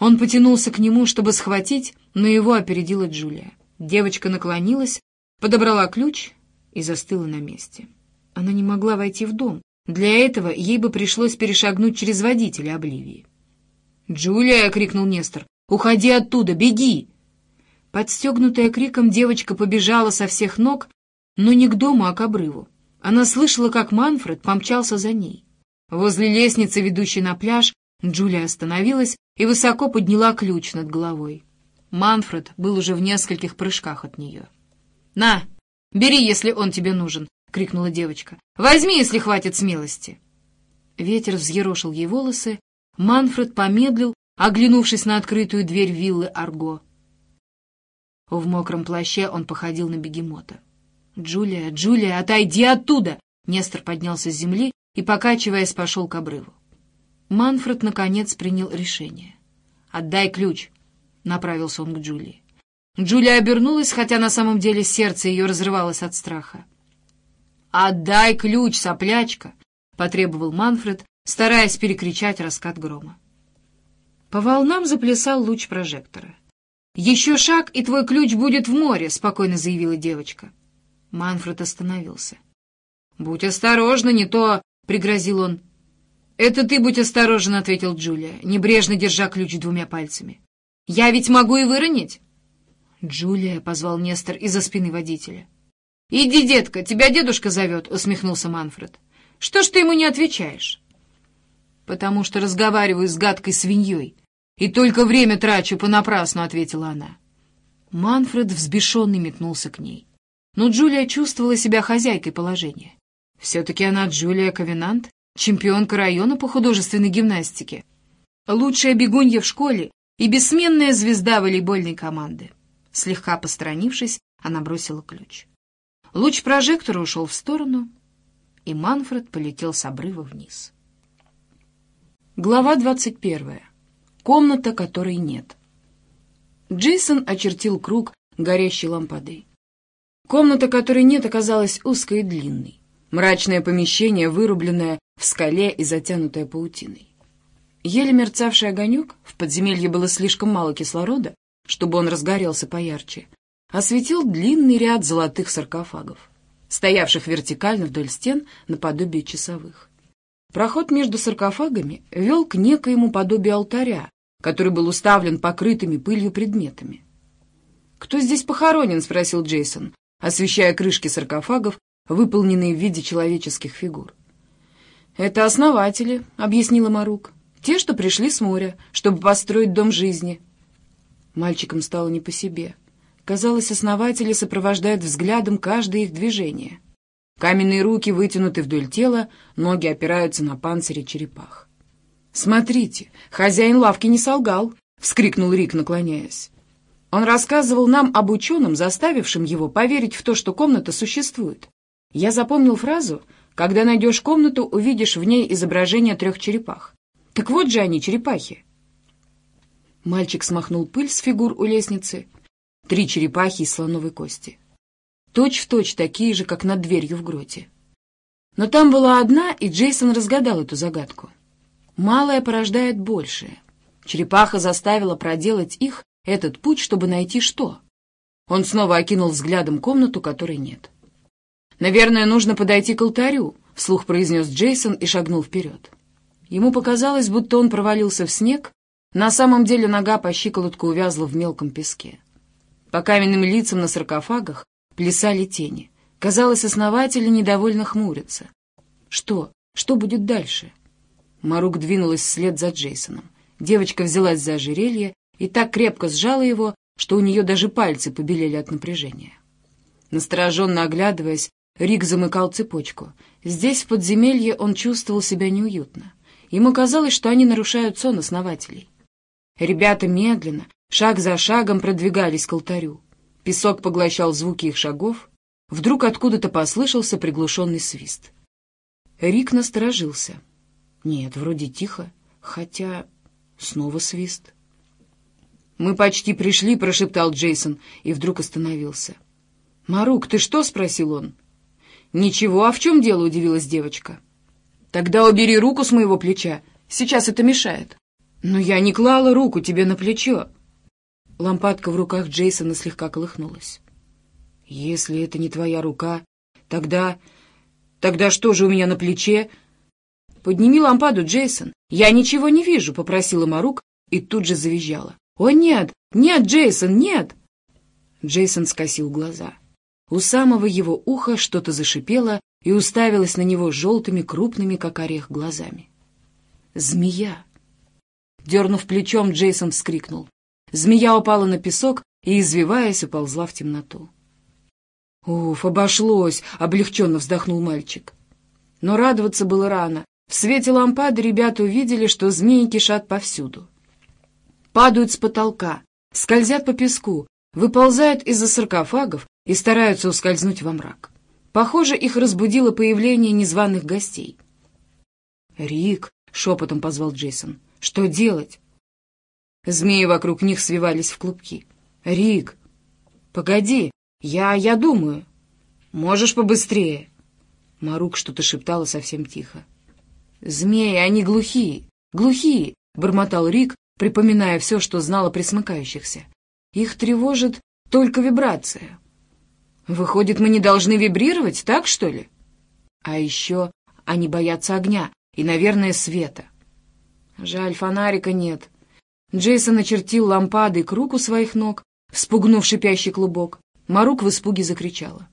Он потянулся к нему, чтобы схватить, но его опередила Джулия. Девочка наклонилась, подобрала ключ и застыла на месте. Она не могла войти в дом. Для этого ей бы пришлось перешагнуть через водителя Обливии. «Джулия!» — крикнул Нестор. «Уходи оттуда! Беги!» Подстегнутая криком, девочка побежала со всех ног, но не к дому, а к обрыву. Она слышала, как Манфред помчался за ней. Возле лестницы, ведущей на пляж, Джулия остановилась и высоко подняла ключ над головой. Манфред был уже в нескольких прыжках от нее. «На, бери, если он тебе нужен!» — крикнула девочка. «Возьми, если хватит смелости!» Ветер взъерошил ей волосы. Манфред помедлил, оглянувшись на открытую дверь виллы Арго. В мокром плаще он походил на бегемота. «Джулия, Джулия, отойди оттуда!» Нестор поднялся с земли и, покачиваясь, пошел к обрыву. Манфред, наконец, принял решение. «Отдай ключ», — направился он к Джулии. Джулия обернулась, хотя на самом деле сердце ее разрывалось от страха. «Отдай ключ, соплячка!» — потребовал Манфред, стараясь перекричать раскат грома. По волнам заплясал луч прожектора. «Еще шаг, и твой ключ будет в море», — спокойно заявила девочка. Манфред остановился. «Будь осторожна, не то...» — пригрозил он. «Это ты будь осторожен», — ответил Джулия, небрежно держа ключ двумя пальцами. «Я ведь могу и выронить». «Джулия», — позвал Нестор из-за спины водителя. «Иди, детка, тебя дедушка зовет», — усмехнулся Манфред. «Что ж ты ему не отвечаешь?» «Потому что разговариваю с гадкой свиньей, и только время трачу понапрасну», — ответила она. Манфред взбешенный метнулся к ней. Но Джулия чувствовала себя хозяйкой положения. Все-таки она Джулия Ковенант, чемпионка района по художественной гимнастике, лучшая бегунья в школе и бессменная звезда волейбольной команды. Слегка посторонившись, она бросила ключ. Луч прожектора ушел в сторону, и Манфред полетел с обрыва вниз. Глава двадцать первая. Комната, которой нет. Джейсон очертил круг горящей лампадой. Комната, которой нет, оказалась узкой и длинной. Мрачное помещение, вырубленное в скале и затянутое паутиной. Еле мерцавший огонек, в подземелье было слишком мало кислорода, чтобы он разгорелся поярче, осветил длинный ряд золотых саркофагов, стоявших вертикально вдоль стен наподобие часовых. Проход между саркофагами вел к некоему подобию алтаря, который был уставлен покрытыми пылью предметами. «Кто здесь похоронен?» — спросил Джейсон, освещая крышки саркофагов, выполненные в виде человеческих фигур. «Это основатели», — объяснила Марук. «Те, что пришли с моря, чтобы построить дом жизни». Мальчикам стало не по себе. Казалось, основатели сопровождают взглядом каждое их движение. Каменные руки вытянуты вдоль тела, ноги опираются на панцире черепах. «Смотрите, хозяин лавки не солгал!» — вскрикнул Рик, наклоняясь. Он рассказывал нам об ученом, заставившем его поверить в то, что комната существует. Я запомнил фразу «Когда найдешь комнату, увидишь в ней изображение трех черепах». Так вот же они, черепахи. Мальчик смахнул пыль с фигур у лестницы. Три черепахи из слоновой кости. Точь-в-точь точь такие же, как над дверью в гроте. Но там была одна, и Джейсон разгадал эту загадку. Малое порождает большее. Черепаха заставила проделать их этот путь, чтобы найти что? Он снова окинул взглядом комнату, которой нет. «Наверное, нужно подойти к алтарю», — вслух произнес Джейсон и шагнул вперед. Ему показалось, будто он провалился в снег, на самом деле нога по щиколотку увязла в мелком песке. По каменным лицам на саркофагах плясали тени. Казалось, основатели недовольно хмурятся. Что? Что будет дальше? Марук двинулась вслед за Джейсоном. Девочка взялась за ожерелье и так крепко сжала его, что у нее даже пальцы побелели от напряжения. Настороженно оглядываясь, Рик замыкал цепочку. Здесь, в подземелье, он чувствовал себя неуютно. Ему казалось, что они нарушают сон основателей. Ребята медленно, шаг за шагом продвигались к алтарю. Песок поглощал звуки их шагов. Вдруг откуда-то послышался приглушенный свист. Рик насторожился. Нет, вроде тихо, хотя снова свист. «Мы почти пришли», — прошептал Джейсон, и вдруг остановился. «Марук, ты что?» — спросил он. «Ничего, а в чем дело?» — удивилась девочка. «Тогда убери руку с моего плеча. Сейчас это мешает». «Но я не клала руку тебе на плечо». Лампадка в руках Джейсона слегка колыхнулась. «Если это не твоя рука, тогда... Тогда что же у меня на плече?» «Подними лампаду, Джейсон. Я ничего не вижу», — попросила Марук и тут же завизжала. «О, нет! Нет, Джейсон, нет!» Джейсон скосил глаза. У самого его уха что-то зашипело и уставилось на него желтыми, крупными, как орех, глазами. «Змея!» Дернув плечом, Джейсон вскрикнул. Змея упала на песок и, извиваясь, уползла в темноту. «Уф, обошлось!» — облегченно вздохнул мальчик. Но радоваться было рано. В свете лампады ребята увидели, что змеи кишат повсюду. Падают с потолка, скользят по песку, выползают из-за саркофагов и стараются ускользнуть во мрак. Похоже, их разбудило появление незваных гостей. «Рик!» — шепотом позвал Джейсон. «Что делать?» Змеи вокруг них свивались в клубки. «Рик! Погоди! Я... я думаю! Можешь побыстрее!» Марук что-то шептала совсем тихо. «Змеи, они глухие! Глухие!» — бормотал Рик, припоминая все, что знал о присмыкающихся. «Их тревожит только вибрация. Выходит, мы не должны вибрировать, так что ли? А еще они боятся огня и, наверное, света. Жаль, фонарика нет. Джейсон очертил лампадой круг у своих ног, вспугнув шипящий клубок. Марук в испуге закричала.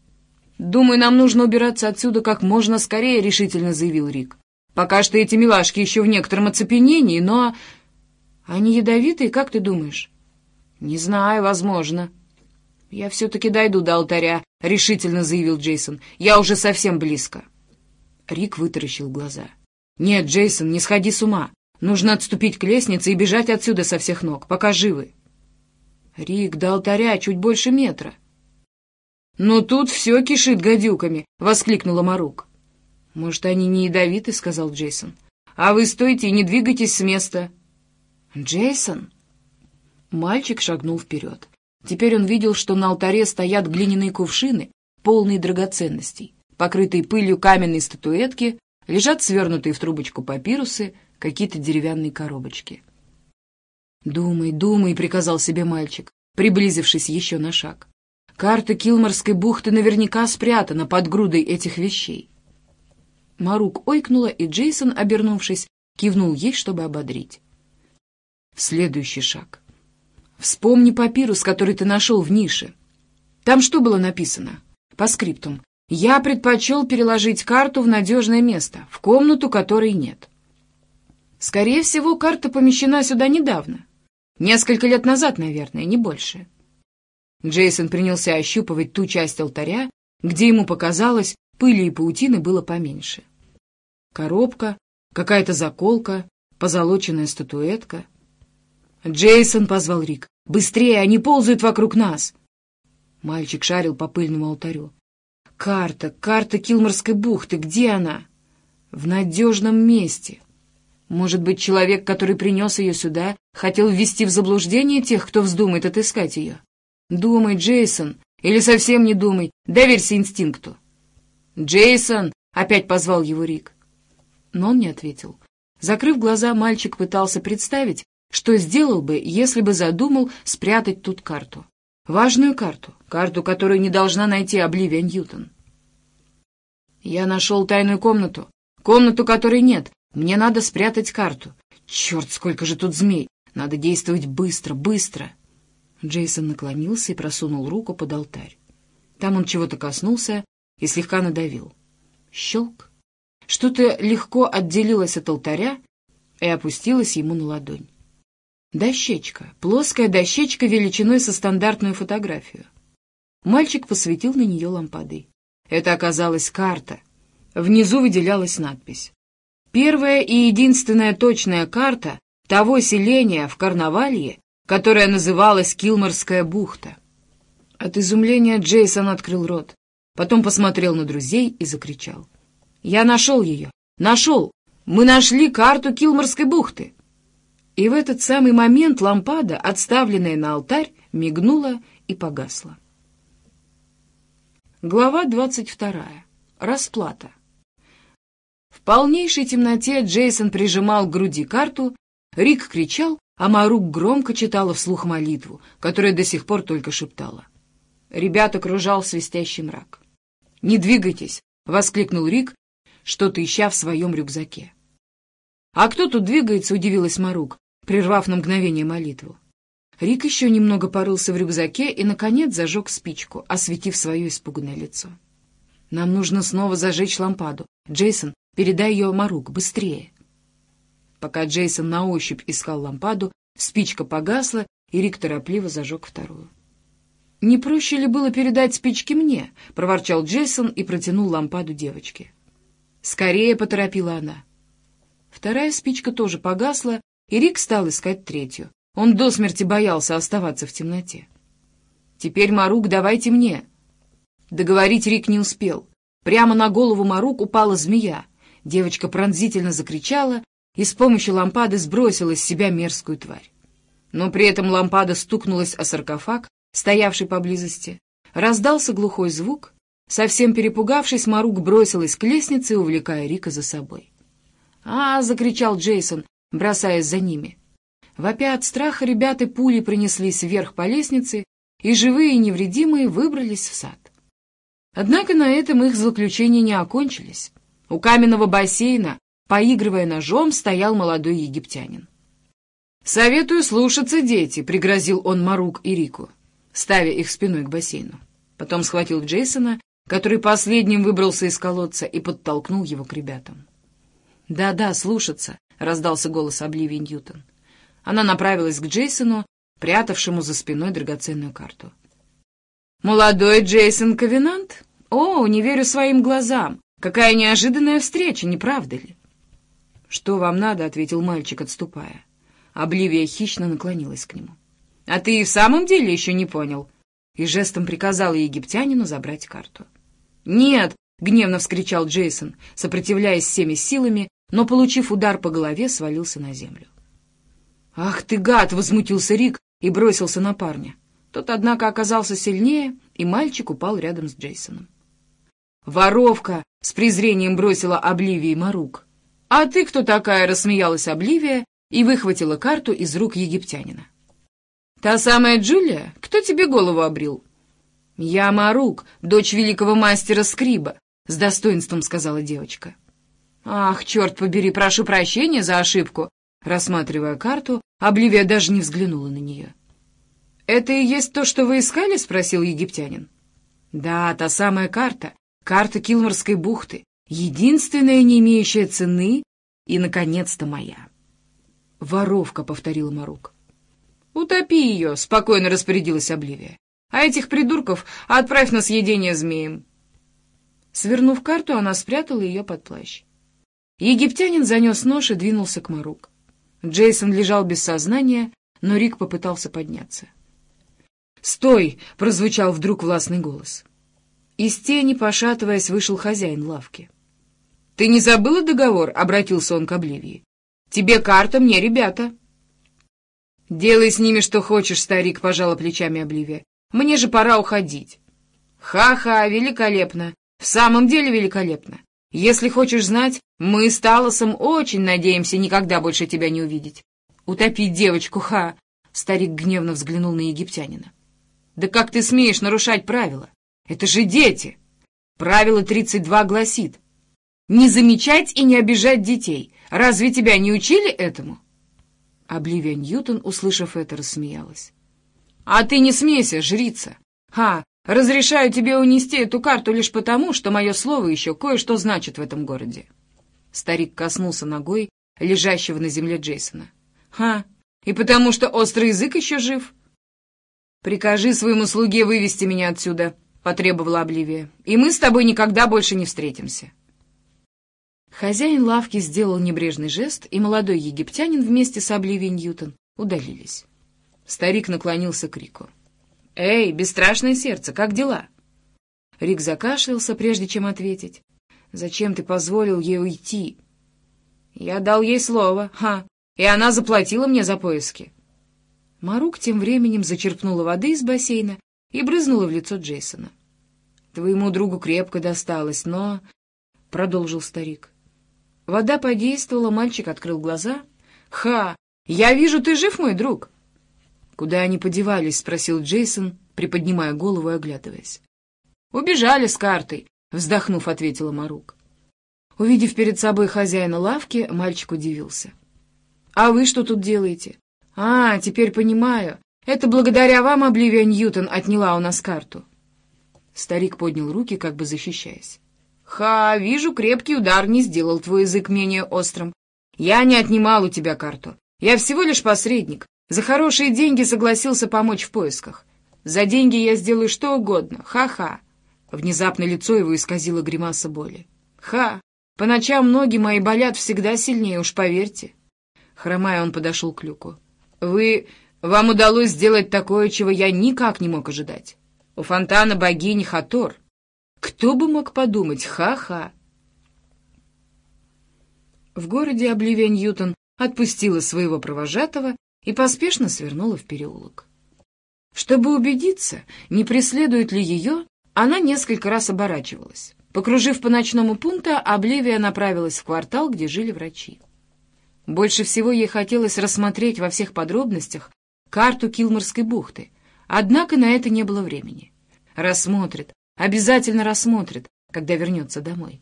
«Думаю, нам нужно убираться отсюда как можно скорее», — решительно заявил Рик. «Пока что эти милашки еще в некотором оцепенении, но...» «Они ядовитые, как ты думаешь?» «Не знаю, возможно». «Я все-таки дойду до алтаря», — решительно заявил Джейсон. «Я уже совсем близко». Рик вытаращил глаза. «Нет, Джейсон, не сходи с ума. Нужно отступить к лестнице и бежать отсюда со всех ног, пока живы». «Рик, до алтаря чуть больше метра». «Но тут все кишит гадюками», — воскликнула Марук. «Может, они не ядовиты?» — сказал Джейсон. «А вы стойте и не двигайтесь с места». «Джейсон?» Мальчик шагнул вперед. Теперь он видел, что на алтаре стоят глиняные кувшины, полные драгоценностей. Покрытые пылью каменные статуэтки, лежат свернутые в трубочку папирусы, какие-то деревянные коробочки. «Думай, думай», — приказал себе мальчик, приблизившись еще на шаг. «Карта Килморской бухты наверняка спрятана под грудой этих вещей». Марук ойкнула, и Джейсон, обернувшись, кивнул ей, чтобы ободрить. Следующий шаг. Вспомни папирус, который ты нашел в нише. Там что было написано? По скриптум. Я предпочел переложить карту в надежное место, в комнату, которой нет. Скорее всего, карта помещена сюда недавно. Несколько лет назад, наверное, не больше. Джейсон принялся ощупывать ту часть алтаря, где ему показалось, пыли и паутины было поменьше. Коробка, какая-то заколка, позолоченная статуэтка. «Джейсон!» — позвал Рик. Быстрее, они ползают вокруг нас!» Мальчик шарил по пыльному алтарю. «Карта, карта Килморской бухты, где она?» «В надежном месте. Может быть, человек, который принес ее сюда, хотел ввести в заблуждение тех, кто вздумает отыскать ее? Думай, Джейсон, или совсем не думай, доверься инстинкту». «Джейсон!» — опять позвал его Рик. Но он не ответил. Закрыв глаза, мальчик пытался представить, что сделал бы, если бы задумал спрятать тут карту? Важную карту, карту, которую не должна найти Обливия Ньютон. Я нашел тайную комнату, комнату которой нет. Мне надо спрятать карту. Черт, сколько же тут змей! Надо действовать быстро, быстро. Джейсон наклонился и просунул руку под алтарь. Там он чего-то коснулся и слегка надавил. Щелк. Что-то легко отделилось от алтаря и опустилось ему на ладонь. Дощечка, плоская дощечка величиной со стандартную фотографию. Мальчик посветил на нее лампадой. Это оказалась карта. Внизу выделялась надпись. Первая и единственная точная карта того селения в Карнавалье, которое называлось Килморская бухта. От изумления Джейсон открыл рот, потом посмотрел на друзей и закричал. «Я нашел ее! Нашел! Мы нашли карту Килморской бухты!» И в этот самый момент лампада, отставленная на алтарь, мигнула и погасла. Глава 22. Расплата. В полнейшей темноте Джейсон прижимал к груди карту, Рик кричал, а Марук громко читала вслух молитву, которая до сих пор только шептала. Ребят окружал свистящий мрак. «Не двигайтесь!» — воскликнул Рик, что-то ища в своем рюкзаке. «А кто тут двигается?» — удивилась Марук, прервав на мгновение молитву. Рик еще немного порылся в рюкзаке и, наконец, зажег спичку, осветив свое испуганное лицо. «Нам нужно снова зажечь лампаду. Джейсон, передай ее Марук, быстрее!» Пока Джейсон на ощупь искал лампаду, спичка погасла, и Рик торопливо зажег вторую. «Не проще ли было передать спички мне?» — проворчал Джейсон и протянул лампаду девочке. «Скорее!» — поторопила она. Вторая спичка тоже погасла, и Рик стал искать третью. Он до смерти боялся оставаться в темноте. «Теперь, Марук, давайте мне!» Договорить Рик не успел. Прямо на голову Марук упала змея. Девочка пронзительно закричала и с помощью лампады сбросила с себя мерзкую тварь. Но при этом лампада стукнулась о саркофаг, стоявший поблизости. Раздался глухой звук. Совсем перепугавшись, Марук бросилась к лестнице, увлекая Рика за собой. «А!» — закричал Джейсон, бросаясь за ними. Вопя от страха, ребята пули принеслись вверх по лестнице, и живые и невредимые выбрались в сад. Однако на этом их злоключения не окончились. У каменного бассейна, поигрывая ножом, стоял молодой египтянин. «Советую слушаться, дети», — пригрозил он Марук и Рику, ставя их спиной к бассейну. Потом схватил Джейсона, который последним выбрался из колодца, и подтолкнул его к ребятам. «Да-да, слушаться», — раздался голос Обливии Ньютон. Она направилась к Джейсону, прятавшему за спиной драгоценную карту. «Молодой Джейсон Ковенант? О, не верю своим глазам! Какая неожиданная встреча, не правда ли?» «Что вам надо?» — ответил мальчик, отступая. Обливия хищно наклонилась к нему. «А ты и в самом деле еще не понял?» И жестом приказала египтянину забрать карту. «Нет!» — гневно вскричал Джейсон, сопротивляясь всеми силами, но, получив удар по голове, свалился на землю. «Ах ты, гад!» — возмутился Рик и бросился на парня. Тот, однако, оказался сильнее, и мальчик упал рядом с Джейсоном. «Воровка!» — с презрением бросила Обливии Марук. «А ты кто такая?» — рассмеялась Обливия и выхватила карту из рук египтянина. «Та самая Джулия? Кто тебе голову обрил?» «Я Марук, дочь великого мастера Скриба», — с достоинством сказала девочка. «Ах, черт побери, прошу прощения за ошибку», Рассматривая карту, Обливия даже не взглянула на нее. «Это и есть то, что вы искали?» — спросил египтянин. «Да, та самая карта, карта Килморской бухты, единственная, не имеющая цены и, наконец-то, моя». «Воровка», — повторила Марук. «Утопи ее», — спокойно распорядилась Обливия. «А этих придурков отправь на съедение змеем». Свернув карту, она спрятала ее под плащ. Египтянин занес нож и двинулся к Марук. Джейсон лежал без сознания, но Рик попытался подняться. «Стой!» — прозвучал вдруг властный голос. Из тени, пошатываясь, вышел хозяин лавки. «Ты не забыла договор?» — обратился он к Обливии. «Тебе карта, мне ребята». «Делай с ними что хочешь, старик», — пожала плечами Обливия. «Мне же пора уходить». «Ха-ха, великолепно! В самом деле великолепно! Если хочешь знать, мы с Талосом очень надеемся никогда больше тебя не увидеть. Утопить девочку, ха!» Старик гневно взглянул на египтянина. «Да как ты смеешь нарушать правила? Это же дети!» Правило 32 гласит «Не замечать и не обижать детей. Разве тебя не учили этому?» Обливия Ньютон, услышав это, рассмеялась. «А ты не смейся, жрица! Ха! Разрешаю тебе унести эту карту лишь потому, что мое слово еще кое-что значит в этом городе». Старик коснулся ногой лежащего на земле Джейсона. «Ха! И потому что острый язык еще жив?» «Прикажи своему слуге вывести меня отсюда», — потребовала Обливия, «и мы с тобой никогда больше не встретимся». Хозяин лавки сделал небрежный жест, и молодой египтянин вместе с Обливией Ньютон удалились. Старик наклонился к Рику. «Эй, бесстрашное сердце, как дела?» Рик закашлялся, прежде чем ответить. «Зачем ты позволил ей уйти?» «Я дал ей слово, ха, и она заплатила мне за поиски». Марук тем временем зачерпнула воды из бассейна и брызнула в лицо Джейсона. Твоему другу крепко досталось, но...» — продолжил старик. Вода подействовала, мальчик открыл глаза. «Ха! Я вижу, ты жив, мой друг!» «Куда они подевались?» — спросил Джейсон, приподнимая голову и оглядываясь. «Убежали с картой», — вздохнув, ответила Марук. Увидев перед собой хозяина лавки, мальчик удивился. «А вы что тут делаете?» «А, теперь понимаю. Это благодаря вам Обливия Ньютон отняла у нас карту». Старик поднял руки, как бы защищаясь. «Ха, вижу, крепкий удар не сделал твой язык менее острым. Я не отнимал у тебя карту. Я всего лишь посредник. За хорошие деньги согласился помочь в поисках. За деньги я сделаю что угодно. Ха-ха». Внезапно лицо его исказило гримаса боли. «Ха! По ночам ноги мои болят всегда сильнее, уж поверьте». Хромая, он подошел к люку. «Вы... Вам удалось сделать такое, чего я никак не мог ожидать. У фонтана богини Хатор. Кто бы мог подумать, ха-ха!» В городе Обливия Ньютон отпустила своего провожатого и поспешно свернула в переулок. Чтобы убедиться, не преследует ли ее, она несколько раз оборачивалась. Покружив по ночному пункту, Обливия направилась в квартал, где жили врачи. Больше всего ей хотелось рассмотреть во всех подробностях карту Килморской бухты, однако на это не было времени. Рассмотрит, обязательно рассмотрит, когда вернется домой.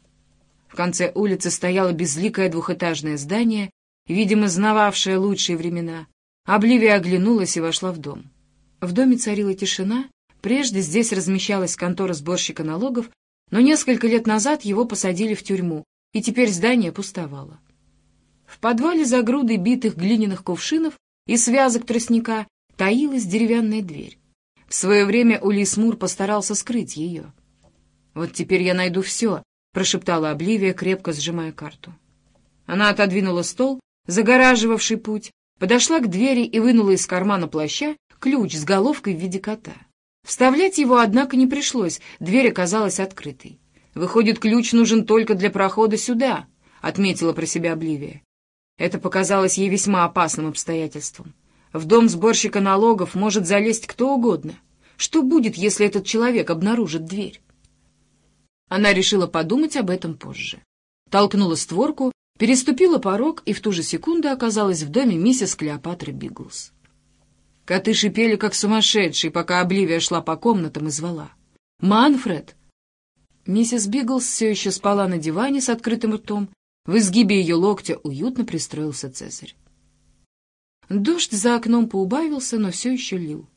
В конце улицы стояло безликое двухэтажное здание, видимо, знававшее лучшие времена. Обливия оглянулась и вошла в дом. В доме царила тишина, прежде здесь размещалась контора сборщика налогов, но несколько лет назад его посадили в тюрьму, и теперь здание пустовало. В подвале за грудой битых глиняных кувшинов и связок тростника таилась деревянная дверь. В свое время Улис Мур постарался скрыть ее. «Вот теперь я найду все», — прошептала Обливия, крепко сжимая карту. Она отодвинула стол, загораживавший путь, подошла к двери и вынула из кармана плаща ключ с головкой в виде кота. Вставлять его, однако, не пришлось, дверь оказалась открытой. «Выходит, ключ нужен только для прохода сюда», — отметила про себя Обливия. Это показалось ей весьма опасным обстоятельством. В дом сборщика налогов может залезть кто угодно. Что будет, если этот человек обнаружит дверь? Она решила подумать об этом позже. Толкнула створку, переступила порог и в ту же секунду оказалась в доме миссис Клеопатры Биглс. Коты шипели, как сумасшедшие, пока Обливия шла по комнатам и звала. «Манфред!» Миссис Биглс все еще спала на диване с открытым ртом в изгибе ее локтя уютно пристроился Цезарь. Дождь за окном поубавился, но все еще лил.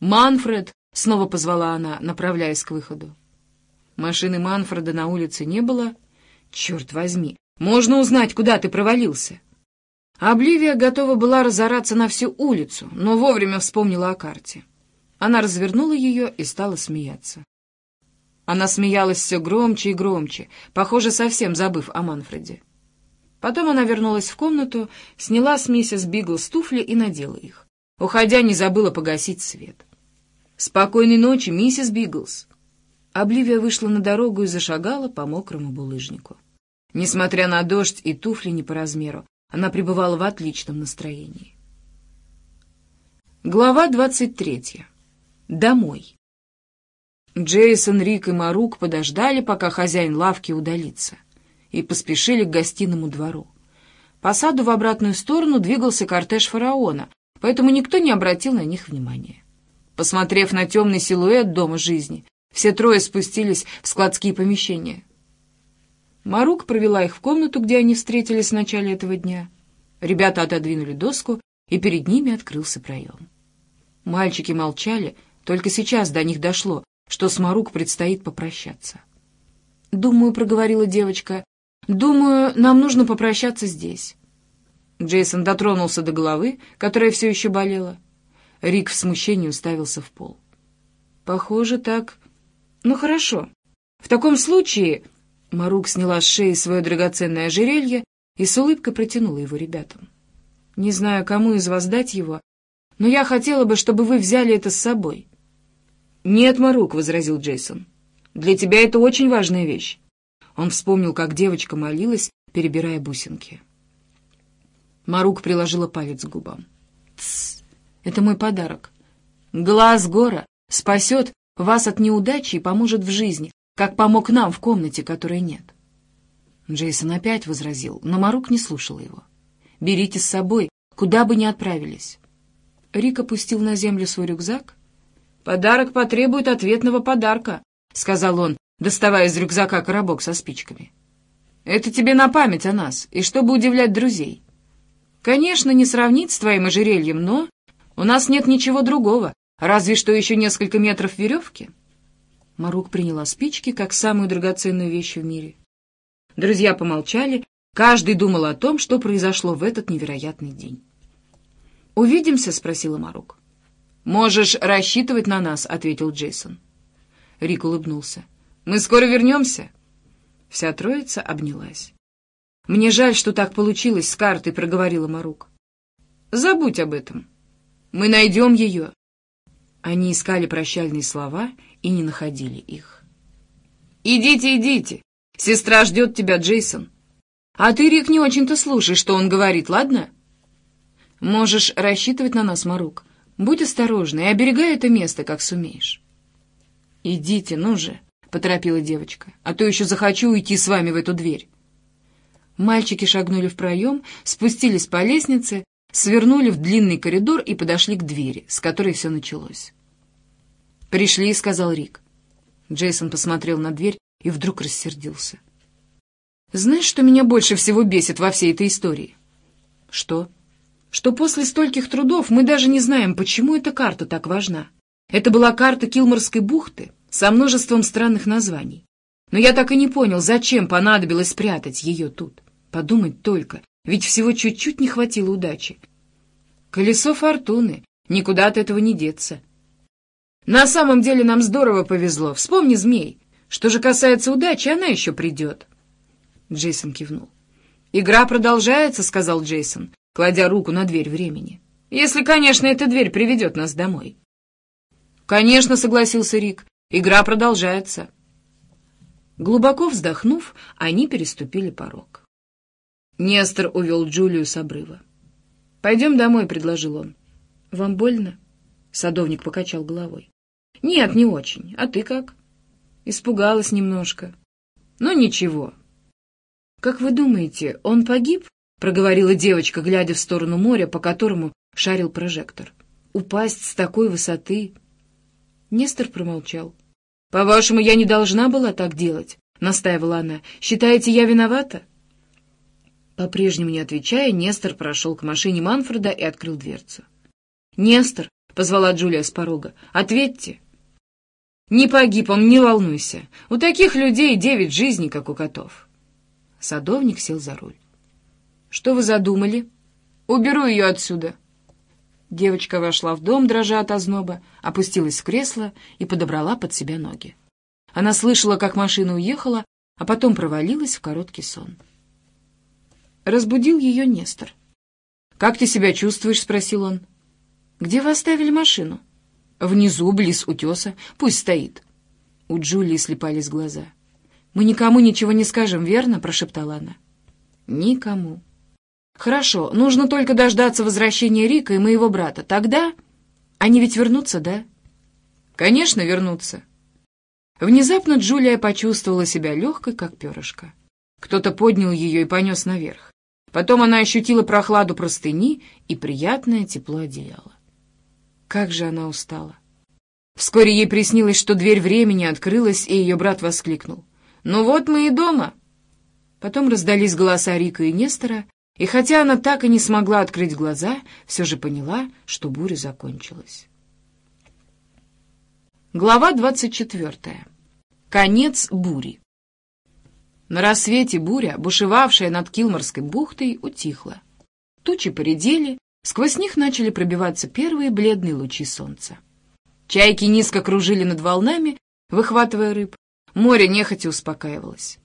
«Манфред!» — снова позвала она, направляясь к выходу. Машины Манфреда на улице не было. «Черт возьми! Можно узнать, куда ты провалился!» Обливия готова была разораться на всю улицу, но вовремя вспомнила о карте. Она развернула ее и стала смеяться. Она смеялась все громче и громче, похоже, совсем забыв о Манфреде. Потом она вернулась в комнату, сняла с миссис Биглс туфли и надела их. Уходя, не забыла погасить свет. «Спокойной ночи, миссис Биглс!» Обливия вышла на дорогу и зашагала по мокрому булыжнику. Несмотря на дождь и туфли не по размеру, она пребывала в отличном настроении. Глава двадцать третья. Домой. Джейсон, Рик и Марук подождали, пока хозяин лавки удалится, и поспешили к гостиному двору. По саду в обратную сторону двигался кортеж фараона, поэтому никто не обратил на них внимания. Посмотрев на темный силуэт дома жизни, все трое спустились в складские помещения. Марук провела их в комнату, где они встретились в начале этого дня. Ребята отодвинули доску, и перед ними открылся проем. Мальчики молчали, только сейчас до них дошло, что с Марук предстоит попрощаться. «Думаю», — проговорила девочка, — «думаю, нам нужно попрощаться здесь». Джейсон дотронулся до головы, которая все еще болела. Рик в смущении уставился в пол. «Похоже, так...» «Ну, хорошо. В таком случае...» Марук сняла с шеи свое драгоценное ожерелье и с улыбкой протянула его ребятам. «Не знаю, кому из вас дать его, но я хотела бы, чтобы вы взяли это с собой. «Нет, Марук», — возразил Джейсон. «Для тебя это очень важная вещь». Он вспомнил, как девочка молилась, перебирая бусинки. Марук приложила палец к губам. «Тссс, это мой подарок. Глаз гора спасет вас от неудачи и поможет в жизни, как помог нам в комнате, которой нет. Джейсон опять возразил, но Марук не слушала его. «Берите с собой, куда бы ни отправились». Рик опустил на землю свой рюкзак. «Подарок потребует ответного подарка», — сказал он, доставая из рюкзака коробок со спичками. «Это тебе на память о нас, и чтобы удивлять друзей. Конечно, не сравнить с твоим ожерельем, но у нас нет ничего другого, разве что еще несколько метров веревки». Марук приняла спички как самую драгоценную вещь в мире. Друзья помолчали, каждый думал о том, что произошло в этот невероятный день. «Увидимся?» — спросила Марук. «Можешь рассчитывать на нас», — ответил Джейсон. Рик улыбнулся. «Мы скоро вернемся?» Вся троица обнялась. «Мне жаль, что так получилось с картой», — проговорила Марук. «Забудь об этом. Мы найдем ее». Они искали прощальные слова и не находили их. «Идите, идите! Сестра ждет тебя, Джейсон. А ты, Рик, не очень-то слушай, что он говорит, ладно?» «Можешь рассчитывать на нас, Марук. Будь осторожна и оберегай это место, как сумеешь». «Идите, ну же», — поторопила девочка, «а то еще захочу уйти с вами в эту дверь». Мальчики шагнули в проем, спустились по лестнице, свернули в длинный коридор и подошли к двери, с которой все началось. «Пришли», — сказал Рик. Джейсон посмотрел на дверь и вдруг рассердился. «Знаешь, что меня больше всего бесит во всей этой истории?» «Что?» «Что после стольких трудов мы даже не знаем, почему эта карта так важна. Это была карта Килморской бухты со множеством странных названий. Но я так и не понял, зачем понадобилось спрятать ее тут. Подумать только, ведь всего чуть-чуть не хватило удачи. Колесо фортуны, никуда от этого не деться. На самом деле нам здорово повезло. Вспомни змей. Что же касается удачи, она еще придет. Джейсон кивнул. «Игра продолжается», — сказал Джейсон, кладя руку на дверь времени. «Если, конечно, эта дверь приведет нас домой». «Конечно», — согласился Рик. «Игра продолжается». Глубоко вздохнув, они переступили порог. Нестор увел Джулию с обрыва. «Пойдем домой», — предложил он. «Вам больно?» — садовник покачал головой. «Нет, не очень. А ты как?» «Испугалась немножко. Но ничего». «Как вы думаете, он погиб?» — проговорила девочка, глядя в сторону моря, по которому шарил прожектор. «Упасть с такой высоты...» Нестор промолчал. «По-вашему, я не должна была так делать?» — настаивала она. «Считаете, я виновата?» По-прежнему не отвечая, Нестор прошел к машине Манфреда и открыл дверцу. «Нестор!» — позвала Джулия с порога. «Ответьте!» «Не погиб он, не волнуйся. У таких людей девять жизней, как у котов». Садовник сел за руль. «Что вы задумали?» «Уберу ее отсюда». Девочка вошла в дом, дрожа от озноба, опустилась в кресло и подобрала под себя ноги. Она слышала, как машина уехала, а потом провалилась в короткий сон. Разбудил ее Нестор. «Как ты себя чувствуешь?» — спросил он. «Где вы оставили машину?» «Внизу, близ утеса. Пусть стоит». У Джулии слепались глаза. «Мы никому ничего не скажем, верно?» — прошептала она. «Никому». «Хорошо, нужно только дождаться возвращения Рика и моего брата. Тогда... Они ведь вернутся, да?» «Конечно, вернутся». Внезапно Джулия почувствовала себя легкой, как перышко. Кто-то поднял ее и понес наверх. Потом она ощутила прохладу простыни и приятное тепло одеяла. Как же она устала. Вскоре ей приснилось, что дверь времени открылась, и ее брат воскликнул. «Ну вот мы и дома!» Потом раздались голоса Рика и Нестора, и хотя она так и не смогла открыть глаза, все же поняла, что буря закончилась. Глава двадцать четвертая. Конец бури. На рассвете буря, бушевавшая над Килморской бухтой, утихла. Тучи поредели, сквозь них начали пробиваться первые бледные лучи солнца. Чайки низко кружили над волнами, выхватывая рыб. Море нехотя успокаивалось.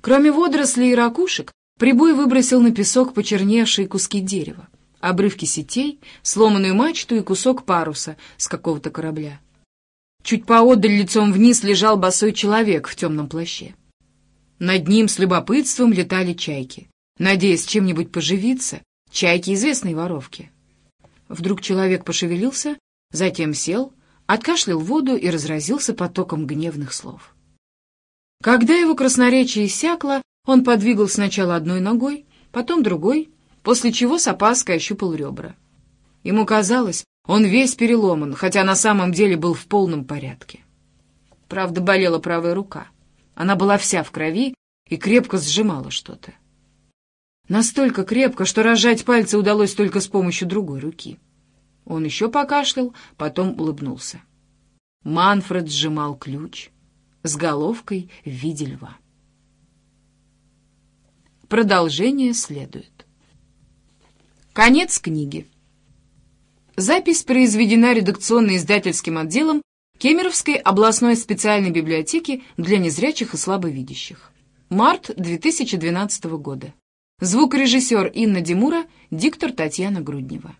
Кроме водорослей и ракушек, прибой выбросил на песок почерневшие куски дерева, обрывки сетей, сломанную мачту и кусок паруса с какого-то корабля. Чуть поодаль лицом вниз лежал босой человек в темном плаще. Над ним с любопытством летали чайки, надеясь чем-нибудь поживиться, чайки известной воровки. Вдруг человек пошевелился, затем сел, откашлял воду и разразился потоком гневных слов. Когда его красноречие иссякло, он подвигал сначала одной ногой, потом другой, после чего с опаской ощупал ребра. Ему казалось, он весь переломан, хотя на самом деле был в полном порядке. Правда, болела правая рука. Она была вся в крови и крепко сжимала что-то. Настолько крепко, что разжать пальцы удалось только с помощью другой руки. Он еще покашлял, потом улыбнулся. Манфред сжимал ключ с головкой в виде льва. Продолжение следует. Конец книги. Запись произведена редакционно-издательским отделом Кемеровской областной специальной библиотеки для незрячих и слабовидящих. Март 2012 года. Звукорежиссер Инна Демура, диктор Татьяна Груднева.